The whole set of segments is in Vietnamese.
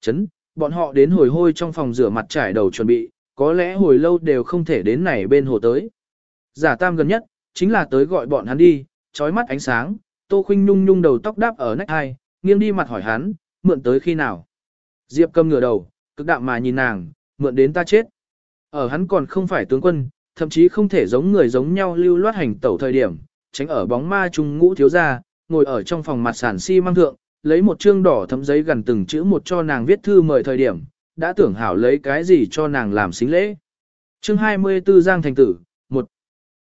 Chấn, bọn họ đến hồi hôi trong phòng rửa mặt trải đầu chuẩn bị, có lẽ hồi lâu đều không thể đến này bên hồ tới. Giả tam gần nhất, chính là tới gọi bọn hắn đi, trói mắt ánh sáng, Tô Khinh nhung nhung đầu tóc đáp ở nách hai, nghiêng đi mặt hỏi hắn, mượn tới khi nào. Diệp cầm ngửa đầu, cực đạm mà nhìn nàng, mượn đến ta chết. Ở hắn còn không phải tướng quân, thậm chí không thể giống người giống nhau lưu loát hành tẩu thời điểm, tránh ở bóng ma trung ngũ thiếu gia, ngồi ở trong phòng mặt sản si mang thượng, lấy một chương đỏ thấm giấy gần từng chữ một cho nàng viết thư mời thời điểm, đã tưởng hảo lấy cái gì cho nàng làm xính lễ. Chương 24 Giang Thành Tử, một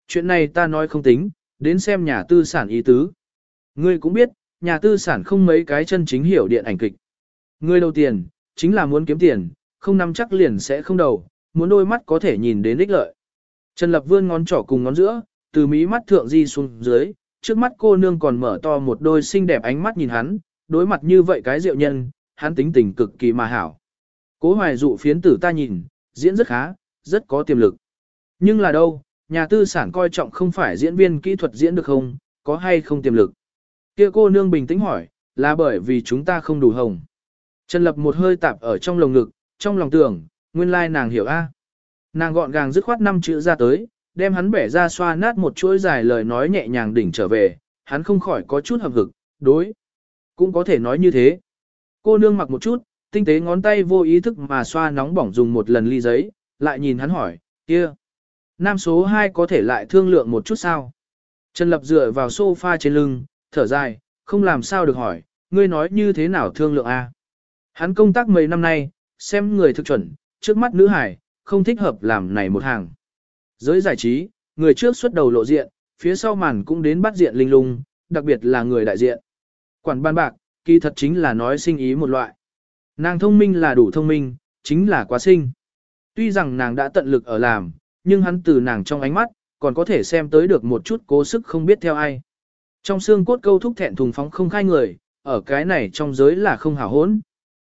Chuyện này ta nói không tính, đến xem nhà tư sản ý tứ. Ngươi cũng biết, nhà tư sản không mấy cái chân chính hiểu điện ảnh kịch. Ngươi đầu tiền, chính là muốn kiếm tiền, không nắm chắc liền sẽ không đầu, muốn đôi mắt có thể nhìn đến ích lợi. Trần Lập vươn ngón trỏ cùng ngón giữa, từ mí mắt thượng di xuống dưới, trước mắt cô nương còn mở to một đôi xinh đẹp ánh mắt nhìn hắn, đối mặt như vậy cái diệu nhân, hắn tính tình cực kỳ mà hảo. Cố hoài dụ phiến tử ta nhìn, diễn rất khá, rất có tiềm lực. Nhưng là đâu, nhà tư sản coi trọng không phải diễn viên kỹ thuật diễn được không, có hay không tiềm lực. Kia cô nương bình tĩnh hỏi, là bởi vì chúng ta không đủ hồng. Trần Lập một hơi tạp ở trong lồng ngực, trong lòng tưởng, nguyên lai nàng hiểu a. Nàng gọn gàng dứt khoát năm chữ ra tới, đem hắn bẻ ra xoa nát một chuỗi dài lời nói nhẹ nhàng đỉnh trở về, hắn không khỏi có chút hợp hực, đối. Cũng có thể nói như thế. Cô nương mặc một chút, tinh tế ngón tay vô ý thức mà xoa nóng bỏng dùng một lần ly giấy, lại nhìn hắn hỏi, kia. Nam số 2 có thể lại thương lượng một chút sao? Trần Lập dựa vào sofa trên lưng, thở dài, không làm sao được hỏi, ngươi nói như thế nào thương lượng a? Hắn công tác mấy năm nay, xem người thực chuẩn, trước mắt nữ hải, không thích hợp làm này một hàng. Giới giải trí, người trước xuất đầu lộ diện, phía sau màn cũng đến bắt diện linh lung, đặc biệt là người đại diện. Quản ban bạc, kỳ thật chính là nói sinh ý một loại. Nàng thông minh là đủ thông minh, chính là quá sinh. Tuy rằng nàng đã tận lực ở làm, nhưng hắn từ nàng trong ánh mắt, còn có thể xem tới được một chút cố sức không biết theo ai. Trong xương cốt câu thúc thẹn thùng phóng không khai người, ở cái này trong giới là không hảo hốn.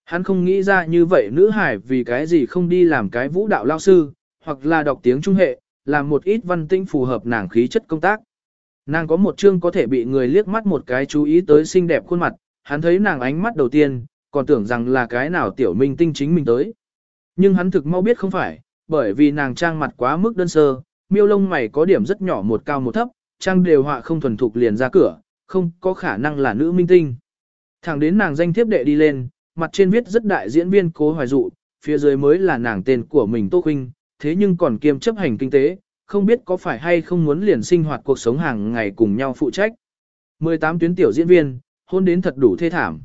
Hắn không nghĩ ra như vậy nữ hải vì cái gì không đi làm cái vũ đạo lao sư, hoặc là đọc tiếng trung hệ, làm một ít văn tinh phù hợp nàng khí chất công tác. Nàng có một chương có thể bị người liếc mắt một cái chú ý tới xinh đẹp khuôn mặt, hắn thấy nàng ánh mắt đầu tiên, còn tưởng rằng là cái nào tiểu minh tinh chính mình tới. Nhưng hắn thực mau biết không phải, bởi vì nàng trang mặt quá mức đơn sơ, miêu lông mày có điểm rất nhỏ một cao một thấp, trang đều họa không thuần thục liền ra cửa, không có khả năng là nữ minh tinh. Thẳng đến nàng danh thiếp đệ đi lên, mặt trên viết rất đại diễn viên cố hoài dụ, phía dưới mới là nàng tên của mình Tô Khinh, thế nhưng còn kiêm chấp hành kinh tế, không biết có phải hay không muốn liền sinh hoạt cuộc sống hàng ngày cùng nhau phụ trách. 18 tuyến tiểu diễn viên, hôn đến thật đủ thê thảm.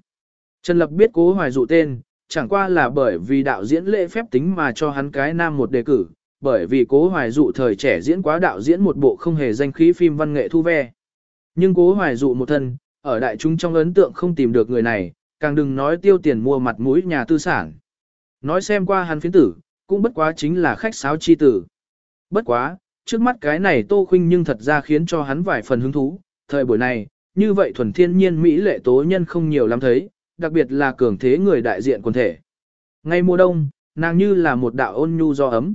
Trần Lập biết cố hoài dụ tên, chẳng qua là bởi vì đạo diễn lễ phép tính mà cho hắn cái nam một đề cử, bởi vì cố hoài dụ thời trẻ diễn quá đạo diễn một bộ không hề danh khí phim văn nghệ thu ve. Nhưng cố hoài dụ một thân, ở đại chúng trong ấn tượng không tìm được người này, càng đừng nói tiêu tiền mua mặt mũi nhà tư sản. Nói xem qua hắn phiến tử, cũng bất quá chính là khách sáo chi tử. Bất quá, trước mắt cái này Tô Khuynh nhưng thật ra khiến cho hắn vài phần hứng thú, thời buổi này, như vậy thuần thiên nhiên Mỹ lệ tố nhân không nhiều lắm thấy, đặc biệt là cường thế người đại diện quần thể. Ngay mùa đông, nàng như là một đạo ôn nhu do ấm.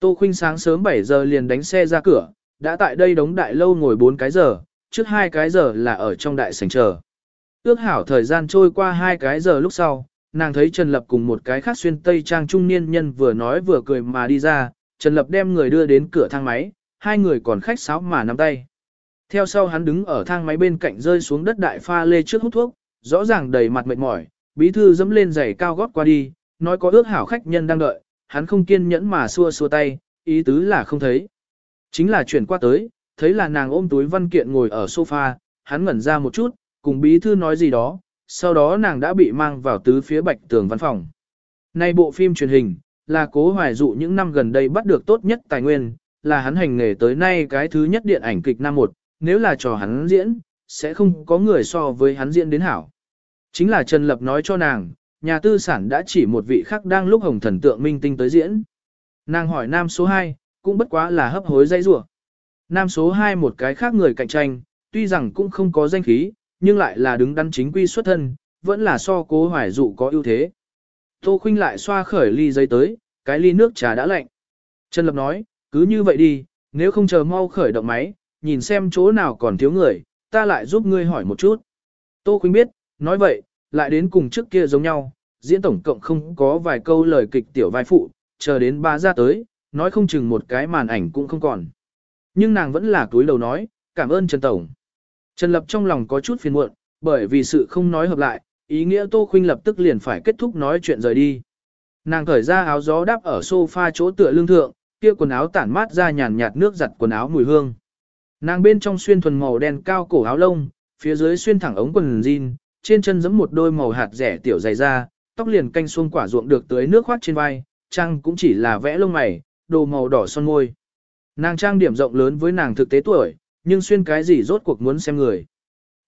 Tô Khuynh sáng sớm 7 giờ liền đánh xe ra cửa, đã tại đây đóng đại lâu ngồi 4 cái giờ, trước 2 cái giờ là ở trong đại sảnh chờ. Ước hảo thời gian trôi qua 2 cái giờ lúc sau, nàng thấy Trần Lập cùng một cái khác xuyên tây trang trung niên nhân vừa nói vừa cười mà đi ra, Trần Lập đem người đưa đến cửa thang máy, hai người còn khách sáo mà nắm tay. Theo sau hắn đứng ở thang máy bên cạnh rơi xuống đất đại pha lê trước hút thuốc, rõ ràng đầy mặt mệt mỏi, bí thư dẫm lên giày cao gót qua đi, nói có ước hảo khách nhân đang đợi, hắn không kiên nhẫn mà xua xua tay, ý tứ là không thấy. Chính là chuyển qua tới, thấy là nàng ôm túi văn kiện ngồi ở sofa, hắn ngẩn ra một chút, cùng bí thư nói gì đó, sau đó nàng đã bị mang vào tứ phía bạch tường văn phòng. Nay bộ phim truyền hình, là cố hoài dụ những năm gần đây bắt được tốt nhất tài nguyên, là hắn hành nghề tới nay cái thứ nhất điện ảnh kịch năm một, nếu là trò hắn diễn, sẽ không có người so với hắn diễn đến hảo. Chính là Trần Lập nói cho nàng, nhà tư sản đã chỉ một vị khác đang lúc hồng thần tượng minh tinh tới diễn. Nàng hỏi nam số 2, cũng bất quá là hấp hối dây rủa Nam số 2 một cái khác người cạnh tranh, tuy rằng cũng không có danh khí, nhưng lại là đứng đắn chính quy xuất thân, vẫn là so cố hoài dụ có ưu thế. Tô Khuynh lại xoa khởi ly giấy tới, cái ly nước trà đã lạnh. Trần Lập nói, cứ như vậy đi, nếu không chờ mau khởi động máy, nhìn xem chỗ nào còn thiếu người, ta lại giúp ngươi hỏi một chút. Tô Khuynh biết, nói vậy, lại đến cùng trước kia giống nhau, diễn tổng cộng không có vài câu lời kịch tiểu vai phụ, chờ đến ba ra tới, nói không chừng một cái màn ảnh cũng không còn. Nhưng nàng vẫn là túi đầu nói, cảm ơn Trần Tổng. Trần Lập trong lòng có chút phiền muộn, bởi vì sự không nói hợp lại, ý nghĩa Tô Khuynh lập tức liền phải kết thúc nói chuyện rời đi. Nàng cởi ra áo gió đáp ở sofa chỗ tựa lương thượng, kia quần áo tản mát ra nhàn nhạt nước giặt quần áo mùi hương. Nàng bên trong xuyên thuần màu đen cao cổ áo lông, phía dưới xuyên thẳng ống quần jean, trên chân giẫm một đôi màu hạt rẻ tiểu dày da, tóc liền canh xuông quả ruộng được tưới nước khoác trên vai, trang cũng chỉ là vẽ lông mày, đồ màu đỏ son môi. Nàng trang điểm rộng lớn với nàng thực tế tuổi, nhưng xuyên cái gì rốt cuộc muốn xem người.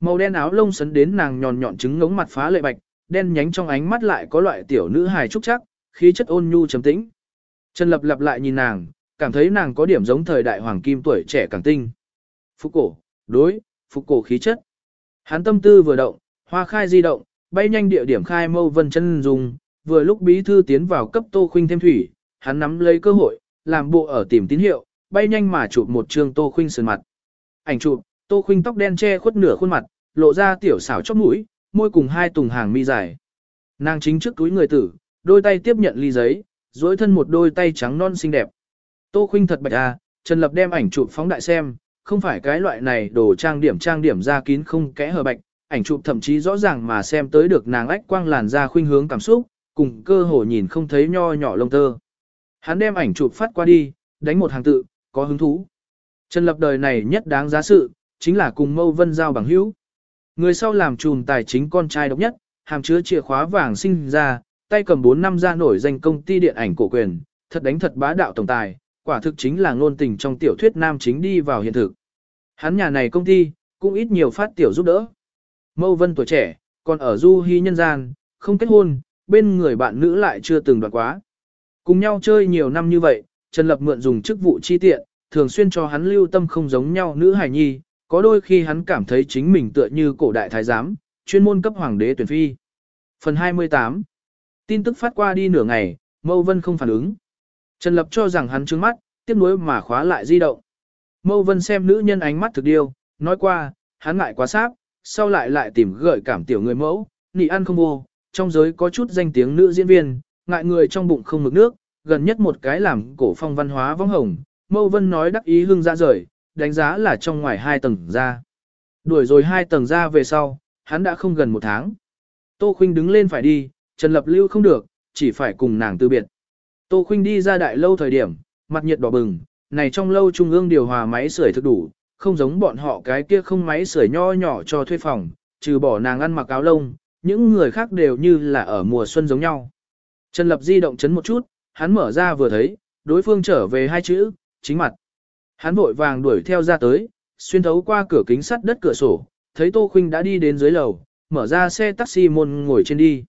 Màu đen áo lông sấn đến nàng nhọn nhọn trứng ngống mặt phá lệ bạch, đen nhánh trong ánh mắt lại có loại tiểu nữ hài trúc chắc, khí chất ôn nhu trầm tĩnh. Trần Lập lặp lại nhìn nàng, cảm thấy nàng có điểm giống thời đại hoàng kim tuổi trẻ càng tinh. Phục cổ, đối, phục cổ khí chất. Hắn tâm tư vừa động, hoa khai di động, bay nhanh địa điểm khai mâu vân chân dùng, vừa lúc bí thư tiến vào cấp tô khuynh thêm thủy, hắn nắm lấy cơ hội, làm bộ ở tìm tín hiệu, bay nhanh mà chụp một chương tô khuynh sườn mặt. Ảnh chụp, tô khuynh tóc đen che khuất nửa khuôn mặt, lộ ra tiểu xảo chóp mũi, môi cùng hai tùng hàng mi dài. Nàng chính trước túi người tử, đôi tay tiếp nhận ly giấy, dối thân một đôi tay trắng non xinh đẹp. Tô khuynh thật bạch à, Trần Lập đem ảnh chụp phóng đại xem, không phải cái loại này đồ trang điểm trang điểm ra kín không kẽ hở bạch, ảnh chụp thậm chí rõ ràng mà xem tới được nàng ách quang làn da khuynh hướng cảm xúc, cùng cơ hồ nhìn không thấy nho nhỏ lông tơ. Hắn đem ảnh chụp phát qua đi, đánh một hàng tự, có hứng thú. Trần Lập đời này nhất đáng giá sự, chính là cùng Mâu Vân giao bằng hữu. Người sau làm trùm tài chính con trai độc nhất, hàm chứa chìa khóa vàng sinh ra, tay cầm 4 năm ra nổi danh công ty điện ảnh cổ quyền, thật đánh thật bá đạo tổng tài, quả thực chính là ngôn tình trong tiểu thuyết nam chính đi vào hiện thực. Hắn nhà này công ty, cũng ít nhiều phát tiểu giúp đỡ. Mâu Vân tuổi trẻ, còn ở du hy nhân gian, không kết hôn, bên người bạn nữ lại chưa từng đoạn quá. Cùng nhau chơi nhiều năm như vậy, Trần Lập mượn dùng chức vụ chi tiện, thường xuyên cho hắn lưu tâm không giống nhau nữ hài nhi, có đôi khi hắn cảm thấy chính mình tựa như cổ đại thái giám, chuyên môn cấp hoàng đế tuyển phi. Phần 28 Tin tức phát qua đi nửa ngày, Mâu Vân không phản ứng. Trần Lập cho rằng hắn trướng mắt, tiếp nối mà khóa lại di động. Mâu Vân xem nữ nhân ánh mắt thực điêu, nói qua, hắn ngại quá sáp, sau lại lại tìm gợi cảm tiểu người mẫu, nị ăn không vô, trong giới có chút danh tiếng nữ diễn viên, ngại người trong bụng không mực nước, gần nhất một cái làm cổ phong văn hóa vong hồng. Mâu Vân nói đắc ý hương ra rời, đánh giá là trong ngoài hai tầng ra. Đuổi rồi hai tầng ra về sau, hắn đã không gần một tháng. Tô Khuynh đứng lên phải đi, Trần Lập Lưu không được, chỉ phải cùng nàng từ biệt. Tô Khuynh đi ra đại lâu thời điểm, mặt nhiệt đỏ bừng, này trong lâu trung ương điều hòa máy sưởi thực đủ, không giống bọn họ cái kia không máy sưởi nho nhỏ cho thuê phòng, trừ bỏ nàng ăn mặc áo lông, những người khác đều như là ở mùa xuân giống nhau. Trần Lập di động chấn một chút, hắn mở ra vừa thấy, đối phương trở về hai chữ, chính mặt. Hắn vội vàng đuổi theo ra tới, xuyên thấu qua cửa kính sắt đất cửa sổ, thấy Tô Khuynh đã đi đến dưới lầu, mở ra xe taxi môn ngồi trên đi.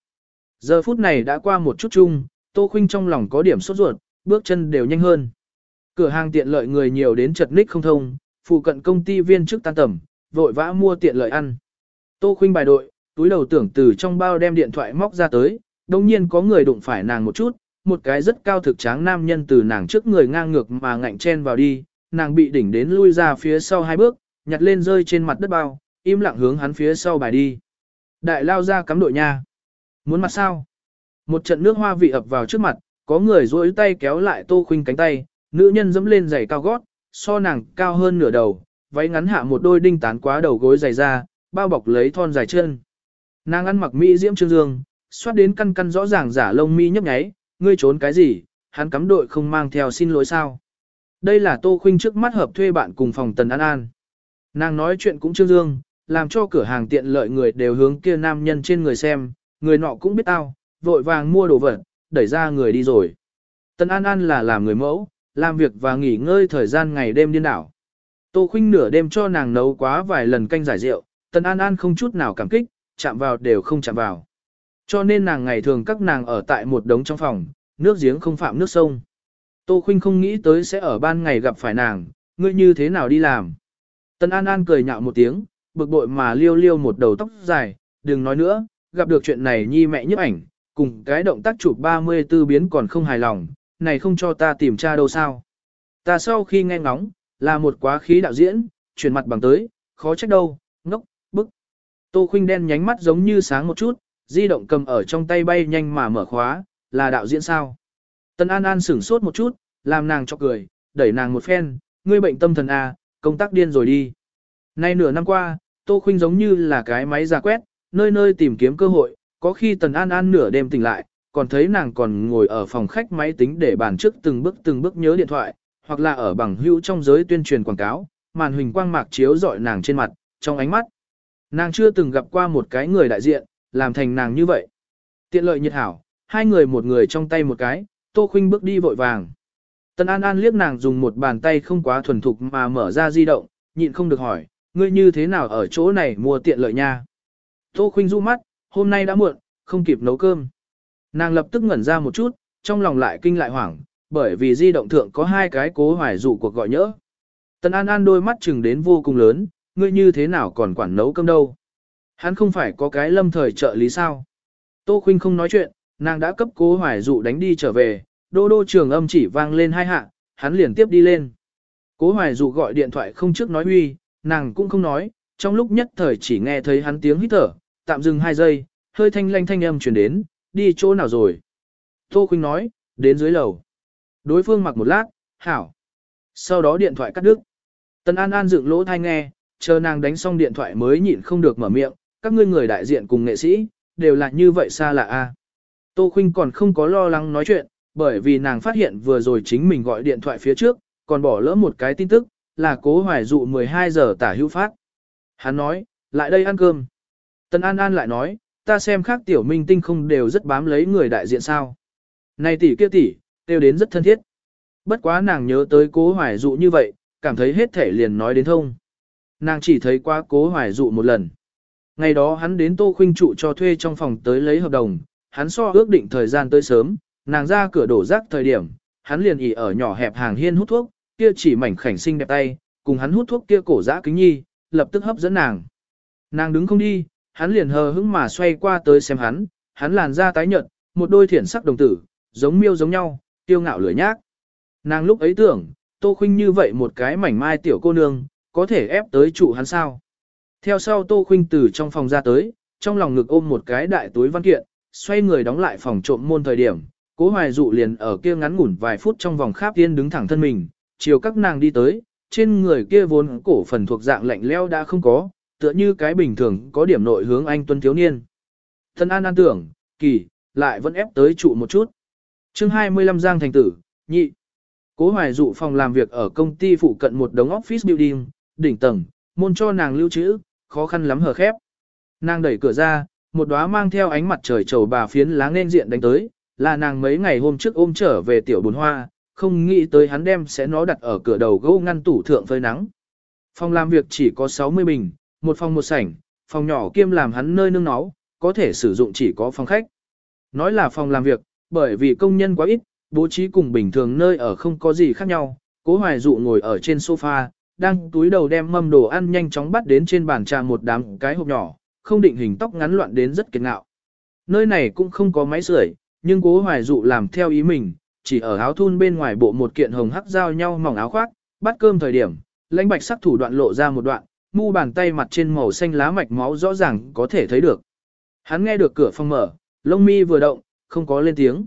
Giờ phút này đã qua một chút chung, Tô Khuynh trong lòng có điểm sốt ruột, bước chân đều nhanh hơn. Cửa hàng tiện lợi người nhiều đến chật ních không thông, phụ cận công ty viên chức tan tầm, vội vã mua tiện lợi ăn. Tô Khuynh bài đội, túi đầu tưởng từ trong bao đem điện thoại móc ra tới, đồng nhiên có người đụng phải nàng một chút, một cái rất cao thực tráng nam nhân từ nàng trước người ngang ngược mà ngạnh chen vào đi, nàng bị đỉnh đến lui ra phía sau hai bước, nhặt lên rơi trên mặt đất bao, im lặng hướng hắn phía sau bài đi. Đại lao ra cắm đội nha. Muốn mặt sao? Một trận nước hoa vị ập vào trước mặt, có người duỗi tay kéo lại Tô Khuynh cánh tay, nữ nhân dẫm lên giày cao gót, so nàng cao hơn nửa đầu, váy ngắn hạ một đôi đinh tán quá đầu gối dày ra, bao bọc lấy thon dài chân. Nàng ăn mặc mỹ diễm trương dương, xoát đến căn căn rõ ràng giả lông mi nhấp nháy, ngươi trốn cái gì, hắn cắm đội không mang theo xin lỗi sao. Đây là Tô Khuynh trước mắt hợp thuê bạn cùng phòng Tần An An. Nàng nói chuyện cũng trương dương, làm cho cửa hàng tiện lợi người đều hướng kia nam nhân trên người xem, người nọ cũng biết tao, vội vàng mua đồ vật, đẩy ra người đi rồi. Tần An An là làm người mẫu, làm việc và nghỉ ngơi thời gian ngày đêm điên đảo. Tô Khuynh nửa đêm cho nàng nấu quá vài lần canh giải rượu, Tần An An không chút nào cảm kích, chạm vào đều không chạm vào. Cho nên nàng ngày thường các nàng ở tại một đống trong phòng, nước giếng không phạm nước sông. Tô Khuynh không nghĩ tới sẽ ở ban ngày gặp phải nàng, ngươi như thế nào đi làm. Tần An An cười nhạo một tiếng, bực bội mà liêu liêu một đầu tóc dài, đừng nói nữa, gặp được chuyện này nhi mẹ nhấp ảnh, cùng cái động tác chụp 34 biến còn không hài lòng, này không cho ta tìm tra đâu sao. Ta sau khi nghe ngóng, là một quá khí đạo diễn, chuyển mặt bằng tới, khó trách đâu, ngốc, bức. Tô khuynh đen nhánh mắt giống như sáng một chút, Di động cầm ở trong tay bay nhanh mà mở khóa, là đạo diễn sao? Tần An An sửng sốt một chút, làm nàng cho cười, đẩy nàng một phen, ngươi bệnh tâm thần à, công tác điên rồi đi. Nay nửa năm qua, Tô Khuynh giống như là cái máy giả quét, nơi nơi tìm kiếm cơ hội, có khi Tần An An nửa đêm tỉnh lại, còn thấy nàng còn ngồi ở phòng khách máy tính để bàn trước từng bước từng bước nhớ điện thoại, hoặc là ở bằng hữu trong giới tuyên truyền quảng cáo, màn hình quang mạc chiếu dọi nàng trên mặt, trong ánh mắt. Nàng chưa từng gặp qua một cái người đại diện, làm thành nàng như vậy. Tiện lợi nhiệt hảo, hai người một người trong tay một cái, Tô Khuynh bước đi vội vàng. Tần An An liếc nàng dùng một bàn tay không quá thuần thục mà mở ra di động, nhịn không được hỏi, ngươi như thế nào ở chỗ này mua tiện lợi nha. Tô Khuynh du mắt, hôm nay đã muộn, không kịp nấu cơm. Nàng lập tức ngẩn ra một chút, trong lòng lại kinh lại hoảng, bởi vì di động thượng có hai cái cố hoài dụ cuộc gọi nhỡ. Tần An An đôi mắt chừng đến vô cùng lớn, ngươi như thế nào còn quản nấu cơm đâu. Hắn không phải có cái lâm thời trợ lý sao. Tô Khuynh không nói chuyện, nàng đã cấp cố hoài dụ đánh đi trở về, đô đô trường âm chỉ vang lên hai hạ, hắn liền tiếp đi lên. Cố hoài dụ gọi điện thoại không trước nói huy, nàng cũng không nói, trong lúc nhất thời chỉ nghe thấy hắn tiếng hít thở, tạm dừng hai giây, hơi thanh lanh thanh âm truyền đến, đi chỗ nào rồi. Tô Khuynh nói, đến dưới lầu. Đối phương mặc một lát, hảo. Sau đó điện thoại cắt đứt. Tần An An dựng lỗ thai nghe, chờ nàng đánh xong điện thoại mới nhịn không được mở miệng, các ngươi người đại diện cùng nghệ sĩ, đều là như vậy xa lạ a. Tô Khuynh còn không có lo lắng nói chuyện, bởi vì nàng phát hiện vừa rồi chính mình gọi điện thoại phía trước, còn bỏ lỡ một cái tin tức, là cố hoài dụ 12 giờ tả hữu phát. Hắn nói, lại đây ăn cơm. Tần An An lại nói, ta xem khác tiểu minh tinh không đều rất bám lấy người đại diện sao. Này tỷ kia tỷ, đều đến rất thân thiết. Bất quá nàng nhớ tới cố hoài dụ như vậy, cảm thấy hết thể liền nói đến thông. Nàng chỉ thấy qua cố hoài dụ một lần. Ngày đó hắn đến Tô Khuynh trụ cho thuê trong phòng tới lấy hợp đồng, hắn so ước định thời gian tới sớm, nàng ra cửa đổ rác thời điểm, hắn liền ỉ ở nhỏ hẹp hàng hiên hút thuốc, kia chỉ mảnh khảnh xinh đẹp tay, cùng hắn hút thuốc kia cổ dã kính nhi, lập tức hấp dẫn nàng. Nàng đứng không đi, hắn liền hờ hững mà xoay qua tới xem hắn, hắn làn da tái nhợt, một đôi thiển sắc đồng tử, giống miêu giống nhau, tiêu ngạo lửa nhác. Nàng lúc ấy tưởng, Tô Khuynh như vậy một cái mảnh mai tiểu cô nương, có thể ép tới trụ hắn sao. Theo sau Tô Khuynh từ trong phòng ra tới, trong lòng ngực ôm một cái đại túi văn kiện, xoay người đóng lại phòng trộm môn thời điểm, cố hoài dụ liền ở kia ngắn ngủn vài phút trong vòng kháp tiên đứng thẳng thân mình, chiều các nàng đi tới, trên người kia vốn cổ phần thuộc dạng lạnh leo đã không có, tựa như cái bình thường có điểm nội hướng anh tuân thiếu niên. Thân an an tưởng, kỳ, lại vẫn ép tới trụ một chút. chương 25 Giang Thành Tử, nhị. Cố hoài dụ phòng làm việc ở công ty phụ cận một đống office building, đỉnh tầng, môn cho nàng lưu trữ, khó khăn lắm hở khép. Nàng đẩy cửa ra, một đóa mang theo ánh mặt trời trầu bà phiến lá nên diện đánh tới, là nàng mấy ngày hôm trước ôm trở về tiểu bồn hoa, không nghĩ tới hắn đem sẽ nó đặt ở cửa đầu gỗ ngăn tủ thượng phơi nắng. Phòng làm việc chỉ có 60 bình, một phòng một sảnh, phòng nhỏ kiêm làm hắn nơi nương náu, có thể sử dụng chỉ có phòng khách. Nói là phòng làm việc, bởi vì công nhân quá ít, bố trí cùng bình thường nơi ở không có gì khác nhau, cố hoài dụ ngồi ở trên sofa, đang túi đầu đem mâm đồ ăn nhanh chóng bắt đến trên bàn trà một đám cái hộp nhỏ, không định hình tóc ngắn loạn đến rất kiệt ngạo. Nơi này cũng không có máy sưởi, nhưng cố hoài dụ làm theo ý mình, chỉ ở áo thun bên ngoài bộ một kiện hồng hắc giao nhau mỏng áo khoác, bắt cơm thời điểm, lãnh bạch sắc thủ đoạn lộ ra một đoạn, mu bàn tay mặt trên màu xanh lá mạch máu rõ ràng có thể thấy được. Hắn nghe được cửa phòng mở, lông mi vừa động, không có lên tiếng.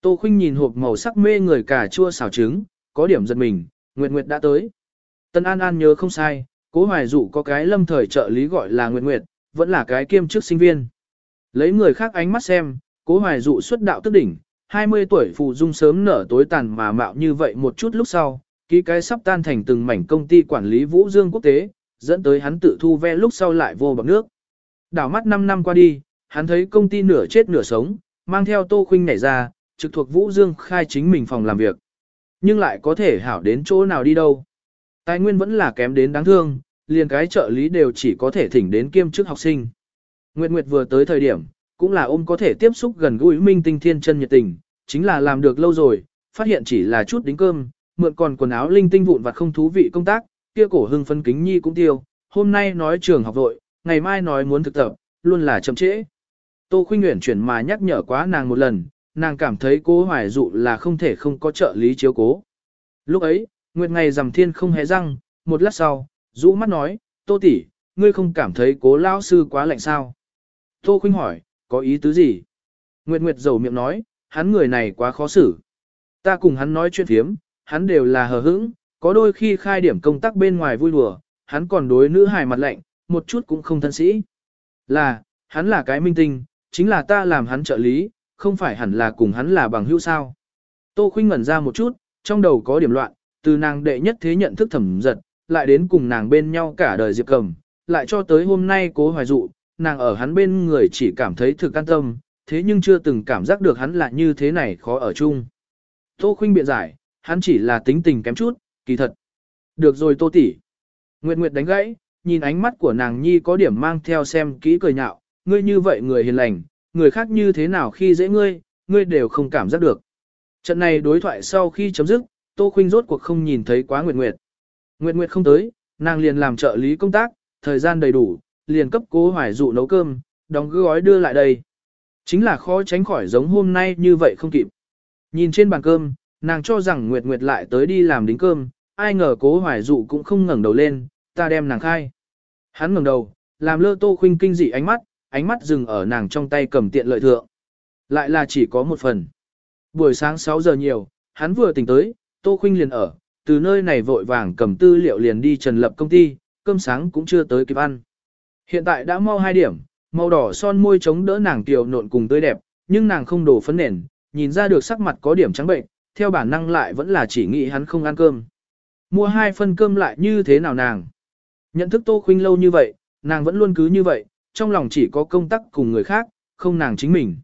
Tô Khuynh nhìn hộp màu sắc mê người cà chua xào trứng, có điểm giật mình, Nguyệt Nguyệt đã tới. Tân An An nhớ không sai, cố hoài dụ có cái lâm thời trợ lý gọi là Nguyệt Nguyệt, vẫn là cái kiêm chức sinh viên. Lấy người khác ánh mắt xem, cố hoài dụ xuất đạo tức đỉnh, 20 tuổi phụ dung sớm nở tối tàn mà mạo như vậy một chút lúc sau, ký cái sắp tan thành từng mảnh công ty quản lý Vũ Dương quốc tế, dẫn tới hắn tự thu ve lúc sau lại vô bằng nước. Đảo mắt 5 năm qua đi, hắn thấy công ty nửa chết nửa sống, mang theo Tô Khuynh nhảy ra, trực thuộc Vũ Dương khai chính mình phòng làm việc. Nhưng lại có thể hảo đến chỗ nào đi đâu. Tài nguyên vẫn là kém đến đáng thương, liền cái trợ lý đều chỉ có thể thỉnh đến kiêm chức học sinh. Nguyệt Nguyệt vừa tới thời điểm, cũng là ôm có thể tiếp xúc gần gũi minh tinh thiên chân nhiệt tình, chính là làm được lâu rồi, phát hiện chỉ là chút đính cơm, mượn còn quần áo linh tinh vụn và không thú vị công tác, kia cổ hưng phân kính nhi cũng tiêu, hôm nay nói trường học vội, ngày mai nói muốn thực tập, luôn là chậm trễ. Tô Khuynh Nguyễn chuyển mà nhắc nhở quá nàng một lần, nàng cảm thấy cố hoài dụ là không thể không có trợ lý chiếu cố. Lúc ấy, Nguyệt ngày rằm thiên không hề răng, một lát sau, rũ mắt nói, Tô tỷ, ngươi không cảm thấy cố lao sư quá lạnh sao? Tô Khuynh hỏi, có ý tứ gì? Nguyệt Nguyệt dầu miệng nói, hắn người này quá khó xử. Ta cùng hắn nói chuyện thiếm, hắn đều là hờ hững, có đôi khi khai điểm công tác bên ngoài vui đùa, hắn còn đối nữ hài mặt lạnh, một chút cũng không thân sĩ. Là, hắn là cái minh tinh, chính là ta làm hắn trợ lý, không phải hẳn là cùng hắn là bằng hữu sao. Tô Khuynh ngẩn ra một chút, trong đầu có điểm loạn, từ nàng đệ nhất thế nhận thức thẩm giật, lại đến cùng nàng bên nhau cả đời Diệp Cầm, lại cho tới hôm nay cố hoài dụ, nàng ở hắn bên người chỉ cảm thấy thực an tâm, thế nhưng chưa từng cảm giác được hắn là như thế này khó ở chung. Tô Khuynh biện giải, hắn chỉ là tính tình kém chút, kỳ thật. Được rồi Tô tỷ. Nguyệt Nguyệt đánh gãy, nhìn ánh mắt của nàng nhi có điểm mang theo xem kỹ cười nhạo, ngươi như vậy người hiền lành, người khác như thế nào khi dễ ngươi, ngươi đều không cảm giác được. Trận này đối thoại sau khi chấm dứt, Tô Khuynh rốt cuộc không nhìn thấy quá Nguyệt Nguyệt. Nguyệt Nguyệt không tới, nàng liền làm trợ lý công tác, thời gian đầy đủ, liền cấp cố hoài dụ nấu cơm, đóng gói đưa lại đây. Chính là khó tránh khỏi giống hôm nay như vậy không kịp. Nhìn trên bàn cơm, nàng cho rằng Nguyệt Nguyệt lại tới đi làm đính cơm, ai ngờ cố hoài dụ cũng không ngẩng đầu lên, ta đem nàng khai. Hắn ngẩng đầu, làm lơ tô khuynh kinh dị ánh mắt, ánh mắt dừng ở nàng trong tay cầm tiện lợi thượng. Lại là chỉ có một phần. Buổi sáng 6 giờ nhiều, hắn vừa tỉnh tới, tô khuynh liền ở, từ nơi này vội vàng cầm tư liệu liền đi trần lập công ty, cơm sáng cũng chưa tới kịp ăn. Hiện tại đã mau 2 điểm, màu đỏ son môi chống đỡ nàng tiểu nộn cùng tươi đẹp, nhưng nàng không đổ phấn nền, nhìn ra được sắc mặt có điểm trắng bệnh, theo bản năng lại vẫn là chỉ nghĩ hắn không ăn cơm. Mua hai phân cơm lại như thế nào nàng? Nhận thức Tô Khuynh lâu như vậy, nàng vẫn luôn cứ như vậy, trong lòng chỉ có công tác cùng người khác, không nàng chính mình.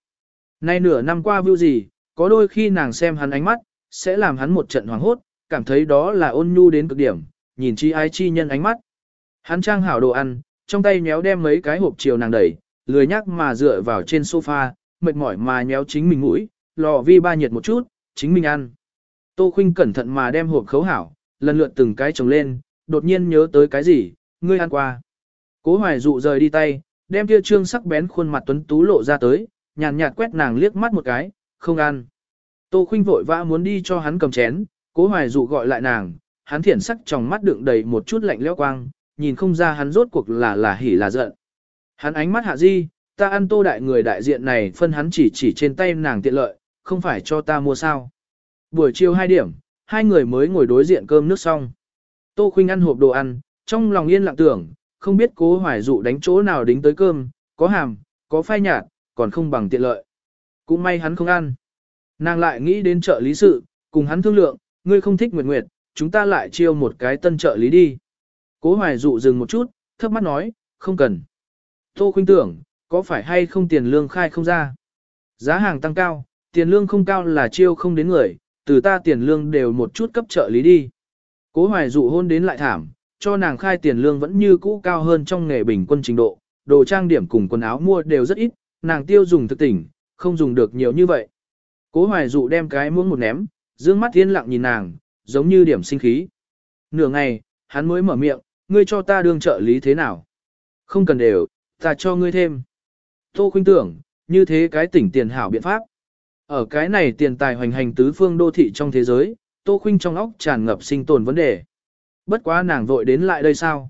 Nay nửa năm qua view gì, có đôi khi nàng xem hắn ánh mắt, sẽ làm hắn một trận hoảng hốt, cảm thấy đó là ôn nhu đến cực điểm, nhìn chi ai chi nhân ánh mắt. Hắn trang hảo đồ ăn, trong tay nhéo đem mấy cái hộp chiều nàng đẩy, lười nhắc mà dựa vào trên sofa, mệt mỏi mà nhéo chính mình mũi, lò vi ba nhiệt một chút, chính mình ăn. Tô Khuynh cẩn thận mà đem hộp khấu hảo, lần lượt từng cái trồng lên, đột nhiên nhớ tới cái gì, ngươi ăn qua. Cố hoài dụ rời đi tay, đem kia trương sắc bén khuôn mặt tuấn tú lộ ra tới, nhàn nhạt quét nàng liếc mắt một cái, không ăn. Tô khinh vội vã muốn đi cho hắn cầm chén, cố hoài dụ gọi lại nàng, hắn thiển sắc trong mắt đựng đầy một chút lạnh lẽo quang, nhìn không ra hắn rốt cuộc là là hỉ là giận. Hắn ánh mắt hạ di, ta ăn tô đại người đại diện này phân hắn chỉ chỉ trên tay nàng tiện lợi, không phải cho ta mua sao. Buổi chiều 2 điểm, hai người mới ngồi đối diện cơm nước xong. Tô Khuynh ăn hộp đồ ăn, trong lòng yên lặng tưởng, không biết cố hoài dụ đánh chỗ nào đính tới cơm, có hàm, có phai nhạt, còn không bằng tiện lợi. Cũng may hắn không ăn. Nàng lại nghĩ đến trợ lý sự, cùng hắn thương lượng, ngươi không thích Nguyệt Nguyệt, chúng ta lại chiêu một cái tân trợ lý đi. Cố hoài dụ dừng một chút, thấp mắt nói, không cần. Tô Khuynh tưởng, có phải hay không tiền lương khai không ra? Giá hàng tăng cao, tiền lương không cao là chiêu không đến người, từ ta tiền lương đều một chút cấp trợ lý đi. Cố hoài dụ hôn đến lại thảm, cho nàng khai tiền lương vẫn như cũ cao hơn trong nghề bình quân trình độ, đồ trang điểm cùng quần áo mua đều rất ít, nàng tiêu dùng thực tỉnh, không dùng được nhiều như vậy. Cố hoài dụ đem cái muỗng một ném, dương mắt yên lặng nhìn nàng, giống như điểm sinh khí. Nửa ngày, hắn mới mở miệng, ngươi cho ta đương trợ lý thế nào? Không cần đều, ta cho ngươi thêm. Tô khuynh tưởng, như thế cái tỉnh tiền hảo biện pháp. Ở cái này tiền tài hoành hành tứ phương đô thị trong thế giới, Tô Khuynh trong óc tràn ngập sinh tồn vấn đề. Bất quá nàng vội đến lại đây sao?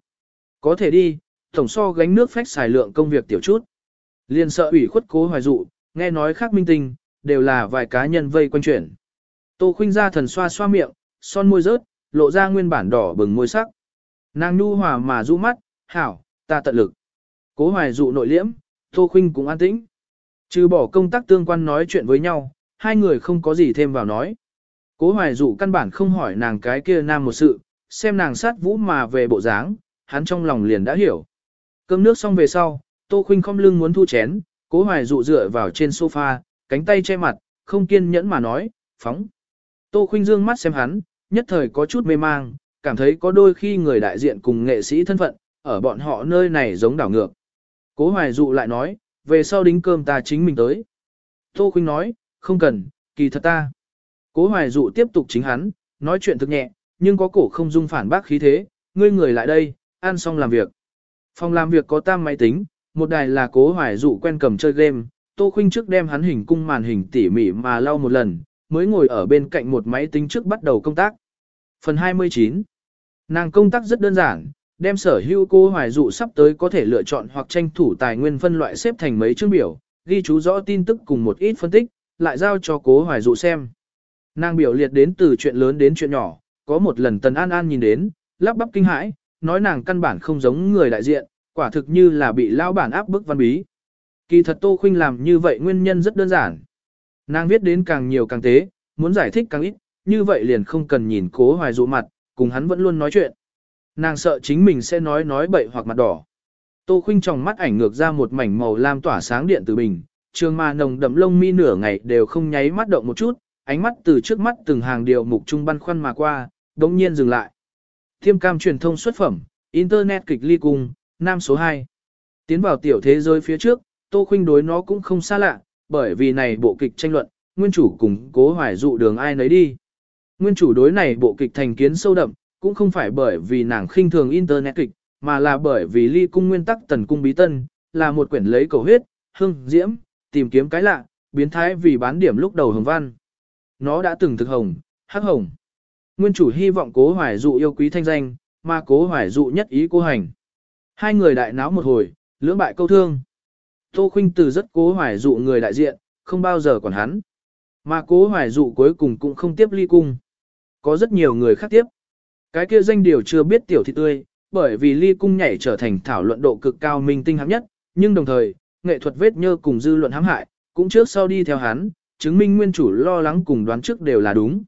Có thể đi, tổng so gánh nước phách xài lượng công việc tiểu chút. Liên sợ ủy khuất cố hoài dụ, nghe nói khác minh tinh, đều là vài cá nhân vây quanh chuyển. Tô Khuynh ra thần xoa xoa miệng, son môi rớt, lộ ra nguyên bản đỏ bừng môi sắc. Nàng nhu hòa mà du mắt, hảo, ta tận lực. Cố hoài dụ nội liễm, Tô Khuynh cũng an tĩnh. Trừ bỏ công tác tương quan nói chuyện với nhau, hai người không có gì thêm vào nói. Cố hoài dụ căn bản không hỏi nàng cái kia nam một sự, xem nàng sát vũ mà về bộ dáng, hắn trong lòng liền đã hiểu. Cơm nước xong về sau, Tô Khuynh không lưng muốn thu chén, cố hoài dụ dựa vào trên sofa, cánh tay che mặt, không kiên nhẫn mà nói, phóng. Tô Khuynh dương mắt xem hắn, nhất thời có chút mê mang, cảm thấy có đôi khi người đại diện cùng nghệ sĩ thân phận, ở bọn họ nơi này giống đảo ngược. Cố hoài dụ lại nói, về sau đính cơm ta chính mình tới. Tô Khuynh nói, không cần, kỳ thật ta. Cố hoài dụ tiếp tục chính hắn, nói chuyện thực nhẹ, nhưng có cổ không dung phản bác khí thế, ngươi người lại đây, ăn xong làm việc. Phòng làm việc có tam máy tính, một đài là cố hoài dụ quen cầm chơi game, Tô Khuynh trước đem hắn hình cung màn hình tỉ mỉ mà lau một lần, mới ngồi ở bên cạnh một máy tính trước bắt đầu công tác. Phần 29 Nàng công tác rất đơn giản, đem sở hữu cô hoài dụ sắp tới có thể lựa chọn hoặc tranh thủ tài nguyên phân loại xếp thành mấy chương biểu, ghi chú rõ tin tức cùng một ít phân tích, lại giao cho cố hoài dụ xem. Nàng biểu liệt đến từ chuyện lớn đến chuyện nhỏ, có một lần Tần An An nhìn đến, lắp bắp kinh hãi, nói nàng căn bản không giống người đại diện, quả thực như là bị lao bản áp bức văn bí. Kỳ thật Tô Khuynh làm như vậy nguyên nhân rất đơn giản. Nàng viết đến càng nhiều càng tế, muốn giải thích càng ít, như vậy liền không cần nhìn cố hoài dụ mặt, cùng hắn vẫn luôn nói chuyện. Nàng sợ chính mình sẽ nói nói bậy hoặc mặt đỏ. Tô Khinh trong mắt ảnh ngược ra một mảnh màu lam tỏa sáng điện từ bình, trường mà nồng đậm lông mi nửa ngày đều không nháy mắt động một chút, ánh mắt từ trước mắt từng hàng điều mục trung băn khoăn mà qua, đống nhiên dừng lại. Thiêm cam truyền thông xuất phẩm, Internet kịch ly cung, nam số 2. Tiến vào tiểu thế giới phía trước, Tô Khinh đối nó cũng không xa lạ, bởi vì này bộ kịch tranh luận, nguyên chủ cùng cố hoài dụ đường ai nấy đi. Nguyên chủ đối này bộ kịch thành kiến sâu đậm, cũng không phải bởi vì nàng khinh thường Internet kịch, mà là bởi vì ly cung nguyên tắc tần cung bí tân, là một quyển lấy cầu huyết, hương, diễm, tìm kiếm cái lạ, biến thái vì bán điểm lúc đầu hồng văn. Nó đã từng thực hồng, hắc hồng. Nguyên chủ hy vọng cố hoài dụ yêu quý thanh danh, mà cố hoài dụ nhất ý cô hành. Hai người đại náo một hồi, lưỡng bại câu thương. Tô Khuynh từ rất cố hoài dụ người đại diện, không bao giờ còn hắn. Mà cố hoài dụ cuối cùng cũng không tiếp ly cung. Có rất nhiều người khác tiếp. Cái kia danh điều chưa biết tiểu thị tươi, bởi vì ly cung nhảy trở thành thảo luận độ cực cao minh tinh hạng nhất, nhưng đồng thời, nghệ thuật vết nhơ cùng dư luận hãm hại, cũng trước sau đi theo hắn, chứng minh nguyên chủ lo lắng cùng đoán trước đều là đúng.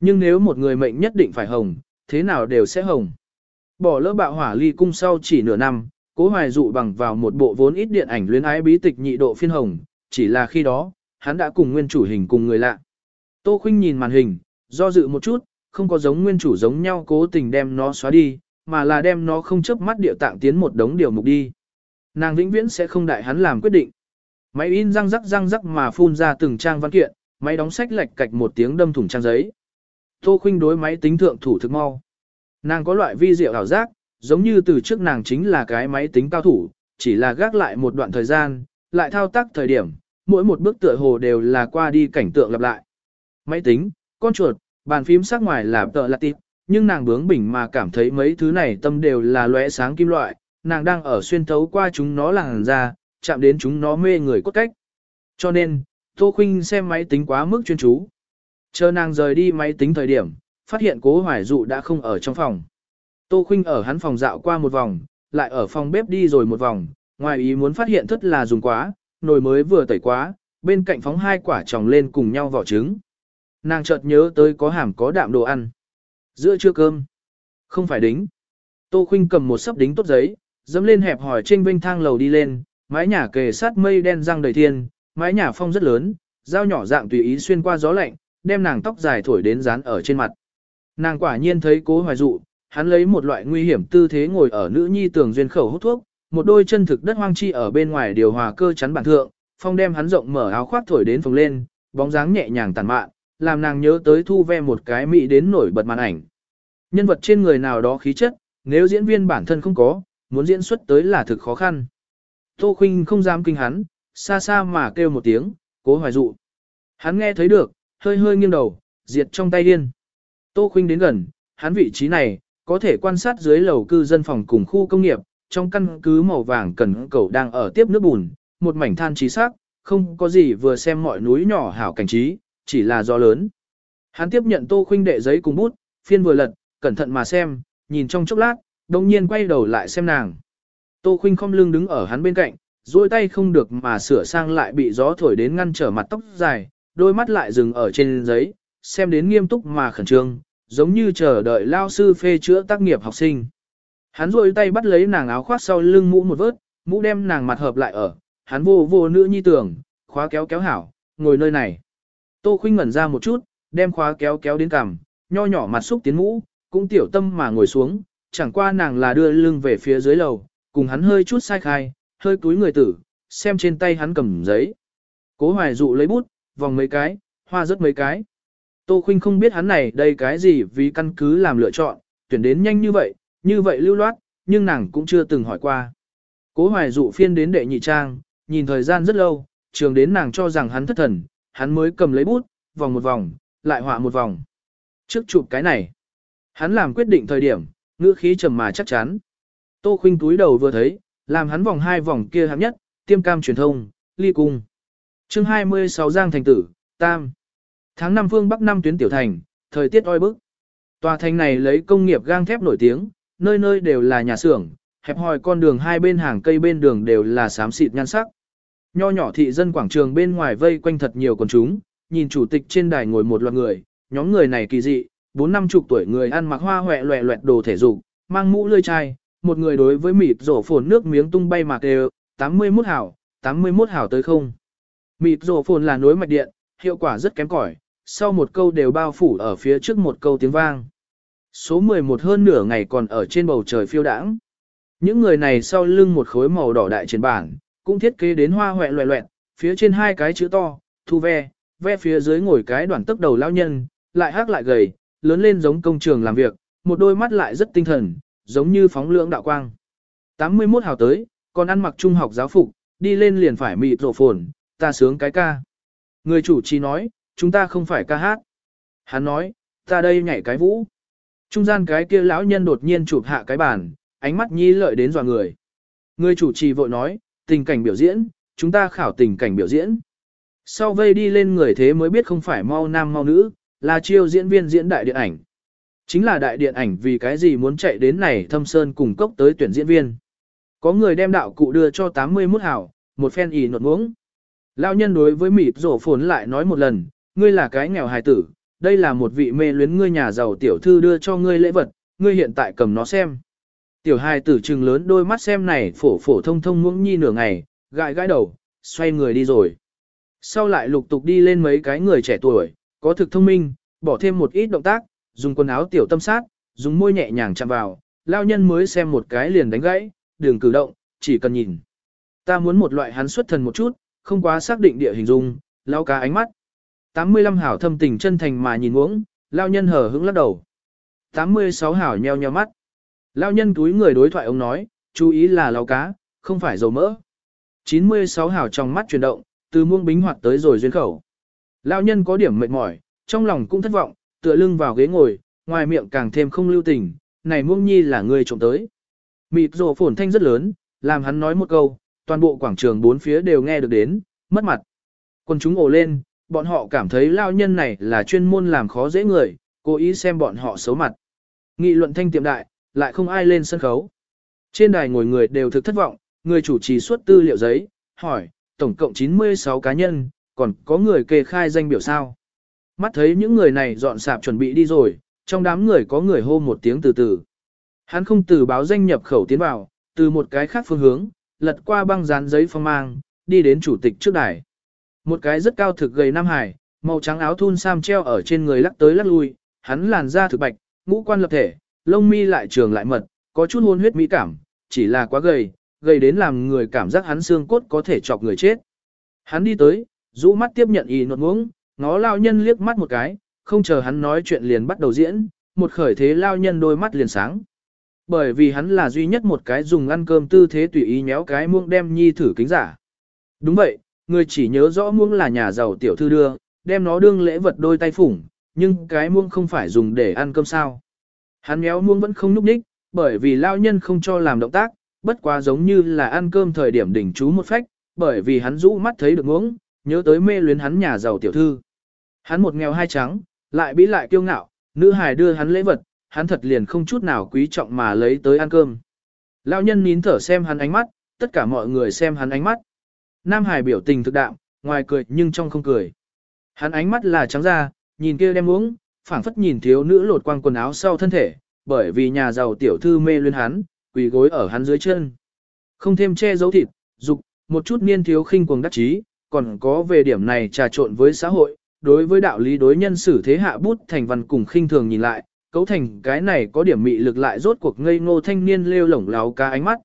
Nhưng nếu một người mệnh nhất định phải hồng, thế nào đều sẽ hồng. Bỏ lỡ bạo hỏa ly cung sau chỉ nửa năm, cố hoài dụ bằng vào một bộ vốn ít điện ảnh luyến ái bí tịch nhị độ phiên hồng, chỉ là khi đó, hắn đã cùng nguyên chủ hình cùng người lạ. Tô Khuynh nhìn màn hình, do dự một chút, không có giống nguyên chủ giống nhau cố tình đem nó xóa đi, mà là đem nó không chớp mắt điệu tạng tiến một đống điều mục đi. Nàng vĩnh viễn sẽ không đại hắn làm quyết định. Máy in răng rắc răng rắc mà phun ra từng trang văn kiện, máy đóng sách lệch cạch một tiếng đâm thủng trang giấy. Tô Khuynh đối máy tính thượng thủ thực mau. Nàng có loại vi diệu ảo giác, giống như từ trước nàng chính là cái máy tính cao thủ, chỉ là gác lại một đoạn thời gian, lại thao tác thời điểm, mỗi một bước tựa hồ đều là qua đi cảnh tượng lặp lại. Máy tính, con chuột, bàn phím sắc ngoài là tợ là tịp, nhưng nàng bướng bỉnh mà cảm thấy mấy thứ này tâm đều là lóe sáng kim loại, nàng đang ở xuyên thấu qua chúng nó làng ra, chạm đến chúng nó mê người cốt cách. Cho nên, Tô Khuynh xem máy tính quá mức chuyên chú. Chờ nàng rời đi máy tính thời điểm, phát hiện cố hoài dụ đã không ở trong phòng. Tô Khuynh ở hắn phòng dạo qua một vòng, lại ở phòng bếp đi rồi một vòng, ngoài ý muốn phát hiện thất là dùng quá, nồi mới vừa tẩy quá, bên cạnh phóng hai quả tròng lên cùng nhau vỏ trứng. Nàng chợt nhớ tới có hàm có đạm đồ ăn. Giữa trưa cơm. Không phải đính. Tô Khuynh cầm một sấp đính tốt giấy, dẫm lên hẹp hỏi trên vinh thang lầu đi lên, mái nhà kề sát mây đen răng đầy thiên, mái nhà phong rất lớn, dao nhỏ dạng tùy ý xuyên qua gió lạnh, đem nàng tóc dài thổi đến dán ở trên mặt. Nàng quả nhiên thấy cố hoài dụ, hắn lấy một loại nguy hiểm tư thế ngồi ở nữ nhi tường duyên khẩu hút thuốc, một đôi chân thực đất hoang chi ở bên ngoài điều hòa cơ chắn bản thượng, phong đem hắn rộng mở áo khoác thổi đến phồng lên, bóng dáng nhẹ nhàng tàn mạn, làm nàng nhớ tới thu ve một cái mỹ đến nổi bật màn ảnh. Nhân vật trên người nào đó khí chất, nếu diễn viên bản thân không có, muốn diễn xuất tới là thực khó khăn. Tô Khuynh không dám kinh hắn, xa xa mà kêu một tiếng, cố hoài dụ. Hắn nghe thấy được, hơi hơi nghiêng đầu, diệt trong tay điên. Tô Khuynh đến gần, hắn vị trí này, có thể quan sát dưới lầu cư dân phòng cùng khu công nghiệp, trong căn cứ màu vàng cần cầu đang ở tiếp nước bùn, một mảnh than trí sắc, không có gì vừa xem mọi núi nhỏ hảo cảnh trí, chỉ là do lớn. Hắn tiếp nhận Tô Khuynh đệ giấy cùng bút, phiên vừa lật, cẩn thận mà xem, nhìn trong chốc lát, đồng nhiên quay đầu lại xem nàng. Tô Khuynh không lưng đứng ở hắn bên cạnh, duỗi tay không được mà sửa sang lại bị gió thổi đến ngăn trở mặt tóc dài, đôi mắt lại dừng ở trên giấy, xem đến nghiêm túc mà khẩn trương, giống như chờ đợi lao sư phê chữa tác nghiệp học sinh. Hắn duỗi tay bắt lấy nàng áo khoác sau lưng mũ một vớt, mũ đem nàng mặt hợp lại ở, hắn vô vô nữ nhi tưởng, khóa kéo kéo hảo, ngồi nơi này. Tô Khuynh ngẩn ra một chút, đem khóa kéo kéo đến cằm, nho nhỏ mặt xúc tiến mũ, cũng tiểu tâm mà ngồi xuống, chẳng qua nàng là đưa lưng về phía dưới lầu, cùng hắn hơi chút sai khai, hơi túi người tử, xem trên tay hắn cầm giấy. Cố hoài dụ lấy bút, vòng mấy cái, hoa rất mấy cái. Tô Khuynh không biết hắn này đây cái gì vì căn cứ làm lựa chọn, tuyển đến nhanh như vậy, như vậy lưu loát, nhưng nàng cũng chưa từng hỏi qua. Cố hoài dụ phiên đến đệ nhị trang, nhìn thời gian rất lâu, trường đến nàng cho rằng hắn thất thần, hắn mới cầm lấy bút, vòng một vòng, lại họa một vòng. Trước chụp cái này, hắn làm quyết định thời điểm, ngữ khí trầm mà chắc chắn. Tô Khuynh túi đầu vừa thấy, làm hắn vòng hai vòng kia hạng nhất, tiêm cam truyền thông, ly cung. chương 26 Giang Thành Tử, Tam. Tháng 5 phương Bắc năm tuyến tiểu thành, thời tiết oi bức. Tòa thành này lấy công nghiệp gang thép nổi tiếng, nơi nơi đều là nhà xưởng, hẹp hòi con đường hai bên hàng cây bên đường đều là xám xịt nhan sắc. Nho nhỏ thị dân quảng trường bên ngoài vây quanh thật nhiều con chúng, nhìn chủ tịch trên đài ngồi một loạt người, nhóm người này kỳ dị, bốn năm chục tuổi người ăn mặc hoa hoẹ loẹ loẹt đồ thể dục, mang mũ lươi chai, một người đối với mịt rổ phồn nước miếng tung bay mạc đều, 81 hảo, 81 hảo tới không. Mịt rổ phồn là nối mạch điện, hiệu quả rất kém cỏi, sau một câu đều bao phủ ở phía trước một câu tiếng vang. Số 11 hơn nửa ngày còn ở trên bầu trời phiêu đãng. Những người này sau lưng một khối màu đỏ đại trên bảng cũng thiết kế đến hoa hoẹ loẹ loẹt, phía trên hai cái chữ to, thu ve, ve phía dưới ngồi cái đoàn tức đầu lao nhân, lại hát lại gầy, lớn lên giống công trường làm việc, một đôi mắt lại rất tinh thần, giống như phóng lượng đạo quang. 81 hào tới, còn ăn mặc trung học giáo phục, đi lên liền phải mịt rộ phồn, ta sướng cái ca. Người chủ trì nói, chúng ta không phải ca hát. Hắn nói, ta đây nhảy cái vũ. Trung gian cái kia lão nhân đột nhiên chụp hạ cái bàn, ánh mắt nhi lợi đến dò người. Người chủ trì vội nói, tình cảnh biểu diễn, chúng ta khảo tình cảnh biểu diễn. Sau vây đi lên người thế mới biết không phải mau nam mau nữ, là chiêu diễn viên diễn đại điện ảnh. Chính là đại điện ảnh vì cái gì muốn chạy đến này thâm sơn cùng cốc tới tuyển diễn viên. Có người đem đạo cụ đưa cho 81 hảo, một phen ý nột muống. Lão nhân đối với mịt rổ phồn lại nói một lần, ngươi là cái nghèo hài tử, đây là một vị mê luyến ngươi nhà giàu tiểu thư đưa cho ngươi lễ vật, ngươi hiện tại cầm nó xem. Tiểu hài tử trừng lớn đôi mắt xem này phổ phổ thông thông muỗng nhi nửa ngày, gãi gãi đầu, xoay người đi rồi. Sau lại lục tục đi lên mấy cái người trẻ tuổi, có thực thông minh, bỏ thêm một ít động tác, dùng quần áo tiểu tâm sát, dùng môi nhẹ nhàng chạm vào, lao nhân mới xem một cái liền đánh gãy, đường cử động, chỉ cần nhìn. Ta muốn một loại hắn xuất thần một chút, không quá xác định địa hình dung, lao cá ánh mắt. 85 hảo thâm tình chân thành mà nhìn uống, lao nhân hở hững lắc đầu. 86 hảo nheo nheo mắt. Lao nhân túi người đối thoại ông nói, chú ý là lao cá, không phải dầu mỡ. 96 hảo trong mắt chuyển động, từ muông bính hoạt tới rồi duyên khẩu. Lao nhân có điểm mệt mỏi, trong lòng cũng thất vọng, tựa lưng vào ghế ngồi, ngoài miệng càng thêm không lưu tình, này muông nhi là người trộm tới. Mịt rồ phổn thanh rất lớn, làm hắn nói một câu, toàn bộ quảng trường bốn phía đều nghe được đến, mất mặt. Quân chúng ồ lên, bọn họ cảm thấy lao nhân này là chuyên môn làm khó dễ người, cố ý xem bọn họ xấu mặt. Nghị luận thanh tiệm đại, lại không ai lên sân khấu. Trên đài ngồi người đều thực thất vọng, người chủ trì suốt tư liệu giấy, hỏi, tổng cộng 96 cá nhân, còn có người kê khai danh biểu sao. Mắt thấy những người này dọn sạp chuẩn bị đi rồi, trong đám người có người hô một tiếng từ từ. Hắn không từ báo danh nhập khẩu tiến vào, từ một cái khác phương hướng, lật qua băng dán giấy phong mang, đi đến chủ tịch trước đài. Một cái rất cao thực gầy Nam Hải, màu trắng áo thun sam treo ở trên người lắc tới lắc lui, hắn làn da thực bạch, ngũ quan lập thể, lông mi lại trường lại mật, có chút hôn huyết mỹ cảm, chỉ là quá gầy, gầy đến làm người cảm giác hắn xương cốt có thể chọc người chết. Hắn đi tới, rũ mắt tiếp nhận y nuột ngưỡng, ngó lao nhân liếc mắt một cái, không chờ hắn nói chuyện liền bắt đầu diễn, một khởi thế lao nhân đôi mắt liền sáng. Bởi vì hắn là duy nhất một cái dùng ăn cơm tư thế tùy ý nhéo cái muông đem nhi thử kính giả. Đúng vậy, người chỉ nhớ rõ muông là nhà giàu tiểu thư đưa, đem nó đương lễ vật đôi tay phủng, nhưng cái muông không phải dùng để ăn cơm sao. Hắn méo muông vẫn không núp đích, bởi vì lao nhân không cho làm động tác, bất quá giống như là ăn cơm thời điểm đỉnh chú một phách, bởi vì hắn rũ mắt thấy được muông, nhớ tới mê luyến hắn nhà giàu tiểu thư. Hắn một nghèo hai trắng, lại bí lại kiêu ngạo, nữ hài đưa hắn lễ vật, hắn thật liền không chút nào quý trọng mà lấy tới ăn cơm. Lão nhân nín thở xem hắn ánh mắt, tất cả mọi người xem hắn ánh mắt. Nam Hải biểu tình thực đạm, ngoài cười nhưng trong không cười. Hắn ánh mắt là trắng ra, nhìn kia đem uống, phảng phất nhìn thiếu nữ lột quang quần áo sau thân thể, bởi vì nhà giàu tiểu thư mê luyến hắn, quỳ gối ở hắn dưới chân. Không thêm che giấu thịt, dục, một chút niên thiếu khinh cuồng đắc chí, còn có về điểm này trà trộn với xã hội, đối với đạo lý đối nhân xử thế hạ bút thành văn cùng khinh thường nhìn lại, cấu thành cái này có điểm mị lực lại rốt cuộc ngây ngô thanh niên lêu lổng láo cá ánh mắt.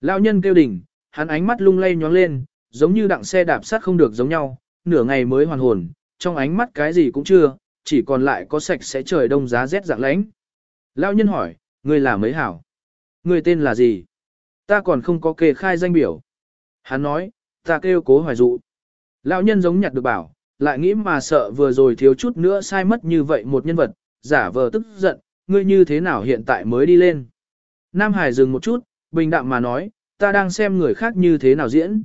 Lão nhân kêu đỉnh, hắn ánh mắt lung lay nhóng lên, giống như đặng xe đạp sát không được giống nhau, nửa ngày mới hoàn hồn, trong ánh mắt cái gì cũng chưa, chỉ còn lại có sạch sẽ trời đông giá rét dạng lánh. Lão nhân hỏi, người là mấy hảo? Người tên là gì? Ta còn không có kê khai danh biểu. Hắn nói, ta kêu cố hoài dụ. Lão nhân giống nhặt được bảo, lại nghĩ mà sợ vừa rồi thiếu chút nữa sai mất như vậy một nhân vật, giả vờ tức giận, ngươi như thế nào hiện tại mới đi lên. Nam Hải dừng một chút, bình đạm mà nói, ta đang xem người khác như thế nào diễn.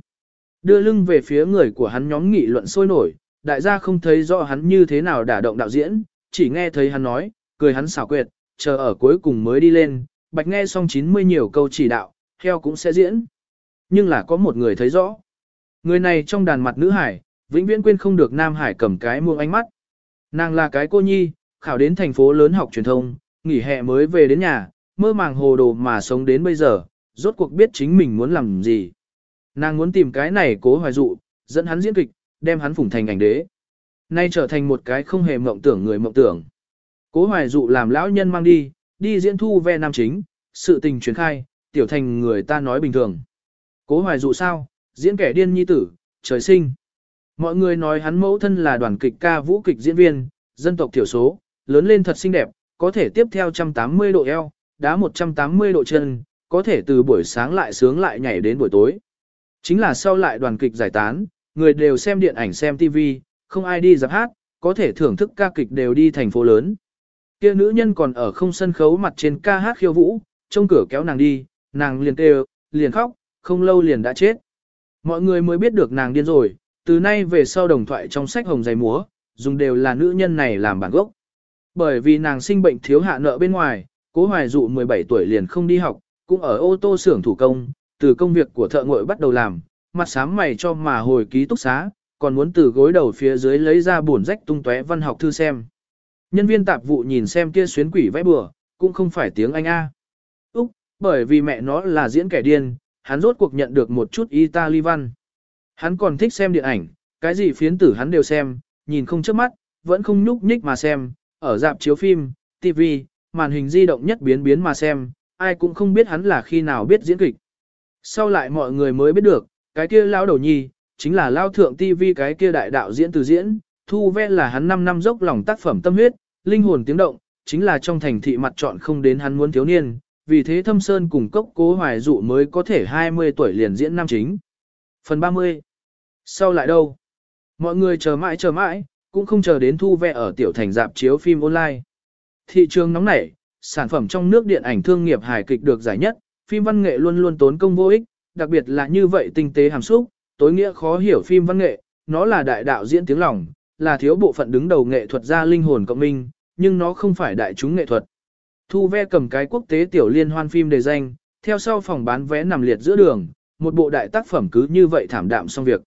Đưa lưng về phía người của hắn nhóm nghị luận sôi nổi, đại gia không thấy rõ hắn như thế nào đả động đạo diễn, chỉ nghe thấy hắn nói, cười hắn xảo quyệt, chờ ở cuối cùng mới đi lên, bạch nghe xong 90 nhiều câu chỉ đạo, theo cũng sẽ diễn. Nhưng là có một người thấy rõ. Người này trong đàn mặt nữ hải, vĩnh viễn quên không được Nam Hải cầm cái muông ánh mắt. Nàng là cái cô nhi, khảo đến thành phố lớn học truyền thông, nghỉ hè mới về đến nhà, mơ màng hồ đồ mà sống đến bây giờ, rốt cuộc biết chính mình muốn làm gì. Nàng muốn tìm cái này cố hoài dụ, dẫn hắn diễn kịch, đem hắn phủng thành ảnh đế. Nay trở thành một cái không hề mộng tưởng người mộng tưởng. Cố hoài dụ làm lão nhân mang đi, đi diễn thu ve nam chính, sự tình truyền khai, tiểu thành người ta nói bình thường. Cố hoài dụ sao, diễn kẻ điên nhi tử, trời sinh. Mọi người nói hắn mẫu thân là đoàn kịch ca vũ kịch diễn viên, dân tộc thiểu số, lớn lên thật xinh đẹp, có thể tiếp theo 180 độ eo, đá 180 độ chân, có thể từ buổi sáng lại sướng lại nhảy đến buổi tối. Chính là sau lại đoàn kịch giải tán, người đều xem điện ảnh xem TV, không ai đi dạp hát, có thể thưởng thức ca kịch đều đi thành phố lớn. Kia nữ nhân còn ở không sân khấu mặt trên ca hát khiêu vũ, trông cửa kéo nàng đi, nàng liền kêu, liền khóc, không lâu liền đã chết. Mọi người mới biết được nàng điên rồi, từ nay về sau đồng thoại trong sách hồng giày múa, dùng đều là nữ nhân này làm bản gốc. Bởi vì nàng sinh bệnh thiếu hạ nợ bên ngoài, cố hoài dụ 17 tuổi liền không đi học, cũng ở ô tô xưởng thủ công, từ công việc của thợ ngội bắt đầu làm, mặt sám mày cho mà hồi ký túc xá, còn muốn từ gối đầu phía dưới lấy ra bổn rách tung tóe văn học thư xem. Nhân viên tạp vụ nhìn xem kia xuyến quỷ vẽ bừa, cũng không phải tiếng Anh A. Úc, bởi vì mẹ nó là diễn kẻ điên, hắn rốt cuộc nhận được một chút Italy văn. Hắn còn thích xem điện ảnh, cái gì phiến tử hắn đều xem, nhìn không chớp mắt, vẫn không nhúc nhích mà xem, ở dạp chiếu phim, TV, màn hình di động nhất biến biến mà xem, ai cũng không biết hắn là khi nào biết diễn kịch. Sau lại mọi người mới biết được, cái kia lao đầu nhi, chính là lao thượng TV cái kia đại đạo diễn từ diễn, thu ve là hắn 5 năm dốc lòng tác phẩm tâm huyết, linh hồn tiếng động, chính là trong thành thị mặt chọn không đến hắn muốn thiếu niên, vì thế thâm sơn cùng cốc cố hoài dụ mới có thể 20 tuổi liền diễn nam chính. Phần 30 Sau lại đâu? Mọi người chờ mãi chờ mãi, cũng không chờ đến thu ve ở tiểu thành dạp chiếu phim online. Thị trường nóng nảy, sản phẩm trong nước điện ảnh thương nghiệp hài kịch được giải nhất, phim văn nghệ luôn luôn tốn công vô ích, đặc biệt là như vậy tinh tế hàm xúc, tối nghĩa khó hiểu phim văn nghệ, nó là đại đạo diễn tiếng lòng, là thiếu bộ phận đứng đầu nghệ thuật ra linh hồn cộng minh, nhưng nó không phải đại chúng nghệ thuật. Thu ve cầm cái quốc tế tiểu liên hoan phim đề danh, theo sau phòng bán vé nằm liệt giữa đường, một bộ đại tác phẩm cứ như vậy thảm đạm xong việc.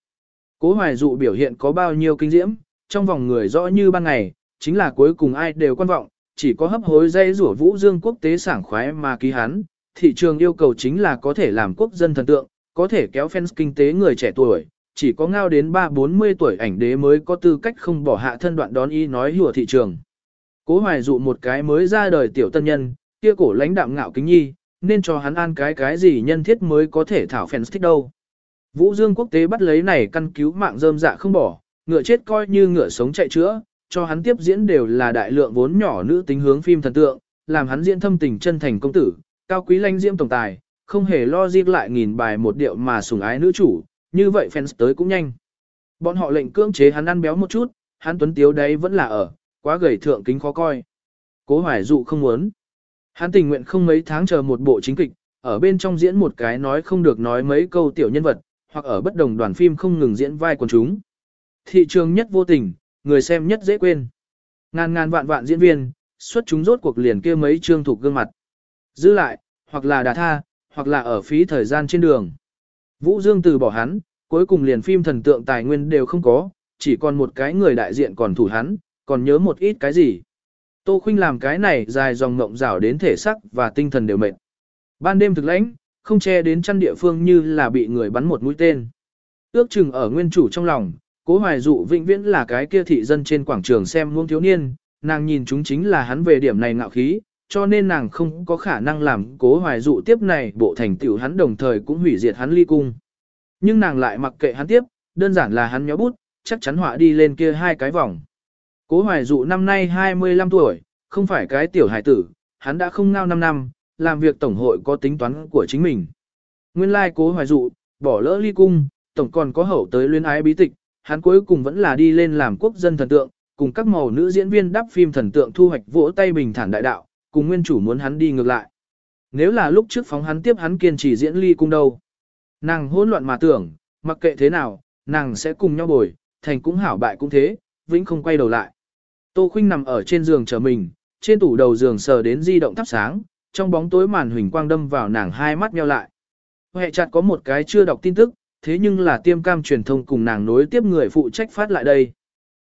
Cố hoài dụ biểu hiện có bao nhiêu kinh diễm, trong vòng người rõ như ban ngày, chính là cuối cùng ai đều quan vọng, chỉ có hấp hối dây rủa vũ dương quốc tế sảng khoái mà ký hắn, thị trường yêu cầu chính là có thể làm quốc dân thần tượng, có thể kéo fans kinh tế người trẻ tuổi, chỉ có ngao đến 3-40 tuổi ảnh đế mới có tư cách không bỏ hạ thân đoạn đón y nói hùa thị trường. Cố hoài dụ một cái mới ra đời tiểu tân nhân, kia cổ lãnh đạm ngạo kính nhi, nên cho hắn ăn cái cái gì nhân thiết mới có thể thảo fans thích đâu. Vũ Dương quốc tế bắt lấy này căn cứu mạng rơm dạ không bỏ, ngựa chết coi như ngựa sống chạy chữa, cho hắn tiếp diễn đều là đại lượng vốn nhỏ nữ tính hướng phim thần tượng, làm hắn diễn thâm tình chân thành công tử, cao quý lanh diễm tổng tài, không hề lo dịp lại nghìn bài một điệu mà sủng ái nữ chủ, như vậy fans tới cũng nhanh. Bọn họ lệnh cưỡng chế hắn ăn béo một chút, hắn tuấn tiếu đấy vẫn là ở, quá gầy thượng kính khó coi. Cố hoài dụ không muốn. Hắn tình nguyện không mấy tháng chờ một bộ chính kịch, ở bên trong diễn một cái nói không được nói mấy câu tiểu nhân vật, hoặc ở bất đồng đoàn phim không ngừng diễn vai quần chúng. Thị trường nhất vô tình, người xem nhất dễ quên. Ngàn ngàn vạn vạn diễn viên, xuất chúng rốt cuộc liền kia mấy trương thuộc gương mặt. Giữ lại, hoặc là đà tha, hoặc là ở phí thời gian trên đường. Vũ Dương từ bỏ hắn, cuối cùng liền phim thần tượng tài nguyên đều không có, chỉ còn một cái người đại diện còn thủ hắn, còn nhớ một ít cái gì. Tô Khuynh làm cái này dài dòng ngộng rảo đến thể sắc và tinh thần đều mệt. Ban đêm thực lãnh, không che đến chân địa phương như là bị người bắn một mũi tên. Ước chừng ở nguyên chủ trong lòng, cố hoài dụ vĩnh viễn là cái kia thị dân trên quảng trường xem muông thiếu niên, nàng nhìn chúng chính là hắn về điểm này ngạo khí, cho nên nàng không có khả năng làm cố hoài dụ tiếp này bộ thành tiểu hắn đồng thời cũng hủy diệt hắn ly cung. Nhưng nàng lại mặc kệ hắn tiếp, đơn giản là hắn nhó bút, chắc chắn họa đi lên kia hai cái vòng. Cố hoài dụ năm nay 25 tuổi, không phải cái tiểu hải tử, hắn đã không ngao 5 năm, làm việc tổng hội có tính toán của chính mình. Nguyên lai like cố hoài dụ, bỏ lỡ ly cung, tổng còn có hậu tới luyến ái bí tịch, hắn cuối cùng vẫn là đi lên làm quốc dân thần tượng, cùng các màu nữ diễn viên đắp phim thần tượng thu hoạch vỗ tay bình thản đại đạo, cùng nguyên chủ muốn hắn đi ngược lại. Nếu là lúc trước phóng hắn tiếp hắn kiên trì diễn ly cung đâu. Nàng hỗn loạn mà tưởng, Mặc kệ thế nào, nàng sẽ cùng nhau bồi, thành cũng hảo bại cũng thế, vĩnh không quay đầu lại. Tô Khuynh nằm ở trên giường chờ mình, trên tủ đầu giường sờ đến di động thắp sáng, trong bóng tối màn huỳnh quang đâm vào nàng hai mắt nheo lại. Hệ chặt có một cái chưa đọc tin tức, thế nhưng là tiêm cam truyền thông cùng nàng nối tiếp người phụ trách phát lại đây.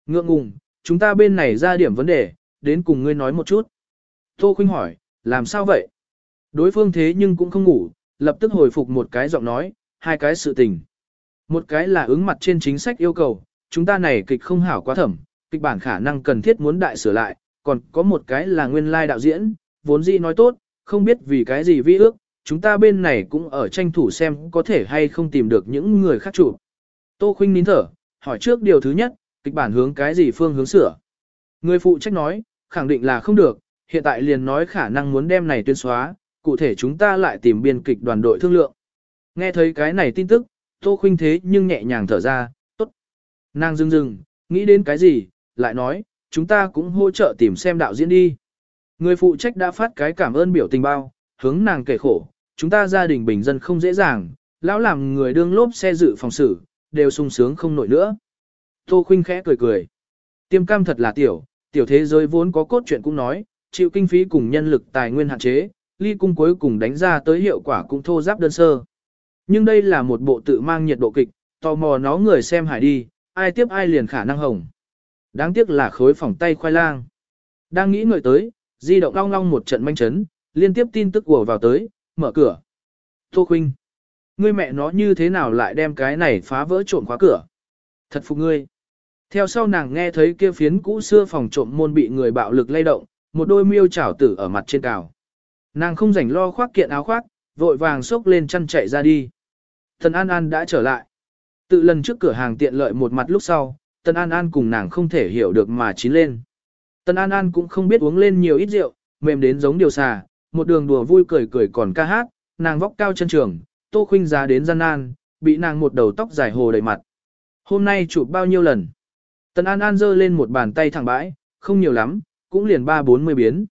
Ngượng ngùng, chúng ta bên này ra điểm vấn đề, đến cùng ngươi nói một chút. Tô Khuynh hỏi, làm sao vậy? Đối phương thế nhưng cũng không ngủ, lập tức hồi phục một cái giọng nói, hai cái sự tình. Một cái là ứng mặt trên chính sách yêu cầu, chúng ta này kịch không hảo quá thẩm, kịch bản khả năng cần thiết muốn đại sửa lại, còn có một cái là nguyên lai đạo diễn, vốn dĩ nói tốt, không biết vì cái gì vi ước, chúng ta bên này cũng ở tranh thủ xem có thể hay không tìm được những người khác chủ. Tô Khuynh nín thở, hỏi trước điều thứ nhất, kịch bản hướng cái gì phương hướng sửa. Người phụ trách nói, khẳng định là không được, hiện tại liền nói khả năng muốn đem này tuyên xóa, cụ thể chúng ta lại tìm biên kịch đoàn đội thương lượng. Nghe thấy cái này tin tức, Tô Khuynh thế nhưng nhẹ nhàng thở ra, tốt. Nàng dưng dưng, nghĩ đến cái gì, lại nói, chúng ta cũng hỗ trợ tìm xem đạo diễn đi. Người phụ trách đã phát cái cảm ơn biểu tình bao, hướng nàng kể khổ, chúng ta gia đình bình dân không dễ dàng, lão làm người đương lốp xe dự phòng xử, đều sung sướng không nổi nữa. Tô Khuynh khẽ cười cười. Tiêm cam thật là tiểu, tiểu thế giới vốn có cốt truyện cũng nói, chịu kinh phí cùng nhân lực tài nguyên hạn chế, ly cung cuối cùng đánh ra tới hiệu quả cũng thô giáp đơn sơ. Nhưng đây là một bộ tự mang nhiệt độ kịch, tò mò nó người xem hải đi, ai tiếp ai liền khả năng hồng. Đáng tiếc là khối phỏng tay khoai lang. Đang nghĩ ngợi tới, di động long long một trận manh chấn, liên tiếp tin tức ùa vào tới, mở cửa. Tô Khuynh, ngươi mẹ nó như thế nào lại đem cái này phá vỡ trộm khóa cửa? Thật phục ngươi. Theo sau nàng nghe thấy kia phiến cũ xưa phòng trộm môn bị người bạo lực lay động, một đôi miêu chảo tử ở mặt trên cào. Nàng không rảnh lo khoác kiện áo khoác, vội vàng xốc lên chăn chạy ra đi. Tần An An đã trở lại. Tự lần trước cửa hàng tiện lợi một mặt lúc sau, Tần An An cùng nàng không thể hiểu được mà chín lên. Tần An An cũng không biết uống lên nhiều ít rượu, mềm đến giống điều xà, một đường đùa vui cười cười còn ca hát, nàng vóc cao chân trường, tô khuynh giá đến gian nan, bị nàng một đầu tóc dài hồ đầy mặt. Hôm nay chụp bao nhiêu lần? Tần An An giơ lên một bàn tay thẳng bãi, không nhiều lắm, cũng liền ba bốn mươi biến.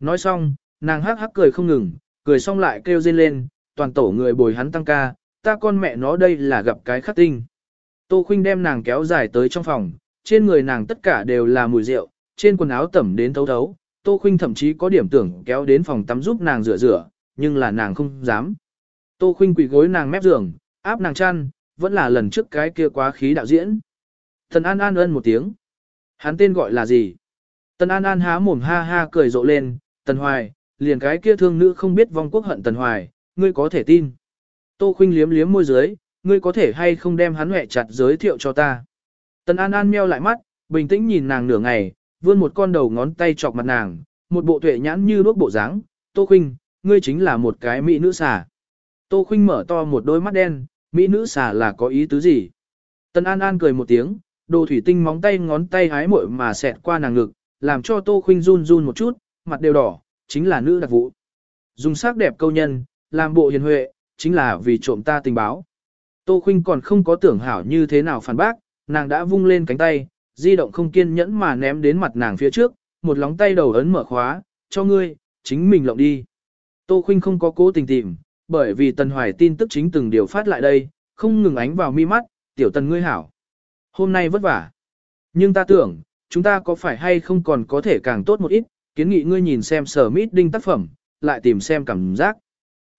Nói xong, nàng hắc hắc cười không ngừng, cười xong lại kêu rên lên, toàn tổ người bồi hắn tăng ca, ta con mẹ nó đây là gặp cái khắc tinh. Tô Khuynh đem nàng kéo dài tới trong phòng, trên người nàng tất cả đều là mùi rượu, trên quần áo tẩm đến thấu thấu. Tô Khuynh thậm chí có điểm tưởng kéo đến phòng tắm giúp nàng rửa rửa, nhưng là nàng không dám. Tô Khuynh quỳ gối nàng mép giường, áp nàng chăn, vẫn là lần trước cái kia quá khí đạo diễn. thần An An ân một tiếng. Hắn tên gọi là gì? Tần An An há mồm ha ha cười rộ lên, Tần Hoài, liền cái kia thương nữ không biết vong quốc hận Tần Hoài, ngươi có thể tin. Tô Khuynh liếm liếm môi dưới, ngươi có thể hay không đem hắn hẹ chặt giới thiệu cho ta. Tần An An meo lại mắt, bình tĩnh nhìn nàng nửa ngày, vươn một con đầu ngón tay chọc mặt nàng, một bộ tuệ nhãn như đuốc bộ dáng. Tô Khuynh, ngươi chính là một cái mỹ nữ xà. Tô Khuynh mở to một đôi mắt đen, mỹ nữ xà là có ý tứ gì? Tần An An cười một tiếng, đồ thủy tinh móng tay ngón tay hái muội mà xẹt qua nàng ngực, làm cho Tô Khuynh run run một chút, mặt đều đỏ, chính là nữ đặc vụ. Dùng sắc đẹp câu nhân, làm bộ hiền huệ, chính là vì trộm ta tình báo. Tô Khuynh còn không có tưởng hảo như thế nào phản bác, nàng đã vung lên cánh tay, di động không kiên nhẫn mà ném đến mặt nàng phía trước, một lóng tay đầu ấn mở khóa, cho ngươi, chính mình lộng đi. Tô Khuynh không có cố tình tìm, bởi vì Tần Hoài tin tức chính từng điều phát lại đây, không ngừng ánh vào mi mắt, tiểu tần ngươi hảo. Hôm nay vất vả. Nhưng ta tưởng, chúng ta có phải hay không còn có thể càng tốt một ít, kiến nghị ngươi nhìn xem sở mít đinh tác phẩm, lại tìm xem cảm giác.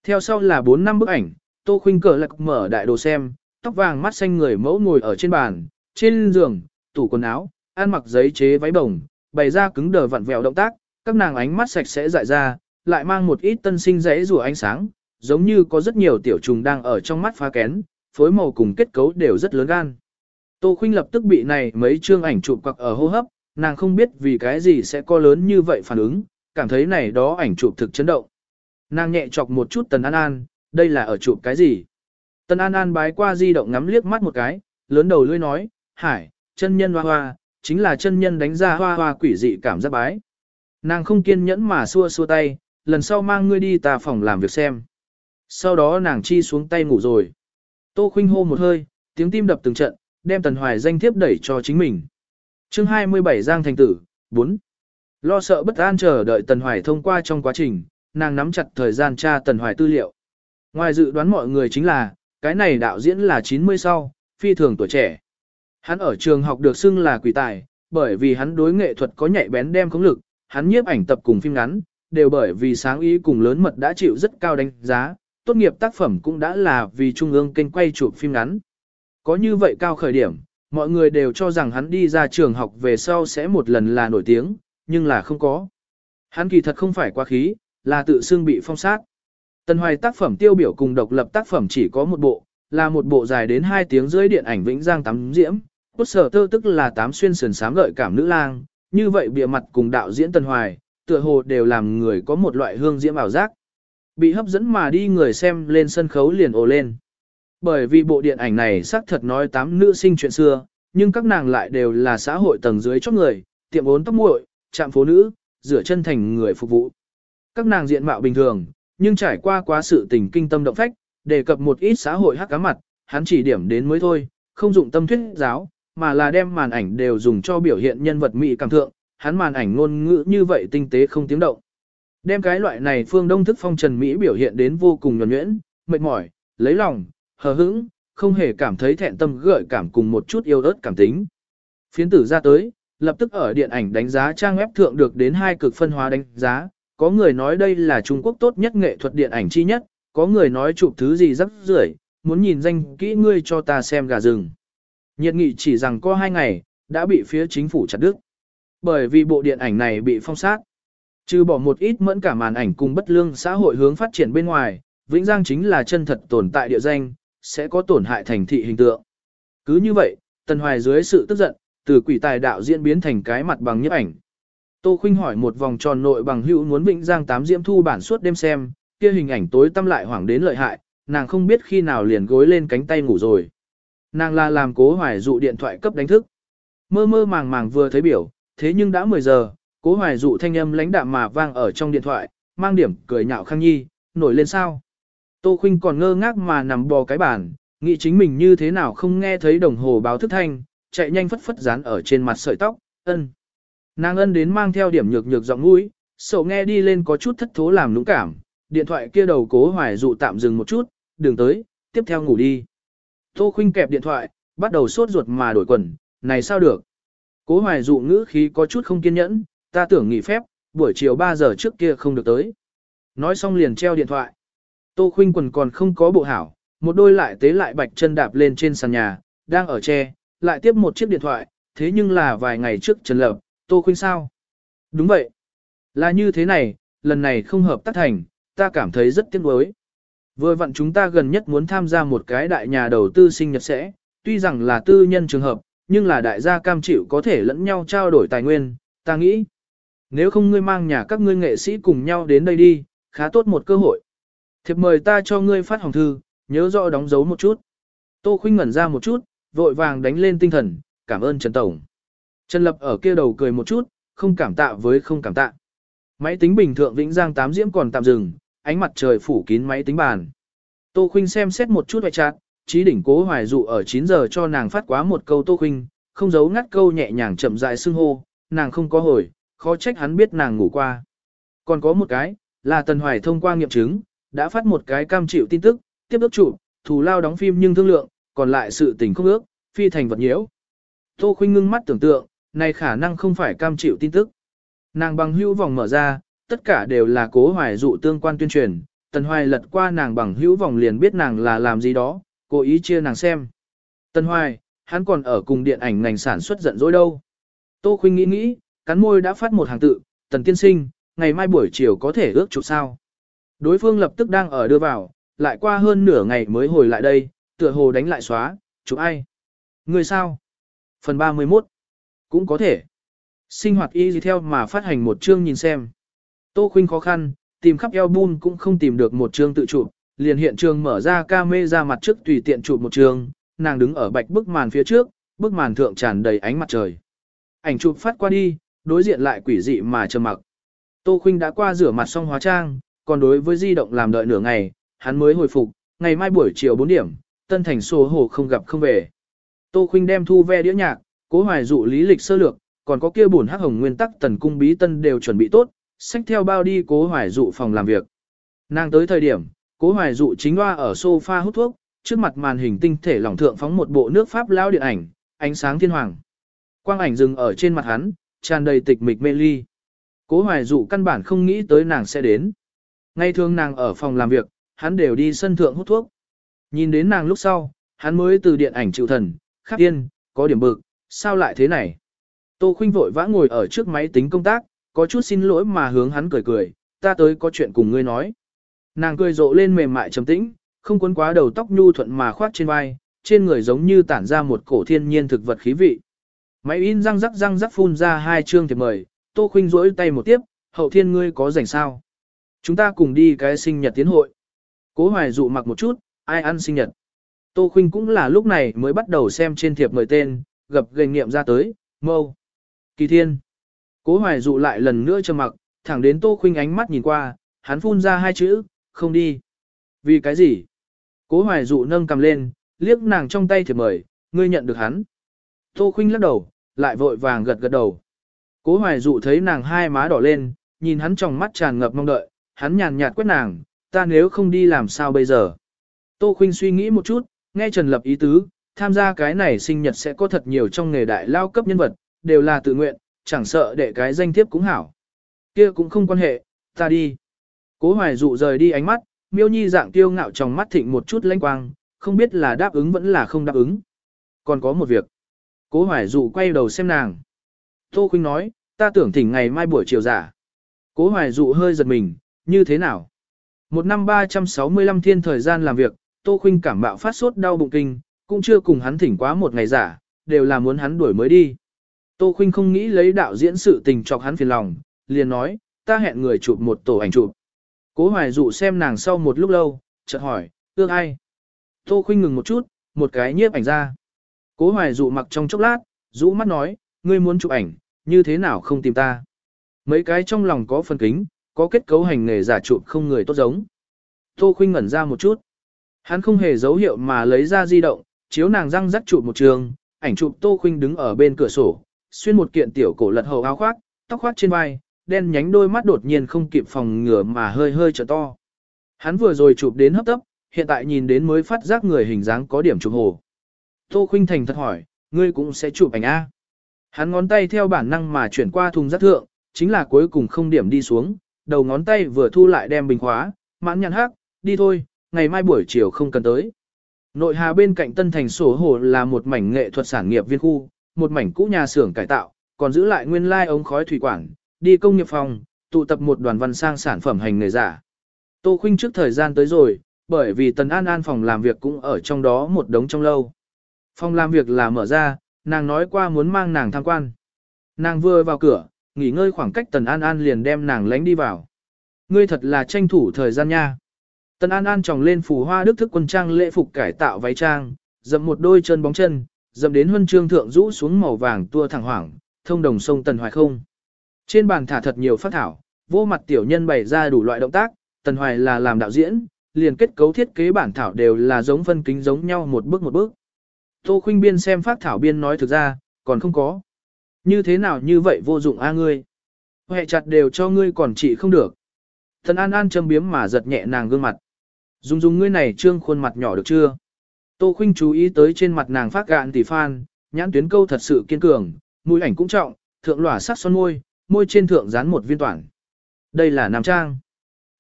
Theo sau là 4 năm bức ảnh, Tô Khuynh cờ lạc mở đại đồ xem, tóc vàng mắt xanh người mẫu ngồi ở trên bàn, trên giường, tủ quần áo, ăn mặc giấy chế váy bồng, bày ra cứng đờ vặn vẹo động tác, các nàng ánh mắt sạch sẽ dại ra, lại mang một ít tân sinh rẽ rùa ánh sáng, giống như có rất nhiều tiểu trùng đang ở trong mắt phá kén, phối màu cùng kết cấu đều rất lớn gan. Tô Khuynh lập tức bị này mấy chương ảnh chụp quặc ở hô hấp, nàng không biết vì cái gì sẽ có lớn như vậy phản ứng, cảm thấy này đó ảnh chụp thực chấn động. Nàng nhẹ chọc một chút Tần An An, đây là ở chụp cái gì? Tần An An bái qua di động ngắm liếc mắt một cái, lớn đầu lưỡi nói, hải, chân nhân hoa hoa, chính là chân nhân đánh ra hoa hoa quỷ dị cảm giác bái. Nàng không kiên nhẫn mà xua xua tay, lần sau mang ngươi đi tà phòng làm việc xem. Sau đó nàng chi xuống tay ngủ rồi. Tô khinh hô một hơi, tiếng tim đập từng trận, đem Tần Hoài danh thiếp đẩy cho chính mình. chương 27 Giang Thành Tử, 4. Lo sợ bất an chờ đợi Tần Hoài thông qua trong quá trình, nàng nắm chặt thời gian tra Tần Hoài tư liệu. Ngoài dự đoán mọi người chính là, Cái này đạo diễn là 90 sau, phi thường tuổi trẻ. Hắn ở trường học được xưng là quỷ tài, bởi vì hắn đối nghệ thuật có nhạy bén đem công lực, hắn nhiếp ảnh tập cùng phim ngắn, đều bởi vì sáng ý cùng lớn mật đã chịu rất cao đánh giá, tốt nghiệp tác phẩm cũng đã là vì trung ương kênh quay chụp phim ngắn. Có như vậy cao khởi điểm, mọi người đều cho rằng hắn đi ra trường học về sau sẽ một lần là nổi tiếng, nhưng là không có. Hắn kỳ thật không phải quá khí, là tự xưng bị phong sát. Tần Hoài tác phẩm tiêu biểu cùng độc lập tác phẩm chỉ có một bộ, là một bộ dài đến 2 tiếng rưỡi điện ảnh Vĩnh Giang tắm diễm, cốt sở tơ tức là tám xuyên sườn sám gợi cảm nữ lang, như vậy bìa mặt cùng đạo diễn Tần Hoài, tựa hồ đều làm người có một loại hương diễm ảo giác. Bị hấp dẫn mà đi người xem lên sân khấu liền ồ lên. Bởi vì bộ điện ảnh này xác thật nói tám nữ sinh chuyện xưa, nhưng các nàng lại đều là xã hội tầng dưới chót người, tiệm ốn tóc muội, chạm phố nữ, rửa chân thành người phục vụ. Các nàng diện mạo bình thường, nhưng trải qua quá sự tình kinh tâm động phách, đề cập một ít xã hội hắc cá mặt, hắn chỉ điểm đến mới thôi, không dụng tâm thuyết giáo, mà là đem màn ảnh đều dùng cho biểu hiện nhân vật mỹ cảm thượng, hắn màn ảnh ngôn ngữ như vậy tinh tế không tiếng động. Đem cái loại này phương đông thức phong trần Mỹ biểu hiện đến vô cùng nhuẩn nhuyễn, mệt mỏi, lấy lòng, hờ hững, không hề cảm thấy thẹn tâm gợi cảm cùng một chút yêu ớt cảm tính. Phiến tử ra tới, lập tức ở điện ảnh đánh giá trang web thượng được đến hai cực phân hóa đánh giá, có người nói đây là Trung Quốc tốt nhất nghệ thuật điện ảnh chi nhất, có người nói chụp thứ gì rất rưởi, muốn nhìn danh kỹ ngươi cho ta xem gà rừng. Nhiệt nghị chỉ rằng có hai ngày, đã bị phía chính phủ chặt đứt. Bởi vì bộ điện ảnh này bị phong sát. Trừ bỏ một ít mẫn cả màn ảnh cùng bất lương xã hội hướng phát triển bên ngoài, Vĩnh Giang chính là chân thật tồn tại địa danh, sẽ có tổn hại thành thị hình tượng. Cứ như vậy, Tần Hoài dưới sự tức giận, từ quỷ tài đạo diễn biến thành cái mặt bằng nhiếp ảnh. Tô Khuynh hỏi một vòng tròn nội bằng hữu muốn Vĩnh Giang tám diễm thu bản suốt đêm xem, kia hình ảnh tối tăm lại hoảng đến lợi hại, nàng không biết khi nào liền gối lên cánh tay ngủ rồi. Nàng là làm cố hoài dụ điện thoại cấp đánh thức. Mơ mơ màng màng vừa thấy biểu, thế nhưng đã 10 giờ, cố hoài dụ thanh âm lãnh đạm mà vang ở trong điện thoại, mang điểm cười nhạo khang nhi, nổi lên sao. Tô Khuynh còn ngơ ngác mà nằm bò cái bàn, nghĩ chính mình như thế nào không nghe thấy đồng hồ báo thức thanh, chạy nhanh phất phất dán ở trên mặt sợi tóc, ân. Nàng ân đến mang theo điểm nhược nhược giọng mũi, sầu nghe đi lên có chút thất thố làm nũng cảm, điện thoại kia đầu cố hoài dụ tạm dừng một chút, đường tới, tiếp theo ngủ đi. Tô Khuynh kẹp điện thoại, bắt đầu sốt ruột mà đổi quần, này sao được. Cố hoài dụ ngữ khí có chút không kiên nhẫn, ta tưởng nghỉ phép, buổi chiều 3 giờ trước kia không được tới. Nói xong liền treo điện thoại. Tô Khuynh quần còn không có bộ hảo, một đôi lại tế lại bạch chân đạp lên trên sàn nhà, đang ở tre, lại tiếp một chiếc điện thoại, thế nhưng là vài ngày trước Trần Lập, Tô Khuynh sao? Đúng vậy. Là như thế này, lần này không hợp tác thành, ta cảm thấy rất tiếc nuối. Vừa vặn chúng ta gần nhất muốn tham gia một cái đại nhà đầu tư sinh nhật sẽ, tuy rằng là tư nhân trường hợp, nhưng là đại gia cam chịu có thể lẫn nhau trao đổi tài nguyên, ta nghĩ. Nếu không ngươi mang nhà các ngươi nghệ sĩ cùng nhau đến đây đi, khá tốt một cơ hội. Thiệp mời ta cho ngươi phát hồng thư, nhớ rõ đóng dấu một chút. Tô Khuynh ngẩn ra một chút, vội vàng đánh lên tinh thần, cảm ơn Trần Tổng. Trần Lập ở kia đầu cười một chút, không cảm tạ với không cảm tạ. Máy tính bình thường Vĩnh Giang tám diễm còn tạm dừng, ánh mặt trời phủ kín máy tính bàn. Tô Khuynh xem xét một chút hoại chát, trí đỉnh cố hoài dụ ở 9 giờ cho nàng phát quá một câu Tô Khuynh, không giấu ngắt câu nhẹ nhàng chậm rãi xưng hô, nàng không có hồi, khó trách hắn biết nàng ngủ qua. Còn có một cái, là Tần Hoài thông qua nghiệm chứng, đã phát một cái cam chịu tin tức, tiếp ước chủ, thù lao đóng phim nhưng thương lượng, còn lại sự tình không ước, phi thành vật nhiễu. Tô Khuynh ngưng mắt tưởng tượng, này khả năng không phải cam chịu tin tức. Nàng bằng hữu vòng mở ra, tất cả đều là cố hoài dụ tương quan tuyên truyền, Tần Hoài lật qua nàng bằng hữu vòng liền biết nàng là làm gì đó, cố ý chia nàng xem. Tần Hoài, hắn còn ở cùng điện ảnh ngành sản xuất giận dỗi đâu. Tô Khuynh nghĩ nghĩ, cắn môi đã phát một hàng tự, Tần Tiên Sinh, ngày mai buổi chiều có thể ước chụp sao. Đối phương lập tức đang ở đưa vào, lại qua hơn nửa ngày mới hồi lại đây, tựa hồ đánh lại xóa, chụp ai? Người sao? Phần 31. Cũng có thể. Sinh hoạt y gì theo mà phát hành một chương nhìn xem. Tô Khuynh khó khăn, tìm khắp album cũng không tìm được một chương tự chụp, liền hiện trường mở ra camera mặt trước tùy tiện chụp một chương, nàng đứng ở bạch bức màn phía trước, bức màn thượng tràn đầy ánh mặt trời. Ảnh chụp phát qua đi, đối diện lại quỷ dị mà trầm mặc. Tô Khuynh đã qua rửa mặt xong hóa trang, còn đối với di động làm đợi nửa ngày, hắn mới hồi phục, ngày mai buổi chiều 4 điểm, Tân Thành sổ Hồ không gặp không về. Tô Khuynh đem thu ve đĩa nhạc, cố hoài dụ lý lịch sơ lược, còn có kia buồn hắc hồng nguyên tắc tần cung bí tân đều chuẩn bị tốt, xách theo bao đi cố hoài dụ phòng làm việc. Nàng tới thời điểm, cố hoài dụ chính loa ở sofa hút thuốc, trước mặt màn hình tinh thể lỏng thượng phóng một bộ nước Pháp lao điện ảnh, ánh sáng thiên hoàng. Quang ảnh dừng ở trên mặt hắn, tràn đầy tịch mịch mê ly. Cố hoài dụ căn bản không nghĩ tới nàng sẽ đến. Ngay thường nàng ở phòng làm việc, hắn đều đi sân thượng hút thuốc. Nhìn đến nàng lúc sau, hắn mới từ điện ảnh chịu thần, khắc tiên, có điểm bực, sao lại thế này? Tô Khuynh vội vã ngồi ở trước máy tính công tác, có chút xin lỗi mà hướng hắn cười cười, ta tới có chuyện cùng ngươi nói. Nàng cười rộ lên mềm mại trầm tĩnh, không cuốn quá đầu tóc nhu thuận mà khoát trên vai, trên người giống như tản ra một cổ thiên nhiên thực vật khí vị. Máy in răng rắc răng rắc phun ra hai chương thiệp mời, Tô Khuynh rỗi tay một tiếp, hậu thiên ngươi có rảnh sao? Chúng ta cùng đi cái sinh nhật tiến hội. Cố hoài dụ mặc một chút, ai ăn sinh nhật. Tô Khuynh cũng là lúc này mới bắt đầu xem trên thiệp mời tên, gặp gành nghiệm ra tới, mâu. Kỳ thiên. Cố hoài dụ lại lần nữa trầm mặc, thẳng đến Tô Khuynh ánh mắt nhìn qua, hắn phun ra hai chữ, không đi. Vì cái gì? Cố hoài dụ nâng cầm lên, liếc nàng trong tay thiệp mời, ngươi nhận được hắn. Tô Khuynh lắc đầu, lại vội vàng gật gật đầu. Cố hoài dụ thấy nàng hai má đỏ lên, nhìn hắn trong mắt tràn ngập mong đợi, hắn nhàn nhạt quét nàng, ta nếu không đi làm sao bây giờ. Tô Khuynh suy nghĩ một chút, nghe Trần Lập ý tứ, tham gia cái này sinh nhật sẽ có thật nhiều trong nghề đại lao cấp nhân vật, đều là tự nguyện, chẳng sợ để cái danh thiếp cũng hảo. Kia cũng không quan hệ, ta đi. Cố hoài dụ rời đi ánh mắt, miêu nhi dạng tiêu ngạo trong mắt thịnh một chút lanh quang, không biết là đáp ứng vẫn là không đáp ứng. Còn có một việc. Cố hoài dụ quay đầu xem nàng. Tô Khuynh nói, ta tưởng thỉnh ngày mai buổi chiều giả. Cố hoài dụ hơi giật mình, như thế nào? Một năm 365 thiên thời gian làm việc, Tô Khuynh cảm bạo phát sốt đau bụng kinh, cũng chưa cùng hắn thỉnh quá một ngày giả, đều là muốn hắn đuổi mới đi. Tô Khuynh không nghĩ lấy đạo diễn sự tình chọc hắn phiền lòng, liền nói, ta hẹn người chụp một tổ ảnh chụp. Cố hoài dụ xem nàng sau một lúc lâu, chợt hỏi, ước ai? Tô Khuynh ngừng một chút, một cái nhiếp ảnh ra. Cố hoài dụ mặc trong chốc lát, rũ mắt nói, ngươi muốn chụp ảnh, như thế nào không tìm ta? Mấy cái trong lòng có phần kính, có kết cấu hành nghề giả chụp không người tốt giống. Tô Khuynh ngẩn ra một chút. Hắn không hề dấu hiệu mà lấy ra di động, chiếu nàng răng rắc chụp một trường, ảnh chụp Tô Khuynh đứng ở bên cửa sổ, xuyên một kiện tiểu cổ lật hầu áo khoác, tóc khoác trên vai, đen nhánh đôi mắt đột nhiên không kịp phòng ngừa mà hơi hơi trở to. Hắn vừa rồi chụp đến hấp tấp, hiện tại nhìn đến mới phát giác người hình dáng có điểm chụp hồ. Tô Khuynh thành thật hỏi, ngươi cũng sẽ chụp ảnh A. Hắn ngón tay theo bản năng mà chuyển qua thùng rác thượng, chính là cuối cùng không điểm đi xuống, đầu ngón tay vừa thu lại đem bình khóa, mãn nhăn hắc, đi thôi, ngày mai buổi chiều không cần tới. Nội hà bên cạnh Tân Thành sổ hồ là một mảnh nghệ thuật sản nghiệp viên khu, một mảnh cũ nhà xưởng cải tạo, còn giữ lại nguyên lai ống khói thủy quản, đi công nghiệp phòng, tụ tập một đoàn văn sang sản phẩm hành nghề giả. Tô Khuynh trước thời gian tới rồi, bởi vì Tần An An phòng làm việc cũng ở trong đó một đống trong lâu. Phòng làm việc là mở ra, nàng nói qua muốn mang nàng tham quan. Nàng vừa vào cửa, nghỉ ngơi khoảng cách Tần An An liền đem nàng lánh đi vào. Ngươi thật là tranh thủ thời gian nha. Tần An An tròng lên phù hoa đức thức quân trang lễ phục cải tạo váy trang, dậm một đôi chân bóng chân, dậm đến huân chương thượng rũ xuống màu vàng tua thẳng hoảng, thông đồng sông Tần Hoài không. Trên bàn thả thật nhiều phát thảo, vô mặt tiểu nhân bày ra đủ loại động tác, Tần Hoài là làm đạo diễn, liền kết cấu thiết kế bản thảo đều là giống phân kính giống nhau một bước một bước. Tô Khuynh Biên xem phát thảo biên nói thực ra, còn không có. Như thế nào như vậy vô dụng a ngươi? Hệ chặt đều cho ngươi còn trị không được. Thần An An châm biếm mà giật nhẹ nàng gương mặt. Dung dung ngươi này trương khuôn mặt nhỏ được chưa? Tô Khuynh chú ý tới trên mặt nàng phát gạn tỉ phan, nhãn tuyến câu thật sự kiên cường, mũi ảnh cũng trọng, thượng lỏa sắc son môi, môi trên thượng dán một viên toản. Đây là nam trang.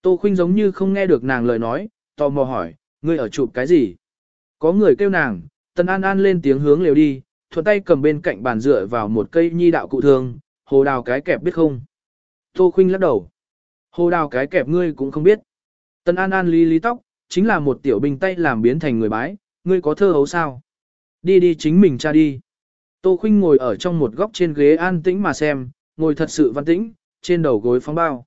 Tô Khuynh giống như không nghe được nàng lời nói, tò mò hỏi, ngươi ở chụp cái gì? Có người kêu nàng, Tần An An lên tiếng hướng liều đi, thuận tay cầm bên cạnh bàn dựa vào một cây nhi đạo cụ thường, hồ đào cái kẹp biết không? Tô Khuynh lắc đầu. Hồ đào cái kẹp ngươi cũng không biết. Tần An An lý lý tóc, chính là một tiểu binh tay làm biến thành người bái, ngươi có thơ hấu sao? Đi đi chính mình cha đi. Tô Khuynh ngồi ở trong một góc trên ghế an tĩnh mà xem, ngồi thật sự văn tĩnh, trên đầu gối phóng bao.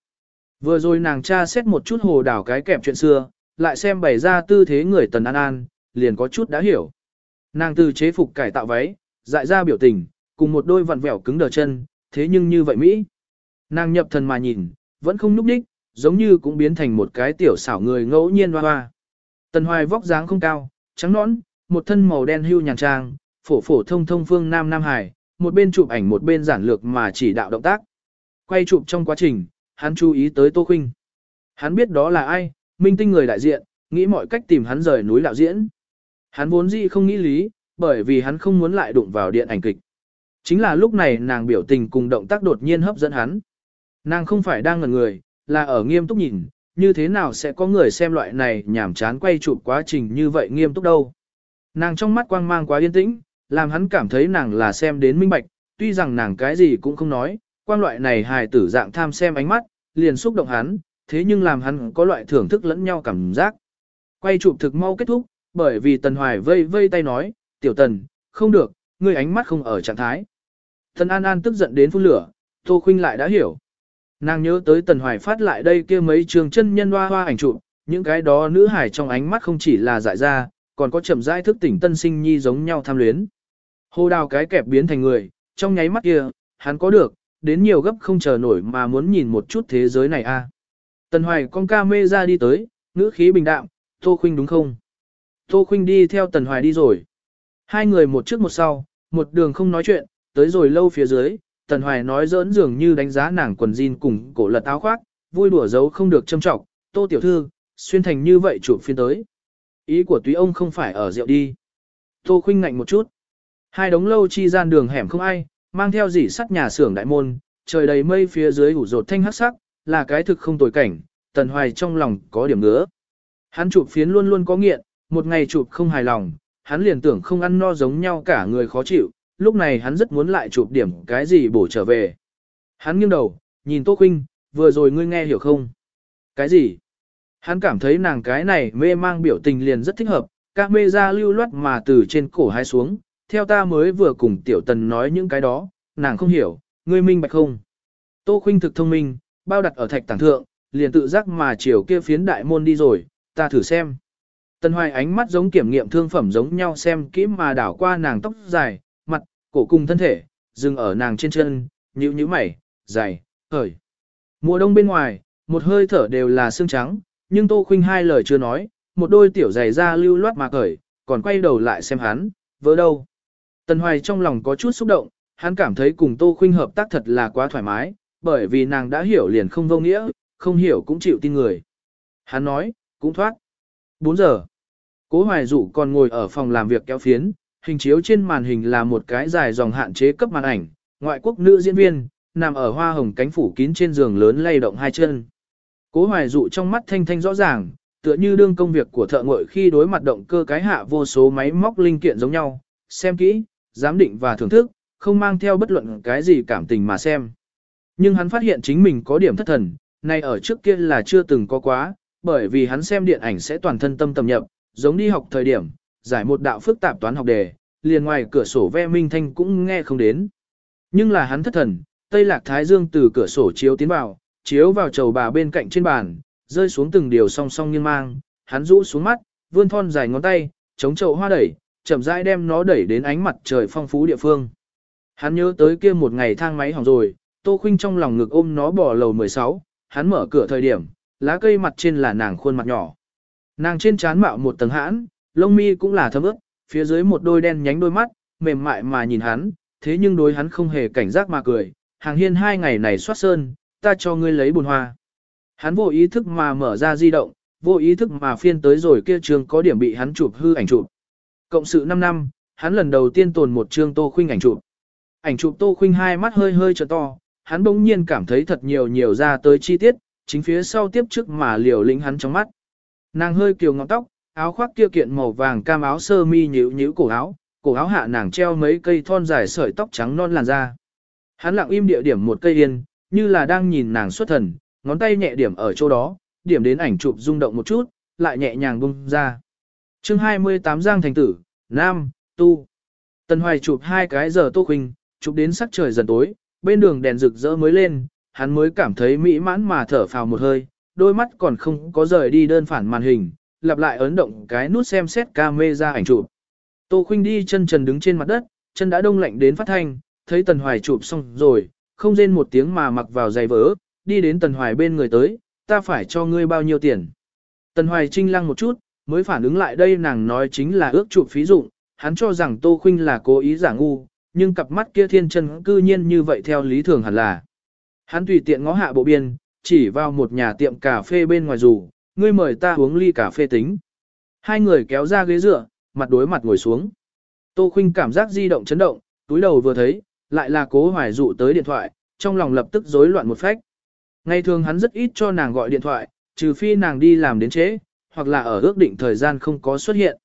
Vừa rồi nàng cha xét một chút hồ đảo cái kẹp chuyện xưa, lại xem bày ra tư thế người tần an an, liền có chút đã hiểu. Nàng từ chế phục cải tạo váy, dại ra biểu tình, cùng một đôi vặn vẹo cứng đờ chân, thế nhưng như vậy Mỹ. Nàng nhập thần mà nhìn, vẫn không núp đích, giống như cũng biến thành một cái tiểu xảo người ngẫu nhiên hoa hoa. Tần hoài vóc dáng không cao, trắng nõn, một thân màu đen hưu nhàn trang, phổ phổ thông thông phương Nam Nam Hải, một bên chụp ảnh một bên giản lược mà chỉ đạo động tác. Quay chụp trong quá trình, hắn chú ý tới Tô Khuynh. Hắn biết đó là ai, minh tinh người đại diện, nghĩ mọi cách tìm hắn rời núi đạo diễn. Hắn vốn dĩ không nghĩ lý, bởi vì hắn không muốn lại đụng vào điện ảnh kịch. Chính là lúc này nàng biểu tình cùng động tác đột nhiên hấp dẫn hắn. Nàng không phải đang ngẩn người, là ở nghiêm túc nhìn, như thế nào sẽ có người xem loại này nhảm chán quay chụp quá trình như vậy nghiêm túc đâu. Nàng trong mắt quang mang quá yên tĩnh, làm hắn cảm thấy nàng là xem đến minh bạch, tuy rằng nàng cái gì cũng không nói, quang loại này hài tử dạng tham xem ánh mắt, liền xúc động hắn, thế nhưng làm hắn có loại thưởng thức lẫn nhau cảm giác. Quay chụp thực mau kết thúc, bởi vì Tần Hoài vây vây tay nói, tiểu Tần, không được, ngươi ánh mắt không ở trạng thái. Tần An An tức giận đến phun lửa, Tô Khuynh lại đã hiểu. Nàng nhớ tới Tần Hoài phát lại đây kia mấy trường chân nhân hoa hoa ảnh chụp, những cái đó nữ hải trong ánh mắt không chỉ là dại ra, còn có chậm rãi thức tỉnh tân sinh nhi giống nhau tham luyến. Hồ đào cái kẹp biến thành người, trong nháy mắt kia, hắn có được, đến nhiều gấp không chờ nổi mà muốn nhìn một chút thế giới này a. À. Tần Hoài con ca mê ra đi tới, ngữ khí bình đạm, Tô Khuynh đúng không? Tô Khuynh đi theo Tần Hoài đi rồi. Hai người một trước một sau, một đường không nói chuyện, tới rồi lâu phía dưới, Tần Hoài nói giỡn dường như đánh giá nàng quần jean cùng cổ lật áo khoác, vui đùa giấu không được châm trọng, Tô tiểu thư, xuyên thành như vậy chụp phiên tới. Ý của túy ông không phải ở rượu đi. Tô khinh ngạnh một chút. Hai đống lâu chi gian đường hẻm không ai, mang theo dỉ sắt nhà xưởng đại môn, trời đầy mây phía dưới ủ rột thanh hắc sắc, là cái thực không tồi cảnh, Tần Hoài trong lòng có điểm ngứa. Hắn chụp phiến luôn luôn có nghiện, một ngày chụp không hài lòng, hắn liền tưởng không ăn no giống nhau cả người khó chịu, lúc này hắn rất muốn lại chụp điểm cái gì bổ trở về. Hắn nghiêng đầu, nhìn Tô Khuynh, vừa rồi ngươi nghe hiểu không? Cái gì? Hắn cảm thấy nàng cái này mê mang biểu tình liền rất thích hợp, các mê ra lưu loát mà từ trên cổ hai xuống, theo ta mới vừa cùng tiểu tần nói những cái đó, nàng không hiểu, ngươi minh bạch không? Tô Khuynh thực thông minh, bao đặt ở thạch tảng thượng, liền tự giác mà chiều kia phiến đại môn đi rồi, ta thử xem. Tần Hoài ánh mắt giống kiểm nghiệm thương phẩm giống nhau xem kỹ mà đảo qua nàng tóc dài, mặt, cổ cùng thân thể, dừng ở nàng trên chân, nhíu nhíu mày, dài, khởi. Mùa đông bên ngoài, một hơi thở đều là xương trắng, nhưng Tô Khuynh hai lời chưa nói, một đôi tiểu giày da lưu loát mà cởi, còn quay đầu lại xem hắn, vỡ đâu. Tần Hoài trong lòng có chút xúc động, hắn cảm thấy cùng Tô Khuynh hợp tác thật là quá thoải mái, bởi vì nàng đã hiểu liền không vô nghĩa, không hiểu cũng chịu tin người. Hắn nói, cũng thoát. 4 giờ. Cố Hoài Dụ còn ngồi ở phòng làm việc kéo phiến, hình chiếu trên màn hình là một cái dài dòng hạn chế cấp màn ảnh, ngoại quốc nữ diễn viên, nằm ở hoa hồng cánh phủ kín trên giường lớn lay động hai chân. Cố Hoài Dụ trong mắt thanh thanh rõ ràng, tựa như đương công việc của thợ ngội khi đối mặt động cơ cái hạ vô số máy móc linh kiện giống nhau, xem kỹ, giám định và thưởng thức, không mang theo bất luận cái gì cảm tình mà xem. Nhưng hắn phát hiện chính mình có điểm thất thần, này ở trước kia là chưa từng có quá, bởi vì hắn xem điện ảnh sẽ toàn thân tâm tầm nhập, giống đi học thời điểm, giải một đạo phức tạp toán học đề, liền ngoài cửa sổ ve minh thanh cũng nghe không đến. Nhưng là hắn thất thần, Tây Lạc Thái Dương từ cửa sổ chiếu tiến vào, chiếu vào chầu bà bên cạnh trên bàn, rơi xuống từng điều song song nghiêng mang, hắn rũ xuống mắt, vươn thon dài ngón tay, chống chậu hoa đẩy, chậm rãi đem nó đẩy đến ánh mặt trời phong phú địa phương. Hắn nhớ tới kia một ngày thang máy hỏng rồi, Tô Khuynh trong lòng ngực ôm nó bỏ lầu 16, hắn mở cửa thời điểm, lá cây mặt trên là nàng khuôn mặt nhỏ. Nàng trên trán mạo một tầng hãn, lông mi cũng là thấm ướt, phía dưới một đôi đen nhánh đôi mắt, mềm mại mà nhìn hắn, thế nhưng đối hắn không hề cảnh giác mà cười. Hàng hiên hai ngày này soát sơn, ta cho ngươi lấy bùn hoa. Hắn vô ý thức mà mở ra di động, vô ý thức mà phiên tới rồi kia trường có điểm bị hắn chụp hư ảnh chụp. Cộng sự 5 năm, hắn lần đầu tiên tồn một chương tô khuynh ảnh chụp. Ảnh chụp tô khuynh hai mắt hơi hơi trợ to, hắn bỗng nhiên cảm thấy thật nhiều nhiều ra tới chi tiết, chính phía sau tiếp trước mà liều lĩnh hắn trong mắt. Nàng hơi kiều ngọn tóc, áo khoác kia kiện màu vàng cam áo sơ mi nhíu nhíu cổ áo, cổ áo hạ nàng treo mấy cây thon dài sợi tóc trắng non làn da. Hắn lặng im địa điểm một cây yên, như là đang nhìn nàng xuất thần, ngón tay nhẹ điểm ở chỗ đó, điểm đến ảnh chụp rung động một chút, lại nhẹ nhàng bung ra. chương 28 Giang Thành Tử, Nam, Tu. Tần Hoài chụp hai cái giờ tô khuynh, chụp đến sắc trời dần tối, bên đường đèn rực rỡ mới lên, hắn mới cảm thấy mỹ mãn mà thở phào một hơi, đôi mắt còn không có rời đi đơn phản màn hình, lặp lại ấn động cái nút xem xét camera ảnh chụp. Tô Khuynh đi chân trần đứng trên mặt đất, chân đã đông lạnh đến phát thanh, thấy Tần Hoài chụp xong rồi, không rên một tiếng mà mặc vào giày vỡ, đi đến Tần Hoài bên người tới, ta phải cho ngươi bao nhiêu tiền. Tần Hoài trinh lăng một chút, mới phản ứng lại đây nàng nói chính là ước chụp phí dụng, hắn cho rằng Tô Khuynh là cố ý giả ngu, nhưng cặp mắt kia thiên chân cư nhiên như vậy theo lý thường hẳn là. Hắn tùy tiện ngó hạ bộ biên, chỉ vào một nhà tiệm cà phê bên ngoài dù, ngươi mời ta uống ly cà phê tính. Hai người kéo ra ghế dựa, mặt đối mặt ngồi xuống. Tô Khuynh cảm giác di động chấn động, túi đầu vừa thấy, lại là cố hoài dụ tới điện thoại, trong lòng lập tức rối loạn một phách. Ngày thường hắn rất ít cho nàng gọi điện thoại, trừ phi nàng đi làm đến trễ, hoặc là ở ước định thời gian không có xuất hiện.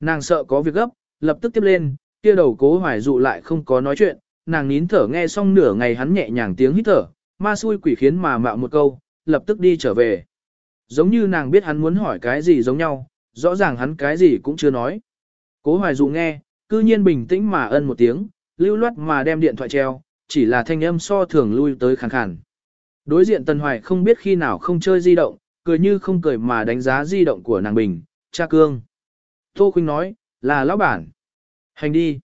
Nàng sợ có việc gấp, lập tức tiếp lên, kia đầu cố hoài dụ lại không có nói chuyện, nàng nín thở nghe xong nửa ngày hắn nhẹ nhàng tiếng hít thở, ma xui quỷ khiến mà mạo một câu, lập tức đi trở về. Giống như nàng biết hắn muốn hỏi cái gì giống nhau, rõ ràng hắn cái gì cũng chưa nói. Cố hoài dụ nghe, cư nhiên bình tĩnh mà ân một tiếng, lưu loát mà đem điện thoại treo, chỉ là thanh âm so thường lui tới khàn khàn. Đối diện Tần Hoài không biết khi nào không chơi di động, cười như không cười mà đánh giá di động của nàng bình, cha cương. Tô Khuynh nói, là lão bản. Hành đi.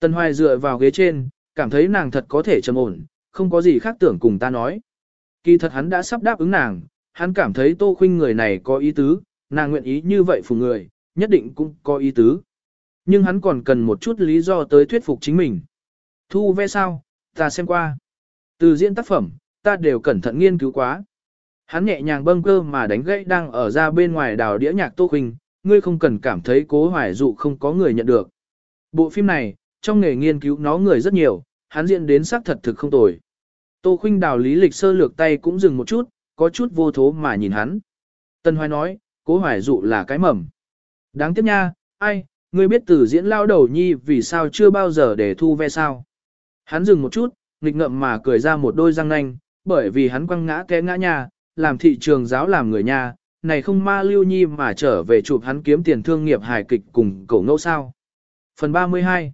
Tần Hoài dựa vào ghế trên, cảm thấy nàng thật có thể trầm ổn, không có gì khác tưởng cùng ta nói. Kỳ thật hắn đã sắp đáp ứng nàng, hắn cảm thấy Tô Khuynh người này có ý tứ, nàng nguyện ý như vậy phụ người, nhất định cũng có ý tứ. Nhưng hắn còn cần một chút lý do tới thuyết phục chính mình. Thu ve sao, ta xem qua. Từ diễn tác phẩm, ta đều cẩn thận nghiên cứu quá. Hắn nhẹ nhàng bâng cơ mà đánh gãy đang ở ra bên ngoài đào đĩa nhạc Tô Khuynh, ngươi không cần cảm thấy cố hoài dụ không có người nhận được. Bộ phim này, trong nghề nghiên cứu nó người rất nhiều, hắn diễn đến xác thật thực không tồi. Tô Khuynh đào lý lịch sơ lược tay cũng dừng một chút, có chút vô thố mà nhìn hắn. Tân Hoài nói, cố hoài dụ là cái mầm. Đáng tiếc nha, ai, ngươi biết từ diễn lao đầu nhi vì sao chưa bao giờ để thu ve sao. Hắn dừng một chút, nghịch ngậm mà cười ra một đôi răng nanh, bởi vì hắn quăng ngã té ngã nha, làm thị trường giáo làm người nha, này không ma lưu nhi mà trở về chụp hắn kiếm tiền thương nghiệp hài kịch cùng cổ ngẫu sao. Phần 32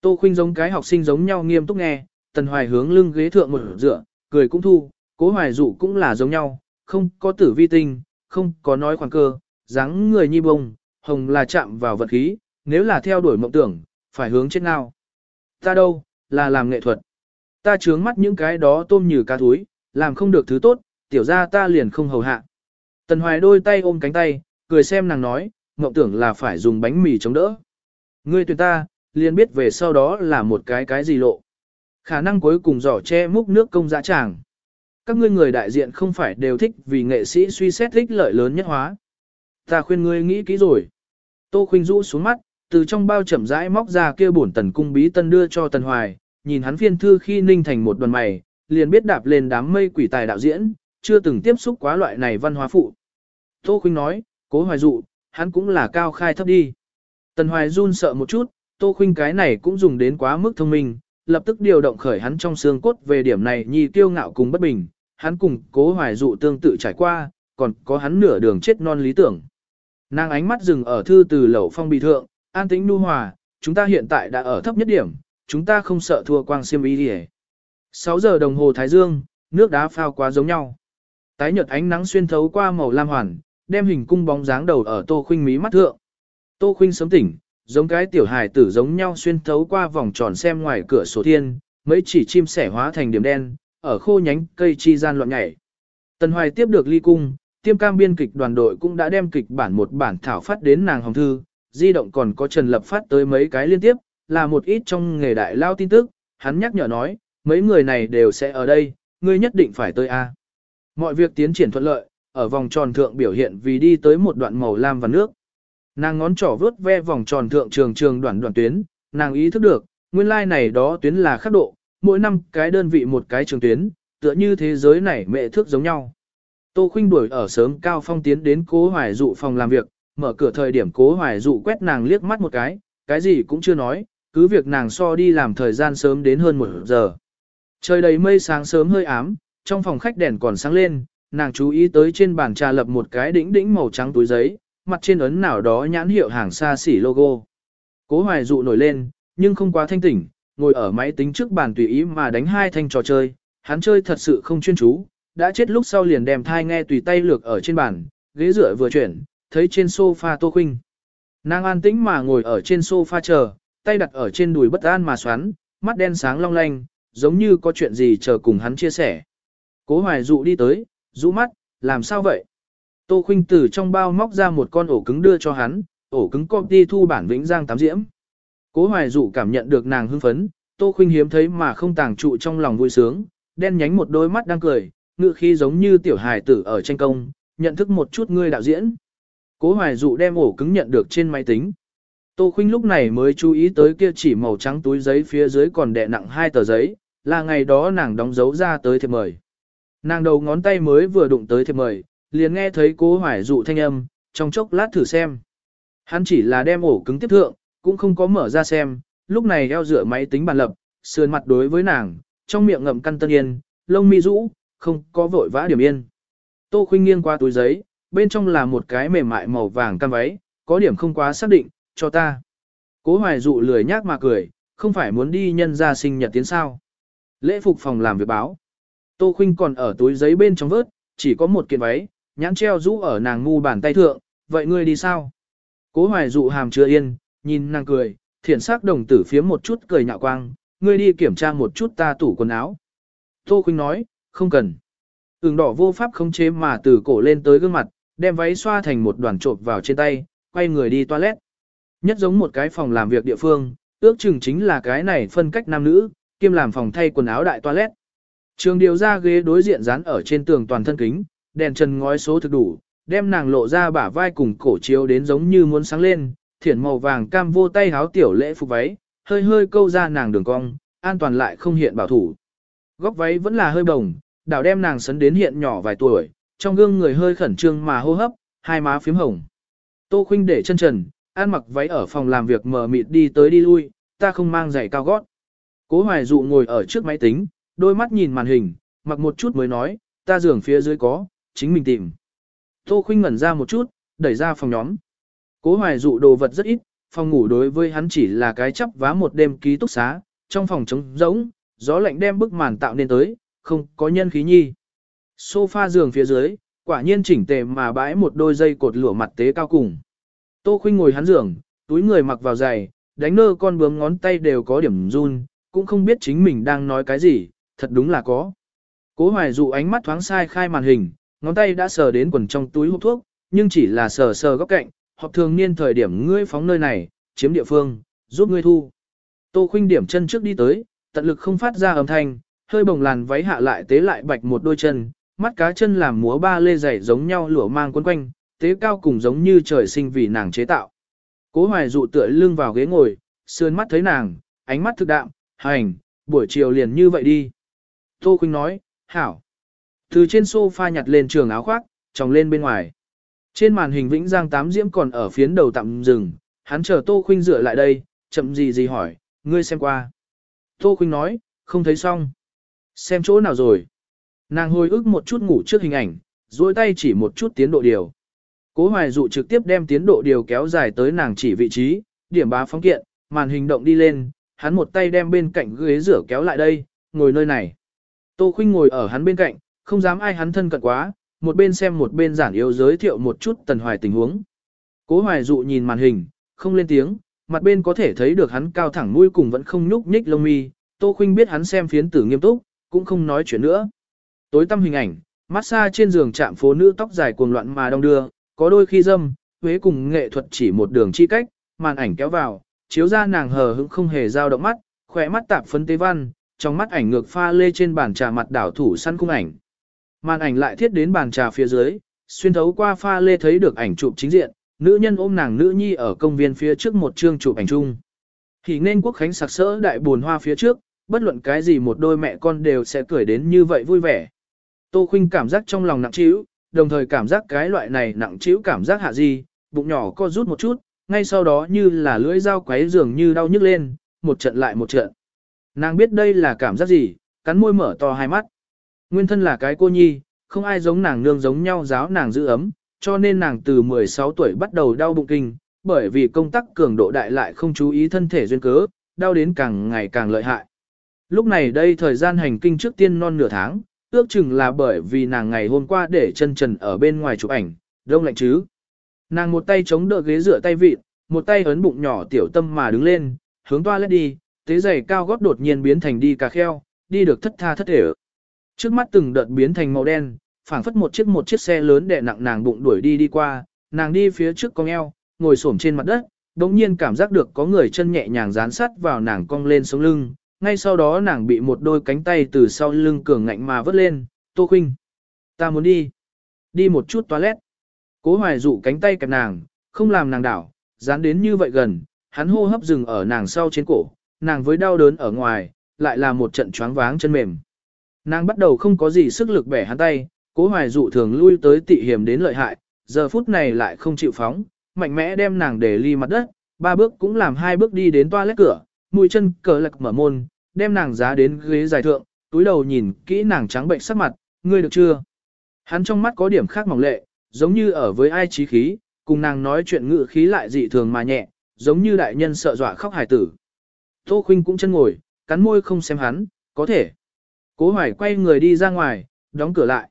Tô Khuynh giống cái học sinh giống nhau nghiêm túc nghe, Tần Hoài hướng lưng ghế thượng một dựa, cười cũng thu, cố hoài dụ cũng là giống nhau, không có tử vi tinh, không có nói khoảng cơ, dáng người nhi bông, hồng là chạm vào vật khí, nếu là theo đuổi mộng tưởng, phải hướng trên nào. Ta đâu, là làm nghệ thuật. Ta trướng mắt những cái đó tôm như cá thúi, làm không được thứ tốt, tiểu ra ta liền không hầu hạ. Tần Hoài đôi tay ôm cánh tay, cười xem nàng nói, mộng tưởng là phải dùng bánh mì chống đỡ. Ngươi tuyển ta, liền biết về sau đó là một cái cái gì lộ. Khả năng cuối cùng giỏ che múc nước công dã tràng. Các ngươi người đại diện không phải đều thích vì nghệ sĩ suy xét thích lợi lớn nhất hóa. Ta khuyên ngươi nghĩ kỹ rồi. Tô khuynh rũ xuống mắt, từ trong bao chậm rãi móc ra kia bổn tần cung bí tân đưa cho tần hoài, nhìn hắn phiên thư khi ninh thành một đoàn mày, liền biết đạp lên đám mây quỷ tài đạo diễn, chưa từng tiếp xúc quá loại này văn hóa phụ. Tô khuynh nói, cố hoài dụ, hắn cũng là cao khai thấp đi. Tần hoài run sợ một chút, tô khuynh cái này cũng dùng đến quá mức thông minh, lập tức điều động khởi hắn trong xương cốt về điểm này nhi kiêu ngạo cùng bất bình, hắn cùng cố hoài dụ tương tự trải qua, còn có hắn nửa đường chết non lý tưởng. Nàng ánh mắt dừng ở thư từ lẩu phong bị thượng, an tĩnh nu hòa, chúng ta hiện tại đã ở thấp nhất điểm, chúng ta không sợ thua quang siêm ý đi 6 giờ đồng hồ Thái Dương, nước đá phao quá giống nhau. Tái nhợt ánh nắng xuyên thấu qua màu lam hoàn, đem hình cung bóng dáng đầu ở Tô Khuynh mí mắt thượng. Tô Khuynh sớm tỉnh, giống cái tiểu hài tử giống nhau xuyên thấu qua vòng tròn xem ngoài cửa sổ thiên, mấy chỉ chim sẻ hóa thành điểm đen, ở khô nhánh cây chi gian loạn nhảy. Tần Hoài tiếp được ly cung, tiêm cam biên kịch đoàn đội cũng đã đem kịch bản một bản thảo phát đến nàng hồng thư, di động còn có Trần Lập phát tới mấy cái liên tiếp, là một ít trong nghề đại lao tin tức, hắn nhắc nhở nói, mấy người này đều sẽ ở đây, ngươi nhất định phải tới A. Mọi việc tiến triển thuận lợi, ở vòng tròn thượng biểu hiện vì đi tới một đoạn màu lam và nước. Nàng ngón trỏ vướt ve vòng tròn thượng trường trường đoạn đoạn tuyến, nàng ý thức được, nguyên lai like này đó tuyến là khắc độ, mỗi năm cái đơn vị một cái trường tuyến, tựa như thế giới này mẹ thước giống nhau. Tô Khuynh đuổi ở sớm cao phong tiến đến cố hoài dụ phòng làm việc, mở cửa thời điểm cố hoài dụ quét nàng liếc mắt một cái, cái gì cũng chưa nói, cứ việc nàng so đi làm thời gian sớm đến hơn một giờ. Trời đầy mây sáng sớm hơi ám, trong phòng khách đèn còn sáng lên, nàng chú ý tới trên bàn trà lập một cái đỉnh đỉnh màu trắng túi giấy, mặt trên ấn nào đó nhãn hiệu hàng xa xỉ logo. Cố hoài dụ nổi lên, nhưng không quá thanh tỉnh, ngồi ở máy tính trước bàn tùy ý mà đánh hai thanh trò chơi, hắn chơi thật sự không chuyên chú, đã chết lúc sau liền đem thai nghe tùy tay lược ở trên bàn, ghế dựa vừa chuyển, thấy trên sofa Tô Khuynh. Nàng an tĩnh mà ngồi ở trên sofa chờ, tay đặt ở trên đùi bất an mà xoắn, mắt đen sáng long lanh, giống như có chuyện gì chờ cùng hắn chia sẻ. Cố hoài dụ đi tới, rũ mắt, làm sao vậy? Tô Khuynh từ trong bao móc ra một con ổ cứng đưa cho hắn, ổ cứng copy thu bản vĩnh giang tám diễm. Cố hoài dụ cảm nhận được nàng hưng phấn, Tô Khuynh hiếm thấy mà không tàng trụ trong lòng vui sướng, đen nhánh một đôi mắt đang cười, ngựa khi giống như tiểu hài tử ở tranh công, nhận thức một chút ngươi đạo diễn. Cố hoài dụ đem ổ cứng nhận được trên máy tính. Tô Khuynh lúc này mới chú ý tới kia chỉ màu trắng túi giấy phía dưới còn đè nặng hai tờ giấy, là ngày đó nàng đóng dấu ra tới thiệp mời. Nàng đầu ngón tay mới vừa đụng tới thiệp mời, liền nghe thấy cố hoài dụ thanh âm, trong chốc lát thử xem. Hắn chỉ là đem ổ cứng tiếp thượng, cũng không có mở ra xem, lúc này eo dựa máy tính bàn lập, sườn mặt đối với nàng, trong miệng ngậm căn tân yên, lông mi rũ, không có vội vã điểm yên. Tô khuynh nghiêng qua túi giấy, bên trong là một cái mềm mại màu vàng cam váy, có điểm không quá xác định, cho ta. Cố hoài dụ lười nhác mà cười, không phải muốn đi nhân ra sinh nhật tiến sao. Lễ phục phòng làm việc báo. Tô khuynh còn ở túi giấy bên trong vớt, chỉ có một kiện váy, nhãn treo rũ ở nàng ngu bàn tay thượng, vậy ngươi đi sao? Cố hoài dụ hàm chưa yên, nhìn nàng cười, thiện sắc đồng tử phía một chút cười nhạo quang, ngươi đi kiểm tra một chút ta tủ quần áo. Tô khuynh nói, không cần. Ứng đỏ vô pháp không chế mà từ cổ lên tới gương mặt, đem váy xoa thành một đoàn trộp vào trên tay, quay người đi toilet. Nhất giống một cái phòng làm việc địa phương, ước chừng chính là cái này phân cách nam nữ, kiêm làm phòng thay quần áo đại toilet. Trường điều ra ghế đối diện dán ở trên tường toàn thân kính, đèn trần ngói số thực đủ, đem nàng lộ ra bả vai cùng cổ chiếu đến giống như muốn sáng lên, thiển màu vàng cam vô tay háo tiểu lễ phục váy, hơi hơi câu ra nàng đường cong, an toàn lại không hiện bảo thủ. Góc váy vẫn là hơi bồng, đảo đem nàng sấn đến hiện nhỏ vài tuổi, trong gương người hơi khẩn trương mà hô hấp, hai má phím hồng. Tô Khuynh để chân trần, ăn mặc váy ở phòng làm việc mờ mịt đi tới đi lui, ta không mang giày cao gót. Cố Hoài Dụ ngồi ở trước máy tính, đôi mắt nhìn màn hình, mặc một chút mới nói, ta giường phía dưới có, chính mình tìm. Tô Khuynh ngẩn ra một chút, đẩy ra phòng nhóm. Cố Hoài Dụ đồ vật rất ít, phòng ngủ đối với hắn chỉ là cái chắp vá một đêm ký túc xá, trong phòng trống rỗng, gió lạnh đem bức màn tạo nên tới, không có nhân khí nhi. Sofa giường phía dưới, quả nhiên chỉnh tề mà bãi một đôi dây cột lửa mặt tế cao cùng. Tô Khuynh ngồi hắn giường, túi người mặc vào giày, đánh nơ con bướm ngón tay đều có điểm run, cũng không biết chính mình đang nói cái gì, thật đúng là có. Cố hoài dụ ánh mắt thoáng sai khai màn hình, ngón tay đã sờ đến quần trong túi hút thuốc, nhưng chỉ là sờ sờ góc cạnh, họp thường niên thời điểm ngươi phóng nơi này, chiếm địa phương, giúp ngươi thu. Tô khuynh điểm chân trước đi tới, tận lực không phát ra âm thanh, hơi bồng làn váy hạ lại tế lại bạch một đôi chân, mắt cá chân làm múa ba lê dày giống nhau lửa mang quấn quanh, tế cao cùng giống như trời sinh vì nàng chế tạo. Cố hoài dụ tựa lưng vào ghế ngồi, sườn mắt thấy nàng, ánh mắt thực đạm, hành, buổi chiều liền như vậy đi. Tô Khuynh nói, hảo. Từ trên sofa nhặt lên trường áo khoác, tròng lên bên ngoài. Trên màn hình vĩnh giang tám diễm còn ở phiến đầu tạm dừng, hắn chờ Tô Khuynh dựa lại đây, chậm gì gì hỏi, ngươi xem qua. Tô Khuynh nói, không thấy xong. Xem chỗ nào rồi. Nàng hồi ức một chút ngủ trước hình ảnh, duỗi tay chỉ một chút tiến độ điều. Cố hoài dụ trực tiếp đem tiến độ điều kéo dài tới nàng chỉ vị trí, điểm bá phóng kiện, màn hình động đi lên, hắn một tay đem bên cạnh ghế rửa kéo lại đây, ngồi nơi này. Tô Khuynh ngồi ở hắn bên cạnh, không dám ai hắn thân cận quá, một bên xem một bên giản yếu giới thiệu một chút tần hoài tình huống. Cố hoài dụ nhìn màn hình, không lên tiếng, mặt bên có thể thấy được hắn cao thẳng mũi cùng vẫn không nhúc nhích lông mi, Tô Khuynh biết hắn xem phiến tử nghiêm túc, cũng không nói chuyện nữa. Tối tăm hình ảnh, massage trên giường chạm phố nữ tóc dài cuồng loạn mà đông đưa, có đôi khi dâm, huế cùng nghệ thuật chỉ một đường chi cách, màn ảnh kéo vào, chiếu ra nàng hờ hững không hề dao động mắt, khỏe mắt tạp phấn tế văn, trong mắt ảnh ngược pha lê trên bàn trà mặt đảo thủ săn khung ảnh. Màn ảnh lại thiết đến bàn trà phía dưới, xuyên thấu qua pha lê thấy được ảnh chụp chính diện, nữ nhân ôm nàng nữ nhi ở công viên phía trước một chương chụp ảnh chung. Thì nên quốc khánh sặc sỡ đại buồn hoa phía trước, bất luận cái gì một đôi mẹ con đều sẽ cười đến như vậy vui vẻ. Tô Khuynh cảm giác trong lòng nặng trĩu, đồng thời cảm giác cái loại này nặng trĩu cảm giác hạ gì, bụng nhỏ co rút một chút, ngay sau đó như là lưỡi dao quấy dường như đau nhức lên, một trận lại một trận. Nàng biết đây là cảm giác gì, cắn môi mở to hai mắt. Nguyên thân là cái cô nhi, không ai giống nàng nương giống nhau giáo nàng giữ ấm, cho nên nàng từ 16 tuổi bắt đầu đau bụng kinh, bởi vì công tác cường độ đại lại không chú ý thân thể duyên cớ, đau đến càng ngày càng lợi hại. Lúc này đây thời gian hành kinh trước tiên non nửa tháng, ước chừng là bởi vì nàng ngày hôm qua để chân trần ở bên ngoài chụp ảnh, đông lạnh chứ. Nàng một tay chống đỡ ghế dựa tay vịt, một tay ấn bụng nhỏ tiểu tâm mà đứng lên, hướng toa lết đi, tế giày cao gót đột nhiên biến thành đi cà kheo, đi được thất tha thất thể. Trước mắt từng đợt biến thành màu đen, phảng phất một chiếc một chiếc xe lớn đè nặng nàng bụng đuổi đi đi qua, nàng đi phía trước cong eo, ngồi xổm trên mặt đất, đống nhiên cảm giác được có người chân nhẹ nhàng dán sát vào nàng cong lên sống lưng, ngay sau đó nàng bị một đôi cánh tay từ sau lưng cường ngạnh mà vớt lên, tô khinh. Ta muốn đi. Đi một chút toilet. Cố hoài dụ cánh tay kẹp nàng, không làm nàng đảo, dán đến như vậy gần, hắn hô hấp dừng ở nàng sau trên cổ, nàng với đau đớn ở ngoài, lại là một trận choáng váng chân mềm. Nàng bắt đầu không có gì sức lực bẻ hắn tay, cố hoài dụ thường lui tới tị hiểm đến lợi hại, giờ phút này lại không chịu phóng, mạnh mẽ đem nàng để ly mặt đất, ba bước cũng làm hai bước đi đến toilet cửa, mũi chân cờ lạc mở môn, đem nàng giá đến ghế dài thượng, túi đầu nhìn kỹ nàng trắng bệnh sắc mặt, ngươi được chưa? Hắn trong mắt có điểm khác mỏng lệ, giống như ở với ai trí khí, cùng nàng nói chuyện ngự khí lại dị thường mà nhẹ, giống như đại nhân sợ dọa khóc hài tử. Tô Khuynh cũng chân ngồi, cắn môi không xem hắn, có thể. Cố Hoài quay người đi ra ngoài, đóng cửa lại.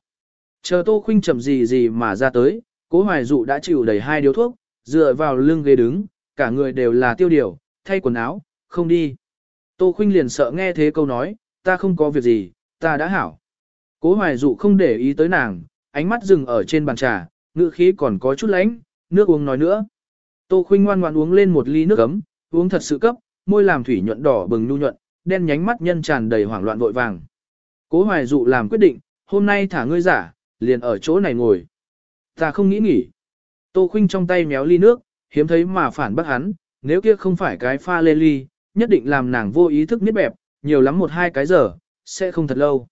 Chờ Tô Khuynh chậm gì gì mà ra tới, Cố Hoài dụ đã chịu đầy hai điếu thuốc, dựa vào lưng ghế đứng, cả người đều là tiêu điều, thay quần áo, không đi. Tô Khuynh liền sợ nghe thế câu nói, ta không có việc gì, ta đã hảo. Cố Hoài dụ không để ý tới nàng, ánh mắt dừng ở trên bàn trà, ngựa khí còn có chút lánh, nước uống nói nữa. Tô Khuynh ngoan ngoãn uống lên một ly nước ấm, uống thật sự cấp, môi làm thủy nhuận đỏ bừng nhu nhuận, đen nhánh mắt nhân tràn đầy hoảng loạn vội vàng. Cố Hoài dụ làm quyết định, hôm nay thả ngươi giả, liền ở chỗ này ngồi. Ta không nghĩ nghỉ. Tô Khuynh trong tay méo ly nước, hiếm thấy mà phản bác hắn, nếu kia không phải cái pha lê ly, nhất định làm nàng vô ý thức miết bẹp, nhiều lắm một hai cái giờ, sẽ không thật lâu.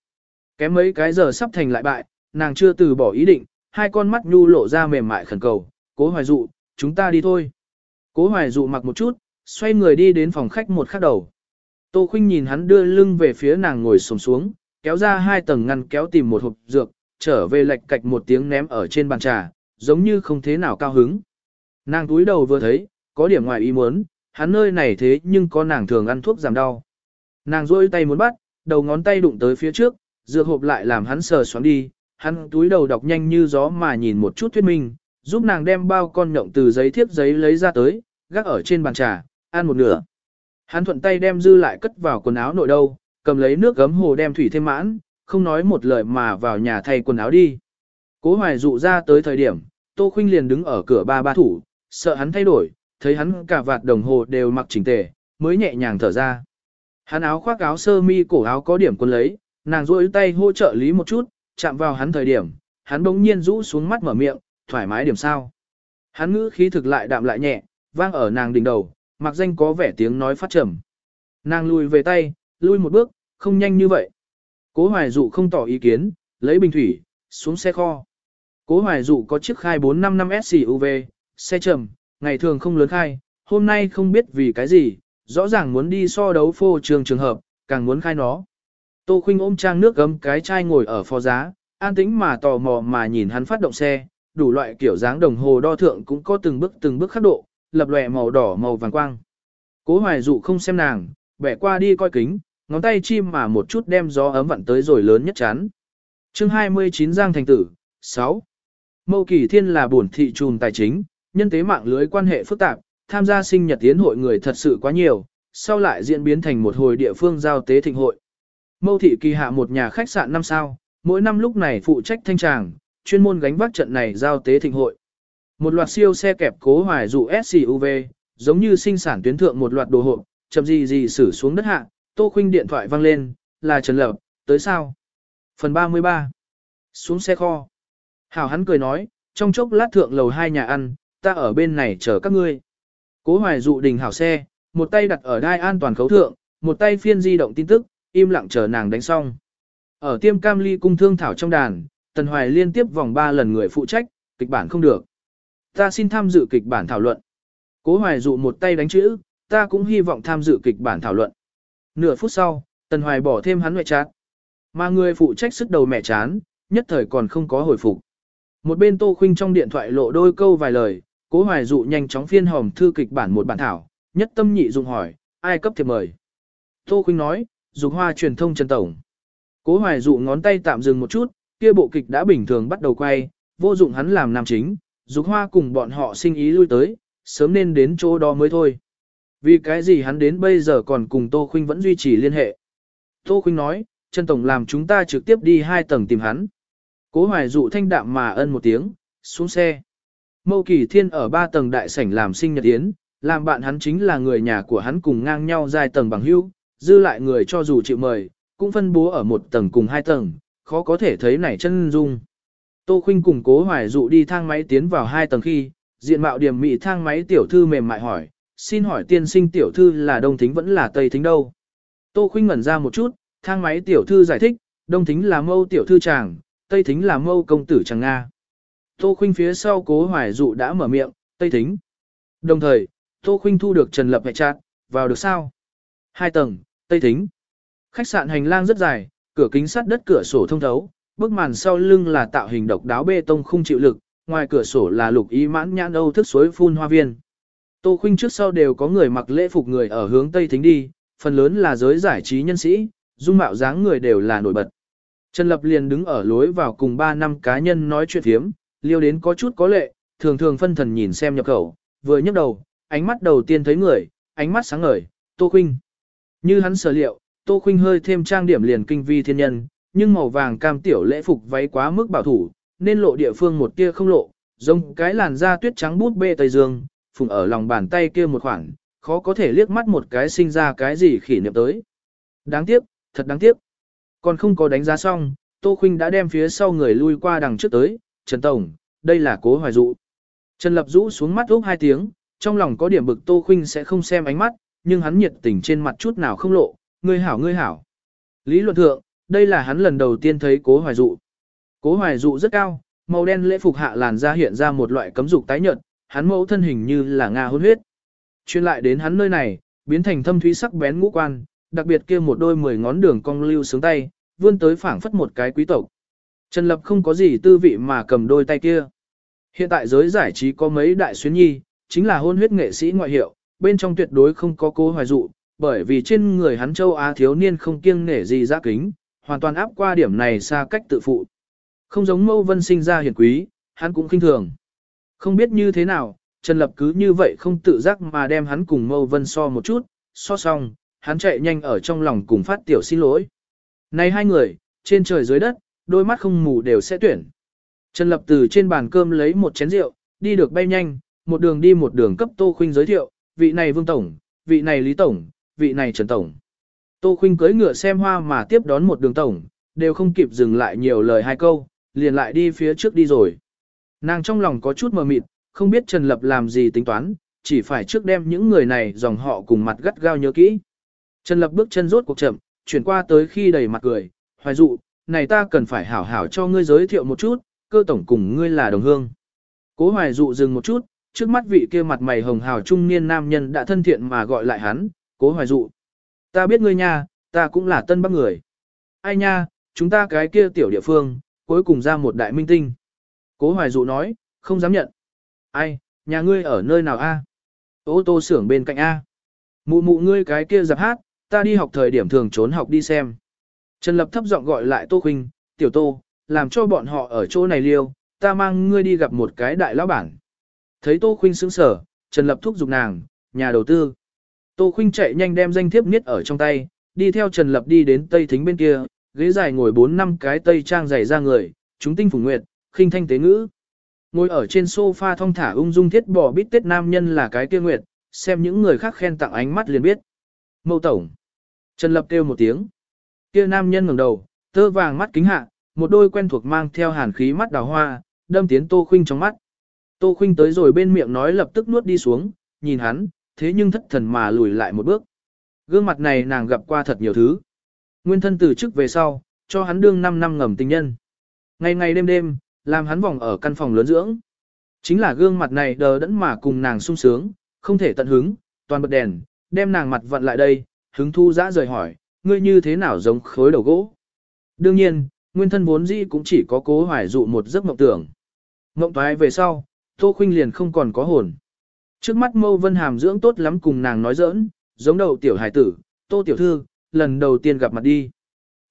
Kém mấy cái giờ sắp thành lại bại, nàng chưa từ bỏ ý định, hai con mắt nhu lộ ra mềm mại khẩn cầu, cố hoài dụ, chúng ta đi thôi. Cố hoài dụ mặc một chút, xoay người đi đến phòng khách một khắc đầu. Tô Khuynh nhìn hắn đưa lưng về phía nàng ngồi xổm xuống, kéo ra hai tầng ngăn kéo tìm một hộp dược, trở về lệch cạch một tiếng ném ở trên bàn trà, giống như không thế nào cao hứng. Nàng túi đầu vừa thấy, có điểm ngoài ý muốn, hắn nơi này thế nhưng có nàng thường ăn thuốc giảm đau. Nàng rôi tay muốn bắt, đầu ngón tay đụng tới phía trước, dược hộp lại làm hắn sờ xoắn đi, hắn túi đầu đọc nhanh như gió mà nhìn một chút thuyết minh, giúp nàng đem bao con nhộng từ giấy thiếp giấy lấy ra tới, gác ở trên bàn trà, ăn một nửa. Hắn thuận tay đem dư lại cất vào quần áo nội đâu, cầm lấy nước gấm hồ đem thủy thêm mãn, không nói một lời mà vào nhà thay quần áo đi. Cố hoài dụ ra tới thời điểm, Tô Khuynh liền đứng ở cửa ba ba thủ, sợ hắn thay đổi, thấy hắn cả vạt đồng hồ đều mặc chỉnh tề, mới nhẹ nhàng thở ra. Hắn áo khoác áo sơ mi cổ áo có điểm quân lấy, nàng duỗi tay hỗ trợ lý một chút, chạm vào hắn thời điểm, hắn bỗng nhiên rũ xuống mắt mở miệng, thoải mái điểm sao. Hắn ngữ khí thực lại đạm lại nhẹ, vang ở nàng đỉnh đầu, mặc danh có vẻ tiếng nói phát trầm. Nàng lùi về tay, lui một bước, không nhanh như vậy. Cố hoài dụ không tỏ ý kiến, lấy bình thủy, xuống xe kho. Cố hoài dụ có chiếc khai 455 SUV, xe chậm, ngày thường không lớn khai, hôm nay không biết vì cái gì, rõ ràng muốn đi so đấu phô trường trường hợp, càng muốn khai nó. Tô Khuynh ôm trang nước gấm cái chai ngồi ở phó giá, an tĩnh mà tò mò mà nhìn hắn phát động xe, đủ loại kiểu dáng đồng hồ đo thượng cũng có từng bước từng bước khắc độ, lập lòe màu đỏ màu vàng quang. Cố Hoài dụ không xem nàng, bẻ qua đi coi kính, ngón tay chim mà một chút đem gió ấm vặn tới rồi lớn nhất chán. Chương 29 Giang Thành Tử 6. Mâu Kỳ Thiên là bổn thị trùm tài chính, nhân tế mạng lưới quan hệ phức tạp, tham gia sinh nhật tiến hội người thật sự quá nhiều, sau lại diễn biến thành một hồi địa phương giao tế thịnh hội. Mâu thị kỳ hạ một nhà khách sạn năm sao, mỗi năm lúc này phụ trách thanh tràng, chuyên môn gánh vác trận này giao tế thịnh hội. Một loạt siêu xe kẹp cố hoài dụ SUV, giống như sinh sản tuyến thượng một loạt đồ hộp, chậm gì gì xử xuống đất hạ, Tô Khuynh điện thoại vang lên, là Trần Lập, tới sao? Phần 33. Xuống xe kho. Hảo hắn cười nói, trong chốc lát thượng lầu hai nhà ăn, ta ở bên này chờ các ngươi. Cố hoài dụ đình hảo xe, một tay đặt ở đai an toàn khấu thượng, một tay phiên di động tin tức, im lặng chờ nàng đánh xong. Ở tiêm cam ly cung thương thảo trong đàn, Tần Hoài liên tiếp vòng 3 lần người phụ trách, kịch bản không được. Ta xin tham dự kịch bản thảo luận. Cố Hoài dụ một tay đánh chữ, ta cũng hy vọng tham dự kịch bản thảo luận. Nửa phút sau, Tần Hoài bỏ thêm hắn mẹ chát. Mà người phụ trách sức đầu mẹ chán, nhất thời còn không có hồi phục. Một bên Tô Khuynh trong điện thoại lộ đôi câu vài lời, Cố Hoài dụ nhanh chóng phiên hòm thư kịch bản một bản thảo, nhất tâm nhị dùng hỏi, ai cấp thiệp mời. Tô Khuynh nói, dục hoa truyền thông Trần Tổng. Cố Hoài dụ ngón tay tạm dừng một chút, kia bộ kịch đã bình thường bắt đầu quay, vô dụng hắn làm nam chính, dục hoa cùng bọn họ sinh ý lui tới, sớm nên đến chỗ đó mới thôi. Vì cái gì hắn đến bây giờ còn cùng Tô Khuynh vẫn duy trì liên hệ. Tô Khuynh nói, Trần Tổng làm chúng ta trực tiếp đi hai tầng tìm hắn. Cố hoài dụ thanh đạm mà ân một tiếng, xuống xe. Mâu Kỳ Thiên ở ba tầng đại sảnh làm sinh nhật yến, làm bạn hắn chính là người nhà của hắn cùng ngang nhau dài tầng bằng hữu, dư lại người cho dù chịu mời, cũng phân bố ở một tầng cùng hai tầng, khó có thể thấy nảy chân dung. Tô Khuynh cùng Cố Hoài dụ đi thang máy tiến vào hai tầng khi, diện mạo điểm mị thang máy tiểu thư mềm mại hỏi, xin hỏi tiên sinh tiểu thư là đông thính vẫn là tây thính đâu. Tô Khuynh ngẩn ra một chút, thang máy tiểu thư giải thích, đông thính là mâu tiểu thư chàng, tây thính là mâu công tử chàng Nga. Tô Khuynh phía sau cố hoài dụ đã mở miệng, tây thính. Đồng thời, Tô Khuynh thu được Trần Lập hệ chặt, vào được sao? Hai tầng, tây thính. Khách sạn hành lang rất dài, cửa kính sắt đất cửa sổ thông thấu, bức màn sau lưng là tạo hình độc đáo bê tông không chịu lực, ngoài cửa sổ là lục ý mãn nhãn âu thức suối phun hoa viên. Tô Khuynh trước sau đều có người mặc lễ phục người ở hướng tây thính đi, phần lớn là giới giải trí nhân sĩ, dung mạo dáng người đều là nổi bật. Trần Lập liền đứng ở lối vào cùng ba năm cá nhân nói chuyện thiếm, liêu đến có chút có lệ, thường thường phân thần nhìn xem nhập khẩu, vừa nhấc đầu, ánh mắt đầu tiên thấy người, ánh mắt sáng ngời, Tô Khuynh. Như hắn sở liệu, Tô Khuynh hơi thêm trang điểm liền kinh vi thiên nhân, nhưng màu vàng cam tiểu lễ phục váy quá mức bảo thủ, nên lộ địa phương một tia không lộ, giống cái làn da tuyết trắng bút bê tây dương, phùng ở lòng bàn tay kia một khoảng, khó có thể liếc mắt một cái sinh ra cái gì khỉ niệm tới. Đáng tiếc, thật đáng tiếc. Còn không có đánh giá xong, Tô Khuynh đã đem phía sau người lui qua đằng trước tới, Trần Tổng, đây là cố hoài dụ. Trần Lập rũ xuống mắt úp hai tiếng, trong lòng có điểm bực Tô Khuynh sẽ không xem ánh mắt, nhưng hắn nhiệt tình trên mặt chút nào không lộ, ngươi hảo ngươi hảo. Lý luận thượng, đây là hắn lần đầu tiên thấy cố hoài dụ. Cố hoài dụ rất cao, màu đen lễ phục hạ làn da hiện ra một loại cấm dục tái nhợt, hắn mẫu thân hình như là Nga hôn huyết. Chuyên lại đến hắn nơi này, biến thành thâm thúy sắc bén ngũ quan, đặc biệt kia một đôi mười ngón đường cong lưu sướng tay, vươn tới phảng phất một cái quý tộc. Trần Lập không có gì tư vị mà cầm đôi tay kia. Hiện tại giới giải trí có mấy đại xuyến nhi, chính là hôn huyết nghệ sĩ ngoại hiệu, bên trong tuyệt đối không có cố hoài dụ, bởi vì trên người hắn châu Á thiếu niên không kiêng nể gì ra kính, hoàn toàn áp qua điểm này xa cách tự phụ. Không giống mâu vân sinh ra hiền quý, hắn cũng khinh thường. Không biết như thế nào, Trần Lập cứ như vậy không tự giác mà đem hắn cùng mâu vân so một chút, so xong, hắn chạy nhanh ở trong lòng cùng phát tiểu xin lỗi. Này hai người, trên trời dưới đất, đôi mắt không mù đều sẽ tuyển. Trần Lập từ trên bàn cơm lấy một chén rượu, đi được bay nhanh, một đường đi một đường cấp Tô Khuynh giới thiệu, vị này Vương Tổng, vị này Lý Tổng, vị này Trần Tổng. Tô Khuynh cưỡi ngựa xem hoa mà tiếp đón một đường Tổng, đều không kịp dừng lại nhiều lời hai câu, liền lại đi phía trước đi rồi. Nàng trong lòng có chút mờ mịt, không biết Trần Lập làm gì tính toán, chỉ phải trước đem những người này dòng họ cùng mặt gắt gao nhớ kỹ. Trần Lập bước chân rốt cuộc chậm, chuyển qua tới khi đầy mặt cười, hoài dụ, này ta cần phải hảo hảo cho ngươi giới thiệu một chút, cơ tổng cùng ngươi là đồng hương. Cố hoài dụ dừng một chút, trước mắt vị kia mặt mày hồng hào trung niên nam nhân đã thân thiện mà gọi lại hắn, cố hoài dụ. Ta biết ngươi nha, ta cũng là tân bắc người. Ai nha, chúng ta cái kia tiểu địa phương, cuối cùng ra một đại minh tinh. Cố hoài dụ nói, không dám nhận. Ai, nhà ngươi ở nơi nào a? Ô tô xưởng bên cạnh a. Mụ mụ ngươi cái kia giặc hát, ta đi học thời điểm thường trốn học đi xem. Trần Lập thấp giọng gọi lại Tô Khuynh, tiểu Tô, làm cho bọn họ ở chỗ này liêu, ta mang ngươi đi gặp một cái đại lão bản. Thấy Tô Khuynh sững sở, Trần Lập thúc giục nàng, nhà đầu tư. Tô Khuynh chạy nhanh đem danh thiếp niết ở trong tay, đi theo Trần Lập đi đến Tây Thính bên kia, ghế dài ngồi 4 năm cái Tây trang dày ra người, chúng tinh phủ nguyệt, khinh thanh tế ngữ. Ngồi ở trên sofa thong thả ung dung thiết bỏ bít tết nam nhân là cái kia nguyệt, xem những người khác khen tặng ánh mắt liền biết. Mâu tổng. Trần Lập kêu một tiếng. Kia nam nhân ngẩng đầu, tơ vàng mắt kính hạ, một đôi quen thuộc mang theo hàn khí mắt đào hoa, đâm tiến Tô Khuynh trong mắt. Tô Khuynh tới rồi bên miệng nói lập tức nuốt đi xuống, nhìn hắn, thế nhưng thất thần mà lùi lại một bước. Gương mặt này nàng gặp qua thật nhiều thứ. Nguyên thân từ trước về sau, cho hắn đương 5 năm ngầm tình nhân. Ngày ngày đêm đêm, làm hắn vòng ở căn phòng lớn dưỡng. Chính là gương mặt này đờ đẫn mà cùng nàng sung sướng, không thể tận hứng, toàn bật đèn, đem nàng mặt vặn lại đây, hứng thu dã rời hỏi, ngươi như thế nào giống khối đầu gỗ. Đương nhiên, nguyên thân vốn dĩ cũng chỉ có cố hoài dụ một giấc mộng tưởng. Mộng toái về sau, Tô Khuynh liền không còn có hồn. Trước mắt mâu vân hàm dưỡng tốt lắm cùng nàng nói giỡn, giống đầu tiểu hải tử, Tô tiểu thư, lần đầu tiên gặp mặt đi.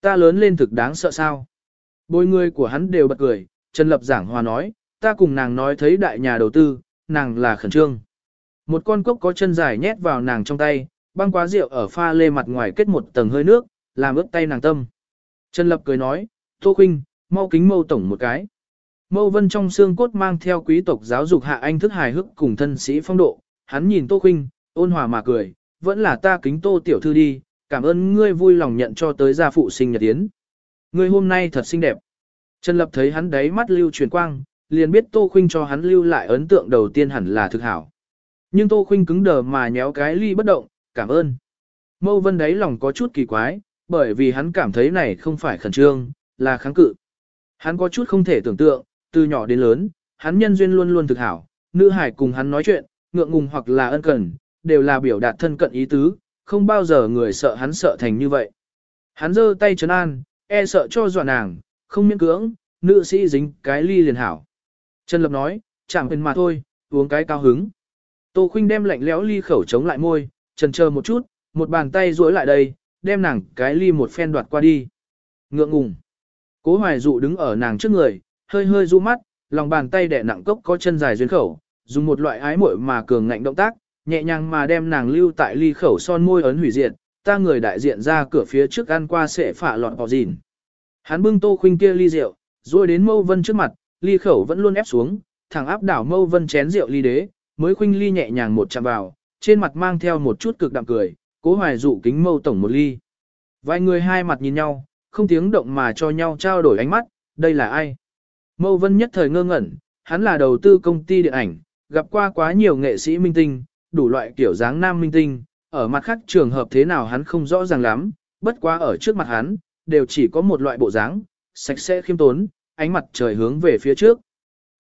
Ta lớn lên thực đáng sợ sao. Bôi người của hắn đều bật cười, Trần Lập giảng hòa nói, ta cùng nàng nói thấy đại nhà đầu tư, nàng là khẩn trương. Một con cốc có chân dài nhét vào nàng trong tay, băng quá rượu ở pha lê mặt ngoài kết một tầng hơi nước, làm ướt tay nàng tâm. Trần Lập cười nói, Tô Khinh, mau kính mâu tổng một cái. Mâu vân trong xương cốt mang theo quý tộc giáo dục hạ anh thức hài hước cùng thân sĩ phong độ, hắn nhìn Tô Khinh, ôn hòa mà cười, vẫn là ta kính Tô tiểu thư đi, cảm ơn ngươi vui lòng nhận cho tới gia phụ sinh nhật tiến. Ngươi hôm nay thật xinh đẹp. Trần Lập thấy hắn đáy mắt lưu truyền quang, liền biết Tô Khinh cho hắn lưu lại ấn tượng đầu tiên hẳn là thực hảo. Nhưng Tô Khuynh cứng đờ mà nhéo cái ly bất động, cảm ơn. Mâu Vân đấy lòng có chút kỳ quái, bởi vì hắn cảm thấy này không phải khẩn trương, là kháng cự. Hắn có chút không thể tưởng tượng, từ nhỏ đến lớn, hắn nhân duyên luôn luôn thực hảo, nữ hải cùng hắn nói chuyện, ngượng ngùng hoặc là ân cần, đều là biểu đạt thân cận ý tứ, không bao giờ người sợ hắn sợ thành như vậy. Hắn giơ tay trấn an, e sợ cho dọa nàng, không miễn cưỡng, nữ sĩ dính cái ly liền hảo. Trần Lập nói, chẳng hình mà thôi, uống cái cao hứng. Tô Khuynh đem lạnh lẽo ly khẩu chống lại môi, trần chờ một chút, một bàn tay duỗi lại đây, đem nàng cái ly một phen đoạt qua đi. Ngượng ngùng. Cố Hoài Dụ đứng ở nàng trước người, hơi hơi du mắt, lòng bàn tay đè nặng cốc có chân dài duyên khẩu, dùng một loại ái muội mà cường ngạnh động tác, nhẹ nhàng mà đem nàng lưu tại ly khẩu son môi ấn hủy diệt, ta người đại diện ra cửa phía trước ăn qua sẽ phả lọt bỏ gìn. Hắn bưng tô khuynh kia ly rượu, rồi đến mâu vân trước mặt, ly khẩu vẫn luôn ép xuống, thẳng áp đảo mâu vân chén rượu ly đế, mới khuynh ly nhẹ nhàng một chạm vào, trên mặt mang theo một chút cực đạm cười, cố hoài dụ kính mâu tổng một ly. Vài người hai mặt nhìn nhau, không tiếng động mà cho nhau trao đổi ánh mắt, đây là ai? Mâu vân nhất thời ngơ ngẩn, hắn là đầu tư công ty điện ảnh, gặp qua quá nhiều nghệ sĩ minh tinh, đủ loại kiểu dáng nam minh tinh, ở mặt khác trường hợp thế nào hắn không rõ ràng lắm, bất quá ở trước mặt hắn, đều chỉ có một loại bộ dáng, sạch sẽ khiêm tốn, ánh mặt trời hướng về phía trước.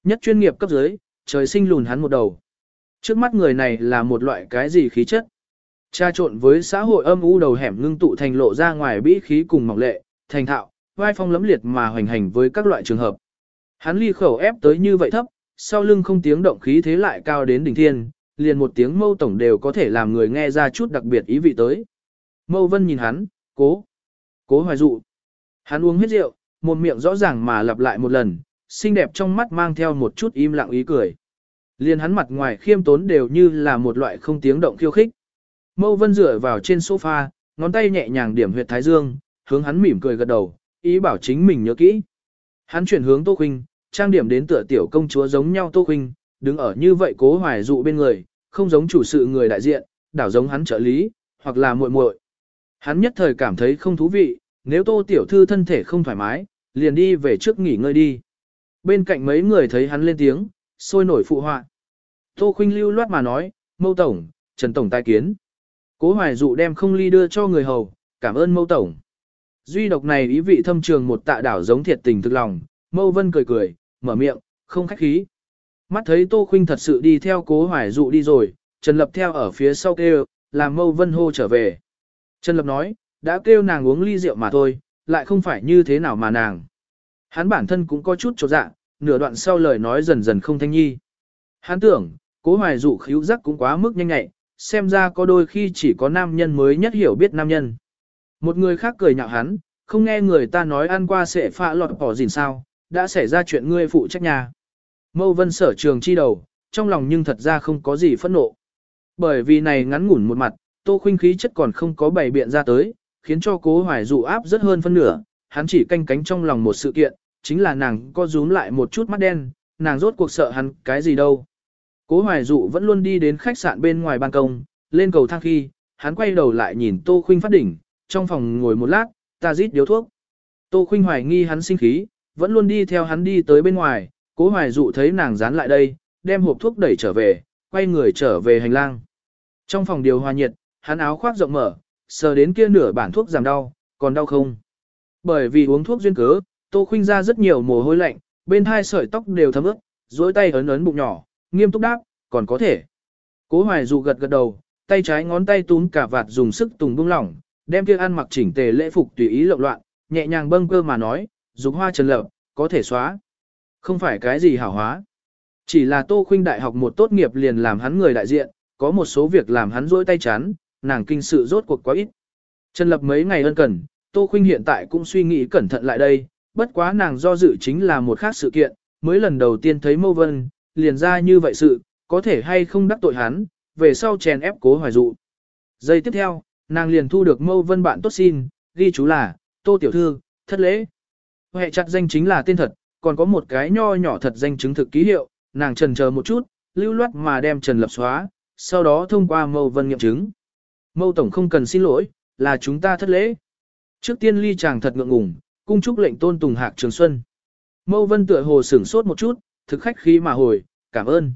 Nhất chuyên nghiệp cấp dưới, trời sinh lùn hắn một đầu. Trước mắt người này là một loại cái gì khí chất? Cha trộn với xã hội âm u đầu hẻm ngưng tụ thành lộ ra ngoài bĩ khí cùng mỏng lệ, thành thạo, vai phong lấm liệt mà hoành hành với các loại trường hợp. Hắn ly khẩu ép tới như vậy thấp, sau lưng không tiếng động khí thế lại cao đến đỉnh thiên, liền một tiếng mâu tổng đều có thể làm người nghe ra chút đặc biệt ý vị tới. Mâu vân nhìn hắn, cố, cố hoài dụ. Hắn uống hết rượu, một miệng rõ ràng mà lặp lại một lần, xinh đẹp trong mắt mang theo một chút im lặng ý cười. Liền hắn mặt ngoài khiêm tốn đều như là một loại không tiếng động khiêu khích. Mâu vân dựa vào trên sofa, ngón tay nhẹ nhàng điểm huyệt thái dương, hướng hắn mỉm cười gật đầu, ý bảo chính mình nhớ kỹ. Hắn chuyển hướng Tô Khuynh, trang điểm đến tựa tiểu công chúa giống nhau Tô Khuynh, đứng ở như vậy cố hoài dụ bên người, không giống chủ sự người đại diện, đảo giống hắn trợ lý, hoặc là muội muội. Hắn nhất thời cảm thấy không thú vị, nếu Tô tiểu thư thân thể không thoải mái, liền đi về trước nghỉ ngơi đi. Bên cạnh mấy người thấy hắn lên tiếng, sôi nổi phụ họa. Tô Khuynh lưu loát mà nói, Mâu tổng, Trần tổng tai kiến. Cố Hoài dụ đem không ly đưa cho người hầu, cảm ơn Mâu tổng. Duy độc này ý vị thâm trường một tạ đảo giống thiệt tình thực lòng, Mâu Vân cười cười, mở miệng, không khách khí. Mắt thấy Tô Khuynh thật sự đi theo cố hoài dụ đi rồi, Trần Lập theo ở phía sau kêu, làm Mâu Vân hô trở về. Trần Lập nói, đã kêu nàng uống ly rượu mà thôi, lại không phải như thế nào mà nàng. Hắn bản thân cũng có chút chột dạ, nửa đoạn sau lời nói dần dần không thanh nhi. Hắn tưởng, cố hoài dụ khíu giác cũng quá mức nhanh nhạy, xem ra có đôi khi chỉ có nam nhân mới nhất hiểu biết nam nhân. Một người khác cười nhạo hắn, không nghe người ta nói ăn qua sẽ phạ lọt bỏ gìn sao, đã xảy ra chuyện ngươi phụ trách nhà. Mâu vân sở trường chi đầu, trong lòng nhưng thật ra không có gì phẫn nộ. Bởi vì này ngắn ngủn một mặt, tô khuynh khí chất còn không có bày biện ra tới, khiến cho cố hoài dụ áp rất hơn phân nửa, hắn chỉ canh cánh trong lòng một sự kiện, chính là nàng có rúm lại một chút mắt đen, nàng rốt cuộc sợ hắn cái gì đâu. Cố hoài dụ vẫn luôn đi đến khách sạn bên ngoài ban công, lên cầu thang khi, hắn quay đầu lại nhìn tô khuynh phát đỉnh, trong phòng ngồi một lát, ta rít điếu thuốc. Tô khuynh hoài nghi hắn sinh khí, vẫn luôn đi theo hắn đi tới bên ngoài, cố hoài dụ thấy nàng dán lại đây, đem hộp thuốc đẩy trở về, quay người trở về hành lang. Trong phòng điều hòa nhiệt, hắn áo khoác rộng mở, sờ đến kia nửa bản thuốc giảm đau, còn đau không? Bởi vì uống thuốc duyên cớ, Tô Khuynh ra rất nhiều mồ hôi lạnh, bên hai sợi tóc đều thấm ướt, duỗi tay ấn ấn bụng nhỏ, nghiêm túc đáp, còn có thể. Cố Hoài dụ gật gật đầu, tay trái ngón tay túm cả vạt dùng sức tùng bung lỏng, đem kia ăn mặc chỉnh tề lễ phục tùy ý lộn loạn, nhẹ nhàng bâng cơ mà nói, dục hoa trần lập, có thể xóa. Không phải cái gì hảo hóa. Chỉ là Tô Khuynh đại học một tốt nghiệp liền làm hắn người đại diện, có một số việc làm hắn rỗi tay chán, nàng kinh sự rốt cuộc quá ít. Trần Lập mấy ngày ân cần, Tô Khuynh hiện tại cũng suy nghĩ cẩn thận lại đây, bất quá nàng do dự chính là một khác sự kiện, mới lần đầu tiên thấy Mâu Vân, liền ra như vậy sự, có thể hay không đắc tội hắn, về sau chèn ép cố hoài dụ. Giây tiếp theo, nàng liền thu được Mâu Vân bạn tốt xin, ghi chú là, Tô Tiểu Thư, thất lễ. Hệ chặt danh chính là tên thật, còn có một cái nho nhỏ thật danh chứng thực ký hiệu, nàng trần chờ một chút, lưu loát mà đem Trần Lập xóa, sau đó thông qua Mâu Vân nghiệm chứng. Mâu Tổng không cần xin lỗi, là chúng ta thất lễ. Trước tiên ly chàng thật ngượng ngùng, cung chúc lệnh tôn tùng hạc trường xuân. Mâu Vân tựa hồ sửng sốt một chút, thực khách khí mà hồi, cảm ơn.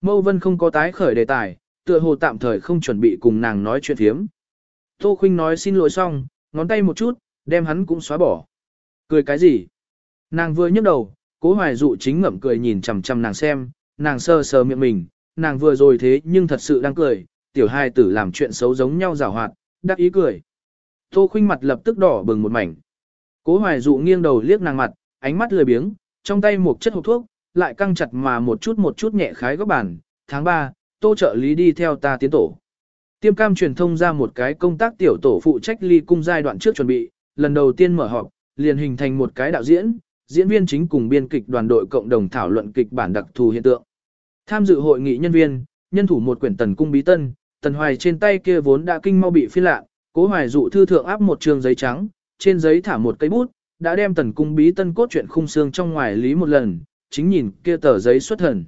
Mâu Vân không có tái khởi đề tài, tựa hồ tạm thời không chuẩn bị cùng nàng nói chuyện thiếm. Tô khinh nói xin lỗi xong, ngón tay một chút, đem hắn cũng xóa bỏ. Cười cái gì? Nàng vừa nhấc đầu, cố hoài dụ chính ngậm cười nhìn chằm chằm nàng xem, nàng sơ sờ miệng mình, nàng vừa rồi thế nhưng thật sự đang cười, tiểu hai tử làm chuyện xấu giống nhau rào hoạt, đắc ý cười. Tô khuynh mặt lập tức đỏ bừng một mảnh. Cố hoài dụ nghiêng đầu liếc nàng mặt, ánh mắt lười biếng, trong tay một chất hộp thuốc, lại căng chặt mà một chút một chút nhẹ khái góc bàn. Tháng 3, tô trợ lý đi theo ta tiến tổ. Tiêm cam truyền thông ra một cái công tác tiểu tổ phụ trách ly cung giai đoạn trước chuẩn bị, lần đầu tiên mở họp, liền hình thành một cái đạo diễn, diễn viên chính cùng biên kịch đoàn đội cộng đồng thảo luận kịch bản đặc thù hiện tượng. Tham dự hội nghị nhân viên, nhân thủ một quyển tần cung bí tân, tần hoài trên tay kia vốn đã kinh mau bị phi lạ, cố hoài dụ thư thượng áp một trường giấy trắng, trên giấy thả một cây bút, đã đem tần cung bí tân cốt truyện khung xương trong ngoài lý một lần, chính nhìn kia tờ giấy xuất thần.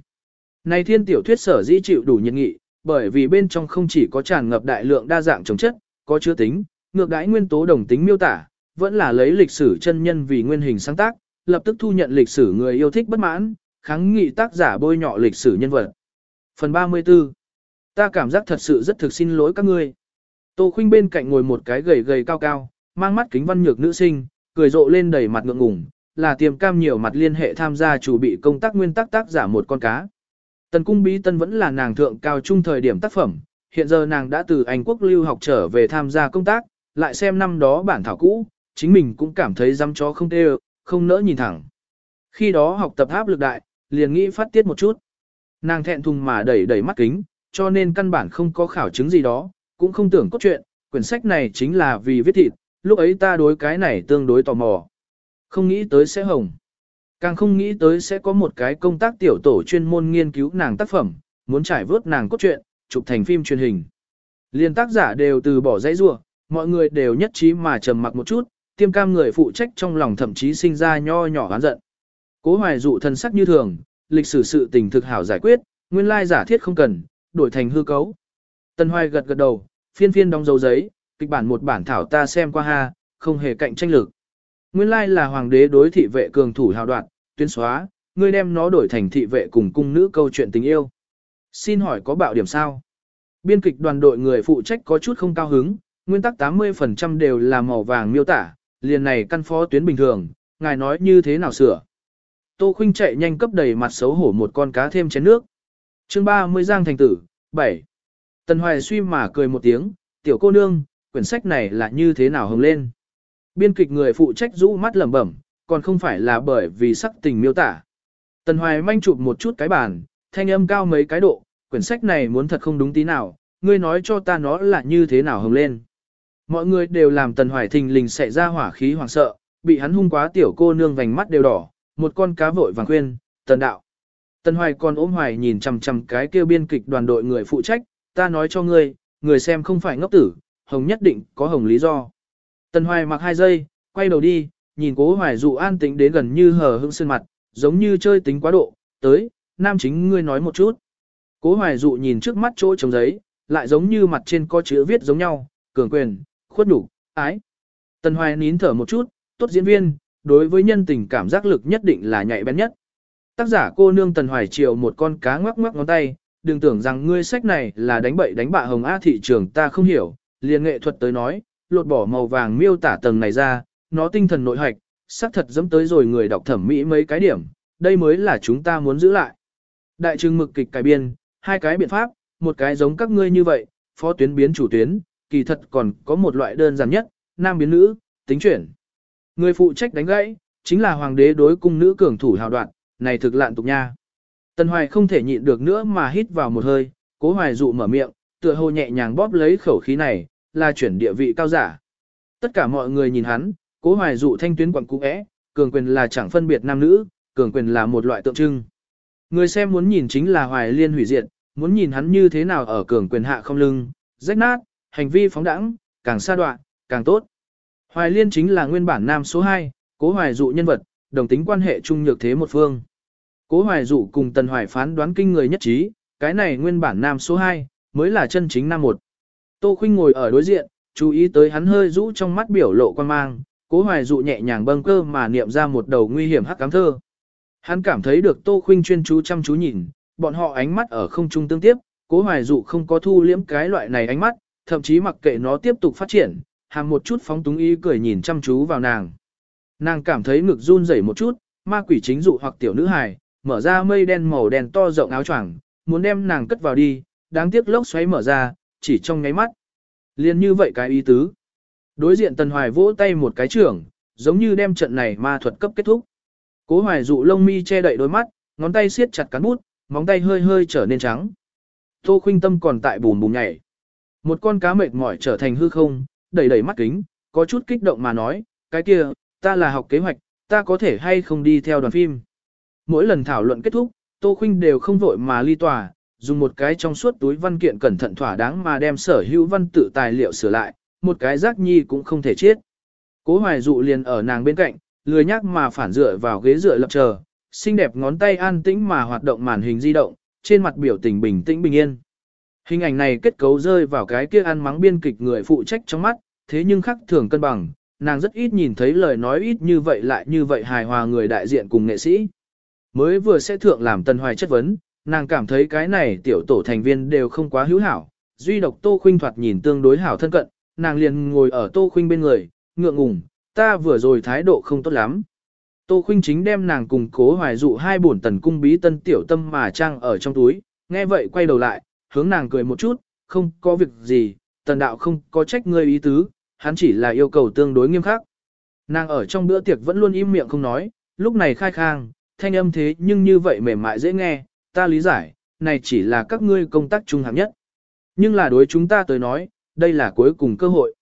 Này thiên tiểu thuyết sở dĩ chịu đủ nhiệt nghị, bởi vì bên trong không chỉ có tràn ngập đại lượng đa dạng chống chất, có chứa tính, ngược đãi nguyên tố đồng tính miêu tả, vẫn là lấy lịch sử chân nhân vì nguyên hình sáng tác, lập tức thu nhận lịch sử người yêu thích bất mãn, kháng nghị tác giả bôi nhọ lịch sử nhân vật. Phần 34 Ta cảm giác thật sự rất thực xin lỗi các ngươi. Tô Khuynh bên cạnh ngồi một cái gầy gầy cao cao, mang mắt kính văn nhược nữ sinh, cười rộ lên đầy mặt ngượng ngùng, là tiềm cam nhiều mặt liên hệ tham gia chủ bị công tác nguyên tắc tác giả một con cá. Tần cung bí tân vẫn là nàng thượng cao trung thời điểm tác phẩm, hiện giờ nàng đã từ Anh quốc lưu học trở về tham gia công tác, lại xem năm đó bản thảo cũ, chính mình cũng cảm thấy dăm chó không tê không nỡ nhìn thẳng. Khi đó học tập áp lực đại, liền nghĩ phát tiết một chút. Nàng thẹn thùng mà đẩy đẩy mắt kính, cho nên căn bản không có khảo chứng gì đó, cũng không tưởng cốt truyện, quyển sách này chính là vì viết thịt, lúc ấy ta đối cái này tương đối tò mò. Không nghĩ tới sẽ hồng. Càng không nghĩ tới sẽ có một cái công tác tiểu tổ chuyên môn nghiên cứu nàng tác phẩm, muốn trải vớt nàng cốt truyện, chụp thành phim truyền hình. Liên tác giả đều từ bỏ dãy rua, mọi người đều nhất trí mà trầm mặc một chút, tiêm cam người phụ trách trong lòng thậm chí sinh ra nho nhỏ oán giận. Cố hoài dụ thân sắc như thường, lịch sử sự tình thực hảo giải quyết, nguyên lai giả thiết không cần, đổi thành hư cấu. Tân hoài gật gật đầu, phiên phiên đóng dấu giấy, kịch bản một bản thảo ta xem qua ha, không hề cạnh tranh lực. Nguyên lai là hoàng đế đối thị vệ cường thủ hào đoạn, tuyên xóa, ngươi đem nó đổi thành thị vệ cùng cung nữ câu chuyện tình yêu. Xin hỏi có bạo điểm sao? Biên kịch đoàn đội người phụ trách có chút không cao hứng, nguyên tắc 80% đều là màu vàng miêu tả, liền này căn phó tuyến bình thường, ngài nói như thế nào sửa. Tô Khuynh chạy nhanh cấp đầy mặt xấu hổ một con cá thêm chén nước. Chương 30 Giang Thành Tử, 7. Tần Hoài suy mà cười một tiếng, tiểu cô nương, quyển sách này là như thế nào hồng lên. Biên kịch người phụ trách rũ mắt lẩm bẩm, còn không phải là bởi vì sắc tình miêu tả. Tần Hoài manh chụp một chút cái bàn, thanh âm cao mấy cái độ, quyển sách này muốn thật không đúng tí nào, ngươi nói cho ta nó là như thế nào hồng lên. Mọi người đều làm Tần Hoài thình lình xảy ra hỏa khí hoảng sợ, bị hắn hung quá tiểu cô nương vành mắt đều đỏ, một con cá vội vàng khuyên, Tần đạo. Tần Hoài còn ôm hoài nhìn chằm chằm cái kêu biên kịch đoàn đội người phụ trách, ta nói cho ngươi, người xem không phải ngốc tử, hồng nhất định có hồng lý do. Tần Hoài mặc hai giây, quay đầu đi, nhìn cố hoài dụ an tĩnh đến gần như hờ hững sơn mặt, giống như chơi tính quá độ, tới, nam chính ngươi nói một chút. Cố hoài dụ nhìn trước mắt chỗ trống giấy, lại giống như mặt trên có chữ viết giống nhau, cường quyền, khuất đủ, ái. Tần hoài nín thở một chút, tốt diễn viên, đối với nhân tình cảm giác lực nhất định là nhạy bén nhất. Tác giả cô nương Tần Hoài Triều một con cá ngoắc ngoắc ngón tay, đừng tưởng rằng ngươi sách này là đánh bậy đánh bạ hồng A thị trường ta không hiểu, liền nghệ thuật tới nói, lột bỏ màu vàng miêu tả tầng này ra, nó tinh thần nội hoạch, xác thật dẫm tới rồi người đọc thẩm mỹ mấy cái điểm, đây mới là chúng ta muốn giữ lại. Đại trưng mực kịch cải biên, hai cái biện pháp, một cái giống các ngươi như vậy, phó tuyến biến chủ tuyến, kỳ thật còn có một loại đơn giản nhất, nam biến nữ, tính chuyển. Người phụ trách đánh gãy, chính là hoàng đế đối cung nữ cường thủ hào đoạn, này thực lạn tục nha. Tần Hoài không thể nhịn được nữa mà hít vào một hơi, cố hoài dụ mở miệng, tựa hồ nhẹ nhàng bóp lấy khẩu khí này, là chuyển địa vị cao giả. Tất cả mọi người nhìn hắn, cố hoài dụ thanh tuyến quặng cũ é, cường quyền là chẳng phân biệt nam nữ, cường quyền là một loại tượng trưng. Người xem muốn nhìn chính là hoài liên hủy diệt, muốn nhìn hắn như thế nào ở cường quyền hạ không lưng, rách nát, hành vi phóng đẳng, càng xa đoạn, càng tốt. Hoài liên chính là nguyên bản nam số 2, cố hoài dụ nhân vật, đồng tính quan hệ trung nhược thế một phương. Cố hoài dụ cùng tần hoài phán đoán kinh người nhất trí, cái này nguyên bản nam số 2, mới là chân chính nam 1. Tô Khuynh ngồi ở đối diện, chú ý tới hắn hơi rũ trong mắt biểu lộ quan mang, cố hoài dụ nhẹ nhàng bâng cơ mà niệm ra một đầu nguy hiểm hắc cám thơ. Hắn cảm thấy được Tô Khuynh chuyên chú chăm chú nhìn, bọn họ ánh mắt ở không trung tương tiếp, cố hoài dụ không có thu liễm cái loại này ánh mắt, thậm chí mặc kệ nó tiếp tục phát triển, hàng một chút phóng túng ý cười nhìn chăm chú vào nàng. Nàng cảm thấy ngực run rẩy một chút, ma quỷ chính dụ hoặc tiểu nữ hài, mở ra mây đen màu đen to rộng áo choàng, muốn đem nàng cất vào đi, đáng tiếc lốc xoáy mở ra, chỉ trong nháy mắt. Liên như vậy cái ý tứ. Đối diện Tần Hoài vỗ tay một cái trưởng, giống như đem trận này ma thuật cấp kết thúc. Cố Hoài dụ lông mi che đậy đôi mắt, ngón tay siết chặt cán bút, móng tay hơi hơi trở nên trắng. Tô Khuynh Tâm còn tại bùn bùn nhảy. Một con cá mệt mỏi trở thành hư không, đẩy đẩy mắt kính, có chút kích động mà nói, cái kia, ta là học kế hoạch, ta có thể hay không đi theo đoàn phim. Mỗi lần thảo luận kết thúc, Tô Khuynh đều không vội mà ly tòa, dùng một cái trong suốt túi văn kiện cẩn thận thỏa đáng mà đem sở hữu văn tự tài liệu sửa lại, một cái giác nhi cũng không thể chết. Cố hoài dụ liền ở nàng bên cạnh, lười nhắc mà phản dựa vào ghế dựa lập chờ, xinh đẹp ngón tay an tĩnh mà hoạt động màn hình di động, trên mặt biểu tình bình tĩnh bình yên. Hình ảnh này kết cấu rơi vào cái kia ăn mắng biên kịch người phụ trách trong mắt, thế nhưng khắc thường cân bằng, nàng rất ít nhìn thấy lời nói ít như vậy lại như vậy hài hòa người đại diện cùng nghệ sĩ. Mới vừa sẽ thượng làm tân hoài chất vấn, nàng cảm thấy cái này tiểu tổ thành viên đều không quá hữu hảo, duy độc Tô Khuynh thoạt nhìn tương đối hảo thân cận, nàng liền ngồi ở Tô Khuynh bên người, ngượng ngùng, ta vừa rồi thái độ không tốt lắm. Tô Khuynh chính đem nàng cùng cố hoài dụ hai bổn tần cung bí tân tiểu tâm mà trang ở trong túi, nghe vậy quay đầu lại, hướng nàng cười một chút, không có việc gì, tần đạo không có trách ngươi ý tứ, hắn chỉ là yêu cầu tương đối nghiêm khắc. Nàng ở trong bữa tiệc vẫn luôn im miệng không nói, lúc này khai khang, thanh âm thế nhưng như vậy mềm mại dễ nghe, ta lý giải, này chỉ là các ngươi công tác trung hạng nhất. Nhưng là đối chúng ta tới nói, đây là cuối cùng cơ hội.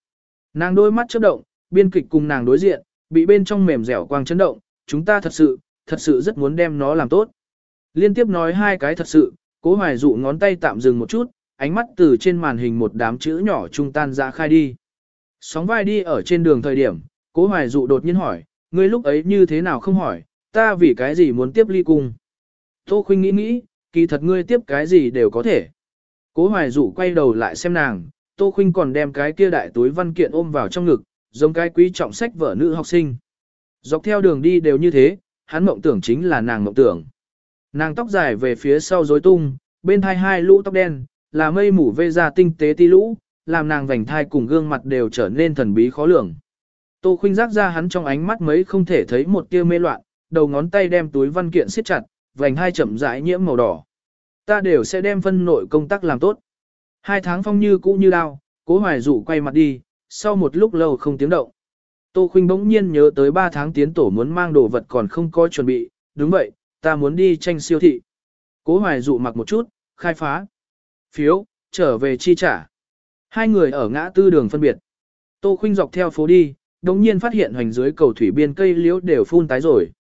Nàng đôi mắt chớp động, biên kịch cùng nàng đối diện, bị bên trong mềm dẻo quang chấn động, chúng ta thật sự, thật sự rất muốn đem nó làm tốt. Liên tiếp nói hai cái thật sự, cố hoài dụ ngón tay tạm dừng một chút, ánh mắt từ trên màn hình một đám chữ nhỏ trung tan ra khai đi. Sóng vai đi ở trên đường thời điểm, cố hoài dụ đột nhiên hỏi, ngươi lúc ấy như thế nào không hỏi, ta vì cái gì muốn tiếp ly cung. Tô Khuynh nghĩ nghĩ, kỳ thật ngươi tiếp cái gì đều có thể. Cố hoài dụ quay đầu lại xem nàng, Tô Khuynh còn đem cái kia đại túi văn kiện ôm vào trong ngực, giống cái quý trọng sách vở nữ học sinh. Dọc theo đường đi đều như thế, hắn mộng tưởng chính là nàng mộng tưởng. Nàng tóc dài về phía sau rối tung, bên hai hai lũ tóc đen, là mây mủ vê ra tinh tế ti lũ, làm nàng vành thai cùng gương mặt đều trở nên thần bí khó lường. Tô khuynh giác ra hắn trong ánh mắt mấy không thể thấy một tia mê loạn, đầu ngón tay đem túi văn kiện siết chặt, vành hai chậm rãi nhiễm màu đỏ. Ta đều sẽ đem phân nội công tác làm tốt. Hai tháng phong như cũ như đao, cố hoài dụ quay mặt đi, sau một lúc lâu không tiếng động. Tô Khuynh bỗng nhiên nhớ tới 3 tháng tiến tổ muốn mang đồ vật còn không có chuẩn bị, đúng vậy, ta muốn đi tranh siêu thị. Cố hoài dụ mặc một chút, khai phá. Phiếu, trở về chi trả. Hai người ở ngã tư đường phân biệt. Tô Khuynh dọc theo phố đi, đồng nhiên phát hiện hoành dưới cầu thủy biên cây liễu đều phun tái rồi.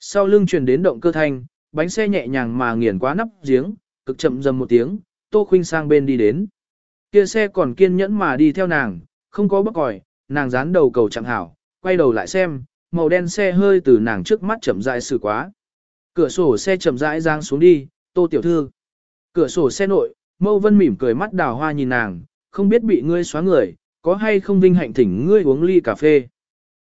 Sau lưng truyền đến động cơ thanh, bánh xe nhẹ nhàng mà nghiền quá nắp giếng, cực chậm dầm một tiếng, Tô Khuynh sang bên đi đến. Kia xe còn kiên nhẫn mà đi theo nàng, không có bất còi, nàng dán đầu cầu chẳng hảo, quay đầu lại xem, màu đen xe hơi từ nàng trước mắt chậm rãi xử quá. Cửa sổ xe chậm rãi giang xuống đi, Tô tiểu thư. Cửa sổ xe nội, Mâu Vân mỉm cười mắt đào hoa nhìn nàng, không biết bị ngươi xóa người, có hay không vinh hạnh thỉnh ngươi uống ly cà phê.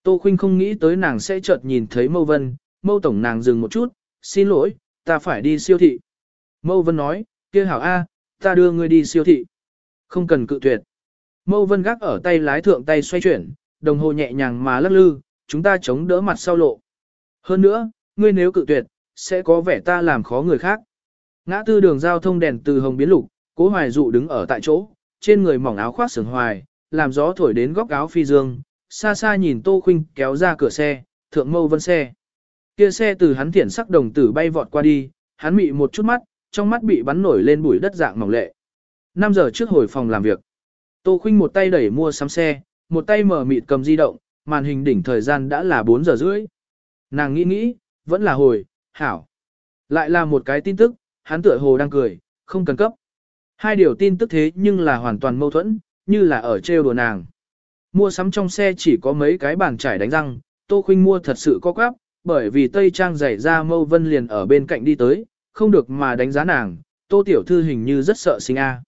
Tô Khuynh không nghĩ tới nàng sẽ chợt nhìn thấy Mâu Vân, Mâu Tổng nàng dừng một chút, xin lỗi, ta phải đi siêu thị. Mâu Vân nói, kia hảo A, ta đưa ngươi đi siêu thị. Không cần cự tuyệt. Mâu Vân gác ở tay lái thượng tay xoay chuyển, đồng hồ nhẹ nhàng mà lắc lư, chúng ta chống đỡ mặt sau lộ. Hơn nữa, ngươi nếu cự tuyệt, sẽ có vẻ ta làm khó người khác. Ngã tư đường giao thông đèn từ hồng biến lục, cố hoài dụ đứng ở tại chỗ, trên người mỏng áo khoác sườn hoài, làm gió thổi đến góc áo phi dương, xa xa nhìn Tô Khuynh kéo ra cửa xe, thượng mâu vân xe. Kia xe từ hắn thiển sắc đồng tử bay vọt qua đi, hắn mị một chút mắt, trong mắt bị bắn nổi lên bụi đất dạng mỏng lệ. 5 giờ trước hồi phòng làm việc. Tô Khuynh một tay đẩy mua sắm xe, một tay mở mịt cầm di động, màn hình đỉnh thời gian đã là 4 giờ rưỡi. Nàng nghĩ nghĩ, vẫn là hồi, hảo. Lại là một cái tin tức, hắn tựa hồ đang cười, không cần cấp. Hai điều tin tức thế nhưng là hoàn toàn mâu thuẫn, như là ở trêu đùa nàng. Mua sắm trong xe chỉ có mấy cái bàn trải đánh răng, Tô Khuynh mua thật sự có quáp, bởi vì Tây Trang giày ra mâu vân liền ở bên cạnh đi tới, không được mà đánh giá nàng, Tô Tiểu Thư hình như rất sợ sinh a.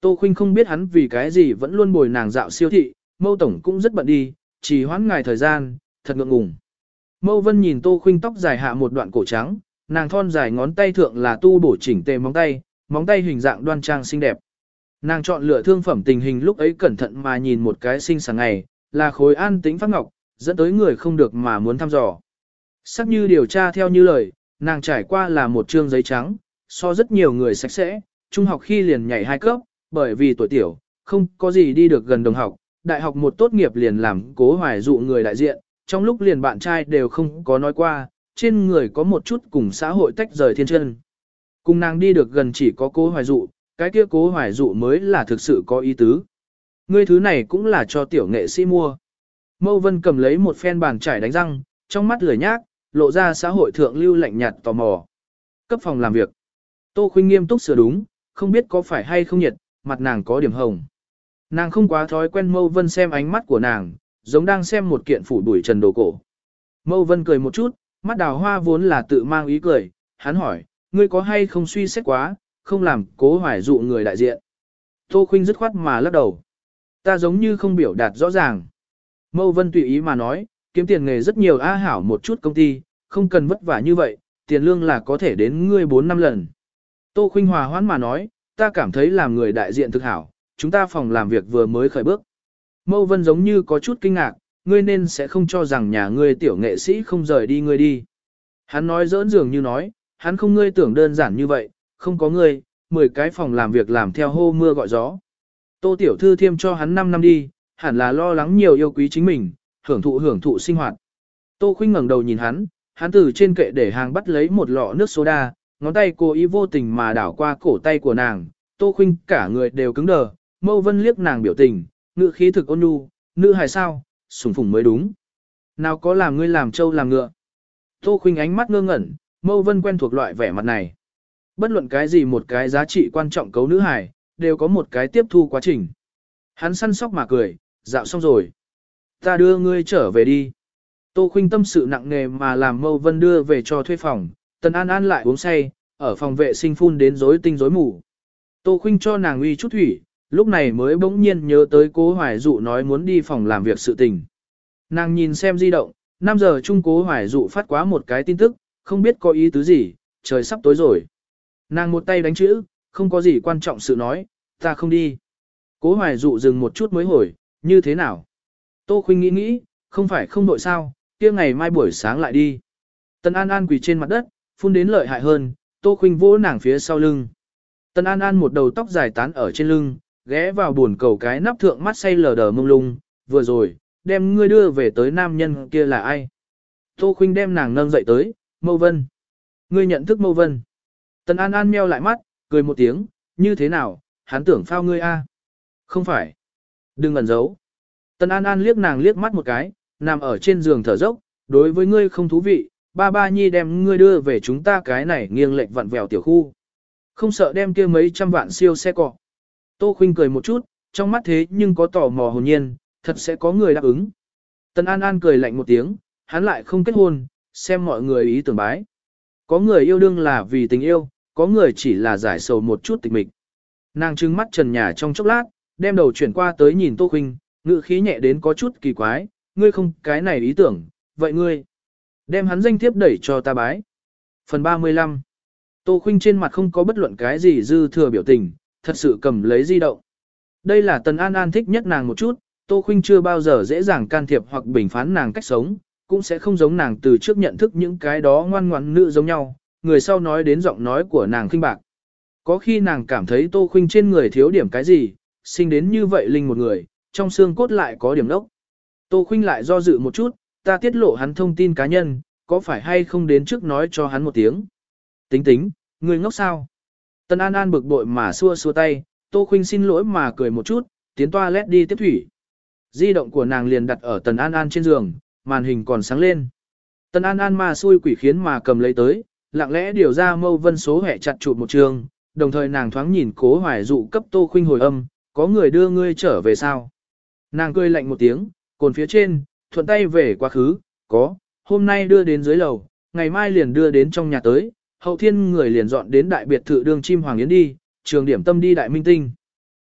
Tô Khuynh không biết hắn vì cái gì vẫn luôn bồi nàng dạo siêu thị, Mâu Tổng cũng rất bận đi, chỉ hoãn ngài thời gian, thật ngượng ngùng. Mâu Vân nhìn Tô Khuynh tóc dài hạ một đoạn cổ trắng, nàng thon dài ngón tay thượng là tu bổ chỉnh tề móng tay, móng tay hình dạng đoan trang xinh đẹp. Nàng chọn lựa thương phẩm tình hình lúc ấy cẩn thận mà nhìn một cái sinh sáng ngày, là khối an tĩnh phát ngọc, dẫn tới người không được mà muốn thăm dò. Sắc như điều tra theo như lời, nàng trải qua là một trương giấy trắng, so rất nhiều người sạch sẽ, trung học khi liền nhảy hai cấp, bởi vì tuổi tiểu, không có gì đi được gần đồng học, đại học một tốt nghiệp liền làm cố hoài dụ người đại diện, trong lúc liền bạn trai đều không có nói qua, trên người có một chút cùng xã hội tách rời thiên chân. Cùng nàng đi được gần chỉ có cố hoài dụ, cái kia cố hoài dụ mới là thực sự có ý tứ. Ngươi thứ này cũng là cho tiểu nghệ sĩ mua. Mâu Vân cầm lấy một phen bàn trải đánh răng, trong mắt lười nhác, lộ ra xã hội thượng lưu lạnh nhạt tò mò. Cấp phòng làm việc. Tô Khuynh nghiêm túc sửa đúng, không biết có phải hay không nhiệt, mặt nàng có điểm hồng. Nàng không quá thói quen Mâu Vân xem ánh mắt của nàng, giống đang xem một kiện phủ đuổi trần đồ cổ. Mâu Vân cười một chút, mắt đào hoa vốn là tự mang ý cười, hắn hỏi, ngươi có hay không suy xét quá, không làm cố hoài dụ người đại diện. Tô Khuynh dứt khoát mà lắc đầu. Ta giống như không biểu đạt rõ ràng. Mâu Vân tùy ý mà nói, kiếm tiền nghề rất nhiều a hảo một chút công ty, không cần vất vả như vậy, tiền lương là có thể đến ngươi 4 năm lần. Tô Khuynh hòa hoãn mà nói, ta cảm thấy làm người đại diện thực hảo, chúng ta phòng làm việc vừa mới khởi bước. Mâu Vân giống như có chút kinh ngạc, ngươi nên sẽ không cho rằng nhà ngươi tiểu nghệ sĩ không rời đi ngươi đi. Hắn nói giỡn dường như nói, hắn không ngươi tưởng đơn giản như vậy, không có ngươi, 10 cái phòng làm việc làm theo hô mưa gọi gió. Tô tiểu thư thiêm cho hắn 5 năm đi, hẳn là lo lắng nhiều yêu quý chính mình, hưởng thụ hưởng thụ sinh hoạt. Tô khuynh ngẩng đầu nhìn hắn, hắn từ trên kệ để hàng bắt lấy một lọ nước soda, ngón tay cô ý vô tình mà đảo qua cổ tay của nàng, Tô khuynh cả người đều cứng đờ, mâu vân liếc nàng biểu tình, ngự khí thực ôn nhu, nữ hài sao, sùng phùng mới đúng. Nào có làm ngươi làm trâu làm ngựa. Tô khuynh ánh mắt ngơ ngẩn, mâu vân quen thuộc loại vẻ mặt này. Bất luận cái gì một cái giá trị quan trọng cấu nữ hài, đều có một cái tiếp thu quá trình. Hắn săn sóc mà cười, dạo xong rồi. Ta đưa ngươi trở về đi. Tô khuynh tâm sự nặng nề mà làm mâu vân đưa về cho thuê phòng, tần an an lại uống say, ở phòng vệ sinh phun đến rối tinh rối mù. Tô khuynh cho nàng uy chút thủy, lúc này mới bỗng nhiên nhớ tới cố hoài dụ nói muốn đi phòng làm việc sự tình. Nàng nhìn xem di động, 5 giờ trung cố hoài dụ phát quá một cái tin tức, không biết có ý tứ gì, trời sắp tối rồi. Nàng một tay đánh chữ, không có gì quan trọng sự nói, ta không đi. Cố hoài dụ dừng một chút mới hồi, như thế nào? Tô Khuynh nghĩ nghĩ, không phải không đội sao, kia ngày mai buổi sáng lại đi. Tần An An quỳ trên mặt đất, phun đến lợi hại hơn, Tô Khuynh vỗ nàng phía sau lưng. Tần An An một đầu tóc dài tán ở trên lưng, ghé vào buồn cầu cái nắp thượng mắt say lờ đờ mông lung, vừa rồi, đem ngươi đưa về tới nam nhân kia là ai? Tô Khuynh đem nàng nâng dậy tới, Mâu Vân. Ngươi nhận thức Mâu Vân. Tần An An meo lại mắt, cười một tiếng, như thế nào, hắn tưởng phao ngươi a? Không phải. Đừng ẩn giấu. Tần An An liếc nàng liếc mắt một cái, nằm ở trên giường thở dốc, đối với ngươi không thú vị, ba ba nhi đem ngươi đưa về chúng ta cái này nghiêng lệch vặn vẹo tiểu khu. Không sợ đem kia mấy trăm vạn siêu xe cọ. Tô Khuynh cười một chút, trong mắt thế nhưng có tò mò hồn nhiên, thật sẽ có người đáp ứng. Tần An An cười lạnh một tiếng, hắn lại không kết hôn, xem mọi người ý tưởng bái. Có người yêu đương là vì tình yêu, có người chỉ là giải sầu một chút tịch mịch. Nàng trừng mắt trần nhà trong chốc lát, đem đầu chuyển qua tới nhìn Tô Khuynh, ngữ khí nhẹ đến có chút kỳ quái, ngươi không cái này ý tưởng, vậy ngươi đem hắn danh thiếp đẩy cho ta bái. Phần 35 Tô Khuynh trên mặt không có bất luận cái gì dư thừa biểu tình, thật sự cầm lấy di động. Đây là Tần An An thích nhất nàng một chút, Tô Khuynh chưa bao giờ dễ dàng can thiệp hoặc bình phán nàng cách sống, cũng sẽ không giống nàng từ trước nhận thức những cái đó ngoan ngoãn nữ giống nhau, người sau nói đến giọng nói của nàng khinh bạc. Có khi nàng cảm thấy Tô Khuynh trên người thiếu điểm cái gì, sinh đến như vậy linh một người, trong xương cốt lại có điểm đốc. Tô Khuynh lại do dự một chút, ta tiết lộ hắn thông tin cá nhân, có phải hay không đến trước nói cho hắn một tiếng. Tính tính, người ngốc sao? Tân An An bực bội mà xua xua tay, Tô Khuynh xin lỗi mà cười một chút, tiến toa lét đi tiếp thủy. Di động của nàng liền đặt ở Tần An An trên giường, màn hình còn sáng lên. Tần An An mà xui quỷ khiến mà cầm lấy tới, lặng lẽ điều ra mâu vân số hệ chặt chụp một trường, đồng thời nàng thoáng nhìn cố hoài dụ cấp Tô Khuynh hồi âm, có người đưa ngươi trở về sao? Nàng cười lạnh một tiếng, cồn phía trên, thuận tay về quá khứ, có, hôm nay đưa đến dưới lầu, ngày mai liền đưa đến trong nhà tới, hậu thiên người liền dọn đến đại biệt thự đường chim hoàng yến đi, trường điểm tâm đi đại minh tinh.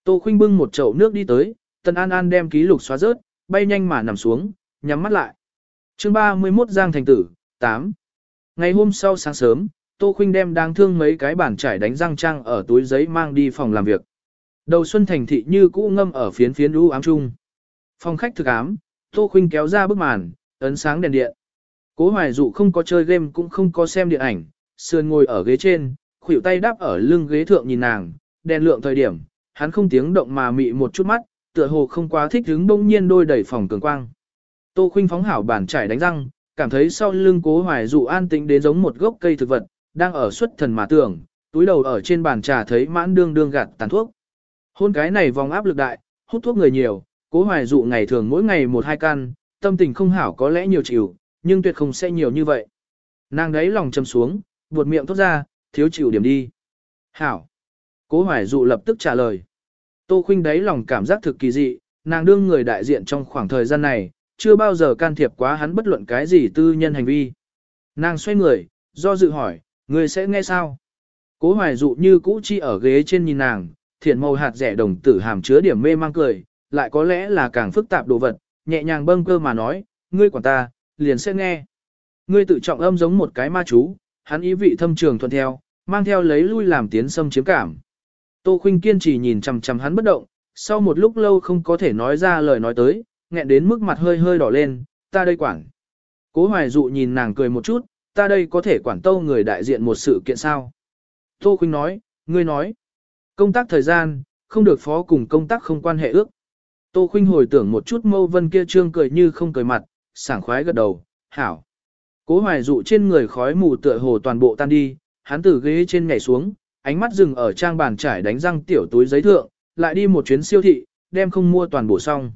Tô Khuynh bưng một chậu nước đi tới, Tần An An đem ký lục xóa rớt, bay nhanh mà nằm xuống, nhắm mắt lại. Chương 31 Giang Thành Tử, 8. Ngày hôm sau sáng sớm, Tô Khuynh đem đang thương mấy cái bản trải đánh răng trang ở túi giấy mang đi phòng làm việc. Đầu xuân thành thị như cũ ngâm ở phiến phiến u ám chung. Phòng khách thực ám, Tô Khuynh kéo ra bức màn, ấn sáng đèn điện. Cố Hoài Dụ không có chơi game cũng không có xem điện ảnh, sườn ngồi ở ghế trên, khuỷu tay đáp ở lưng ghế thượng nhìn nàng, đèn lượng thời điểm, hắn không tiếng động mà mị một chút mắt, tựa hồ không quá thích hứng bỗng nhiên đôi đẩy phòng cường quang. Tô Khuynh phóng hảo bản trải đánh răng, cảm thấy sau lưng Cố Hoài Dụ an tĩnh đến giống một gốc cây thực vật, đang ở xuất thần mà tưởng, túi đầu ở trên bàn trà thấy mãn đương đương gạt tàn thuốc. Hôn cái này vòng áp lực đại, hút thuốc người nhiều, Cố Hoài Dụ ngày thường mỗi ngày một hai căn, tâm tình không hảo có lẽ nhiều chịu, nhưng tuyệt không sẽ nhiều như vậy. Nàng đấy lòng châm xuống, buột miệng thốt ra, thiếu chịu điểm đi. Hảo. Cố Hoài Dụ lập tức trả lời. Tô Khuynh đấy lòng cảm giác thực kỳ dị, nàng đương người đại diện trong khoảng thời gian này, chưa bao giờ can thiệp quá hắn bất luận cái gì tư nhân hành vi. Nàng xoay người, do dự hỏi, người sẽ nghe sao? Cố Hoài Dụ như cũ chi ở ghế trên nhìn nàng, thiện màu hạt rẻ đồng tử hàm chứa điểm mê mang cười, lại có lẽ là càng phức tạp đồ vật, nhẹ nhàng bâng cơ mà nói, ngươi quản ta, liền sẽ nghe. Ngươi tự trọng âm giống một cái ma chú, hắn ý vị thâm trường thuận theo, mang theo lấy lui làm tiến xâm chiếm cảm. Tô Khuynh kiên trì nhìn chằm chằm hắn bất động, sau một lúc lâu không có thể nói ra lời nói tới, nghẹn đến mức mặt hơi hơi đỏ lên, ta đây quản. Cố Hoài Dụ nhìn nàng cười một chút, ta đây có thể quản tâu người đại diện một sự kiện sao. Tô Khuynh nói, ngươi nói, công tác thời gian, không được phó cùng công tác không quan hệ ước. Tô Khuynh hồi tưởng một chút mâu vân kia trương cười như không cười mặt, sảng khoái gật đầu, hảo. Cố hoài dụ trên người khói mù tựa hồ toàn bộ tan đi, hắn từ ghế trên nhảy xuống, ánh mắt dừng ở trang bàn trải đánh răng tiểu túi giấy thượng, lại đi một chuyến siêu thị, đem không mua toàn bộ xong.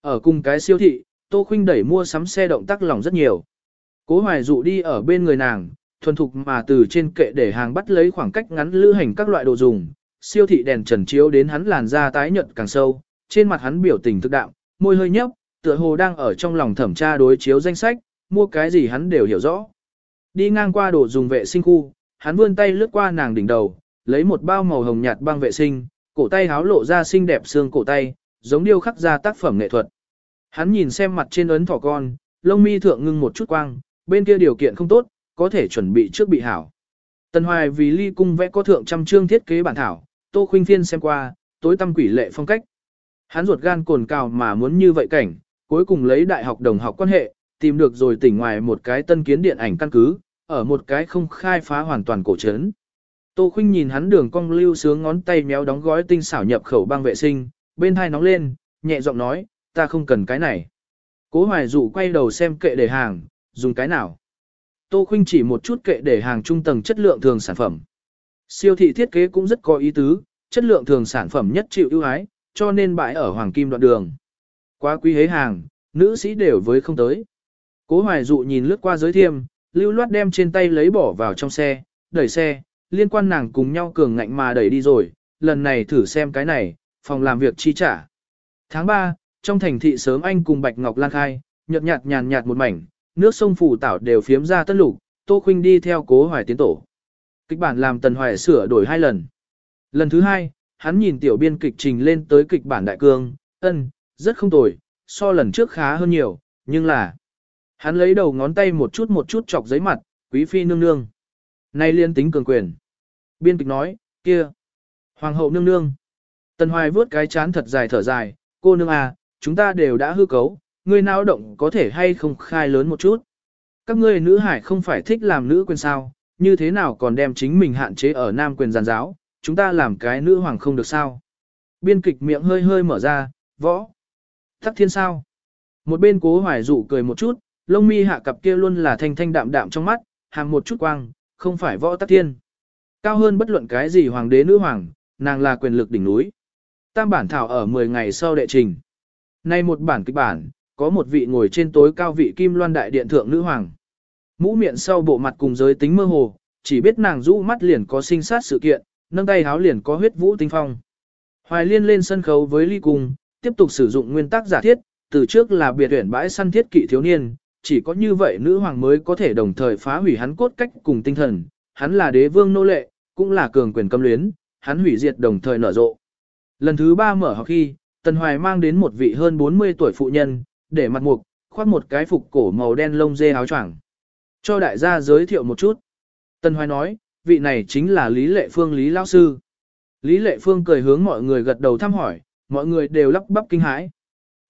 Ở cùng cái siêu thị, Tô Khuynh đẩy mua sắm xe động tác lòng rất nhiều. Cố hoài dụ đi ở bên người nàng, thuần thục mà từ trên kệ để hàng bắt lấy khoảng cách ngắn lữ hành các loại đồ dùng. Siêu thị đèn trần chiếu đến hắn làn da tái nhợt càng sâu, trên mặt hắn biểu tình thực đạo, môi hơi nhấp, tựa hồ đang ở trong lòng thẩm tra đối chiếu danh sách, mua cái gì hắn đều hiểu rõ. Đi ngang qua đồ dùng vệ sinh khu, hắn vươn tay lướt qua nàng đỉnh đầu, lấy một bao màu hồng nhạt băng vệ sinh, cổ tay háo lộ ra xinh đẹp xương cổ tay, giống điêu khắc ra tác phẩm nghệ thuật. Hắn nhìn xem mặt trên ấn thỏ con, lông mi thượng ngưng một chút quang, bên kia điều kiện không tốt, có thể chuẩn bị trước bị hảo. Tần Hoài vì ly cung vẽ có thượng trăm chương thiết kế bản thảo, Tô Khuynh Thiên xem qua, tối tâm quỷ lệ phong cách. Hắn ruột gan cồn cào mà muốn như vậy cảnh, cuối cùng lấy đại học đồng học quan hệ, tìm được rồi tỉnh ngoài một cái tân kiến điện ảnh căn cứ, ở một cái không khai phá hoàn toàn cổ trấn. Tô Khuynh nhìn hắn đường cong lưu sướng ngón tay méo đóng gói tinh xảo nhập khẩu băng vệ sinh, bên hai nóng lên, nhẹ giọng nói, ta không cần cái này. Cố Hoài Dụ quay đầu xem kệ để hàng, dùng cái nào. Tô Khuynh chỉ một chút kệ để hàng trung tầng chất lượng thường sản phẩm. Siêu thị thiết kế cũng rất có ý tứ, chất lượng thường sản phẩm nhất chịu ưu ái, cho nên bãi ở Hoàng Kim đoạn đường. Quá quý hế hàng, nữ sĩ đều với không tới. Cố Hoài Dụ nhìn lướt qua giới thiêm, lưu loát đem trên tay lấy bỏ vào trong xe, đẩy xe, liên quan nàng cùng nhau cường ngạnh mà đẩy đi rồi, lần này thử xem cái này, phòng làm việc chi trả. Tháng 3, trong thành thị sớm anh cùng Bạch Ngọc Lan khai, nhợt nhạt nhàn nhạt một mảnh, nước sông phủ tảo đều phiếm ra tân lục, Tô Khuynh đi theo Cố Hoài tiến tổ. Kịch bản làm Tần Hoài sửa đổi hai lần. Lần thứ hai, hắn nhìn tiểu biên kịch trình lên tới kịch bản đại cương, ân, rất không tồi, so lần trước khá hơn nhiều, nhưng là... Hắn lấy đầu ngón tay một chút một chút chọc giấy mặt, quý phi nương nương. Nay liên tính cường quyền. Biên kịch nói, kia. Hoàng hậu nương nương. Tần Hoài vướt cái chán thật dài thở dài, cô nương à, chúng ta đều đã hư cấu, ngươi nào động có thể hay không khai lớn một chút. Các ngươi nữ hải không phải thích làm nữ quyền sao, như thế nào còn đem chính mình hạn chế ở nam quyền giàn giáo, chúng ta làm cái nữ hoàng không được sao. Biên kịch miệng hơi hơi mở ra, võ. Thắc thiên sao? Một bên cố hoài dụ cười một chút, lông mi hạ cặp kia luôn là thanh thanh đạm đạm trong mắt, hàm một chút quang, không phải võ tắc thiên. Cao hơn bất luận cái gì hoàng đế nữ hoàng, nàng là quyền lực đỉnh núi. Tam bản thảo ở 10 ngày sau đệ trình. Nay một bản kịch bản, có một vị ngồi trên tối cao vị kim loan đại điện thượng nữ hoàng. Mũ miệng sau bộ mặt cùng giới tính mơ hồ, chỉ biết nàng rũ mắt liền có sinh sát sự kiện, nâng tay háo liền có huyết vũ tinh phong. Hoài liên lên sân khấu với ly cung, tiếp tục sử dụng nguyên tắc giả thiết, từ trước là biệt tuyển bãi săn thiết kỵ thiếu niên, chỉ có như vậy nữ hoàng mới có thể đồng thời phá hủy hắn cốt cách cùng tinh thần, hắn là đế vương nô lệ, cũng là cường quyền cấm luyến, hắn hủy diệt đồng thời nở rộ. Lần thứ ba mở học khi, Tần Hoài mang đến một vị hơn 40 tuổi phụ nhân, để mặt mục, khoác một cái phục cổ màu đen lông dê áo choàng. Cho đại gia giới thiệu một chút. Tần Hoài nói, vị này chính là Lý Lệ Phương Lý Lao Sư. Lý Lệ Phương cười hướng mọi người gật đầu thăm hỏi, mọi người đều lắp bắp kinh hãi.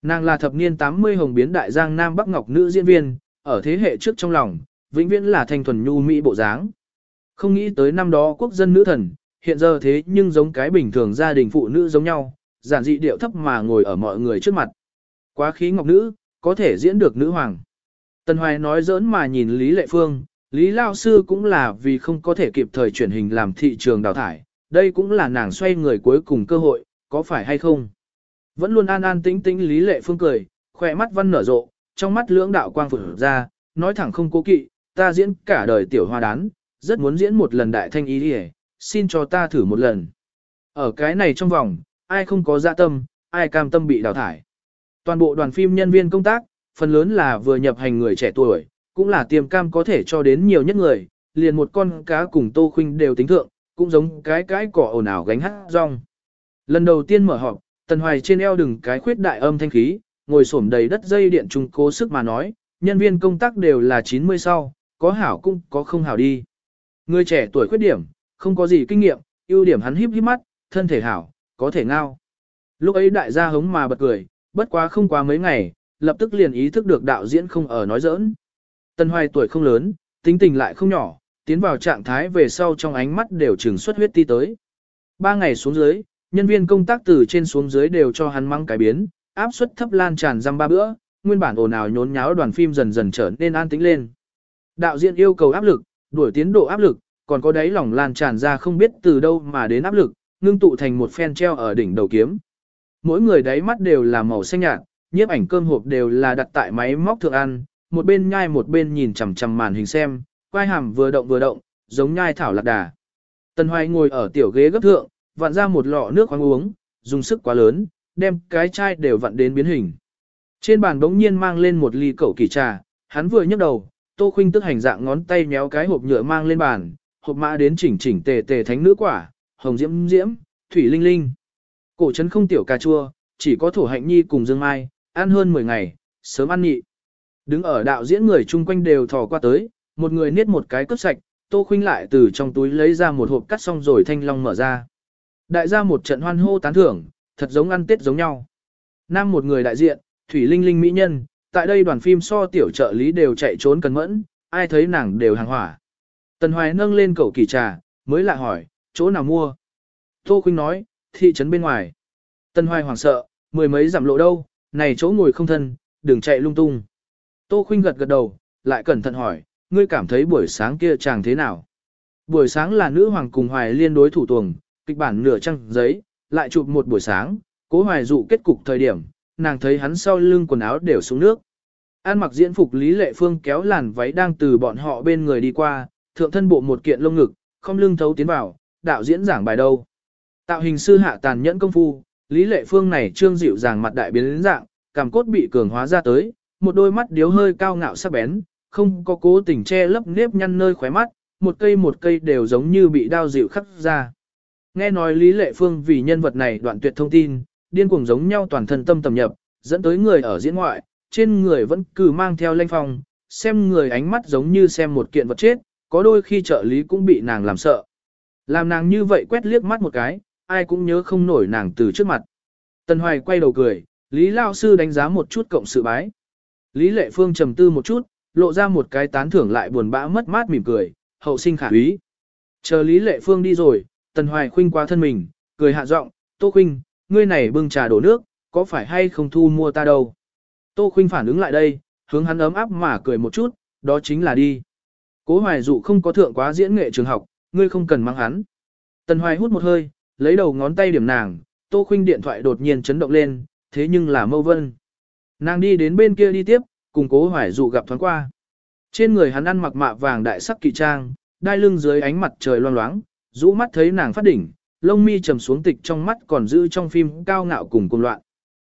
Nàng là thập niên 80 hồng biến đại giang Nam Bắc Ngọc nữ diễn viên, ở thế hệ trước trong lòng, vĩnh viễn là thanh thuần nhu mỹ bộ dáng. Không nghĩ tới năm đó quốc dân nữ thần, hiện giờ thế nhưng giống cái bình thường gia đình phụ nữ giống nhau, giản dị điệu thấp mà ngồi ở mọi người trước mặt. Quá khí ngọc nữ, có thể diễn được nữ hoàng. Tần Hoài nói giỡn mà nhìn Lý Lệ Phương, Lý Lao Sư cũng là vì không có thể kịp thời chuyển hình làm thị trường đào thải, đây cũng là nàng xoay người cuối cùng cơ hội, có phải hay không? Vẫn luôn an an tĩnh tĩnh Lý Lệ Phương cười, khỏe mắt văn nở rộ, trong mắt lưỡng đạo quang phở ra, nói thẳng không cố kỵ, ta diễn cả đời tiểu hoa đán, rất muốn diễn một lần đại thanh ý đi xin cho ta thử một lần. Ở cái này trong vòng, ai không có dạ tâm, ai cam tâm bị đào thải. Toàn bộ đoàn phim nhân viên công tác, phần lớn là vừa nhập hành người trẻ tuổi, cũng là tiềm cam có thể cho đến nhiều nhất người, liền một con cá cùng tô khuynh đều tính thượng, cũng giống cái cái cỏ ồn ào gánh hát rong. Lần đầu tiên mở họp, Tần Hoài trên eo đừng cái khuyết đại âm thanh khí, ngồi xổm đầy đất dây điện trùng cố sức mà nói, nhân viên công tác đều là 90 sau, có hảo cũng có không hảo đi. Người trẻ tuổi khuyết điểm, không có gì kinh nghiệm, ưu điểm hắn híp híp mắt, thân thể hảo, có thể ngao. Lúc ấy đại gia hống mà bật cười, bất quá không quá mấy ngày, lập tức liền ý thức được đạo diễn không ở nói giỡn. tân Hoài tuổi không lớn, tính tình lại không nhỏ, tiến vào trạng thái về sau trong ánh mắt đều trừng xuất huyết ti tới. Ba ngày xuống dưới, nhân viên công tác từ trên xuống dưới đều cho hắn mang cái biến, áp suất thấp lan tràn răm ba bữa, nguyên bản ồn ào nhốn nháo đoàn phim dần dần trở nên an tĩnh lên. Đạo diễn yêu cầu áp lực, đuổi tiến độ áp lực, còn có đáy lòng lan tràn ra không biết từ đâu mà đến áp lực, ngưng tụ thành một phen treo ở đỉnh đầu kiếm. Mỗi người đáy mắt đều là màu xanh nhạt, nhiếp ảnh cơm hộp đều là đặt tại máy móc thượng ăn, một bên nhai một bên nhìn chằm chằm màn hình xem, quai hàm vừa động vừa động, giống nhai thảo lạc đà. Tần Hoài ngồi ở tiểu ghế gấp thượng, vặn ra một lọ nước khoáng uống, dùng sức quá lớn, đem cái chai đều vặn đến biến hình. Trên bàn bỗng nhiên mang lên một ly cẩu kỳ trà, hắn vừa nhấc đầu, Tô Khuynh tức hành dạng ngón tay méo cái hộp nhựa mang lên bàn, hộp mã đến chỉnh chỉnh tề tề thánh nữ quả, hồng diễm diễm, thủy linh linh. Cổ trấn không tiểu cà chua, chỉ có thổ hạnh nhi cùng dương mai, ăn hơn 10 ngày, sớm ăn nhị. Đứng ở đạo diễn người chung quanh đều thò qua tới, một người niết một cái cướp sạch, Tô Khuynh lại từ trong túi lấy ra một hộp cắt xong rồi thanh long mở ra. Đại gia một trận hoan hô tán thưởng, thật giống ăn tết giống nhau. Nam một người đại diện, Thủy Linh Linh mỹ nhân, tại đây đoàn phim so tiểu trợ lý đều chạy trốn cần mẫn, ai thấy nàng đều hàng hỏa. Tần Hoài nâng lên cậu kỳ trà, mới lạ hỏi, chỗ nào mua? Tô Khuynh nói, thị trấn bên ngoài. Tần Hoài hoảng sợ, mười mấy giảm lộ đâu, này chỗ ngồi không thân, đừng chạy lung tung. Tô Khuynh gật gật đầu, lại cẩn thận hỏi, ngươi cảm thấy buổi sáng kia chàng thế nào? Buổi sáng là nữ hoàng cùng Hoài liên đối thủ tuồng, kịch bản nửa trăng giấy, lại chụp một buổi sáng, cố Hoài dụ kết cục thời điểm, nàng thấy hắn sau lưng quần áo đều xuống nước. An mặc diễn phục Lý Lệ Phương kéo làn váy đang từ bọn họ bên người đi qua, thượng thân bộ một kiện lông ngực, không lưng thấu tiến vào, đạo diễn giảng bài đâu. Tạo hình sư hạ tàn nhẫn công phu, Lý Lệ Phương này trương dịu dàng mặt đại biến đến dạng, cảm cốt bị cường hóa ra tới, một đôi mắt điếu hơi cao ngạo sắc bén, không có cố tình che lấp nếp nhăn nơi khóe mắt, một cây một cây đều giống như bị đao dịu khắc ra. Nghe nói Lý Lệ Phương vì nhân vật này đoạn tuyệt thông tin, điên cuồng giống nhau toàn thân tâm tầm nhập, dẫn tới người ở diễn ngoại, trên người vẫn cứ mang theo lanh phong, xem người ánh mắt giống như xem một kiện vật chết, có đôi khi trợ lý cũng bị nàng làm sợ. Làm nàng như vậy quét liếc mắt một cái, ai cũng nhớ không nổi nàng từ trước mặt. Tần Hoài quay đầu cười, Lý Lao Sư đánh giá một chút cộng sự bái. Lý Lệ Phương trầm tư một chút, lộ ra một cái tán thưởng lại buồn bã mất mát mỉm cười, hậu sinh khả úy. Chờ Lý Lệ Phương đi rồi, Tần Hoài khuynh qua thân mình, cười hạ giọng, Tô Khuynh, ngươi này bưng trà đổ nước, có phải hay không thu mua ta đâu? Tô Khuynh phản ứng lại đây, hướng hắn ấm áp mà cười một chút, đó chính là đi. Cố Hoài dụ không có thượng quá diễn nghệ trường học, ngươi không cần mang hắn. Tần Hoài hút một hơi, lấy đầu ngón tay điểm nàng, Tô Khuynh điện thoại đột nhiên chấn động lên, thế nhưng là Mâu Vân. Nàng đi đến bên kia đi tiếp, cùng Cố Hoài dụ gặp thoáng qua. Trên người hắn ăn mặc mạ vàng đại sắc kỳ trang, đai lưng dưới ánh mặt trời loang loáng, rũ mắt thấy nàng phát đỉnh, lông mi trầm xuống tịch trong mắt còn giữ trong phim cao ngạo cùng cuồng loạn.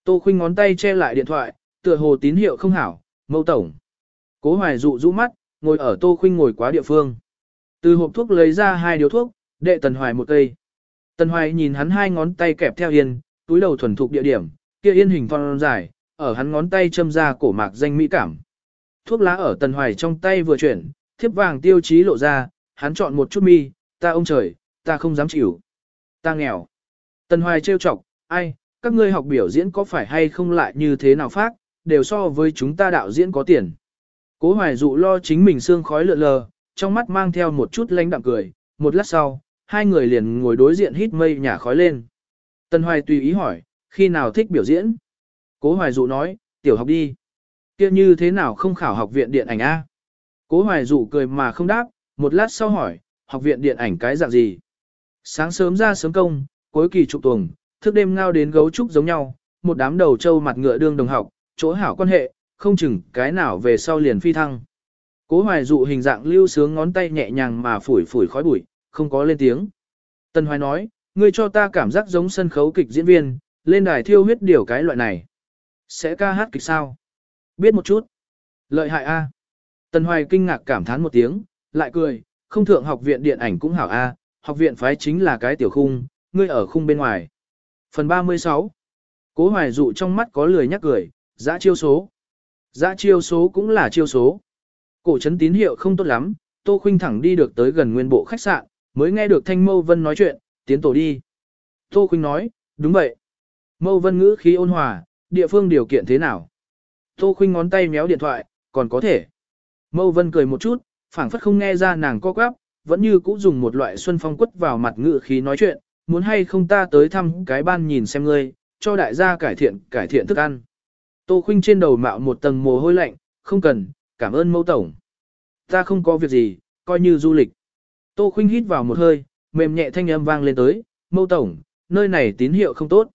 Tô Khuynh ngón tay che lại điện thoại, tựa hồ tín hiệu không hảo, mâu tổng. Cố Hoài dụ rũ mắt, ngồi ở Tô Khuynh ngồi quá địa phương. Từ hộp thuốc lấy ra hai điếu thuốc, đệ Tần Hoài một cây. Tần Hoài nhìn hắn hai ngón tay kẹp theo yên, túi đầu thuần thục địa điểm, kia yên hình thon dài, ở hắn ngón tay châm ra cổ mạc danh mỹ cảm. Thuốc lá ở Tần Hoài trong tay vừa chuyển, thiếp vàng tiêu chí lộ ra, hắn chọn một chút mi, ta ông trời, ta không dám chịu. Ta nghèo. Tần Hoài trêu chọc, ai, các ngươi học biểu diễn có phải hay không lại như thế nào phát, đều so với chúng ta đạo diễn có tiền. Cố Hoài dụ lo chính mình xương khói lượn lờ, trong mắt mang theo một chút lánh đạm cười, một lát sau, hai người liền ngồi đối diện hít mây nhả khói lên. Tân Hoài tùy ý hỏi, khi nào thích biểu diễn? Cố Hoài dụ nói, tiểu học đi. kia như thế nào không khảo học viện điện ảnh A? Cố Hoài dụ cười mà không đáp, một lát sau hỏi, học viện điện ảnh cái dạng gì? Sáng sớm ra sớm công, cuối kỳ trục tuồng, thức đêm ngao đến gấu trúc giống nhau, một đám đầu trâu mặt ngựa đương đồng học, chỗ hảo quan hệ, không chừng cái nào về sau liền phi thăng. Cố hoài dụ hình dạng lưu sướng ngón tay nhẹ nhàng mà phủi phủi khói bụi, không có lên tiếng. Tân hoài nói, ngươi cho ta cảm giác giống sân khấu kịch diễn viên, lên đài thiêu huyết điều cái loại này. Sẽ ca hát kịch sao? Biết một chút. Lợi hại a. Tân hoài kinh ngạc cảm thán một tiếng, lại cười, không thượng học viện điện ảnh cũng hảo a, học viện phái chính là cái tiểu khung, ngươi ở khung bên ngoài. Phần 36 Cố hoài dụ trong mắt có lười nhắc cười, dã chiêu số. Dã chiêu số cũng là chiêu số. Cổ chấn tín hiệu không tốt lắm, Tô Khuynh thẳng đi được tới gần nguyên bộ khách sạn, mới nghe được Thanh Mâu Vân nói chuyện, tiến tổ đi. Tô Khuynh nói, đúng vậy. Mâu Vân ngữ khí ôn hòa, địa phương điều kiện thế nào? Tô Khuynh ngón tay méo điện thoại, còn có thể. Mâu Vân cười một chút, phảng phất không nghe ra nàng co quắp, vẫn như cũ dùng một loại xuân phong quất vào mặt ngữ khí nói chuyện, muốn hay không ta tới thăm cái ban nhìn xem ngươi, cho đại gia cải thiện, cải thiện thức ăn. Tô Khuynh trên đầu mạo một tầng mồ hôi lạnh, không cần, cảm ơn mâu tổng. Ta không có việc gì, coi như du lịch. Tô Khuynh hít vào một hơi, mềm nhẹ thanh âm vang lên tới, mâu tổng, nơi này tín hiệu không tốt.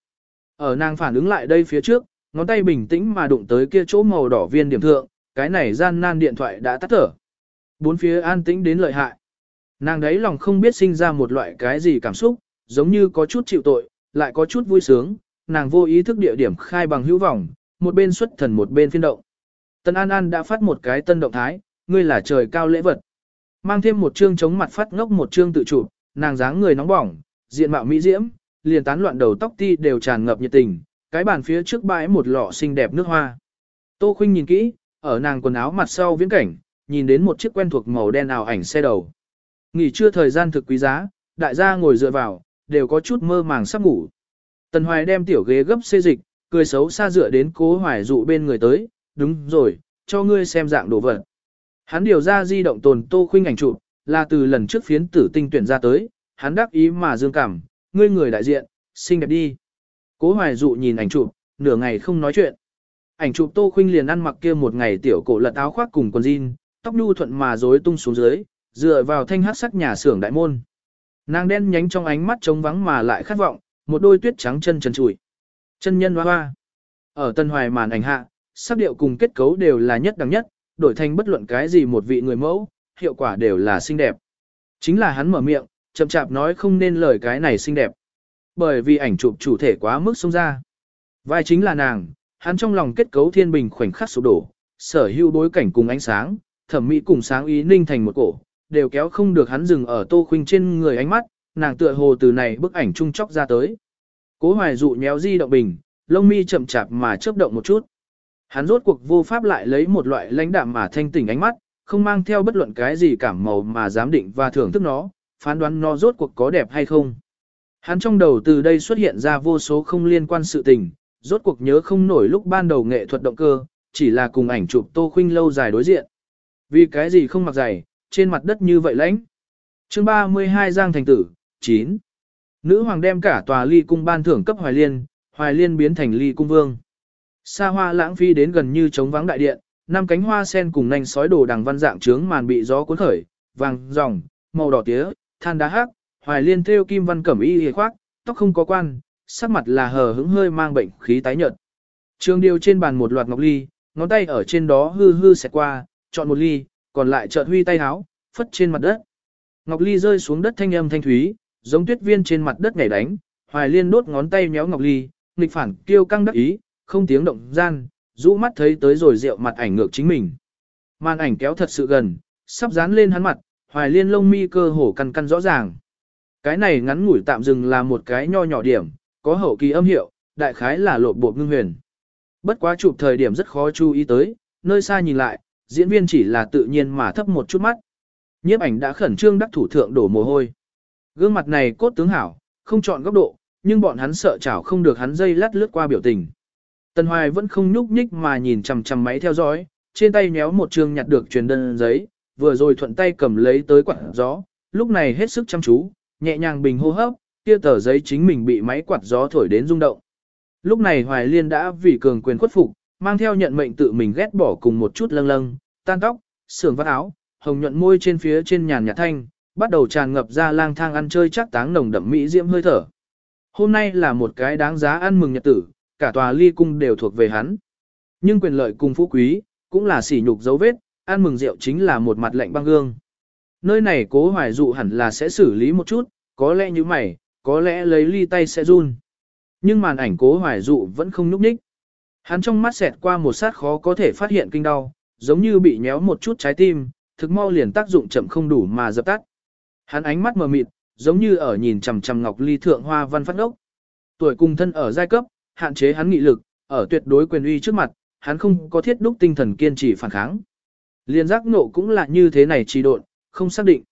Ở nàng phản ứng lại đây phía trước, ngón tay bình tĩnh mà đụng tới kia chỗ màu đỏ viên điểm thượng, cái này gian nan điện thoại đã tắt thở. Bốn phía an tĩnh đến lợi hại. Nàng đấy lòng không biết sinh ra một loại cái gì cảm xúc, giống như có chút chịu tội, lại có chút vui sướng, nàng vô ý thức địa điểm khai bằng hữu vọng, một bên xuất thần một bên phiên động. tần An An đã phát một cái tân động thái, ngươi là trời cao lễ vật. Mang thêm một chương chống mặt phát ngốc một chương tự chụp, nàng dáng người nóng bỏng, diện mạo mỹ diễm, liền tán loạn đầu tóc ti đều tràn ngập nhiệt tình, cái bàn phía trước bãi một lọ xinh đẹp nước hoa. Tô Khuynh nhìn kỹ, ở nàng quần áo mặt sau viễn cảnh, nhìn đến một chiếc quen thuộc màu đen ảo ảnh xe đầu. Nghỉ trưa thời gian thực quý giá, đại gia ngồi dựa vào, đều có chút mơ màng sắp ngủ. Tần Hoài đem tiểu ghế gấp xê dịch, cười xấu xa dựa đến cố hoài dụ bên người tới, đúng rồi, cho ngươi xem dạng đồ vật. Hắn điều ra di động tồn tô khuynh ảnh chụp, là từ lần trước phiến tử tinh tuyển ra tới, hắn đáp ý mà dương cảm, ngươi người đại diện, xinh đẹp đi. Cố hoài dụ nhìn ảnh chụp, nửa ngày không nói chuyện. Ảnh chụp tô khuynh liền ăn mặc kia một ngày tiểu cổ lật áo khoác cùng quần jean, tóc nhu thuận mà rối tung xuống dưới, dựa vào thanh hát sắc nhà xưởng đại môn. Nàng đen nhánh trong ánh mắt trống vắng mà lại khát vọng, một đôi tuyết trắng chân trần trụi. Chân nhân hoa hoa. Ở tân hoài màn ảnh hạ, sắc điệu cùng kết cấu đều là nhất đẳng nhất, đổi thành bất luận cái gì một vị người mẫu, hiệu quả đều là xinh đẹp. Chính là hắn mở miệng, chậm chạp nói không nên lời cái này xinh đẹp. Bởi vì ảnh chụp chủ thể quá mức xông ra. Vai chính là nàng, hắn trong lòng kết cấu thiên bình khoảnh khắc sụp đổ, sở hữu bối cảnh cùng ánh sáng, thẩm mỹ cùng sáng ý ninh thành một cổ, đều kéo không được hắn dừng ở tô khuynh trên người ánh mắt, nàng tựa hồ từ này bức ảnh trung chóc ra tới. Cố hoài dụ nhéo di động bình, lông mi chậm chạp mà chớp động một chút. Hắn rốt cuộc vô pháp lại lấy một loại lãnh đạm mà thanh tỉnh ánh mắt, không mang theo bất luận cái gì cảm màu mà giám định và thưởng thức nó, phán đoán nó rốt cuộc có đẹp hay không. Hắn trong đầu từ đây xuất hiện ra vô số không liên quan sự tình, rốt cuộc nhớ không nổi lúc ban đầu nghệ thuật động cơ, chỉ là cùng ảnh chụp Tô Khuynh lâu dài đối diện. Vì cái gì không mặc giày, trên mặt đất như vậy lãnh. Chương 32 Giang Thành Tử, 9. Nữ hoàng đem cả tòa ly cung ban thưởng cấp Hoài Liên, Hoài Liên biến thành ly cung vương. Xa hoa lãng phi đến gần như trống vắng đại điện, năm cánh hoa sen cùng nành sói đồ đằng văn dạng trướng màn bị gió cuốn khởi, vàng, ròng, màu đỏ tía, than đá hắc, Hoài Liên thêu kim văn cẩm y hề khoác, tóc không có quan, sắc mặt là hờ hững hơi mang bệnh khí tái nhợt. Trường điều trên bàn một loạt ngọc ly, ngón tay ở trên đó hư hư xẹt qua, chọn một ly, còn lại chợt huy tay háo, phất trên mặt đất. Ngọc ly rơi xuống đất thanh âm thanh thúy, giống tuyết viên trên mặt đất nhảy đánh, Hoài Liên đốt ngón tay nhéo Ngọc Ly, nghịch phản kêu căng đắc ý, không tiếng động gian, rũ mắt thấy tới rồi rượu mặt ảnh ngược chính mình. Màn ảnh kéo thật sự gần, sắp dán lên hắn mặt, Hoài Liên lông mi cơ hổ căn căn rõ ràng. Cái này ngắn ngủi tạm dừng là một cái nho nhỏ điểm, có hậu kỳ âm hiệu, đại khái là lộ bộ ngưng huyền. Bất quá chụp thời điểm rất khó chú ý tới, nơi xa nhìn lại, diễn viên chỉ là tự nhiên mà thấp một chút mắt. Nhiếp ảnh đã khẩn trương đắc thủ thượng đổ mồ hôi. Gương mặt này cốt tướng hảo, không chọn góc độ, nhưng bọn hắn sợ chảo không được hắn dây lát lướt qua biểu tình. Tần Hoài vẫn không nhúc nhích mà nhìn chằm chằm máy theo dõi, trên tay nhéo một trường nhặt được truyền đơn giấy, vừa rồi thuận tay cầm lấy tới quạt gió, lúc này hết sức chăm chú, nhẹ nhàng bình hô hấp, kia tờ giấy chính mình bị máy quạt gió thổi đến rung động. Lúc này Hoài Liên đã vì cường quyền khuất phục, mang theo nhận mệnh tự mình ghét bỏ cùng một chút lâng lâng, tan tóc, sườn vắt áo, hồng nhuận môi trên phía trên nhàn nhạt thanh, bắt đầu tràn ngập ra lang thang ăn chơi chắc táng nồng đậm mỹ diễm hơi thở. Hôm nay là một cái đáng giá ăn mừng nhật tử, cả tòa ly cung đều thuộc về hắn. Nhưng quyền lợi cùng phú quý, cũng là sỉ nhục dấu vết, ăn mừng rượu chính là một mặt lệnh băng gương. Nơi này cố hoài dụ hẳn là sẽ xử lý một chút, có lẽ như mày, có lẽ lấy ly tay sẽ run. Nhưng màn ảnh cố hoài dụ vẫn không nhúc nhích. Hắn trong mắt xẹt qua một sát khó có thể phát hiện kinh đau, giống như bị nhéo một chút trái tim, thực mau liền tác dụng chậm không đủ mà dập tắt. Hắn ánh mắt mờ mịt, giống như ở nhìn chằm chằm ngọc ly thượng hoa văn phát ốc. Tuổi cùng thân ở giai cấp, hạn chế hắn nghị lực, ở tuyệt đối quyền uy trước mặt, hắn không có thiết đúc tinh thần kiên trì phản kháng. Liên giác nộ cũng là như thế này trì độn, không xác định.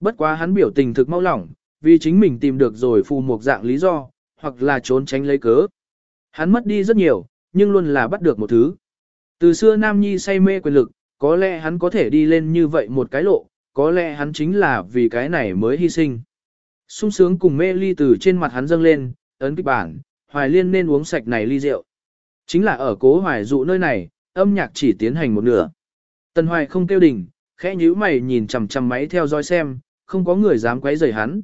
Bất quá hắn biểu tình thực mau lỏng, vì chính mình tìm được rồi phù một dạng lý do, hoặc là trốn tránh lấy cớ. Hắn mất đi rất nhiều, nhưng luôn là bắt được một thứ. Từ xưa Nam Nhi say mê quyền lực, có lẽ hắn có thể đi lên như vậy một cái lộ, có lẽ hắn chính là vì cái này mới hy sinh. sung sướng cùng mê ly từ trên mặt hắn dâng lên, ấn kịch bản, Hoài Liên nên uống sạch này ly rượu. Chính là ở cố Hoài dụ nơi này, âm nhạc chỉ tiến hành một nửa. Tần Hoài không kêu đỉnh, khẽ nhíu mày nhìn chằm chằm máy theo dõi xem, không có người dám quấy rầy hắn.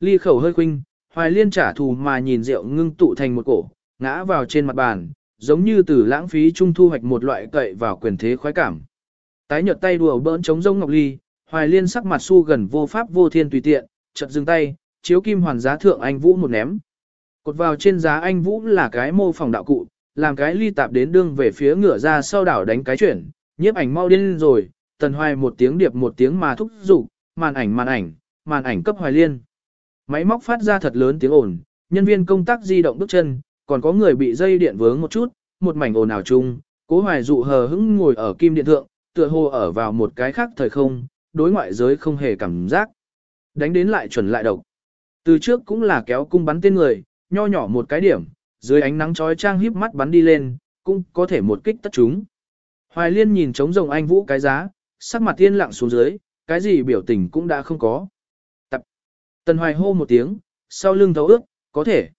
Ly khẩu hơi khuynh, Hoài Liên trả thù mà nhìn rượu ngưng tụ thành một cổ, ngã vào trên mặt bàn, giống như từ lãng phí trung thu hoạch một loại cậy vào quyền thế khoái cảm. Tái nhợt tay đùa bỡn chống rông ngọc ly, Hoài Liên sắc mặt su gần vô pháp vô thiên tùy tiện, chợt dừng tay, chiếu kim hoàn giá thượng anh Vũ một ném. Cột vào trên giá anh Vũ là cái mô phỏng đạo cụ, làm cái ly tạp đến đương về phía ngửa ra sau đảo đánh cái chuyển, nhiếp ảnh mau điên rồi, tần hoài một tiếng điệp một tiếng mà thúc giục, màn ảnh màn ảnh, màn ảnh cấp Hoài Liên. Máy móc phát ra thật lớn tiếng ồn, nhân viên công tác di động bước chân, còn có người bị dây điện vướng một chút, một mảnh ồn ào chung, cố hoài dụ hờ hững ngồi ở kim điện thượng, tựa hồ ở vào một cái khác thời không, đối ngoại giới không hề cảm giác. Đánh đến lại chuẩn lại độc. Từ trước cũng là kéo cung bắn tên người, nho nhỏ một cái điểm, dưới ánh nắng chói trang híp mắt bắn đi lên, cũng có thể một kích tất chúng. Hoài Liên nhìn trống rồng anh vũ cái giá, sắc mặt tiên lặng xuống dưới, cái gì biểu tình cũng đã không có. Tập. Tần Hoài hô một tiếng, sau lưng thấu ước, có thể.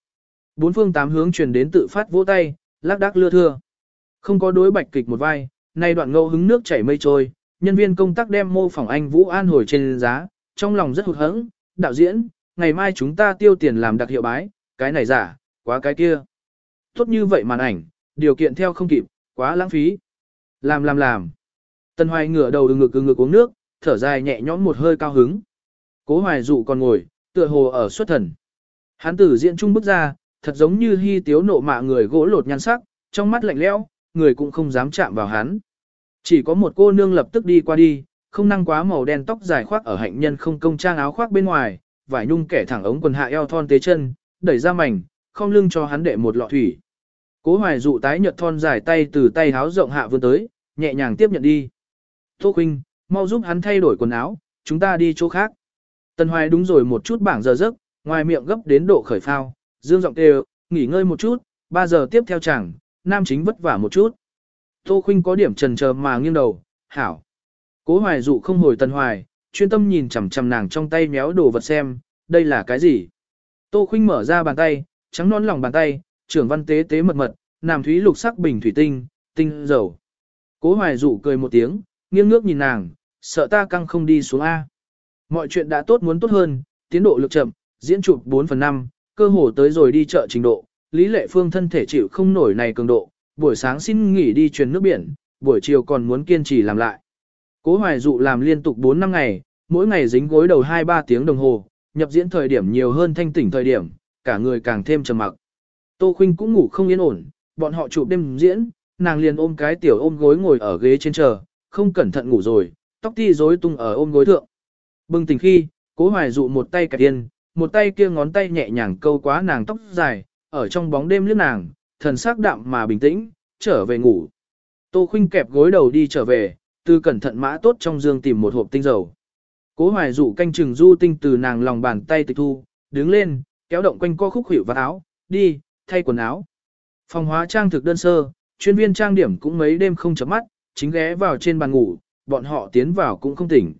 Bốn phương tám hướng truyền đến tự phát vỗ tay, lác đác lưa thưa. Không có đối bạch kịch một vai, nay đoạn ngâu hứng nước chảy mây trôi, nhân viên công tác đem mô phỏng anh Vũ An hồi trên giá, trong lòng rất hụt hẫng, đạo diễn, ngày mai chúng ta tiêu tiền làm đặc hiệu bái, cái này giả, quá cái kia. Tốt như vậy màn ảnh, điều kiện theo không kịp, quá lãng phí. Làm làm làm. Tân Hoài ngửa đầu ngực ngực uống nước, thở dài nhẹ nhõm một hơi cao hứng. Cố Hoài dụ còn ngồi, tựa hồ ở xuất thần. Hán tử diện trung bước ra, thật giống như hy tiếu nộ mạ người gỗ lột nhan sắc, trong mắt lạnh lẽo, người cũng không dám chạm vào hắn. Chỉ có một cô nương lập tức đi qua đi, không năng quá màu đen tóc dài khoác ở hạnh nhân không công trang áo khoác bên ngoài, vải nhung kẻ thẳng ống quần hạ eo thon tế chân, đẩy ra mảnh, không lưng cho hắn đệ một lọ thủy. Cố hoài dụ tái nhợt thon dài tay từ tay háo rộng hạ vươn tới, nhẹ nhàng tiếp nhận đi. Tô Khuynh, mau giúp hắn thay đổi quần áo, chúng ta đi chỗ khác. Tần hoài đúng rồi một chút bảng giờ giấc, ngoài miệng gấp đến độ khởi phao, dương giọng kêu, nghỉ ngơi một chút, 3 giờ tiếp theo chẳng, nam chính vất vả một chút. Tô Khuynh có điểm trần chờ mà nghiêng đầu, hảo. Cố hoài dụ không hồi tân hoài, chuyên tâm nhìn chằm chằm nàng trong tay méo đồ vật xem, đây là cái gì. Tô Khuynh mở ra bàn tay, trắng non lòng bàn tay, trưởng văn tế tế mật mật, nam thúy lục sắc bình thủy tinh, tinh dầu. Cố hoài dụ cười một tiếng, nghiêng ngước nhìn nàng, sợ ta căng không đi xuống A. Mọi chuyện đã tốt muốn tốt hơn, tiến độ lực chậm, diễn chụp 4 phần 5, cơ hồ tới rồi đi chợ trình độ, Lý Lệ Phương thân thể chịu không nổi này cường độ, buổi sáng xin nghỉ đi truyền nước biển, buổi chiều còn muốn kiên trì làm lại. Cố Hoài Dụ làm liên tục 4 năm ngày, mỗi ngày dính gối đầu 2-3 tiếng đồng hồ, nhập diễn thời điểm nhiều hơn thanh tỉnh thời điểm, cả người càng thêm trầm mặc. Tô Khuynh cũng ngủ không yên ổn, bọn họ chụp đêm diễn, nàng liền ôm cái tiểu ôm gối ngồi ở ghế trên chờ, không cẩn thận ngủ rồi, tóc ti rối tung ở ôm gối thượng. Bừng tỉnh khi, Cố Hoài Dụ một tay cả yên, một tay kia ngón tay nhẹ nhàng câu quá nàng tóc dài, ở trong bóng đêm liếc nàng, thần sắc đạm mà bình tĩnh, trở về ngủ. Tô Khuynh kẹp gối đầu đi trở về, từ cẩn thận mã tốt trong dương tìm một hộp tinh dầu. Cố hoài dụ canh chừng du tinh từ nàng lòng bàn tay tịch thu, đứng lên, kéo động quanh co khúc hiệu vào áo, đi, thay quần áo. Phòng hóa trang thực đơn sơ, chuyên viên trang điểm cũng mấy đêm không chấm mắt, chính ghé vào trên bàn ngủ, bọn họ tiến vào cũng không tỉnh.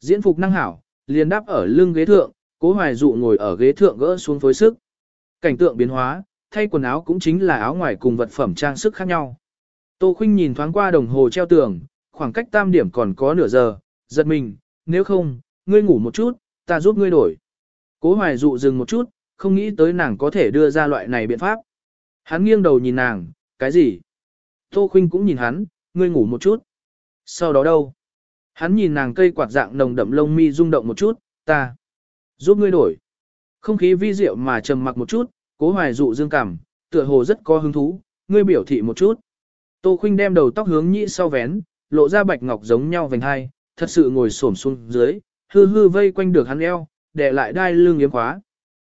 Diễn phục năng hảo, liền đáp ở lưng ghế thượng, cố hoài dụ ngồi ở ghế thượng gỡ xuống phối sức. Cảnh tượng biến hóa, thay quần áo cũng chính là áo ngoài cùng vật phẩm trang sức khác nhau. Tô Khuynh nhìn thoáng qua đồng hồ treo tường, khoảng cách tam điểm còn có nửa giờ, giật mình, nếu không, ngươi ngủ một chút, ta giúp ngươi đổi. Cố hoài dụ dừng một chút, không nghĩ tới nàng có thể đưa ra loại này biện pháp. Hắn nghiêng đầu nhìn nàng, cái gì? Tô Khuynh cũng nhìn hắn, ngươi ngủ một chút. Sau đó đâu? Hắn nhìn nàng cây quạt dạng nồng đậm lông mi rung động một chút, ta giúp ngươi đổi. Không khí vi diệu mà trầm mặc một chút, cố hoài dụ dương cảm, tựa hồ rất có hứng thú, ngươi biểu thị một chút. Tô Khuynh đem đầu tóc hướng nhĩ sau vén, lộ ra bạch ngọc giống nhau vành hai, thật sự ngồi xổm xuống dưới, hư hư vây quanh được hắn eo, để lại đai lưng yếm khóa.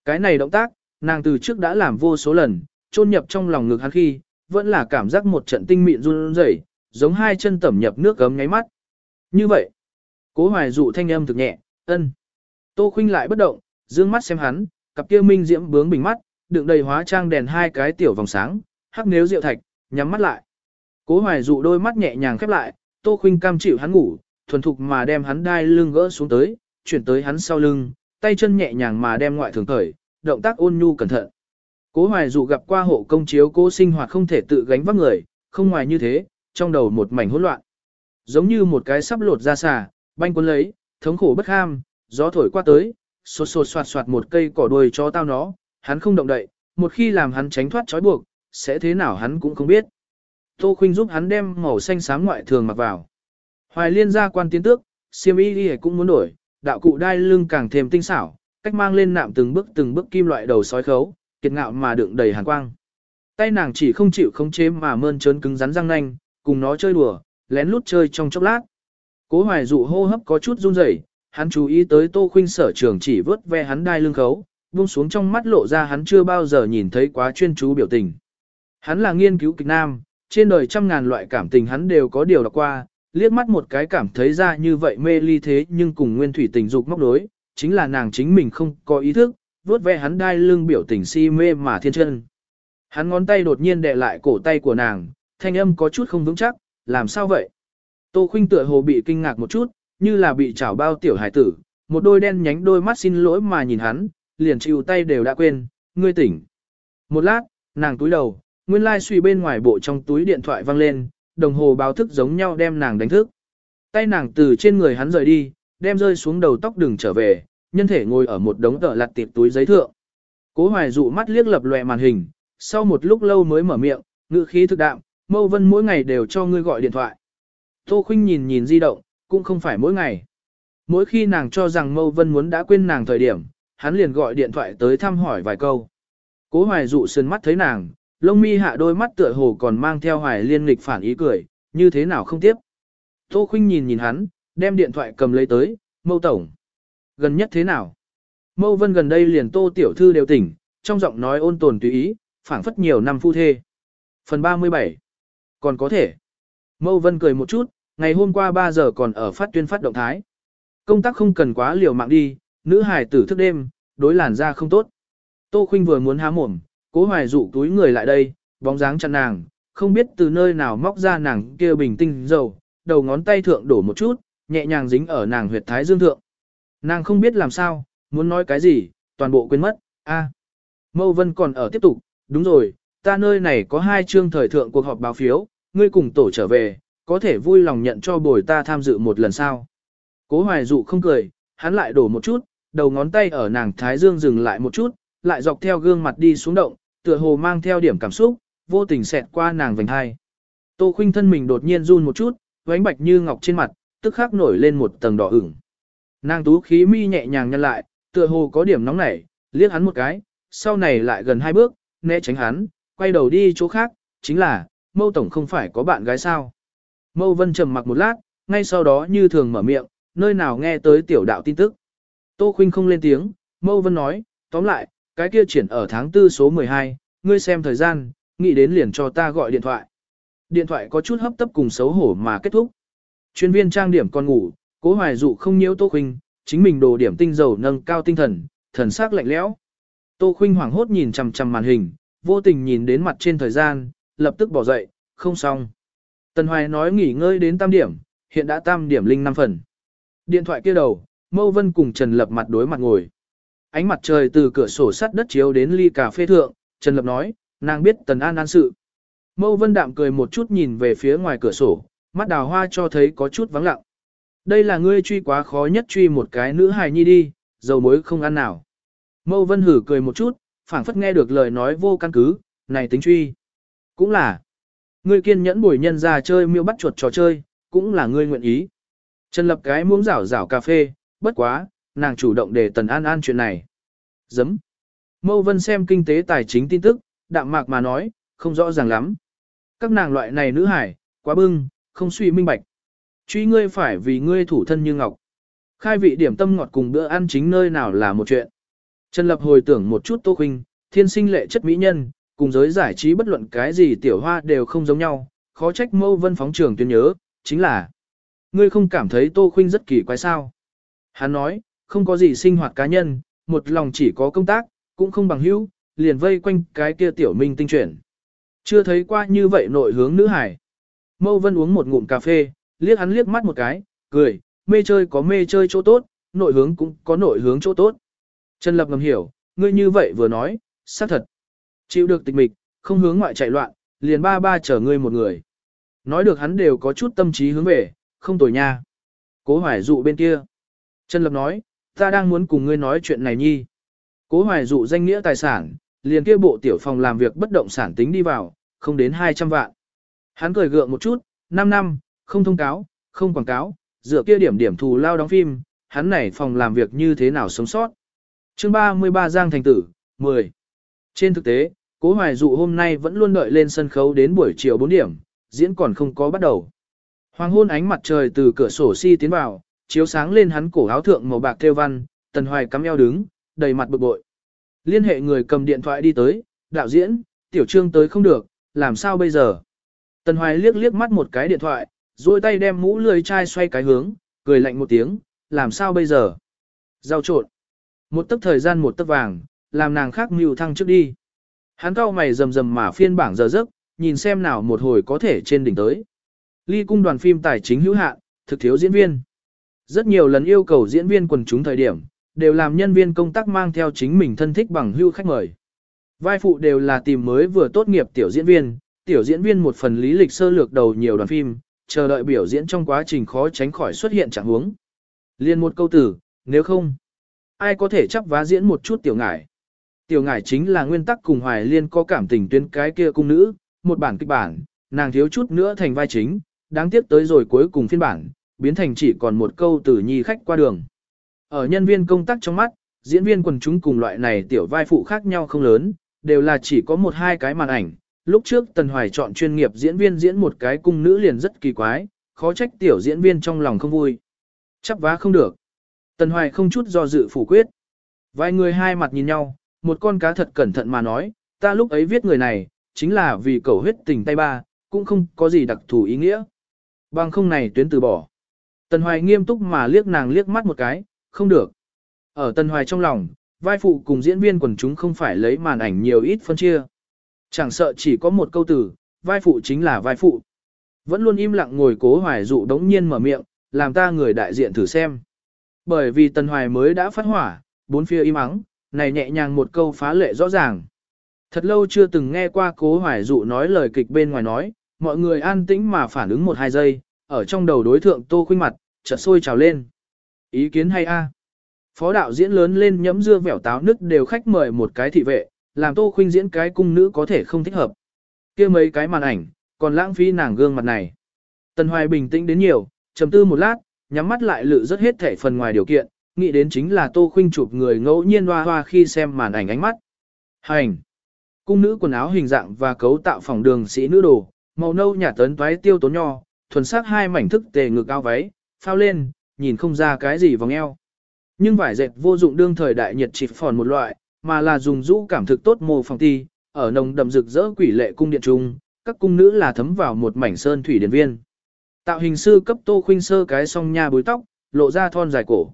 Cái này động tác, nàng từ trước đã làm vô số lần, chôn nhập trong lòng ngực hắn khi, vẫn là cảm giác một trận tinh mịn run rẩy, giống hai chân tẩm nhập nước gấm nháy mắt. Như vậy, cố hoài dụ thanh âm thực nhẹ, ân. Tô khinh lại bất động, dương mắt xem hắn, cặp kia minh diễm bướng bình mắt, đựng đầy hóa trang đèn hai cái tiểu vòng sáng, hắc nếu rượu thạch, nhắm mắt lại. Cố hoài dụ đôi mắt nhẹ nhàng khép lại, tô khinh cam chịu hắn ngủ, thuần thục mà đem hắn đai lưng gỡ xuống tới, chuyển tới hắn sau lưng, tay chân nhẹ nhàng mà đem ngoại thường cởi, động tác ôn nhu cẩn thận. Cố hoài dụ gặp qua hộ công chiếu cố sinh hoạt không thể tự gánh vác người, không ngoài như thế, trong đầu một mảnh hỗn loạn. Giống như một cái sắp lột ra xà, banh cuốn lấy, thống khổ bất ham, gió thổi qua tới, sột sột soạt soạt một cây cỏ đuôi cho tao nó, hắn không động đậy, một khi làm hắn tránh thoát trói buộc, sẽ thế nào hắn cũng không biết. Tô Khuynh giúp hắn đem màu xanh xám ngoại thường mặc vào. Hoài liên ra quan tiến tước, siêm y đi cũng muốn đổi, đạo cụ đai lưng càng thêm tinh xảo, cách mang lên nạm từng bước từng bước kim loại đầu sói khấu, kiệt ngạo mà đựng đầy hàn quang. Tay nàng chỉ không chịu khống chế mà mơn trớn cứng rắn răng nanh, cùng nó chơi đùa, lén lút chơi trong chốc lát. Cố Hoài dụ hô hấp có chút run rẩy, hắn chú ý tới Tô Khuynh sở trường chỉ vớt ve hắn đai lưng khấu, buông xuống trong mắt lộ ra hắn chưa bao giờ nhìn thấy quá chuyên chú biểu tình. Hắn là nghiên cứu kịch nam, trên đời trăm ngàn loại cảm tình hắn đều có điều đọc qua, liếc mắt một cái cảm thấy ra như vậy mê ly thế nhưng cùng nguyên thủy tình dục móc đối, chính là nàng chính mình không có ý thức, vuốt ve hắn đai lưng biểu tình si mê mà thiên chân. Hắn ngón tay đột nhiên đè lại cổ tay của nàng, thanh âm có chút không vững chắc, làm sao vậy? Tô Khuynh tựa hồ bị kinh ngạc một chút, như là bị chảo bao tiểu hải tử, một đôi đen nhánh đôi mắt xin lỗi mà nhìn hắn, liền chịu tay đều đã quên, ngươi tỉnh. Một lát, nàng túi đầu, nguyên lai suy bên ngoài bộ trong túi điện thoại vang lên, đồng hồ báo thức giống nhau đem nàng đánh thức. Tay nàng từ trên người hắn rời đi, đem rơi xuống đầu tóc đừng trở về, nhân thể ngồi ở một đống tờ lặt tiệp túi giấy thượng. Cố hoài dụ mắt liếc lập lòe màn hình, sau một lúc lâu mới mở miệng, ngữ khí thực đạm, mâu vân mỗi ngày đều cho ngươi gọi điện thoại. Tô khinh nhìn nhìn di động, cũng không phải mỗi ngày. Mỗi khi nàng cho rằng mâu vân muốn đã quên nàng thời điểm, hắn liền gọi điện thoại tới thăm hỏi vài câu. Cố hoài dụ sơn mắt thấy nàng, lông mi hạ đôi mắt tựa hồ còn mang theo hoài liên nghịch phản ý cười, như thế nào không tiếp. Tô khinh nhìn nhìn hắn, đem điện thoại cầm lấy tới, mâu tổng. Gần nhất thế nào? Mâu vân gần đây liền tô tiểu thư đều tỉnh, trong giọng nói ôn tồn tùy ý, phảng phất nhiều năm phu thê. Phần 37. Còn có thể. Mâu vân cười một chút, ngày hôm qua 3 giờ còn ở phát tuyên phát động thái. Công tác không cần quá liều mạng đi, nữ hài tử thức đêm, đối làn da không tốt. Tô khinh vừa muốn há mồm, cố hoài dụ túi người lại đây, bóng dáng chặn nàng, không biết từ nơi nào móc ra nàng kia bình tinh dầu, đầu ngón tay thượng đổ một chút, nhẹ nhàng dính ở nàng huyệt thái dương thượng. Nàng không biết làm sao, muốn nói cái gì, toàn bộ quên mất, a. Mâu Vân còn ở tiếp tục, đúng rồi, ta nơi này có hai chương thời thượng cuộc họp báo phiếu, ngươi cùng tổ trở về, có thể vui lòng nhận cho bồi ta tham dự một lần sao? Cố hoài dụ không cười, hắn lại đổ một chút, đầu ngón tay ở nàng thái dương dừng lại một chút, lại dọc theo gương mặt đi xuống động, tựa hồ mang theo điểm cảm xúc, vô tình xẹt qua nàng vành hai. Tô khinh thân mình đột nhiên run một chút, vánh bạch như ngọc trên mặt, tức khắc nổi lên một tầng đỏ ửng. Nàng tú khí mi nhẹ nhàng nhăn lại, tựa hồ có điểm nóng nảy, liếc hắn một cái, sau này lại gần hai bước, né tránh hắn, quay đầu đi chỗ khác, chính là, mâu tổng không phải có bạn gái sao. Mâu vân trầm mặc một lát, ngay sau đó như thường mở miệng, nơi nào nghe tới tiểu đạo tin tức. Tô Khuynh không lên tiếng, mâu vân nói, tóm lại, cái kia triển ở tháng tư số 12, ngươi xem thời gian, nghĩ đến liền cho ta gọi điện thoại. Điện thoại có chút hấp tấp cùng xấu hổ mà kết thúc. Chuyên viên trang điểm còn ngủ, cố hoài dụ không nhiễu Tô Khuynh, chính mình đồ điểm tinh dầu nâng cao tinh thần, thần sắc lạnh lẽo. Tô Khuynh hoảng hốt nhìn chằm chằm màn hình, vô tình nhìn đến mặt trên thời gian, lập tức bỏ dậy, không xong. Tần Hoài nói nghỉ ngơi đến tam điểm, hiện đã tam điểm linh năm phần. Điện thoại kia đầu, Mâu Vân cùng Trần Lập mặt đối mặt ngồi. Ánh mặt trời từ cửa sổ sắt đất chiếu đến ly cà phê thượng, Trần Lập nói, nàng biết Tần An an sự. Mâu Vân đạm cười một chút nhìn về phía ngoài cửa sổ, mắt đào hoa cho thấy có chút vắng lặng. Đây là ngươi truy quá khó nhất truy một cái nữ hài nhi đi, dầu muối không ăn nào. Mâu Vân hử cười một chút, phảng phất nghe được lời nói vô căn cứ, này tính truy. Cũng là, ngươi kiên nhẫn bồi nhân ra chơi miêu bắt chuột trò chơi, cũng là ngươi nguyện ý. Trần lập cái muỗng rảo rảo cà phê, bất quá, nàng chủ động để tần an an chuyện này. Dấm. Mâu Vân xem kinh tế tài chính tin tức, đạm mạc mà nói, không rõ ràng lắm. Các nàng loại này nữ hải, quá bưng, không suy minh bạch. Truy ngươi phải vì ngươi thủ thân như ngọc. Khai vị điểm tâm ngọt cùng bữa ăn chính nơi nào là một chuyện. Trần Lập hồi tưởng một chút Tô Khuynh, thiên sinh lệ chất mỹ nhân, cùng giới giải trí bất luận cái gì tiểu hoa đều không giống nhau, khó trách mâu vân phóng trường tuyên nhớ, chính là Ngươi không cảm thấy Tô Khuynh rất kỳ quái sao? Hắn nói, không có gì sinh hoạt cá nhân, một lòng chỉ có công tác, cũng không bằng hữu, liền vây quanh cái kia tiểu minh tinh chuyển. Chưa thấy qua như vậy nội hướng nữ hải. Mâu Vân uống một ngụm cà phê, liếc hắn liếc mắt một cái, cười, mê chơi có mê chơi chỗ tốt, nội hướng cũng có nội hướng chỗ tốt. Trần Lập ngầm hiểu, ngươi như vậy vừa nói, xác thật. Chịu được tịch mịch, không hướng ngoại chạy loạn, liền ba ba chở ngươi một người. Nói được hắn đều có chút tâm trí hướng về, không tồi nha. Cố hoài dụ bên kia. Trần Lập nói, ta đang muốn cùng ngươi nói chuyện này nhi. Cố hoài dụ danh nghĩa tài sản, liền kia bộ tiểu phòng làm việc bất động sản tính đi vào, không đến 200 vạn. Hắn cười gượng một chút, 5 năm, không thông cáo, không quảng cáo, dựa kia điểm điểm thù lao đóng phim, hắn này phòng làm việc như thế nào sống sót. chương 33 Giang Thành Tử, 10. Trên thực tế, Cố Hoài Dụ hôm nay vẫn luôn đợi lên sân khấu đến buổi chiều 4 điểm, diễn còn không có bắt đầu. Hoàng hôn ánh mặt trời từ cửa sổ si tiến vào, chiếu sáng lên hắn cổ áo thượng màu bạc thêu văn, Tần Hoài cắm eo đứng, đầy mặt bực bội. Liên hệ người cầm điện thoại đi tới, đạo diễn, tiểu trương tới không được, làm sao bây giờ? Tần Hoài liếc liếc mắt một cái điện thoại, rồi tay đem mũ lười chai xoay cái hướng, cười lạnh một tiếng, làm sao bây giờ? Giao trộn. Một tấc thời gian một tấc vàng, làm nàng khác mưu thăng trước đi. Hắn cao mày rầm rầm mà phiên bảng giờ giấc, nhìn xem nào một hồi có thể trên đỉnh tới. Ly cung đoàn phim tài chính hữu hạn, thực thiếu diễn viên. Rất nhiều lần yêu cầu diễn viên quần chúng thời điểm, đều làm nhân viên công tác mang theo chính mình thân thích bằng hưu khách mời. Vai phụ đều là tìm mới vừa tốt nghiệp tiểu diễn viên, tiểu diễn viên một phần lý lịch sơ lược đầu nhiều đoàn phim, chờ đợi biểu diễn trong quá trình khó tránh khỏi xuất hiện trạng huống. Liên một câu tử, nếu không, ai có thể chấp vá diễn một chút tiểu ngải. Tiểu ngải chính là nguyên tắc cùng Hoài Liên có cảm tình tuyến cái kia cung nữ, một bản kịch bản, nàng thiếu chút nữa thành vai chính, đáng tiếc tới rồi cuối cùng phiên bản, biến thành chỉ còn một câu từ nhi khách qua đường. Ở nhân viên công tác trong mắt, diễn viên quần chúng cùng loại này tiểu vai phụ khác nhau không lớn, đều là chỉ có một hai cái màn ảnh. Lúc trước Tần Hoài chọn chuyên nghiệp diễn viên diễn một cái cung nữ liền rất kỳ quái, khó trách tiểu diễn viên trong lòng không vui. Chắp vá không được. Tần Hoài không chút do dự phủ quyết. Vài người hai mặt nhìn nhau, một con cá thật cẩn thận mà nói, ta lúc ấy viết người này, chính là vì cầu huyết tình tay ba, cũng không có gì đặc thù ý nghĩa. Bằng không này tuyến từ bỏ. Tần Hoài nghiêm túc mà liếc nàng liếc mắt một cái, không được. Ở Tần Hoài trong lòng, vai phụ cùng diễn viên quần chúng không phải lấy màn ảnh nhiều ít phân chia. Chẳng sợ chỉ có một câu từ, vai phụ chính là vai phụ. Vẫn luôn im lặng ngồi cố hoài dụ đống nhiên mở miệng, làm ta người đại diện thử xem. Bởi vì Tần Hoài mới đã phát hỏa, bốn phía im ắng, này nhẹ nhàng một câu phá lệ rõ ràng. Thật lâu chưa từng nghe qua cố hoài dụ nói lời kịch bên ngoài nói, mọi người an tĩnh mà phản ứng một hai giây, ở trong đầu đối thượng tô khuynh mặt, chợt sôi trào lên. Ý kiến hay a? Phó đạo diễn lớn lên nhẫm dưa vẻo táo nứt đều khách mời một cái thị vệ, làm tô khuynh diễn cái cung nữ có thể không thích hợp. kia mấy cái màn ảnh, còn lãng phí nàng gương mặt này. Tần Hoài bình tĩnh đến nhiều, trầm tư một lát, nhắm mắt lại lự rất hết thể phần ngoài điều kiện, nghĩ đến chính là tô khuynh chụp người ngẫu nhiên hoa hoa khi xem màn ảnh ánh mắt. Hành! Cung nữ quần áo hình dạng và cấu tạo phòng đường sĩ nữ đồ, màu nâu nhà tấn toái tiêu tốn nho, thuần sắc hai mảnh thức tề ngực áo váy, phao lên, nhìn không ra cái gì vòng eo. Nhưng vải dệt vô dụng đương thời đại nhiệt chỉ phòn một loại, mà là dùng rũ cảm thực tốt mô phòng ti, ở nồng đậm rực rỡ quỷ lệ cung điện trung, các cung nữ là thấm vào một mảnh sơn thủy điện viên. Tạo hình sư cấp tô khuynh sơ cái song nha bối tóc, lộ ra thon dài cổ.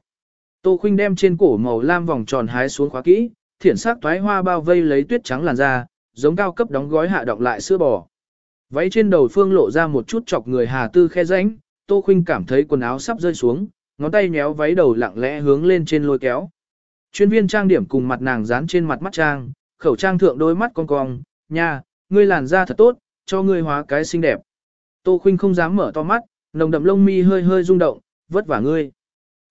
Tô Khuynh đem trên cổ màu lam vòng tròn hái xuống khóa kỹ, thiển sắc toái hoa bao vây lấy tuyết trắng làn da, giống cao cấp đóng gói hạ động lại sữa bò. Váy trên đầu phương lộ ra một chút chọc người hà tư khe rãnh, Tô Khuynh cảm thấy quần áo sắp rơi xuống, ngón tay nhéo váy đầu lặng lẽ hướng lên trên lôi kéo. Chuyên viên trang điểm cùng mặt nàng dán trên mặt mắt trang, khẩu trang thượng đôi mắt cong cong, nha, ngươi làn da thật tốt, cho ngươi hóa cái xinh đẹp. Tô Khuynh không dám mở to mắt, nồng đậm lông mi hơi hơi rung động, vất vả ngươi.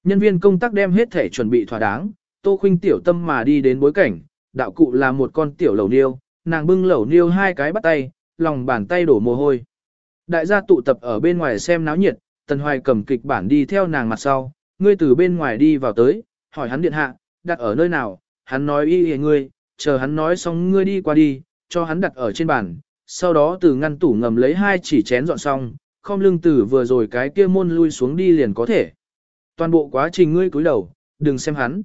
Nhân viên công tác đem hết thể chuẩn bị thỏa đáng, Tô Khuynh tiểu tâm mà đi đến bối cảnh, đạo cụ là một con tiểu lẩu niêu, nàng bưng lẩu niêu hai cái bắt tay, lòng bàn tay đổ mồ hôi. Đại gia tụ tập ở bên ngoài xem náo nhiệt, Tần Hoài cầm kịch bản đi theo nàng mặt sau, ngươi từ bên ngoài đi vào tới, hỏi hắn điện hạ, đặt ở nơi nào, hắn nói y y ngươi, chờ hắn nói xong ngươi đi qua đi, cho hắn đặt ở trên bàn, sau đó từ ngăn tủ ngầm lấy hai chỉ chén dọn xong, không lưng tử vừa rồi cái kia môn lui xuống đi liền có thể. Toàn bộ quá trình ngươi cúi đầu, đừng xem hắn.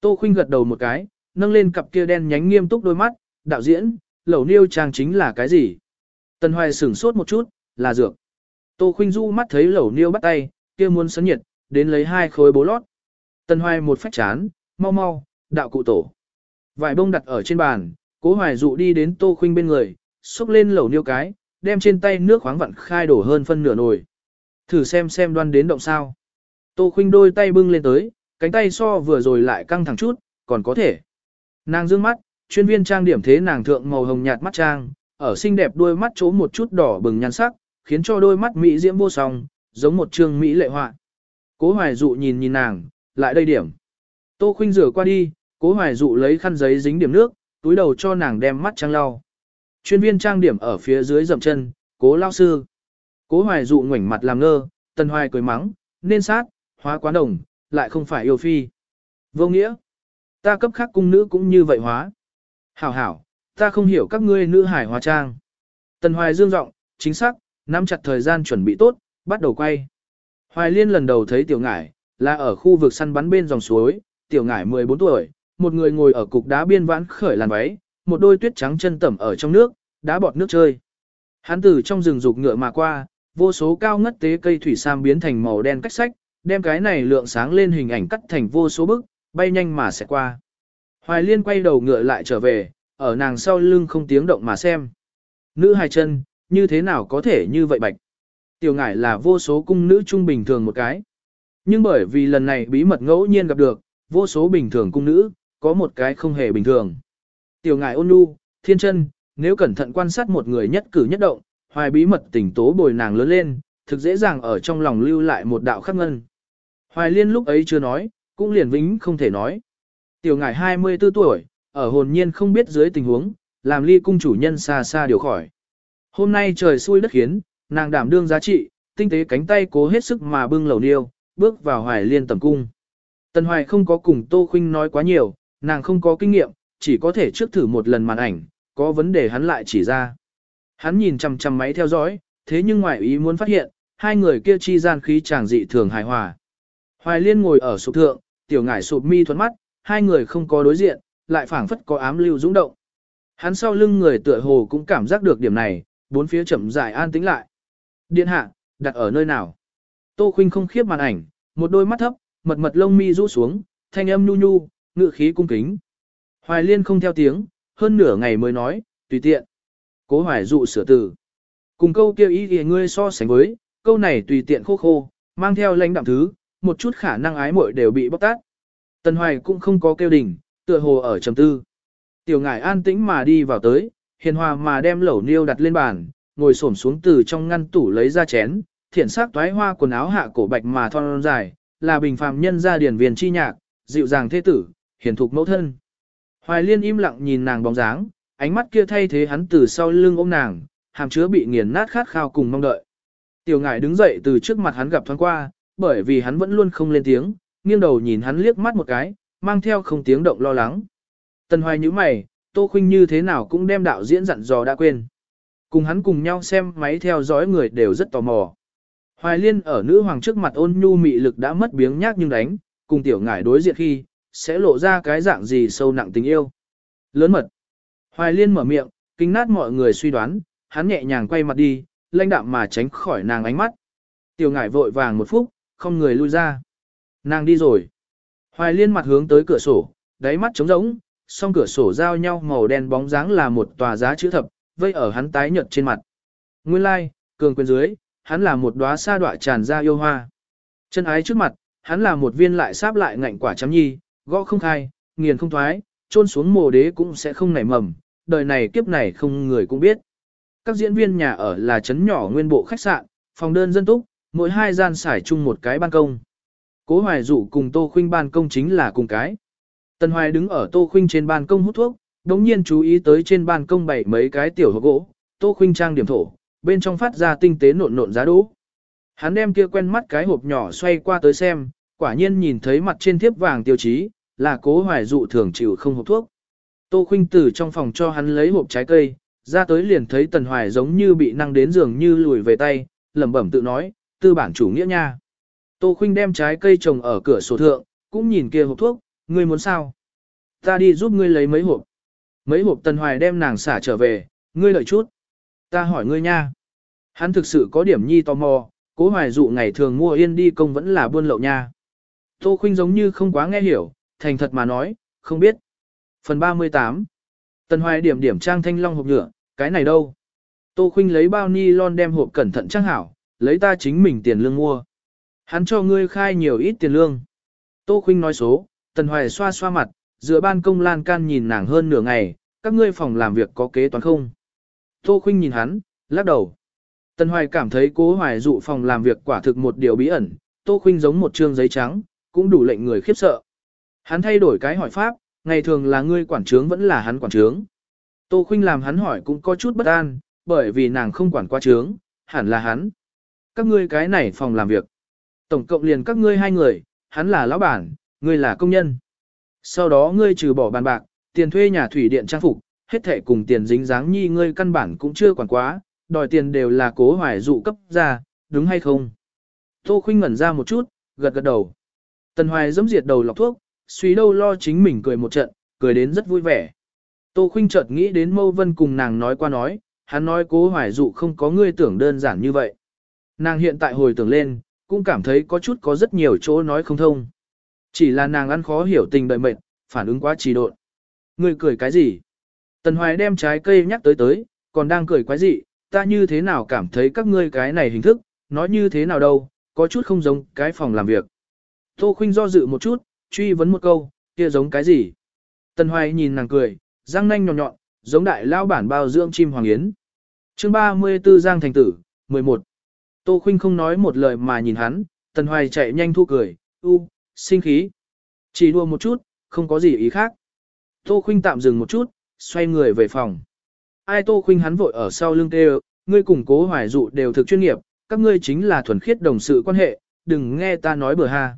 Tô Khuynh gật đầu một cái, nâng lên cặp kia đen nhánh nghiêm túc đôi mắt, đạo diễn, lẩu niêu trang chính là cái gì? Tần Hoài sửng sốt một chút, là dược. Tô Khuynh Du mắt thấy lẩu niêu bắt tay, kia muốn sấn nhiệt, đến lấy hai khối bố lót. Tần Hoài một phách chán, mau mau, đạo cụ tổ. Vài bông đặt ở trên bàn, cố hoài dụ đi đến Tô Khuynh bên người, xúc lên lẩu niêu cái, đem trên tay nước khoáng vặn khai đổ hơn phân nửa nồi. Thử xem xem đoan đến động sao. Tô Khuynh đôi tay bưng lên tới, cánh tay so vừa rồi lại căng thẳng chút, còn có thể. Nàng dương mắt, chuyên viên trang điểm thế nàng thượng màu hồng nhạt mắt trang, ở xinh đẹp đôi mắt trố một chút đỏ bừng nhan sắc, khiến cho đôi mắt mỹ diễm vô song, giống một trường mỹ lệ họa. Cố Hoài dụ nhìn nhìn nàng, lại đây điểm. Tô Khuynh rửa qua đi, Cố Hoài dụ lấy khăn giấy dính điểm nước, túi đầu cho nàng đem mắt trang lau. Chuyên viên trang điểm ở phía dưới dậm chân, Cố lao sư. Cố Hoài dụ ngoảnh mặt làm ngơ, Tần Hoài cười mắng, nên sát, hóa quá đồng, lại không phải yêu phi. Vô nghĩa, ta cấp khác cung nữ cũng như vậy hóa. Hảo hảo, ta không hiểu các ngươi nữ hải hóa trang. Tần Hoài dương giọng, chính xác, nắm chặt thời gian chuẩn bị tốt, bắt đầu quay. Hoài Liên lần đầu thấy tiểu ngải, là ở khu vực săn bắn bên dòng suối, tiểu ngải 14 tuổi, một người ngồi ở cục đá biên vãn khởi làn váy, một đôi tuyết trắng chân tẩm ở trong nước, đá bọt nước chơi. Hắn từ trong rừng rục ngựa mà qua, vô số cao ngất tế cây thủy sam biến thành màu đen cách sách, đem cái này lượng sáng lên hình ảnh cắt thành vô số bức, bay nhanh mà sẽ qua. Hoài Liên quay đầu ngựa lại trở về, ở nàng sau lưng không tiếng động mà xem. Nữ hài chân, như thế nào có thể như vậy bạch? Tiểu ngải là vô số cung nữ trung bình thường một cái. Nhưng bởi vì lần này bí mật ngẫu nhiên gặp được, vô số bình thường cung nữ, có một cái không hề bình thường. Tiểu ngải ôn nhu, thiên chân, nếu cẩn thận quan sát một người nhất cử nhất động, hoài bí mật tỉnh tố bồi nàng lớn lên, thực dễ dàng ở trong lòng lưu lại một đạo khắc ngân. Hoài Liên lúc ấy chưa nói, cũng liền vĩnh không thể nói. Tiểu ngải 24 tuổi, ở hồn nhiên không biết dưới tình huống, làm ly cung chủ nhân xa xa điều khỏi. Hôm nay trời xui đất khiến, nàng đảm đương giá trị, tinh tế cánh tay cố hết sức mà bưng lầu niêu, bước vào Hoài Liên tầm cung. Tần Hoài không có cùng Tô Khuynh nói quá nhiều, nàng không có kinh nghiệm, chỉ có thể trước thử một lần màn ảnh, có vấn đề hắn lại chỉ ra. Hắn nhìn chằm chằm máy theo dõi, thế nhưng ngoại ý muốn phát hiện, hai người kia chi gian khí chàng dị thường hài hòa. Hoài Liên ngồi ở sụp thượng, tiểu ngải sụp mi thuẫn mắt, hai người không có đối diện, lại phảng phất có ám lưu dũng động. Hắn sau lưng người tựa hồ cũng cảm giác được điểm này, bốn phía chậm rãi an tĩnh lại. Điện hạ, đặt ở nơi nào? Tô Khuynh không khiếp màn ảnh, một đôi mắt thấp, mật mật lông mi rũ xuống, thanh âm nhu nhu, ngự khí cung kính. Hoài Liên không theo tiếng, hơn nửa ngày mới nói, tùy tiện. Cố Hoài dụ sửa từ. Cùng câu kêu ý thì ngươi so sánh với, câu này tùy tiện khô khô, mang theo lãnh đạm thứ, một chút khả năng ái muội đều bị bóc tát. Tần Hoài cũng không có kêu đỉnh, tựa hồ ở trầm tư. Tiểu ngải an tĩnh mà đi vào tới, hiền hòa mà đem lẩu niêu đặt lên bàn, ngồi xổm xuống từ trong ngăn tủ lấy ra chén, thiện sắc toái hoa quần áo hạ cổ bạch mà thon dài, là bình phàm nhân gia điển viền chi nhạc, dịu dàng thế tử, hiền thục mẫu thân. Hoài Liên im lặng nhìn nàng bóng dáng, ánh mắt kia thay thế hắn từ sau lưng ôm nàng, hàm chứa bị nghiền nát khát khao cùng mong đợi. Tiểu ngải đứng dậy từ trước mặt hắn gặp thoáng qua, bởi vì hắn vẫn luôn không lên tiếng, nghiêng đầu nhìn hắn liếc mắt một cái, mang theo không tiếng động lo lắng. Tần hoài như mày, Tô Khuynh như thế nào cũng đem đạo diễn dặn dò đã quên. Cùng hắn cùng nhau xem máy theo dõi người đều rất tò mò. Hoài Liên ở nữ hoàng trước mặt ôn nhu mị lực đã mất biếng nhác nhưng đánh, cùng tiểu ngải đối diện khi, sẽ lộ ra cái dạng gì sâu nặng tình yêu. Lớn mật. Hoài Liên mở miệng, kinh nát mọi người suy đoán, hắn nhẹ nhàng quay mặt đi, lãnh đạm mà tránh khỏi nàng ánh mắt. Tiểu ngải vội vàng một phút, không người lui ra. Nàng đi rồi. Hoài liên mặt hướng tới cửa sổ, đáy mắt trống rỗng, song cửa sổ giao nhau màu đen bóng dáng là một tòa giá chữ thập, vây ở hắn tái nhợt trên mặt. Nguyên lai, cường quyền dưới, hắn là một đóa sa đọa tràn ra yêu hoa. Chân ái trước mặt, hắn là một viên lại sáp lại ngạnh quả chấm nhi, gõ không khai, nghiền không thoái, trôn xuống mồ đế cũng sẽ không nảy mầm, đời này kiếp này không người cũng biết. Các diễn viên nhà ở là trấn nhỏ nguyên bộ khách sạn, phòng đơn dân túc, mỗi hai gian xài chung một cái ban công. Cố Hoài dụ cùng Tô Khuynh ban công chính là cùng cái. Tần Hoài đứng ở Tô Khuynh trên ban công hút thuốc, đống nhiên chú ý tới trên ban công bày mấy cái tiểu hộp gỗ, Tô Khuynh trang điểm thổ, bên trong phát ra tinh tế nộn nộn giá đỗ. Hắn đem kia quen mắt cái hộp nhỏ xoay qua tới xem, quả nhiên nhìn thấy mặt trên thiếp vàng tiêu chí, là cố hoài dụ thường chịu không hộp thuốc. Tô Khuynh từ trong phòng cho hắn lấy hộp trái cây, ra tới liền thấy Tần Hoài giống như bị năng đến giường như lùi về tay, lẩm bẩm tự nói, tư bản chủ nghĩa nha. Tô Khuynh đem trái cây trồng ở cửa sổ thượng, cũng nhìn kia hộp thuốc, ngươi muốn sao? Ta đi giúp ngươi lấy mấy hộp. Mấy hộp Tần Hoài đem nàng xả trở về, ngươi đợi chút. Ta hỏi ngươi nha. Hắn thực sự có điểm nhi tò mò, cố hoài dụ ngày thường mua yên đi công vẫn là buôn lậu nha. Tô Khuynh giống như không quá nghe hiểu, thành thật mà nói, không biết. Phần 38 Tần Hoài điểm điểm trang thanh long hộp nhựa, cái này đâu? Tô Khuynh lấy bao ni lon đem hộp cẩn thận trang hảo, lấy ta chính mình tiền lương mua. Hắn cho ngươi khai nhiều ít tiền lương. Tô Khuynh nói số, Tần Hoài xoa xoa mặt, giữa ban công lan can nhìn nàng hơn nửa ngày, các ngươi phòng làm việc có kế toán không? Tô Khuynh nhìn hắn, lắc đầu. Tần Hoài cảm thấy cố hoài dụ phòng làm việc quả thực một điều bí ẩn, Tô Khuynh giống một trương giấy trắng, cũng đủ lệnh người khiếp sợ. Hắn thay đổi cái hỏi pháp, ngày thường là ngươi quản trướng vẫn là hắn quản trướng. Tô Khuynh làm hắn hỏi cũng có chút bất an, bởi vì nàng không quản qua trướng, hẳn là hắn. Các ngươi cái này phòng làm việc. Tổng cộng liền các ngươi hai người, hắn là lão bản, ngươi là công nhân. Sau đó ngươi trừ bỏ bàn bạc, tiền thuê nhà thủy điện trang phục, hết thẻ cùng tiền dính dáng nhi ngươi căn bản cũng chưa quản quá, đòi tiền đều là cố hoài dụ cấp ra, đúng hay không? Tô Khuynh ngẩn ra một chút, gật gật đầu. Tần Hoài giấm diệt đầu lọc thuốc, suy đâu lo chính mình cười một trận, cười đến rất vui vẻ. Tô Khuynh chợt nghĩ đến Mâu Vân cùng nàng nói qua nói, hắn nói cố hoài dụ không có ngươi tưởng đơn giản như vậy. Nàng hiện tại hồi tưởng lên, cũng cảm thấy có chút có rất nhiều chỗ nói không thông. Chỉ là nàng ăn khó hiểu tình đợi mệnh, phản ứng quá trì độn. Ngươi cười cái gì? Tần Hoài đem trái cây nhắc tới tới, còn đang cười quái gì, ta như thế nào cảm thấy các ngươi cái này hình thức, nói như thế nào đâu, có chút không giống cái phòng làm việc. Tô Khuynh do dự một chút, truy vấn một câu, kia giống cái gì? Tần Hoài nhìn nàng cười, răng nanh nhọn nhọn, giống đại lao bản bao dưỡng chim hoàng yến. Chương 34 Giang Thành Tử, 11. Tô Khuynh không nói một lời mà nhìn hắn, Tần Hoài chạy nhanh thu cười, u, sinh khí. Chỉ đua một chút, không có gì ý khác. Tô Khuynh tạm dừng một chút, xoay người về phòng. Ai Tô Khuynh hắn vội ở sau lưng kêu, ngươi cùng cố hoài dụ đều thực chuyên nghiệp, các ngươi chính là thuần khiết đồng sự quan hệ, đừng nghe ta nói bừa ha.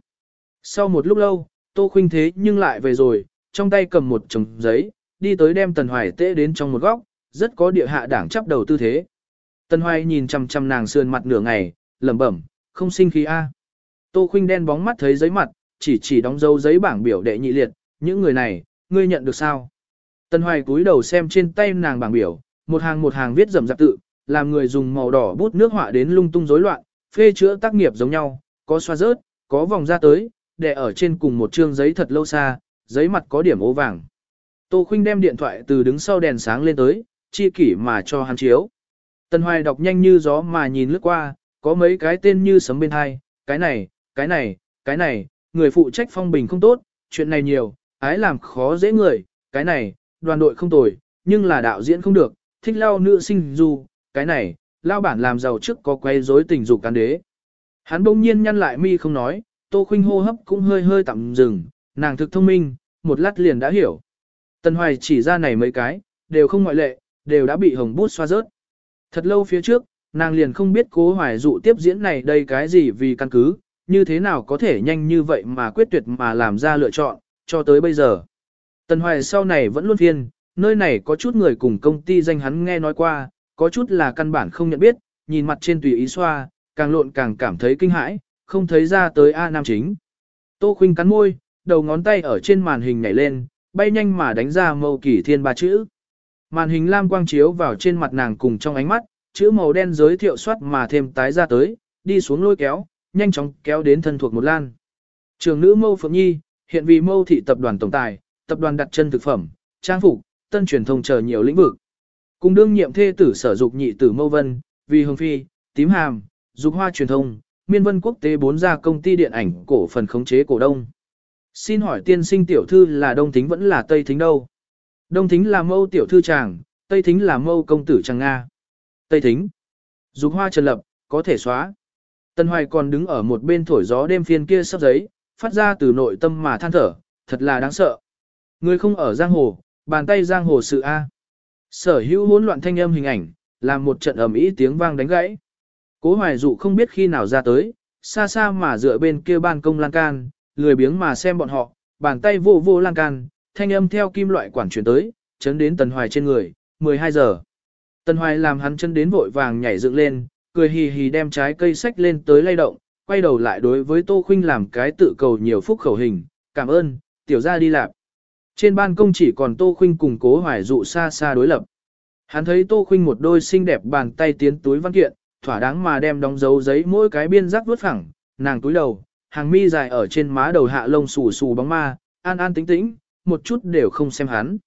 Sau một lúc lâu, Tô Khuynh thế nhưng lại về rồi, trong tay cầm một chồng giấy, đi tới đem Tần Hoài tễ đến trong một góc, rất có địa hạ đảng chấp đầu tư thế. Tân Hoài nhìn chăm chăm nàng sườn mặt nửa ngày, lẩm bẩm, không sinh khí a. Tô Khuynh đen bóng mắt thấy giấy mặt, chỉ chỉ đóng dấu giấy bảng biểu đệ nhị liệt, những người này, ngươi nhận được sao? Tân Hoài cúi đầu xem trên tay nàng bảng biểu, một hàng một hàng viết rầm rạp tự, làm người dùng màu đỏ bút nước họa đến lung tung rối loạn, phê chữa tác nghiệp giống nhau, có xoa rớt, có vòng ra tới, để ở trên cùng một chương giấy thật lâu xa, giấy mặt có điểm ố vàng. Tô Khuynh đem điện thoại từ đứng sau đèn sáng lên tới, chi kỷ mà cho hắn chiếu. Tần Hoài đọc nhanh như gió mà nhìn lướt qua, có mấy cái tên như sấm bên hai, cái này, cái này, cái này, người phụ trách phong bình không tốt, chuyện này nhiều, ái làm khó dễ người, cái này, đoàn đội không tồi, nhưng là đạo diễn không được, thích lao nữ sinh du, cái này, lao bản làm giàu trước có quay rối tình dục cán đế. Hắn bỗng nhiên nhăn lại mi không nói, Tô Khuynh hô hấp cũng hơi hơi tạm dừng, nàng thực thông minh, một lát liền đã hiểu. Tần Hoài chỉ ra này mấy cái, đều không ngoại lệ, đều đã bị hồng bút xoa rớt. Thật lâu phía trước, nàng liền không biết cố hoài dụ tiếp diễn này đây cái gì vì căn cứ, như thế nào có thể nhanh như vậy mà quyết tuyệt mà làm ra lựa chọn, cho tới bây giờ. Tần Hoài sau này vẫn luôn phiên, nơi này có chút người cùng công ty danh hắn nghe nói qua, có chút là căn bản không nhận biết, nhìn mặt trên tùy ý xoa, càng lộn càng cảm thấy kinh hãi, không thấy ra tới A Nam chính. Tô Khuynh cắn môi, đầu ngón tay ở trên màn hình nhảy lên, bay nhanh mà đánh ra mâu kỳ thiên ba chữ. Màn hình lam quang chiếu vào trên mặt nàng cùng trong ánh mắt, chữ màu đen giới thiệu soát mà thêm tái ra tới, đi xuống lôi kéo, nhanh chóng kéo đến thân thuộc một lan. Trường nữ mâu Phượng Nhi, hiện vì mâu thị tập đoàn tổng tài, tập đoàn đặt chân thực phẩm, trang phục, tân truyền thông chờ nhiều lĩnh vực. Cùng đương nhiệm thê tử sở dục nhị tử mâu vân, vì hương phi, tím hàm, dục hoa truyền thông, miên vân quốc tế bốn gia công ty điện ảnh cổ phần khống chế cổ đông. Xin hỏi tiên sinh tiểu thư là đông thính vẫn là tây thính đâu? Đông thính là mâu tiểu thư chàng, tây thính là mâu công tử chàng Nga. Tây thính. Dục hoa trần lập, có thể xóa. Tân Hoài còn đứng ở một bên thổi gió đêm phiên kia sắp giấy, phát ra từ nội tâm mà than thở, thật là đáng sợ. Người không ở giang hồ, bàn tay giang hồ sự A. Sở hữu hỗn loạn thanh âm hình ảnh, làm một trận ầm ĩ tiếng vang đánh gãy. Cố hoài dụ không biết khi nào ra tới, xa xa mà dựa bên kia ban công lan can, lười biếng mà xem bọn họ, bàn tay vô vô lan can, thanh âm theo kim loại quản truyền tới, chấn đến tần hoài trên người, 12 giờ. Tần hoài làm hắn chân đến vội vàng nhảy dựng lên, cười hì hì đem trái cây sách lên tới lay động, quay đầu lại đối với Tô Khuynh làm cái tự cầu nhiều phúc khẩu hình, cảm ơn, tiểu ra đi lạc. Trên ban công chỉ còn Tô Khuynh cùng cố hoài dụ xa xa đối lập. Hắn thấy Tô Khuynh một đôi xinh đẹp bàn tay tiến túi văn kiện, thỏa đáng mà đem đóng dấu giấy mỗi cái biên rắc vuốt phẳng, nàng túi đầu, hàng mi dài ở trên má đầu hạ lông xù xù bóng ma, an an tĩnh tĩnh, một chút đều không xem hắn.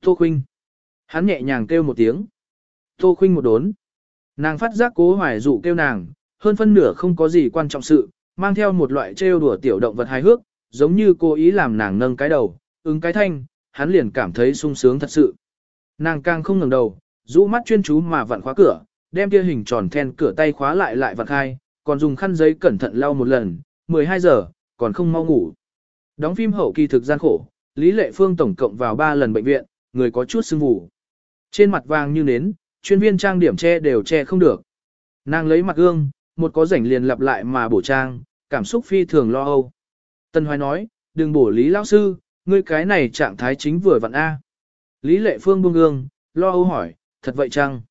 Tô Khuynh. Hắn nhẹ nhàng kêu một tiếng. Tô Khuynh một đốn. Nàng phát giác cố hoài dụ kêu nàng, hơn phân nửa không có gì quan trọng sự, mang theo một loại trêu đùa tiểu động vật hài hước, giống như cố ý làm nàng nâng cái đầu, ứng cái thanh, hắn liền cảm thấy sung sướng thật sự. Nàng càng không ngẩng đầu, rũ mắt chuyên chú mà vặn khóa cửa, đem kia hình tròn then cửa tay khóa lại lại vặn khai, còn dùng khăn giấy cẩn thận lau một lần, 12 giờ, còn không mau ngủ. Đóng phim hậu kỳ thực gian khổ, Lý Lệ Phương tổng cộng vào 3 lần bệnh viện, người có chút sưng vù. Trên mặt vàng như nến, chuyên viên trang điểm che đều che không được. Nàng lấy mặt gương, một có rảnh liền lặp lại mà bổ trang, cảm xúc phi thường lo âu. Tân Hoài nói, đừng bổ Lý Lão Sư, ngươi cái này trạng thái chính vừa vặn A. Lý Lệ Phương buông gương, lo âu hỏi, thật vậy chăng?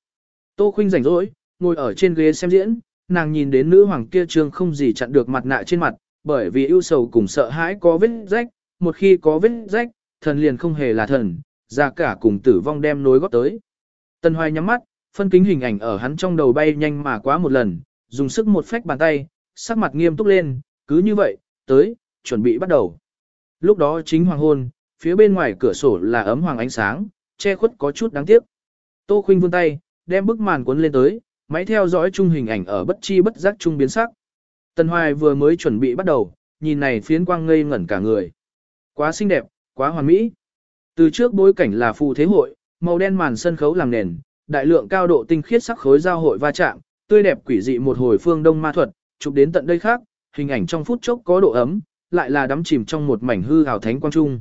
Tô Khuynh rảnh rỗi, ngồi ở trên ghế xem diễn, nàng nhìn đến nữ hoàng kia trương không gì chặn được mặt nạ trên mặt, bởi vì ưu sầu cùng sợ hãi có vết rách, một khi có vết rách, thần liền không hề là thần, ra cả cùng tử vong đem nối góp tới. Tân Hoài nhắm mắt, phân kính hình ảnh ở hắn trong đầu bay nhanh mà quá một lần, dùng sức một phách bàn tay, sắc mặt nghiêm túc lên, cứ như vậy, tới, chuẩn bị bắt đầu. Lúc đó chính hoàng hôn, phía bên ngoài cửa sổ là ấm hoàng ánh sáng, che khuất có chút đáng tiếc. Tô Khuynh vươn tay, đem bức màn cuốn lên tới, máy theo dõi chung hình ảnh ở bất chi bất giác chung biến sắc. Tần Hoài vừa mới chuẩn bị bắt đầu, nhìn này phiến quang ngây ngẩn cả người. Quá xinh đẹp, quá hoàn mỹ. Từ trước bối cảnh là phù thế hội, màu đen màn sân khấu làm nền, đại lượng cao độ tinh khiết sắc khối giao hội va chạm, tươi đẹp quỷ dị một hồi phương đông ma thuật, chụp đến tận đây khác, hình ảnh trong phút chốc có độ ấm, lại là đắm chìm trong một mảnh hư ảo thánh quang trung.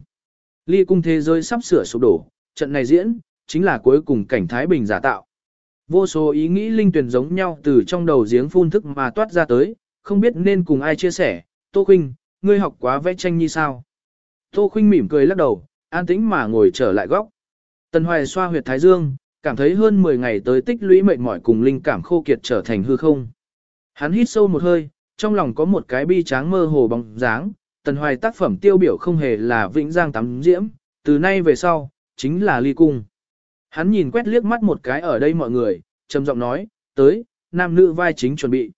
Ly cung thế giới sắp sửa sụp đổ, trận này diễn, chính là cuối cùng cảnh Thái Bình giả tạo. Vô số ý nghĩ linh tuyển giống nhau từ trong đầu giếng phun thức mà toát ra tới, không biết nên cùng ai chia sẻ. Tô Khuynh, ngươi học quá vẽ tranh như sao? Tô Khuynh mỉm cười lắc đầu, an tĩnh mà ngồi trở lại góc. Tần Hoài xoa huyệt thái dương, cảm thấy hơn 10 ngày tới tích lũy mệt mỏi cùng linh cảm khô kiệt trở thành hư không. Hắn hít sâu một hơi, trong lòng có một cái bi tráng mơ hồ bóng dáng, Tần Hoài tác phẩm tiêu biểu không hề là Vĩnh Giang tắm diễm, từ nay về sau, chính là ly cung. Hắn nhìn quét liếc mắt một cái ở đây mọi người, trầm giọng nói, tới, nam nữ vai chính chuẩn bị.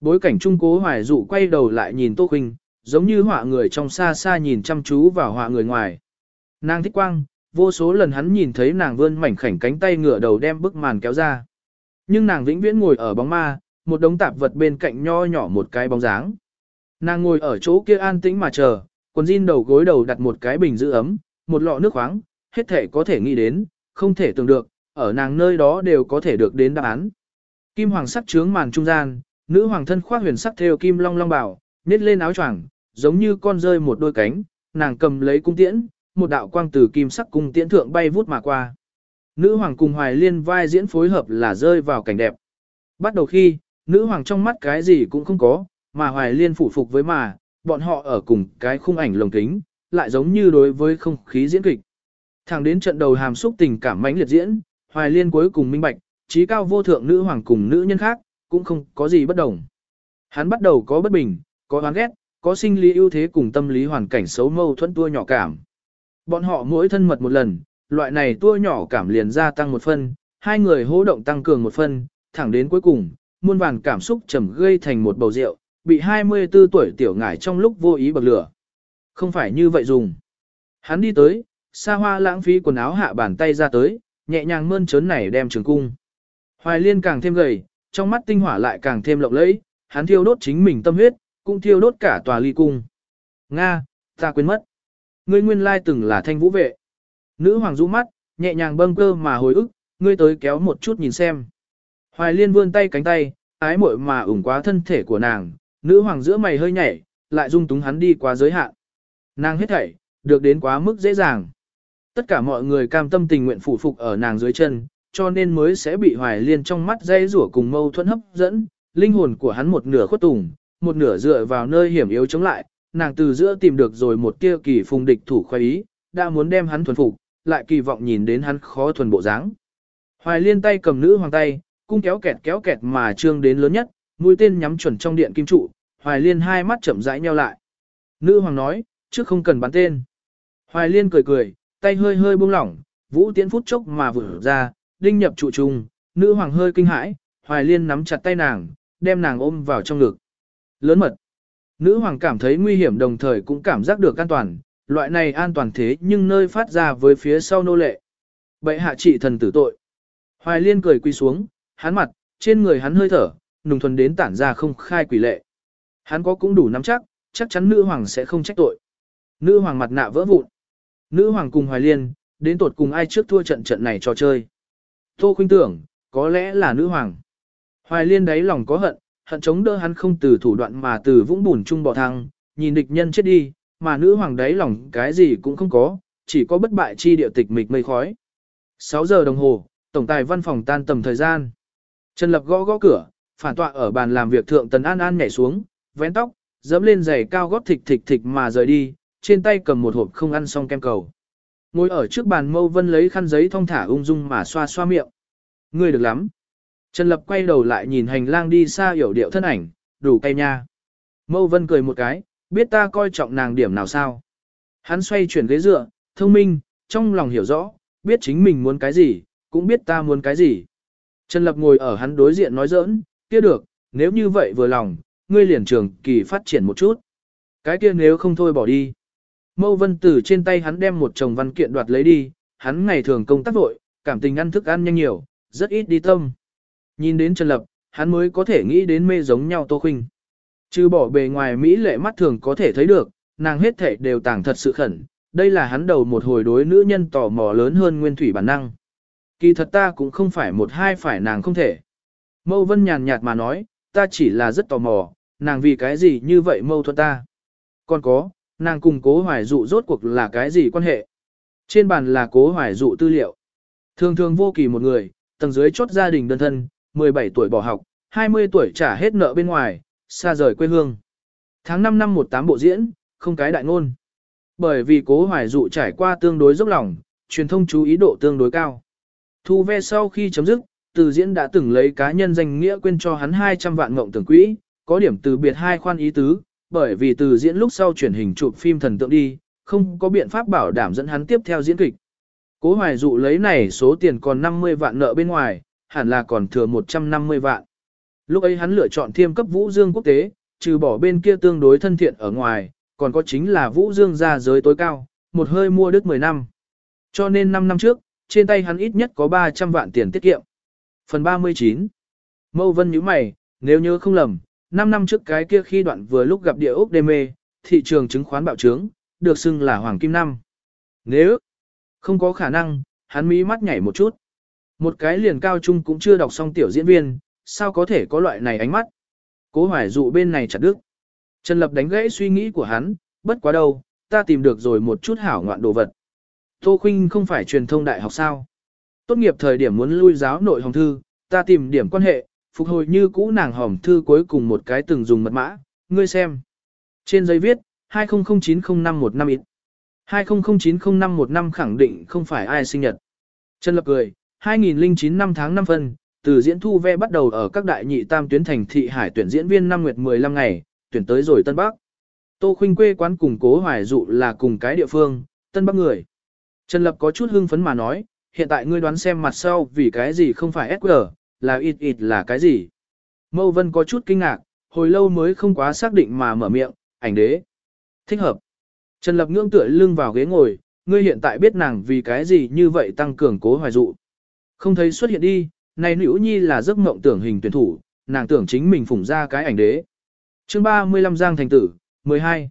Bối cảnh trung cố hoài dụ quay đầu lại nhìn Tô Khuynh, giống như họa người trong xa xa nhìn chăm chú vào họa người ngoài. Nàng thích quang, vô số lần hắn nhìn thấy nàng vươn mảnh khảnh cánh tay ngửa đầu đem bức màn kéo ra. Nhưng nàng vĩnh viễn ngồi ở bóng ma, một đống tạp vật bên cạnh nho nhỏ một cái bóng dáng. Nàng ngồi ở chỗ kia an tĩnh mà chờ, quần jean đầu gối đầu đặt một cái bình giữ ấm, một lọ nước khoáng, hết thể có thể nghĩ đến, không thể tưởng được, ở nàng nơi đó đều có thể được đến đáp án. Kim hoàng sắc trướng màn trung gian, nữ hoàng thân khoác huyền sắc theo kim long long bảo, nết lên áo choàng, giống như con rơi một đôi cánh, nàng cầm lấy cung tiễn, một đạo quang từ kim sắc cung tiễn thượng bay vút mà qua. Nữ hoàng cùng Hoài Liên vai diễn phối hợp là rơi vào cảnh đẹp. Bắt đầu khi, nữ hoàng trong mắt cái gì cũng không có, mà Hoài Liên phụ phục với mà, bọn họ ở cùng cái khung ảnh lồng kính, lại giống như đối với không khí diễn kịch. Thẳng đến trận đầu hàm xúc tình cảm mãnh liệt diễn, Hoài Liên cuối cùng minh bạch, trí cao vô thượng nữ hoàng cùng nữ nhân khác, cũng không có gì bất đồng. Hắn bắt đầu có bất bình, có oán ghét, có sinh lý ưu thế cùng tâm lý hoàn cảnh xấu mâu thuẫn tua nhỏ cảm. Bọn họ mỗi thân mật một lần, loại này tua nhỏ cảm liền gia tăng một phân, hai người hô động tăng cường một phân, thẳng đến cuối cùng, muôn vàn cảm xúc trầm gây thành một bầu rượu, bị 24 tuổi tiểu ngải trong lúc vô ý bậc lửa. Không phải như vậy dùng. Hắn đi tới, xa hoa lãng phí quần áo hạ bàn tay ra tới, nhẹ nhàng mơn trớn này đem trường cung. Hoài liên càng thêm gầy, trong mắt tinh hỏa lại càng thêm lộng lẫy, hắn thiêu đốt chính mình tâm huyết, cũng thiêu đốt cả tòa ly cung. Nga, ta quên mất. Ngươi nguyên lai từng là thanh vũ vệ. Nữ hoàng rũ mắt, nhẹ nhàng bâng cơ mà hồi ức, ngươi tới kéo một chút nhìn xem. Hoài liên vươn tay cánh tay, ái muội mà ủng quá thân thể của nàng, nữ hoàng giữa mày hơi nhảy, lại dung túng hắn đi quá giới hạn. Nàng hết thảy, được đến quá mức dễ dàng. Tất cả mọi người cam tâm tình nguyện phụ phục ở nàng dưới chân, cho nên mới sẽ bị hoài liên trong mắt dây rủa cùng mâu thuẫn hấp dẫn, linh hồn của hắn một nửa khuất tùng, một nửa dựa vào nơi hiểm yếu chống lại, nàng từ giữa tìm được rồi một kia kỳ phùng địch thủ khoái ý, đã muốn đem hắn thuần phục, lại kỳ vọng nhìn đến hắn khó thuần bộ dáng. Hoài liên tay cầm nữ hoàng tay, cung kéo kẹt kéo kẹt mà trương đến lớn nhất, mũi tên nhắm chuẩn trong điện kim trụ, Hoài liên hai mắt chậm rãi nheo lại. Nữ hoàng nói, trước không cần bắn tên. Hoài liên cười cười, tay hơi hơi buông lỏng, vũ tiễn phút chốc mà vừa ra, đinh nhập trụ trùng, nữ hoàng hơi kinh hãi, Hoài liên nắm chặt tay nàng, đem nàng ôm vào trong ngực. Lớn mật. Nữ hoàng cảm thấy nguy hiểm đồng thời cũng cảm giác được an toàn, loại này an toàn thế nhưng nơi phát ra với phía sau nô lệ. Bệ hạ trị thần tử tội. Hoài liên cười quy xuống, hắn mặt, trên người hắn hơi thở, nùng thuần đến tản ra không khai quỷ lệ. Hắn có cũng đủ nắm chắc, chắc chắn nữ hoàng sẽ không trách tội. Nữ hoàng mặt nạ vỡ vụn. Nữ hoàng cùng Hoài Liên, đến tột cùng ai trước thua trận trận này trò chơi. Tô khuyên tưởng, có lẽ là nữ hoàng. Hoài Liên đáy lòng có hận, hận chống đỡ hắn không từ thủ đoạn mà từ vũng bùn chung bỏ thăng, nhìn địch nhân chết đi, mà nữ hoàng đáy lòng cái gì cũng không có, chỉ có bất bại chi địa tịch mịch mây khói. 6 giờ đồng hồ, tổng tài văn phòng tan tầm thời gian. Trần Lập gõ gõ cửa, phản tọa ở bàn làm việc thượng Tần An An nhảy xuống, vén tóc, dẫm lên giày cao gót thịch thịch thịch mà rời đi, trên tay cầm một hộp không ăn xong kem cầu. Ngồi ở trước bàn Mâu Vân lấy khăn giấy thong thả ung dung mà xoa xoa miệng. Ngươi được lắm. Trần Lập quay đầu lại nhìn hành lang đi xa hiểu điệu thân ảnh, đủ cay nha. Mâu Vân cười một cái, biết ta coi trọng nàng điểm nào sao. Hắn xoay chuyển ghế dựa, thông minh, trong lòng hiểu rõ, biết chính mình muốn cái gì, cũng biết ta muốn cái gì. Trần Lập ngồi ở hắn đối diện nói giỡn, kia được, nếu như vậy vừa lòng, ngươi liền trường kỳ phát triển một chút. Cái kia nếu không thôi bỏ đi. Mâu Vân từ trên tay hắn đem một chồng văn kiện đoạt lấy đi, hắn ngày thường công tác vội, cảm tình ăn thức ăn nhanh nhiều, rất ít đi tâm. Nhìn đến Trần Lập, hắn mới có thể nghĩ đến mê giống nhau Tô Khuynh. Chứ bỏ bề ngoài Mỹ lệ mắt thường có thể thấy được, nàng hết thể đều tàng thật sự khẩn, đây là hắn đầu một hồi đối nữ nhân tò mò lớn hơn nguyên thủy bản năng. Kỳ thật ta cũng không phải một hai phải nàng không thể. Mâu Vân nhàn nhạt mà nói, ta chỉ là rất tò mò, nàng vì cái gì như vậy mâu thuẫn ta. Còn có, nàng cùng cố hoài dụ rốt cuộc là cái gì quan hệ. Trên bàn là cố hoài dụ tư liệu. Thường thường vô kỳ một người, tầng dưới chốt gia đình đơn thân, 17 tuổi bỏ học, 20 tuổi trả hết nợ bên ngoài, xa rời quê hương. Tháng 5 năm 18 bộ diễn, không cái đại ngôn. Bởi vì cố hoài dụ trải qua tương đối dốc lòng, truyền thông chú ý độ tương đối cao. Thu ve sau khi chấm dứt, từ diễn đã từng lấy cá nhân danh nghĩa quên cho hắn 200 vạn ngộng tưởng quỹ, có điểm từ biệt hai khoan ý tứ, bởi vì từ diễn lúc sau chuyển hình chụp phim thần tượng đi, không có biện pháp bảo đảm dẫn hắn tiếp theo diễn kịch. Cố hoài dụ lấy này số tiền còn 50 vạn nợ bên ngoài, hẳn là còn thừa 150 vạn. Lúc ấy hắn lựa chọn thiêm cấp Vũ Dương quốc tế, trừ bỏ bên kia tương đối thân thiện ở ngoài, còn có chính là Vũ Dương ra giới tối cao, một hơi mua đứt 10 năm. Cho nên 5 năm trước, trên tay hắn ít nhất có 300 vạn tiền tiết kiệm. Phần 39 Mâu Vân nhíu mày, nếu nhớ không lầm, 5 năm trước cái kia khi đoạn vừa lúc gặp địa ốc đê mê, thị trường chứng khoán bạo trướng, được xưng là hoàng kim năm. Nếu không có khả năng, hắn mí mắt nhảy một chút. Một cái liền cao trung cũng chưa đọc xong tiểu diễn viên, sao có thể có loại này ánh mắt. Cố hoài dụ bên này chặt đức. Trần Lập đánh gãy suy nghĩ của hắn, bất quá đâu, ta tìm được rồi một chút hảo ngoạn đồ vật. Tô Khuynh không phải truyền thông đại học sao. Tốt nghiệp thời điểm muốn lui giáo nội hồng thư, ta tìm điểm quan hệ, phục hồi như cũ nàng hòm thư cuối cùng một cái từng dùng mật mã, ngươi xem. Trên giấy viết, 20090515 ít. 20090515 khẳng định không phải ai sinh nhật. Trần Lập cười, 2009 năm tháng 5 phân, từ diễn thu ve bắt đầu ở các đại nhị tam tuyến thành thị hải tuyển diễn viên năm nguyệt 15 ngày, tuyển tới rồi Tân Bắc. Tô Khuynh quê quán cùng cố hoài dụ là cùng cái địa phương, Tân Bắc người. Trần Lập có chút hưng phấn mà nói, hiện tại ngươi đoán xem mặt sau vì cái gì không phải SQ, là ít ít là cái gì. Mâu Vân có chút kinh ngạc, hồi lâu mới không quá xác định mà mở miệng, ảnh đế. Thích hợp. Trần Lập ngưỡng tựa lưng vào ghế ngồi, ngươi hiện tại biết nàng vì cái gì như vậy tăng cường cố hoài dụ. Không thấy xuất hiện đi, này nữ nhi là giấc mộng tưởng hình tuyển thủ, nàng tưởng chính mình phủng ra cái ảnh đế. chương 35 Giang Thành Tử, 12.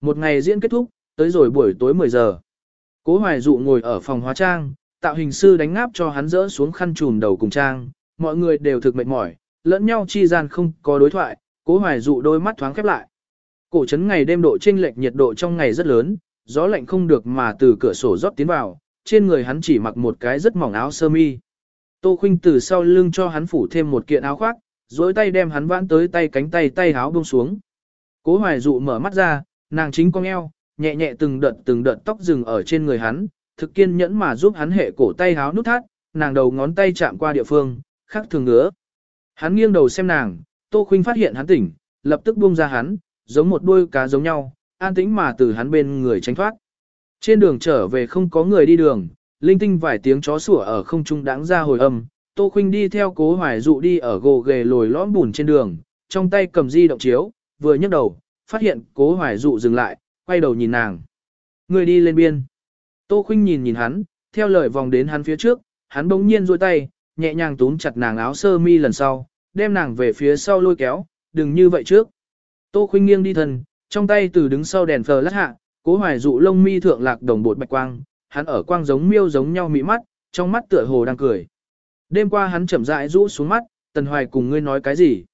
Một ngày diễn kết thúc, tới rồi buổi tối 10 giờ. Cố hoài dụ ngồi ở phòng hóa trang, tạo hình sư đánh ngáp cho hắn rỡ xuống khăn trùm đầu cùng trang, mọi người đều thực mệt mỏi, lẫn nhau chi gian không có đối thoại, cố hoài dụ đôi mắt thoáng khép lại. Cổ trấn ngày đêm độ chênh lệch nhiệt độ trong ngày rất lớn, gió lạnh không được mà từ cửa sổ rót tiến vào, trên người hắn chỉ mặc một cái rất mỏng áo sơ mi. Tô Khuynh từ sau lưng cho hắn phủ thêm một kiện áo khoác, duỗi tay đem hắn vãn tới tay cánh tay tay áo buông xuống. Cố Hoài dụ mở mắt ra, nàng chính cong eo, nhẹ nhẹ từng đợt từng đợt tóc dừng ở trên người hắn, thực kiên nhẫn mà giúp hắn hệ cổ tay áo nút thắt, nàng đầu ngón tay chạm qua địa phương, khác thường ngứa. Hắn nghiêng đầu xem nàng, Tô Khuynh phát hiện hắn tỉnh, lập tức buông ra hắn, giống một đuôi cá giống nhau, an tĩnh mà từ hắn bên người tránh thoát. Trên đường trở về không có người đi đường, linh tinh vài tiếng chó sủa ở không trung đáng ra hồi âm, Tô Khuynh đi theo cố hoài dụ đi ở gồ ghề lồi lõm bùn trên đường, trong tay cầm di động chiếu, vừa nhấc đầu, phát hiện cố hoài dụ dừng lại, quay đầu nhìn nàng. Người đi lên biên. Tô Khuynh nhìn nhìn hắn, theo lời vòng đến hắn phía trước, hắn bỗng nhiên duỗi tay, nhẹ nhàng túm chặt nàng áo sơ mi lần sau, đem nàng về phía sau lôi kéo, đừng như vậy trước. Tô Khuynh nghiêng đi thân, trong tay từ đứng sau đèn phờ lát hạ, cố hoài dụ lông mi thượng lạc đồng bột bạch quang, hắn ở quang giống miêu giống nhau mỹ mắt, trong mắt tựa hồ đang cười. Đêm qua hắn chậm rãi rũ xuống mắt, tần hoài cùng ngươi nói cái gì.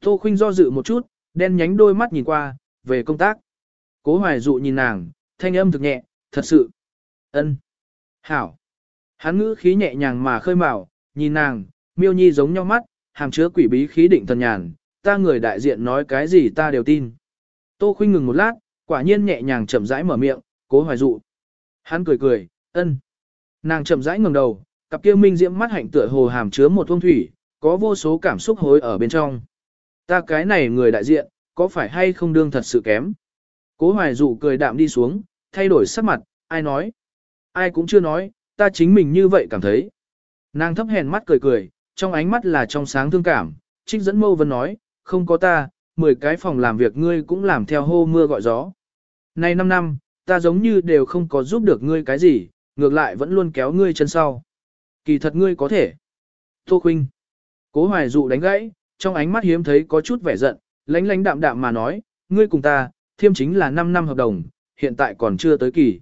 Tô Khuynh do dự một chút, đen nhánh đôi mắt nhìn qua, về công tác. Cố hoài dụ nhìn nàng, thanh âm thực nhẹ, thật sự. ân, Hảo. Hắn ngữ khí nhẹ nhàng mà khơi mào, nhìn nàng, miêu nhi giống nhau mắt, hàm chứa quỷ bí khí định thần nhàn, ta người đại diện nói cái gì ta đều tin. Tô Khuynh ngừng một lát, quả nhiên nhẹ nhàng chậm rãi mở miệng, cố hoài dụ. Hắn cười cười, ân. Nàng chậm rãi ngẩng đầu, cặp kia minh diễm mắt hạnh tựa hồ hàm chứa một thông thủy, có vô số cảm xúc hối ở bên trong. Ta cái này người đại diện, có phải hay không đương thật sự kém? Cố hoài dụ cười đạm đi xuống, thay đổi sắc mặt, ai nói? Ai cũng chưa nói, ta chính mình như vậy cảm thấy. Nàng thấp hèn mắt cười cười, trong ánh mắt là trong sáng thương cảm, trích dẫn mâu vẫn nói, không có ta, 10 cái phòng làm việc ngươi cũng làm theo hô mưa gọi gió. Nay 5 năm, ta giống như đều không có giúp được ngươi cái gì, ngược lại vẫn luôn kéo ngươi chân sau. Kỳ thật ngươi có thể. Tô Khuynh. Cố hoài dụ đánh gãy, trong ánh mắt hiếm thấy có chút vẻ giận, lánh lánh đạm đạm mà nói, ngươi cùng ta, thiêm chính là 5 năm hợp đồng, hiện tại còn chưa tới kỳ.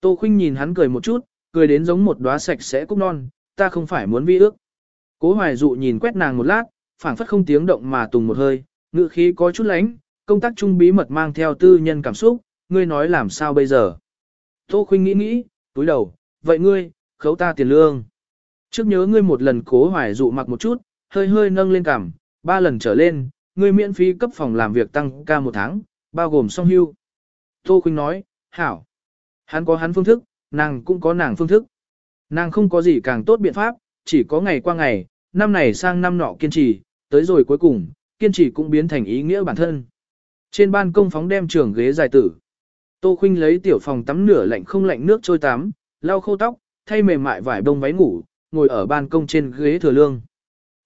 Tô Khuynh nhìn hắn cười một chút, cười đến giống một đóa sạch sẽ cúc non, ta không phải muốn vi ước. Cố hoài dụ nhìn quét nàng một lát, phảng phất không tiếng động mà tùng một hơi, ngự khí có chút lánh, công tác trung bí mật mang theo tư nhân cảm xúc, ngươi nói làm sao bây giờ? Tô Khuynh nghĩ nghĩ, túi đầu, vậy ngươi, khấu ta tiền lương. Trước nhớ ngươi một lần cố hoài dụ mặc một chút, hơi hơi nâng lên cằm, ba lần trở lên, ngươi miễn phí cấp phòng làm việc tăng ca một tháng, bao gồm song hưu. Tô Khuynh nói, hảo. Hắn có hắn phương thức, nàng cũng có nàng phương thức. Nàng không có gì càng tốt biện pháp, chỉ có ngày qua ngày, năm này sang năm nọ kiên trì, tới rồi cuối cùng, kiên trì cũng biến thành ý nghĩa bản thân. Trên ban công phóng đem trường ghế dài tử. Tô Khuynh lấy tiểu phòng tắm nửa lạnh không lạnh nước trôi tắm, lau khô tóc, thay mềm mại vải bông váy ngủ, ngồi ở ban công trên ghế thừa lương.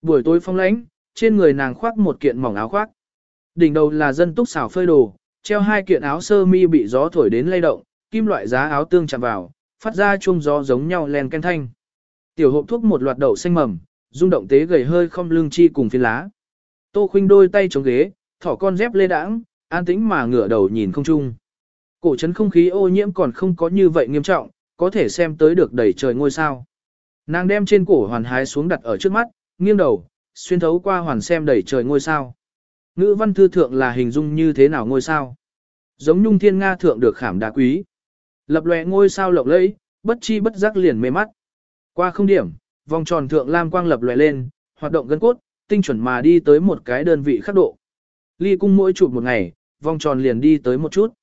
Buổi tối phong lãnh, trên người nàng khoác một kiện mỏng áo khoác. Đỉnh đầu là dân túc xảo phơi đồ, treo hai kiện áo sơ mi bị gió thổi đến lay động, kim loại giá áo tương chạm vào, phát ra chuông gió giống nhau len ken thanh. Tiểu hộp thuốc một loạt đậu xanh mầm, rung động tế gầy hơi không lưng chi cùng phiến lá. Tô Khuynh đôi tay chống ghế, thỏ con dép lê đãng, an tĩnh mà ngửa đầu nhìn không trung. Cổ trấn không khí ô nhiễm còn không có như vậy nghiêm trọng, có thể xem tới được đầy trời ngôi sao. Nàng đem trên cổ hoàn hái xuống đặt ở trước mắt, nghiêng đầu, xuyên thấu qua hoàn xem đầy trời ngôi sao. Ngữ văn thư thượng là hình dung như thế nào ngôi sao? Giống nhung thiên Nga thượng được khảm đá quý. Lập lòe ngôi sao lộng lẫy, bất chi bất giác liền mê mắt. Qua không điểm, vòng tròn thượng lam quang lập lòe lên, hoạt động gân cốt, tinh chuẩn mà đi tới một cái đơn vị khắc độ. Ly cung mỗi chụp một ngày, vòng tròn liền đi tới một chút.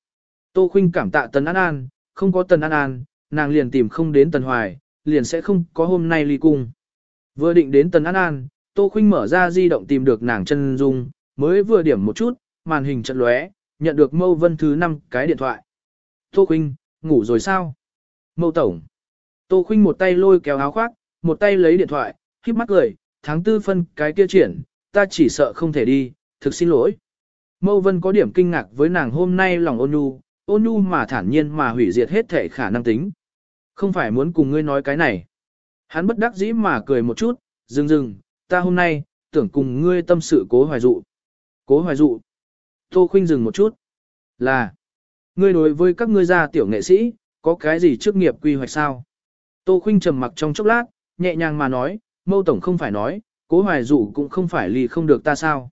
Tô Khuynh cảm tạ Tần An An, không có Tần An An, nàng liền tìm không đến Tần Hoài, liền sẽ không có hôm nay ly cung. Vừa định đến Tần An An, Tô Khuynh mở ra di động tìm được nàng chân dung, mới vừa điểm một chút, màn hình chợt lóe, nhận được Mâu Vân thứ 5 cái điện thoại. Tô Khuynh, ngủ rồi sao? Mâu Tổng. Tô Khuynh một tay lôi kéo áo khoác, một tay lấy điện thoại, khiếp mắt cười, tháng tư phân cái kia triển, ta chỉ sợ không thể đi, thực xin lỗi. Mâu Vân có điểm kinh ngạc với nàng hôm nay lòng ôn nhu, ôn nhu mà thản nhiên mà hủy diệt hết thể khả năng tính. Không phải muốn cùng ngươi nói cái này. Hắn bất đắc dĩ mà cười một chút, dừng dừng, ta hôm nay, tưởng cùng ngươi tâm sự cố hoài dụ. Cố hoài dụ. Tô khinh dừng một chút. Là. Ngươi đối với các ngươi gia tiểu nghệ sĩ, có cái gì trước nghiệp quy hoạch sao? Tô khinh trầm mặc trong chốc lát, nhẹ nhàng mà nói, mâu tổng không phải nói, cố hoài dụ cũng không phải lì không được ta sao.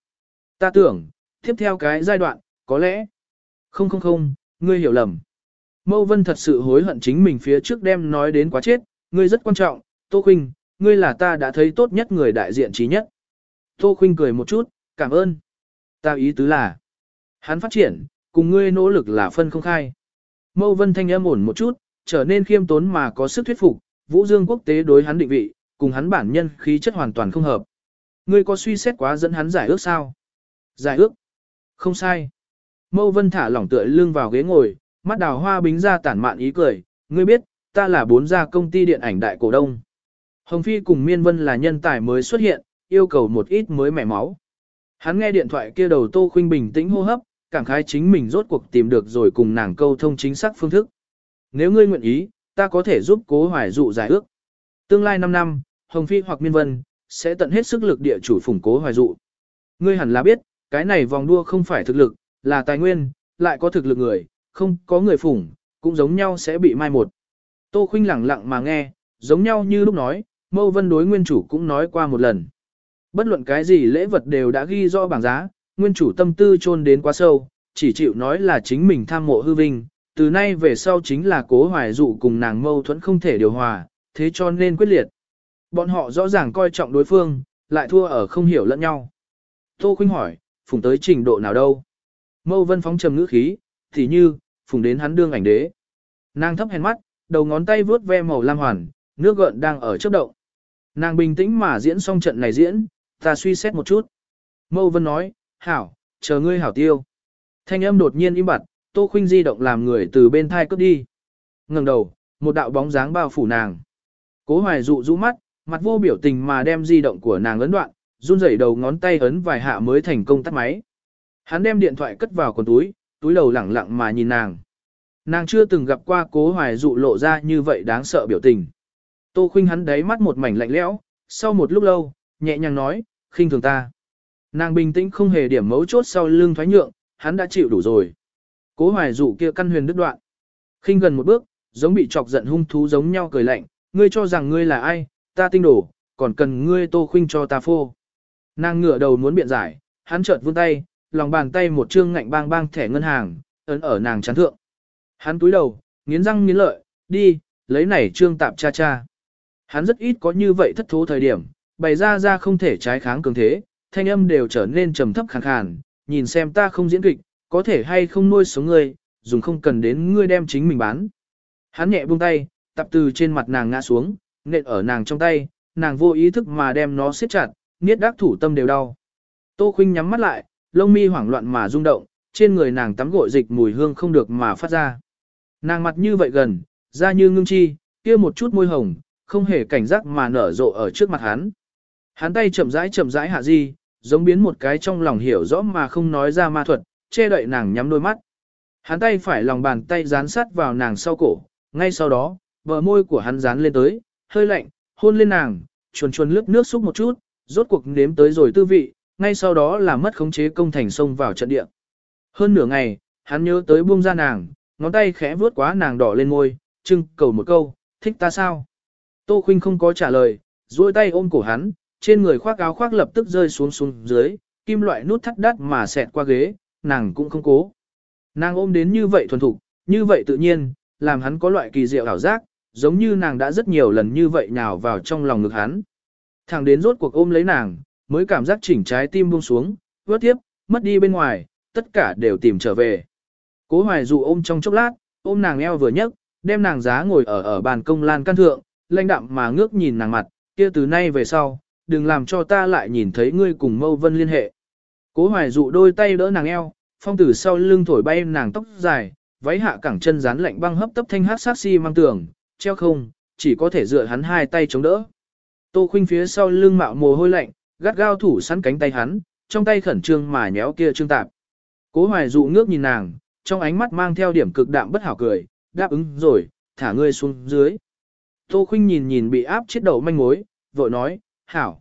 Ta tưởng, tiếp theo cái giai đoạn, có lẽ. Không không không, ngươi hiểu lầm. Mâu Vân thật sự hối hận chính mình phía trước đem nói đến quá chết, ngươi rất quan trọng, Tô Khuynh, ngươi là ta đã thấy tốt nhất người đại diện trí nhất. Tô Khuynh cười một chút, cảm ơn. Ta ý tứ là, hắn phát triển, cùng ngươi nỗ lực là phân không khai. Mâu Vân thanh âm ổn một chút, trở nên khiêm tốn mà có sức thuyết phục, Vũ Dương quốc tế đối hắn định vị, cùng hắn bản nhân khí chất hoàn toàn không hợp. Ngươi có suy xét quá dẫn hắn giải ước sao? Giải ước? Không sai. Mâu Vân thả lỏng tựa lưng vào ghế ngồi, mắt đào hoa bính ra tản mạn ý cười, ngươi biết, ta là bốn gia công ty điện ảnh đại cổ đông. Hồng Phi cùng Miên Vân là nhân tài mới xuất hiện, yêu cầu một ít mới mẻ máu. Hắn nghe điện thoại kia đầu Tô Khuynh bình tĩnh hô hấp, cảm khái chính mình rốt cuộc tìm được rồi cùng nàng câu thông chính xác phương thức. Nếu ngươi nguyện ý, ta có thể giúp cố hoài dụ giải ước. Tương lai 5 năm, Hồng Phi hoặc Miên Vân, sẽ tận hết sức lực địa chủ phủng cố hoài dụ. Ngươi hẳn là biết, cái này vòng đua không phải thực lực, là tài nguyên, lại có thực lực người, không có người phủng, cũng giống nhau sẽ bị mai một. Tô Khuynh lặng lặng mà nghe, giống nhau như lúc nói, Mâu Vân đối nguyên chủ cũng nói qua một lần. Bất luận cái gì lễ vật đều đã ghi rõ bảng giá, nguyên chủ tâm tư chôn đến quá sâu, chỉ chịu nói là chính mình tham mộ hư vinh, từ nay về sau chính là cố hoài dụ cùng nàng mâu thuẫn không thể điều hòa, thế cho nên quyết liệt. Bọn họ rõ ràng coi trọng đối phương, lại thua ở không hiểu lẫn nhau. Tô Khuynh hỏi, phùng tới trình độ nào đâu? Mâu Vân phóng trầm ngữ khí, thì như, phùng đến hắn đương ảnh đế. Nàng thấp hèn mắt, đầu ngón tay vướt ve màu lam hoàn, nước gợn đang ở chớp động. Nàng bình tĩnh mà diễn xong trận này diễn, ta suy xét một chút. Mâu Vân nói, hảo, chờ ngươi hảo tiêu. Thanh âm đột nhiên im bặt, Tô Khuynh di động làm người từ bên thai cướp đi. Ngẩng đầu, một đạo bóng dáng bao phủ nàng. Cố Hoài dụ rũ mắt, mặt vô biểu tình mà đem di động của nàng ấn đoạn, run rẩy đầu ngón tay ấn vài hạ mới thành công tắt máy. Hắn đem điện thoại cất vào quần túi, túi đầu lẳng lặng mà nhìn nàng. Nàng chưa từng gặp qua cố hoài dụ lộ ra như vậy đáng sợ biểu tình. Tô khinh hắn đáy mắt một mảnh lạnh lẽo, sau một lúc lâu, nhẹ nhàng nói, khinh thường ta. Nàng bình tĩnh không hề điểm mấu chốt sau lưng thoái nhượng, hắn đã chịu đủ rồi. Cố hoài dụ kia căn huyền đứt đoạn. khinh gần một bước, giống bị chọc giận hung thú giống nhau cười lạnh, ngươi cho rằng ngươi là ai, ta tinh đổ, còn cần ngươi tô khinh cho ta phô. Nàng ngửa đầu muốn biện giải, hắn chợt vươn tay, lòng bàn tay một trương ngạnh bang bang thẻ ngân hàng, ấn ở nàng chán thượng. Hắn túi đầu, nghiến răng nghiến lợi, đi, lấy này trương tạp cha cha. Hắn rất ít có như vậy thất thố thời điểm, bày ra ra không thể trái kháng cường thế, thanh âm đều trở nên trầm thấp khàn khàn, nhìn xem ta không diễn kịch, có thể hay không nuôi sống ngươi, dùng không cần đến ngươi đem chính mình bán. Hắn nhẹ buông tay, tập từ trên mặt nàng ngã xuống, nện ở nàng trong tay, nàng vô ý thức mà đem nó siết chặt, niết đắc thủ tâm đều đau. Tô Khuynh nhắm mắt lại, lông mi hoảng loạn mà rung động, trên người nàng tắm gội dịch mùi hương không được mà phát ra. Nàng mặt như vậy gần, da như ngưng chi, kia một chút môi hồng, không hề cảnh giác mà nở rộ ở trước mặt hắn. Hắn tay chậm rãi chậm rãi hạ di, giống biến một cái trong lòng hiểu rõ mà không nói ra ma thuật, che đậy nàng nhắm đôi mắt. Hắn tay phải lòng bàn tay dán sát vào nàng sau cổ, ngay sau đó, bờ môi của hắn dán lên tới, hơi lạnh, hôn lên nàng, chuồn chuồn lướt nước xúc một chút, rốt cuộc nếm tới rồi tư vị, ngay sau đó là mất khống chế công thành xông vào trận địa. Hơn nửa ngày, hắn nhớ tới buông ra nàng, ngón tay khẽ vuốt quá nàng đỏ lên môi, trưng cầu một câu, thích ta sao? Tô Khuynh không có trả lời, duỗi tay ôm cổ hắn, trên người khoác áo khoác lập tức rơi xuống xuống dưới, kim loại nút thắt đắt mà xẹt qua ghế, nàng cũng không cố. Nàng ôm đến như vậy thuần thục, như vậy tự nhiên, làm hắn có loại kỳ diệu ảo giác, giống như nàng đã rất nhiều lần như vậy nhào vào trong lòng ngực hắn. Thằng đến rốt cuộc ôm lấy nàng, mới cảm giác chỉnh trái tim buông xuống, vớt tiếp, mất đi bên ngoài, tất cả đều tìm trở về. Cố hoài dụ ôm trong chốc lát, ôm nàng eo vừa nhấc, đem nàng giá ngồi ở ở bàn công lan căn thượng, lãnh đạm mà ngước nhìn nàng mặt, kia từ nay về sau, đừng làm cho ta lại nhìn thấy ngươi cùng mâu vân liên hệ. Cố hoài dụ đôi tay đỡ nàng eo, phong tử sau lưng thổi bay nàng tóc dài, váy hạ cẳng chân dán lạnh băng hấp tấp thanh hát sát si mang tường, treo không, chỉ có thể dựa hắn hai tay chống đỡ. Tô khuynh phía sau lưng mạo mồ hôi lạnh, gắt gao thủ sẵn cánh tay hắn, trong tay khẩn trương mà nhéo kia trương tạp. Cố hoài dụ ngước nhìn nàng, trong ánh mắt mang theo điểm cực đạm bất hảo cười, đáp ứng rồi, thả ngươi xuống dưới. Tô Khuynh nhìn nhìn bị áp chết đầu manh mối, vội nói, hảo.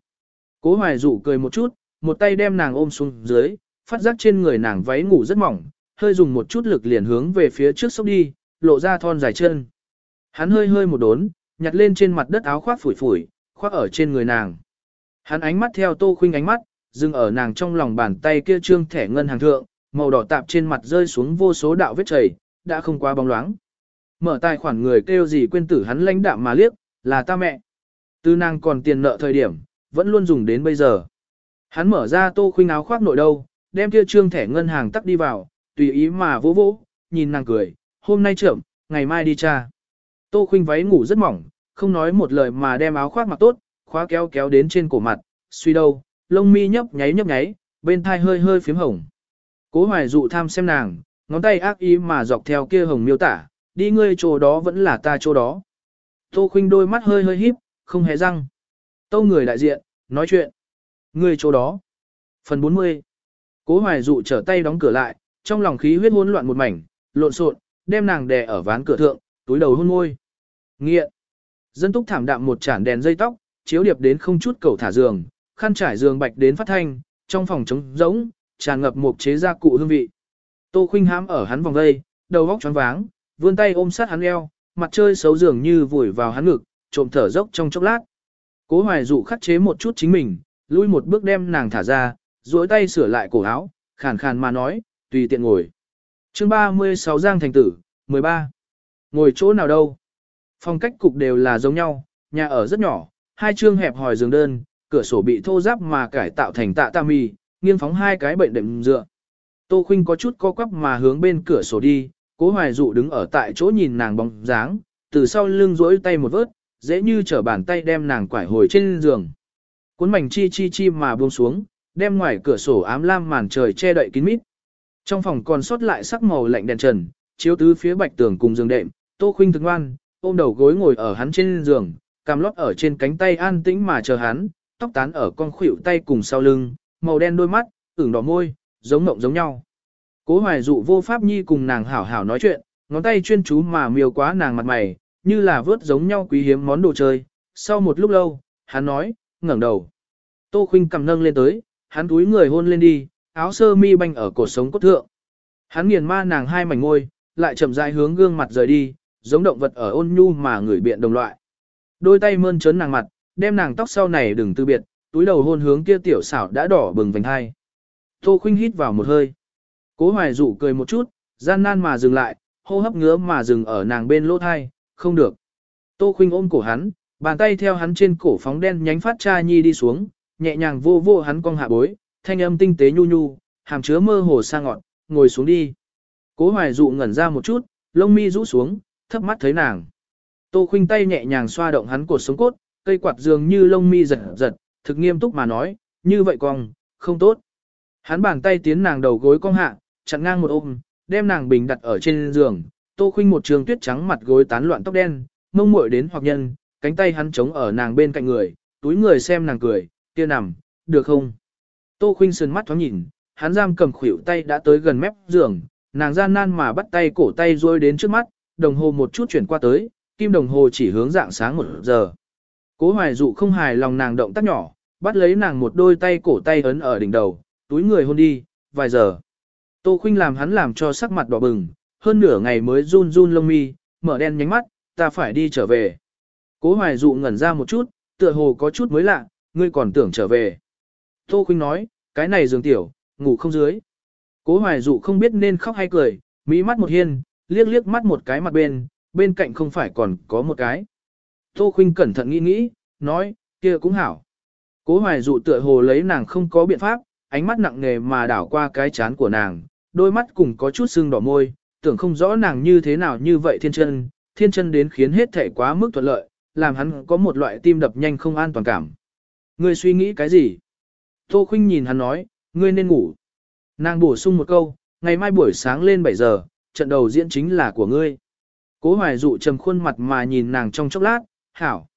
Cố hoài dụ cười một chút, một tay đem nàng ôm xuống dưới, phát giác trên người nàng váy ngủ rất mỏng, hơi dùng một chút lực liền hướng về phía trước sốc đi, lộ ra thon dài chân. Hắn hơi hơi một đốn, nhặt lên trên mặt đất áo khoác phủi phủi, khoác ở trên người nàng. Hắn ánh mắt theo Tô Khuynh ánh mắt, dừng ở nàng trong lòng bàn tay kia trương thẻ ngân hàng thượng, màu đỏ tạp trên mặt rơi xuống vô số đạo vết chảy, đã không quá bóng loáng. Mở tài khoản người kêu gì quên tử hắn lãnh đạm mà liếc, là ta mẹ. Tư nàng còn tiền nợ thời điểm, vẫn luôn dùng đến bây giờ. Hắn mở ra tô khuynh áo khoác nội đâu, đem kia trương thẻ ngân hàng tắt đi vào, tùy ý mà vỗ vỗ, nhìn nàng cười, hôm nay trưởng, ngày mai đi cha. Tô khuynh váy ngủ rất mỏng, không nói một lời mà đem áo khoác mặc tốt, khóa kéo kéo đến trên cổ mặt, suy đâu, lông mi nhấp nháy nhấp nháy, bên thai hơi hơi phím hồng. Cố hoài dụ tham xem nàng, ngón tay ác ý mà dọc theo kia hồng miêu tả, đi ngươi chỗ đó vẫn là ta chỗ đó. Tô khuynh đôi mắt hơi hơi híp, không hề răng. Tô người đại diện, nói chuyện. Ngươi chỗ đó. Phần 40. Cố hoài dụ trở tay đóng cửa lại, trong lòng khí huyết hỗn loạn một mảnh, lộn xộn, đem nàng đè ở ván cửa thượng, túi đầu hôn môi. Nghiện. Dân túc thảm đạm một chản đèn dây tóc, chiếu điệp đến không chút cầu thả giường, khăn trải giường bạch đến phát thanh, trong phòng trống rỗng, tràn ngập một chế gia cụ hương vị. Tô khuynh hãm ở hắn vòng dây, đầu góc choáng váng, vươn tay ôm sát hắn eo, mặt chơi xấu dường như vùi vào hắn ngực, trộm thở dốc trong chốc lát. Cố hoài dụ khắc chế một chút chính mình, lui một bước đem nàng thả ra, duỗi tay sửa lại cổ áo, khàn khàn mà nói, tùy tiện ngồi. chương 36 Giang Thành Tử, 13. Ngồi chỗ nào đâu? Phong cách cục đều là giống nhau, nhà ở rất nhỏ, hai chương hẹp hòi giường đơn, cửa sổ bị thô ráp mà cải tạo thành tạ tam mì, nghiêng phóng hai cái bệnh đệm dựa. Tô Khuynh có chút co quắp mà hướng bên cửa sổ đi, Cố Hoài Dụ đứng ở tại chỗ nhìn nàng bóng dáng, từ sau lưng duỗi tay một vớt, dễ như trở bàn tay đem nàng quải hồi trên giường. Cuốn mảnh chi chi chi mà buông xuống, đem ngoài cửa sổ ám lam màn trời che đậy kín mít. Trong phòng còn sót lại sắc màu lạnh đèn trần, chiếu tứ phía bạch tường cùng giường đệm, Tô Khuynh thường ngoan, ôm đầu gối ngồi ở hắn trên giường, cằm lót ở trên cánh tay an tĩnh mà chờ hắn, tóc tán ở con khuỷu tay cùng sau lưng, màu đen đôi mắt, ửng đỏ môi, giống mộng giống nhau. Cố hoài dụ vô pháp nhi cùng nàng hảo hảo nói chuyện, ngón tay chuyên chú mà miêu quá nàng mặt mày, như là vớt giống nhau quý hiếm món đồ chơi. Sau một lúc lâu, hắn nói, ngẩng đầu. Tô khinh cầm nâng lên tới, hắn túi người hôn lên đi, áo sơ mi banh ở cổ sống cốt thượng. Hắn nghiền ma nàng hai mảnh ngôi, lại chậm rãi hướng gương mặt rời đi, giống động vật ở ôn nhu mà người biện đồng loại. Đôi tay mơn trớn nàng mặt, đem nàng tóc sau này đừng tư biệt, túi đầu hôn hướng kia tiểu xảo đã đỏ bừng vành hai. Tô Khuynh hít vào một hơi. Cố Hoài Dụ cười một chút, gian nan mà dừng lại, hô hấp ngứa mà dừng ở nàng bên lỗ thai, không được. Tô Khuynh ôm cổ hắn, bàn tay theo hắn trên cổ phóng đen nhánh phát cha nhi đi xuống, nhẹ nhàng vô vô hắn cong hạ bối, thanh âm tinh tế nhu nhu, hàm chứa mơ hồ sa ngọn, ngồi xuống đi. Cố Hoài Dụ ngẩn ra một chút, lông mi rũ xuống, thấp mắt thấy nàng. Tô Khuynh tay nhẹ nhàng xoa động hắn cột sống cốt, cây quạt dường như lông mi giật giật, thực nghiêm túc mà nói, như vậy cong, không tốt. Hắn bàn tay tiến nàng đầu gối cong hạ, chặn ngang một ôm, đem nàng bình đặt ở trên giường, Tô Khuynh một trường tuyết trắng mặt gối tán loạn tóc đen, mông muội đến hoặc nhân, cánh tay hắn chống ở nàng bên cạnh người, túi người xem nàng cười, kia nằm, được không? Tô Khuynh sườn mắt thoáng nhìn, hắn giam cầm khuỷu tay đã tới gần mép giường, nàng gian nan mà bắt tay cổ tay rôi đến trước mắt, đồng hồ một chút chuyển qua tới, kim đồng hồ chỉ hướng dạng sáng một giờ. Cố hoài dụ không hài lòng nàng động tác nhỏ, bắt lấy nàng một đôi tay cổ tay ấn ở đỉnh đầu, túi người hôn đi, vài giờ. Tô Khinh làm hắn làm cho sắc mặt đỏ bừng, hơn nửa ngày mới run run lông mi, mở đen nhánh mắt, ta phải đi trở về. Cố hoài dụ ngẩn ra một chút, tựa hồ có chút mới lạ, ngươi còn tưởng trở về. Tô Khinh nói, cái này giường tiểu, ngủ không dưới. Cố hoài dụ không biết nên khóc hay cười, mỹ mắt một hiên, liếc liếc mắt một cái mặt bên, bên cạnh không phải còn có một cái. Tô Khuynh cẩn thận nghĩ nghĩ, nói, kia cũng hảo. Cố hoài dụ tựa hồ lấy nàng không có biện pháp, ánh mắt nặng nề mà đảo qua cái chán của nàng, đôi mắt cùng có chút sưng đỏ môi, tưởng không rõ nàng như thế nào như vậy thiên chân, thiên chân đến khiến hết thể quá mức thuận lợi, làm hắn có một loại tim đập nhanh không an toàn cảm. Ngươi suy nghĩ cái gì? Tô Khuynh nhìn hắn nói, ngươi nên ngủ. Nàng bổ sung một câu, ngày mai buổi sáng lên 7 giờ, trận đầu diễn chính là của ngươi. Cố hoài dụ trầm khuôn mặt mà nhìn nàng trong chốc lát, hảo.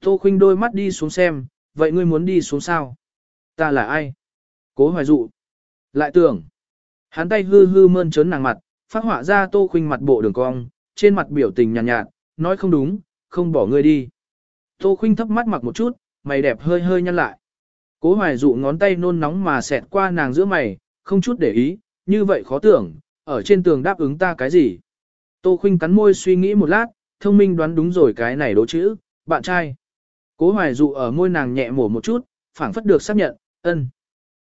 Tô khinh đôi mắt đi xuống xem, vậy ngươi muốn đi xuống sao? Ta là ai? Cố hoài dụ. Lại tưởng. Hắn tay hư hư mơn trớn nàng mặt, phát họa ra Tô khinh mặt bộ đường cong, trên mặt biểu tình nhàn nhạt, nhạt, nói không đúng, không bỏ ngươi đi. Tô khinh thấp mắt mặc một chút, mày đẹp hơi hơi nhăn lại. Cố Hoài dụ ngón tay nôn nóng mà xẹt qua nàng giữa mày, không chút để ý, như vậy khó tưởng, ở trên tường đáp ứng ta cái gì. Tô Khuynh cắn môi suy nghĩ một lát, thông minh đoán đúng rồi cái này đố chữ, bạn trai. Cố Hoài dụ ở môi nàng nhẹ mổ một chút, phảng phất được xác nhận, ân.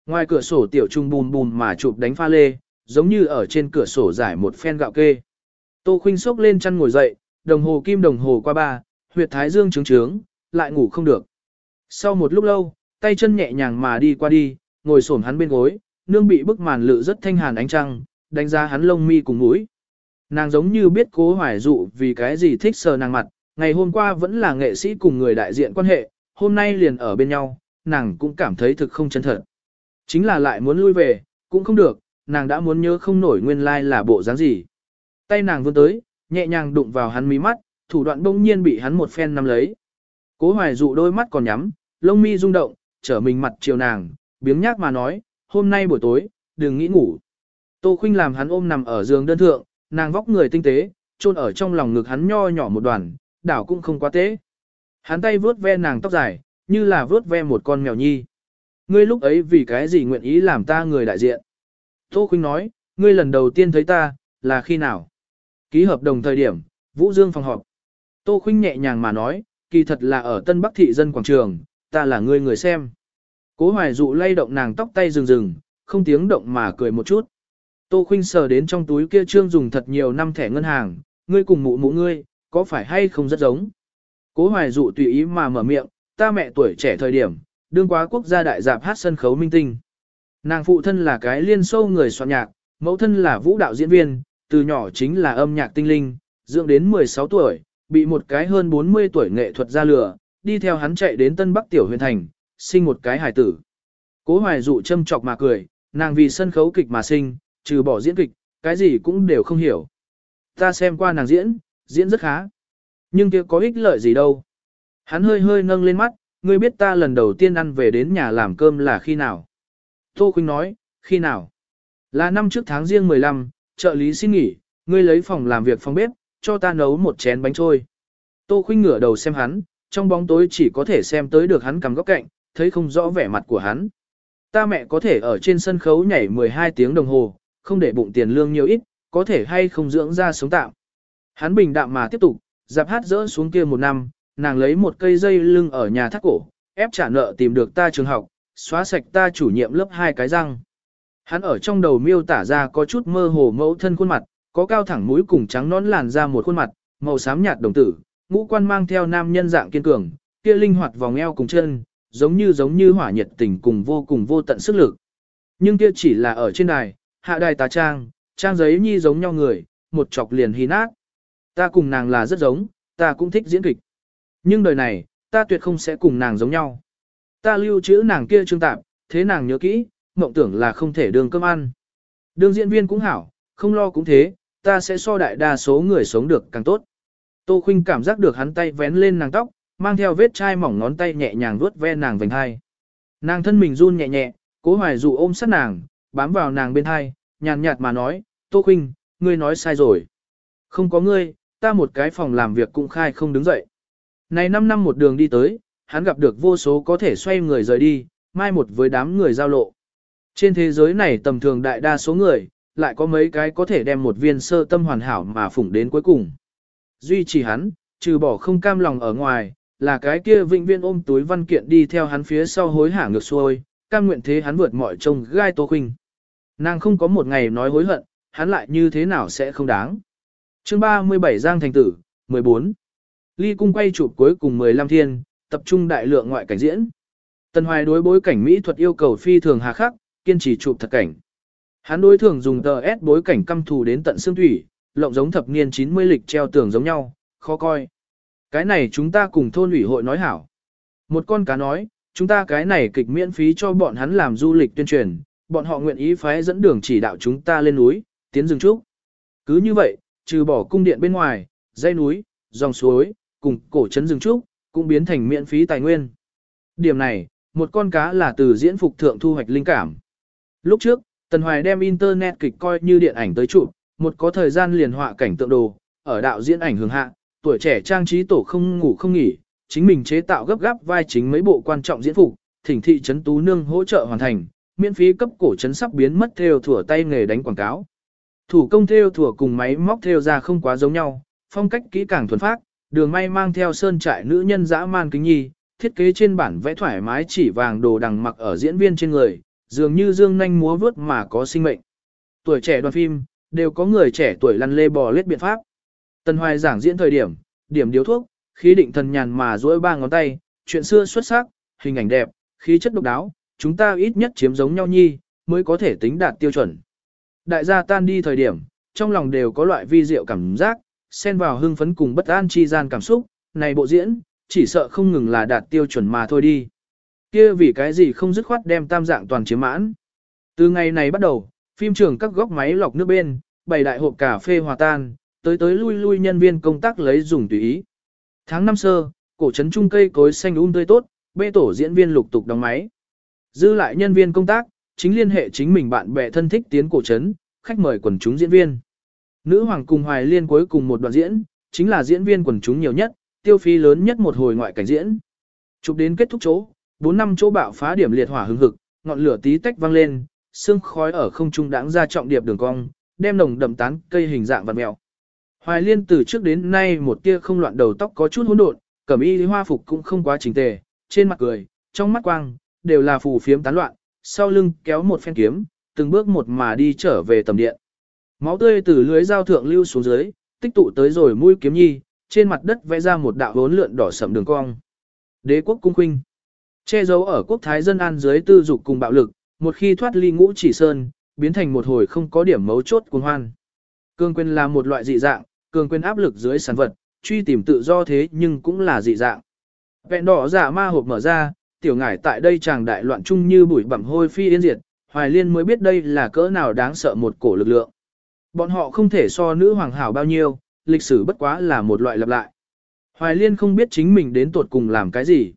Ngoài cửa sổ tiểu trung bùm bùm mà chụp đánh pha lê, giống như ở trên cửa sổ giải một phen gạo kê. Tô Khuynh sốc lên chăn ngồi dậy, đồng hồ kim đồng hồ qua ba, huyệt thái dương trướng trướng, lại ngủ không được. Sau một lúc lâu, tay chân nhẹ nhàng mà đi qua đi, ngồi xổm hắn bên gối, nương bị bức màn lự rất thanh hàn ánh trăng, đánh ra hắn lông mi cùng mũi. Nàng giống như biết cố hoài dụ vì cái gì thích sờ nàng mặt, ngày hôm qua vẫn là nghệ sĩ cùng người đại diện quan hệ, hôm nay liền ở bên nhau, nàng cũng cảm thấy thực không chân thật. Chính là lại muốn lui về, cũng không được, nàng đã muốn nhớ không nổi nguyên lai like là bộ dáng gì. Tay nàng vươn tới, nhẹ nhàng đụng vào hắn mí mắt, thủ đoạn bỗng nhiên bị hắn một phen nắm lấy. Cố hoài dụ đôi mắt còn nhắm, lông mi rung động, trở mình mặt chiều nàng, biếng nhác mà nói, hôm nay buổi tối, đừng nghĩ ngủ. Tô Khuynh làm hắn ôm nằm ở giường đơn thượng, nàng vóc người tinh tế, chôn ở trong lòng ngực hắn nho nhỏ một đoàn, đảo cũng không quá tế. Hắn tay vướt ve nàng tóc dài, như là vướt ve một con mèo nhi. Ngươi lúc ấy vì cái gì nguyện ý làm ta người đại diện? Tô Khuynh nói, ngươi lần đầu tiên thấy ta, là khi nào? Ký hợp đồng thời điểm, Vũ Dương phòng họp. Tô Khuynh nhẹ nhàng mà nói, kỳ thật là ở Tân Bắc Thị dân quảng trường, ta là ngươi người xem. Cố hoài dụ lay động nàng tóc tay rừng rừng, không tiếng động mà cười một chút. Tô Khuynh sờ đến trong túi kia trương dùng thật nhiều năm thẻ ngân hàng, ngươi cùng mụ mụ ngươi, có phải hay không rất giống? Cố hoài dụ tùy ý mà mở miệng, ta mẹ tuổi trẻ thời điểm, đương quá quốc gia đại dạp hát sân khấu minh tinh. Nàng phụ thân là cái liên sâu người soạn nhạc, mẫu thân là vũ đạo diễn viên, từ nhỏ chính là âm nhạc tinh linh, dưỡng đến 16 tuổi, bị một cái hơn 40 tuổi nghệ thuật ra lửa, đi theo hắn chạy đến Tân Bắc Tiểu Huyền thành, sinh một cái hài tử. Cố hoài dụ châm chọc mà cười, nàng vì sân khấu kịch mà sinh, trừ bỏ diễn kịch, cái gì cũng đều không hiểu. Ta xem qua nàng diễn, diễn rất khá. Nhưng kia có ích lợi gì đâu. Hắn hơi hơi nâng lên mắt, ngươi biết ta lần đầu tiên ăn về đến nhà làm cơm là khi nào. Tô Khuynh nói, khi nào? Là năm trước tháng riêng 15, trợ lý xin nghỉ, ngươi lấy phòng làm việc phòng bếp, cho ta nấu một chén bánh trôi. Tô Khuynh ngửa đầu xem hắn, trong bóng tối chỉ có thể xem tới được hắn cầm góc cạnh, thấy không rõ vẻ mặt của hắn. Ta mẹ có thể ở trên sân khấu nhảy 12 tiếng đồng hồ, không để bụng tiền lương nhiều ít, có thể hay không dưỡng ra sống tạm. Hắn bình đạm mà tiếp tục, dạp hát dỡ xuống kia một năm, nàng lấy một cây dây lưng ở nhà thắt cổ, ép trả nợ tìm được ta trường học, xóa sạch ta chủ nhiệm lớp hai cái răng. Hắn ở trong đầu miêu tả ra có chút mơ hồ mẫu thân khuôn mặt, có cao thẳng mũi cùng trắng nón làn ra một khuôn mặt, màu xám nhạt đồng tử, ngũ quan mang theo nam nhân dạng kiên cường, kia linh hoạt vòng eo cùng chân, giống như giống như hỏa nhiệt tình cùng vô cùng vô tận sức lực. Nhưng kia chỉ là ở trên đài, hạ đài tá trang, trang giấy nhi giống nhau người, một chọc liền hí nát. Ta cùng nàng là rất giống, ta cũng thích diễn kịch. Nhưng đời này, ta tuyệt không sẽ cùng nàng giống nhau. Ta lưu trữ nàng kia trương tạp, thế nàng nhớ kỹ, mộng tưởng là không thể đường cơm ăn. Đường diễn viên cũng hảo, không lo cũng thế, ta sẽ so đại đa số người sống được càng tốt. Tô Khuynh cảm giác được hắn tay vén lên nàng tóc, mang theo vết chai mỏng ngón tay nhẹ nhàng vuốt ve nàng vành hai. Nàng thân mình run nhẹ nhẹ, cố hoài dụ ôm sát nàng, bám vào nàng bên hai, nhàn nhạt mà nói, Tô Khuynh, ngươi nói sai rồi. Không có ngươi, ta một cái phòng làm việc cũng khai không đứng dậy. Này 5 năm một đường đi tới, hắn gặp được vô số có thể xoay người rời đi, mai một với đám người giao lộ. Trên thế giới này tầm thường đại đa số người, lại có mấy cái có thể đem một viên sơ tâm hoàn hảo mà phủng đến cuối cùng. Duy trì hắn, trừ bỏ không cam lòng ở ngoài, là cái kia vĩnh viên ôm túi văn kiện đi theo hắn phía sau hối hả ngược xuôi, cam nguyện thế hắn vượt mọi trông gai tô khinh. Nàng không có một ngày nói hối hận, hắn lại như thế nào sẽ không đáng. chương 37 Giang Thành Tử, 14. Ly cung quay chụp cuối cùng 15 thiên, tập trung đại lượng ngoại cảnh diễn. Tần Hoài đối bối cảnh mỹ thuật yêu cầu phi thường hà khắc, kiên trì chụp thật cảnh. Hắn đối thường dùng tờ S bối cảnh căm thù đến tận xương thủy, lộng giống thập niên 90 lịch treo tường giống nhau, khó coi. Cái này chúng ta cùng thôn ủy hội nói hảo. Một con cá nói, chúng ta cái này kịch miễn phí cho bọn hắn làm du lịch tuyên truyền, bọn họ nguyện ý phái dẫn đường chỉ đạo chúng ta lên núi, tiến rừng trúc. Cứ như vậy, trừ bỏ cung điện bên ngoài, dãy núi, dòng suối, cùng cổ trấn rừng trúc, cũng biến thành miễn phí tài nguyên. Điểm này, một con cá là từ diễn phục thượng thu hoạch linh cảm. Lúc trước, Tần Hoài đem Internet kịch coi như điện ảnh tới chụp, một có thời gian liền họa cảnh tượng đồ, ở đạo diễn ảnh hưởng hạ, tuổi trẻ trang trí tổ không ngủ không nghỉ, chính mình chế tạo gấp gáp vai chính mấy bộ quan trọng diễn phục, thỉnh thị trấn Tú Nương hỗ trợ hoàn thành, miễn phí cấp cổ trấn sắp biến mất theo thủa tay nghề đánh quảng cáo. Thủ công theo thủa cùng máy móc theo ra không quá giống nhau, phong cách kỹ càng thuần phác, đường may mang theo sơn trại nữ nhân dã man kính nhi, thiết kế trên bản vẽ thoải mái chỉ vàng đồ đằng mặc ở diễn viên trên người, dường như dương nhanh múa vướt mà có sinh mệnh. Tuổi trẻ đoàn phim, đều có người trẻ tuổi lăn lê bò lết biện pháp. Tần Hoài giảng diễn thời điểm, điểm điếu thuốc, khí định thần nhàn mà duỗi ba ngón tay, chuyện xưa xuất sắc, hình ảnh đẹp, khí chất độc đáo, chúng ta ít nhất chiếm giống nhau nhi, mới có thể tính đạt tiêu chuẩn. Đại gia tan đi thời điểm, trong lòng đều có loại vi diệu cảm giác, xen vào hưng phấn cùng bất an chi gian cảm xúc, này bộ diễn, chỉ sợ không ngừng là đạt tiêu chuẩn mà thôi đi. Kia vì cái gì không dứt khoát đem tam dạng toàn chiếm mãn. Từ ngày này bắt đầu, phim trường các góc máy lọc nước bên, bày đại hộp cà phê hòa tan, tới tới lui lui nhân viên công tác lấy dùng tùy ý. Tháng năm sơ, cổ trấn trung cây cối xanh um tươi tốt, bê tổ diễn viên lục tục đóng máy. Dư lại nhân viên công tác, chính liên hệ chính mình bạn bè thân thích tiến cổ trấn, khách mời quần chúng diễn viên. Nữ hoàng cùng Hoài Liên cuối cùng một đoạn diễn, chính là diễn viên quần chúng nhiều nhất, tiêu phí lớn nhất một hồi ngoại cảnh diễn. Chụp đến kết thúc chỗ, 4 năm chỗ bạo phá điểm liệt hỏa hứng hực, ngọn lửa tí tách vang lên, sương khói ở không trung đãng ra trọng điệp đường cong, đem nồng đậm tán cây hình dạng vật mèo. Hoài Liên từ trước đến nay một tia không loạn đầu tóc có chút hỗn độn, cẩm y hoa phục cũng không quá chỉnh tề, trên mặt cười, trong mắt quang, đều là phù phiếm tán loạn, sau lưng kéo một phen kiếm, từng bước một mà đi trở về tầm điện. Máu tươi từ lưới dao thượng lưu xuống dưới, tích tụ tới rồi mũi kiếm nhi, trên mặt đất vẽ ra một đạo vốn lượn đỏ sẫm đường cong. Đế quốc cung khuynh, che giấu ở quốc thái dân an dưới tư dục cùng bạo lực, một khi thoát ly ngũ chỉ sơn, biến thành một hồi không có điểm mấu chốt cuồng hoan. Cương quyền là một loại dị dạng, cường quyền áp lực dưới sản vật, truy tìm tự do thế nhưng cũng là dị dạng. Vẹn đỏ giả ma hộp mở ra, tiểu ngải tại đây chàng đại loạn chung như bụi bặm hôi phi yên diệt, Hoài Liên mới biết đây là cỡ nào đáng sợ một cổ lực lượng. Bọn họ không thể so nữ hoàng hảo bao nhiêu, lịch sử bất quá là một loại lặp lại. Hoài Liên không biết chính mình đến tuột cùng làm cái gì.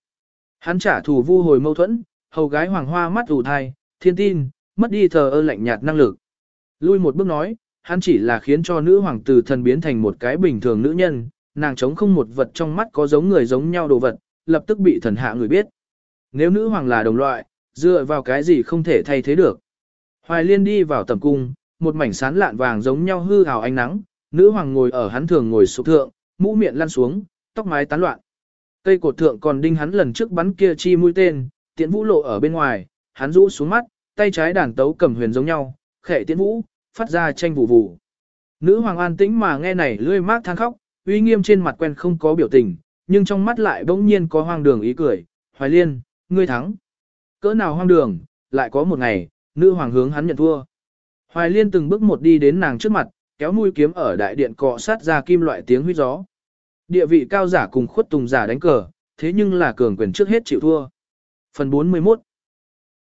Hắn trả thù vu hồi mâu thuẫn, hầu gái hoàng hoa mắt ủ thai, thiên tin, mất đi thờ ơ lạnh nhạt năng lực. Lui một bước nói, hắn chỉ là khiến cho nữ hoàng tử thần biến thành một cái bình thường nữ nhân, nàng chống không một vật trong mắt có giống người giống nhau đồ vật, lập tức bị thần hạ người biết. Nếu nữ hoàng là đồng loại, dựa vào cái gì không thể thay thế được. Hoài Liên đi vào tầm cung, một mảnh sán lạn vàng giống nhau hư hào ánh nắng, nữ hoàng ngồi ở hắn thường ngồi sụp thượng, mũ miệng lăn xuống, tóc mái tán loạn. Cây cột thượng còn đinh hắn lần trước bắn kia chi mũi tên, tiễn vũ lộ ở bên ngoài, hắn rũ xuống mắt, tay trái đàn tấu cầm huyền giống nhau, khệ tiễn vũ, phát ra tranh vụ vụ. Nữ hoàng an tĩnh mà nghe này lươi mát than khóc, uy nghiêm trên mặt quen không có biểu tình, nhưng trong mắt lại bỗng nhiên có hoang đường ý cười, hoài liên, ngươi thắng. Cỡ nào hoang đường, lại có một ngày, nữ hoàng hướng hắn nhận thua. Hoài liên từng bước một đi đến nàng trước mặt, kéo mũi kiếm ở đại điện cọ sát ra kim loại tiếng huyết gió. Địa vị cao giả cùng khuất tùng giả đánh cờ, thế nhưng là cường quyền trước hết chịu thua. Phần 41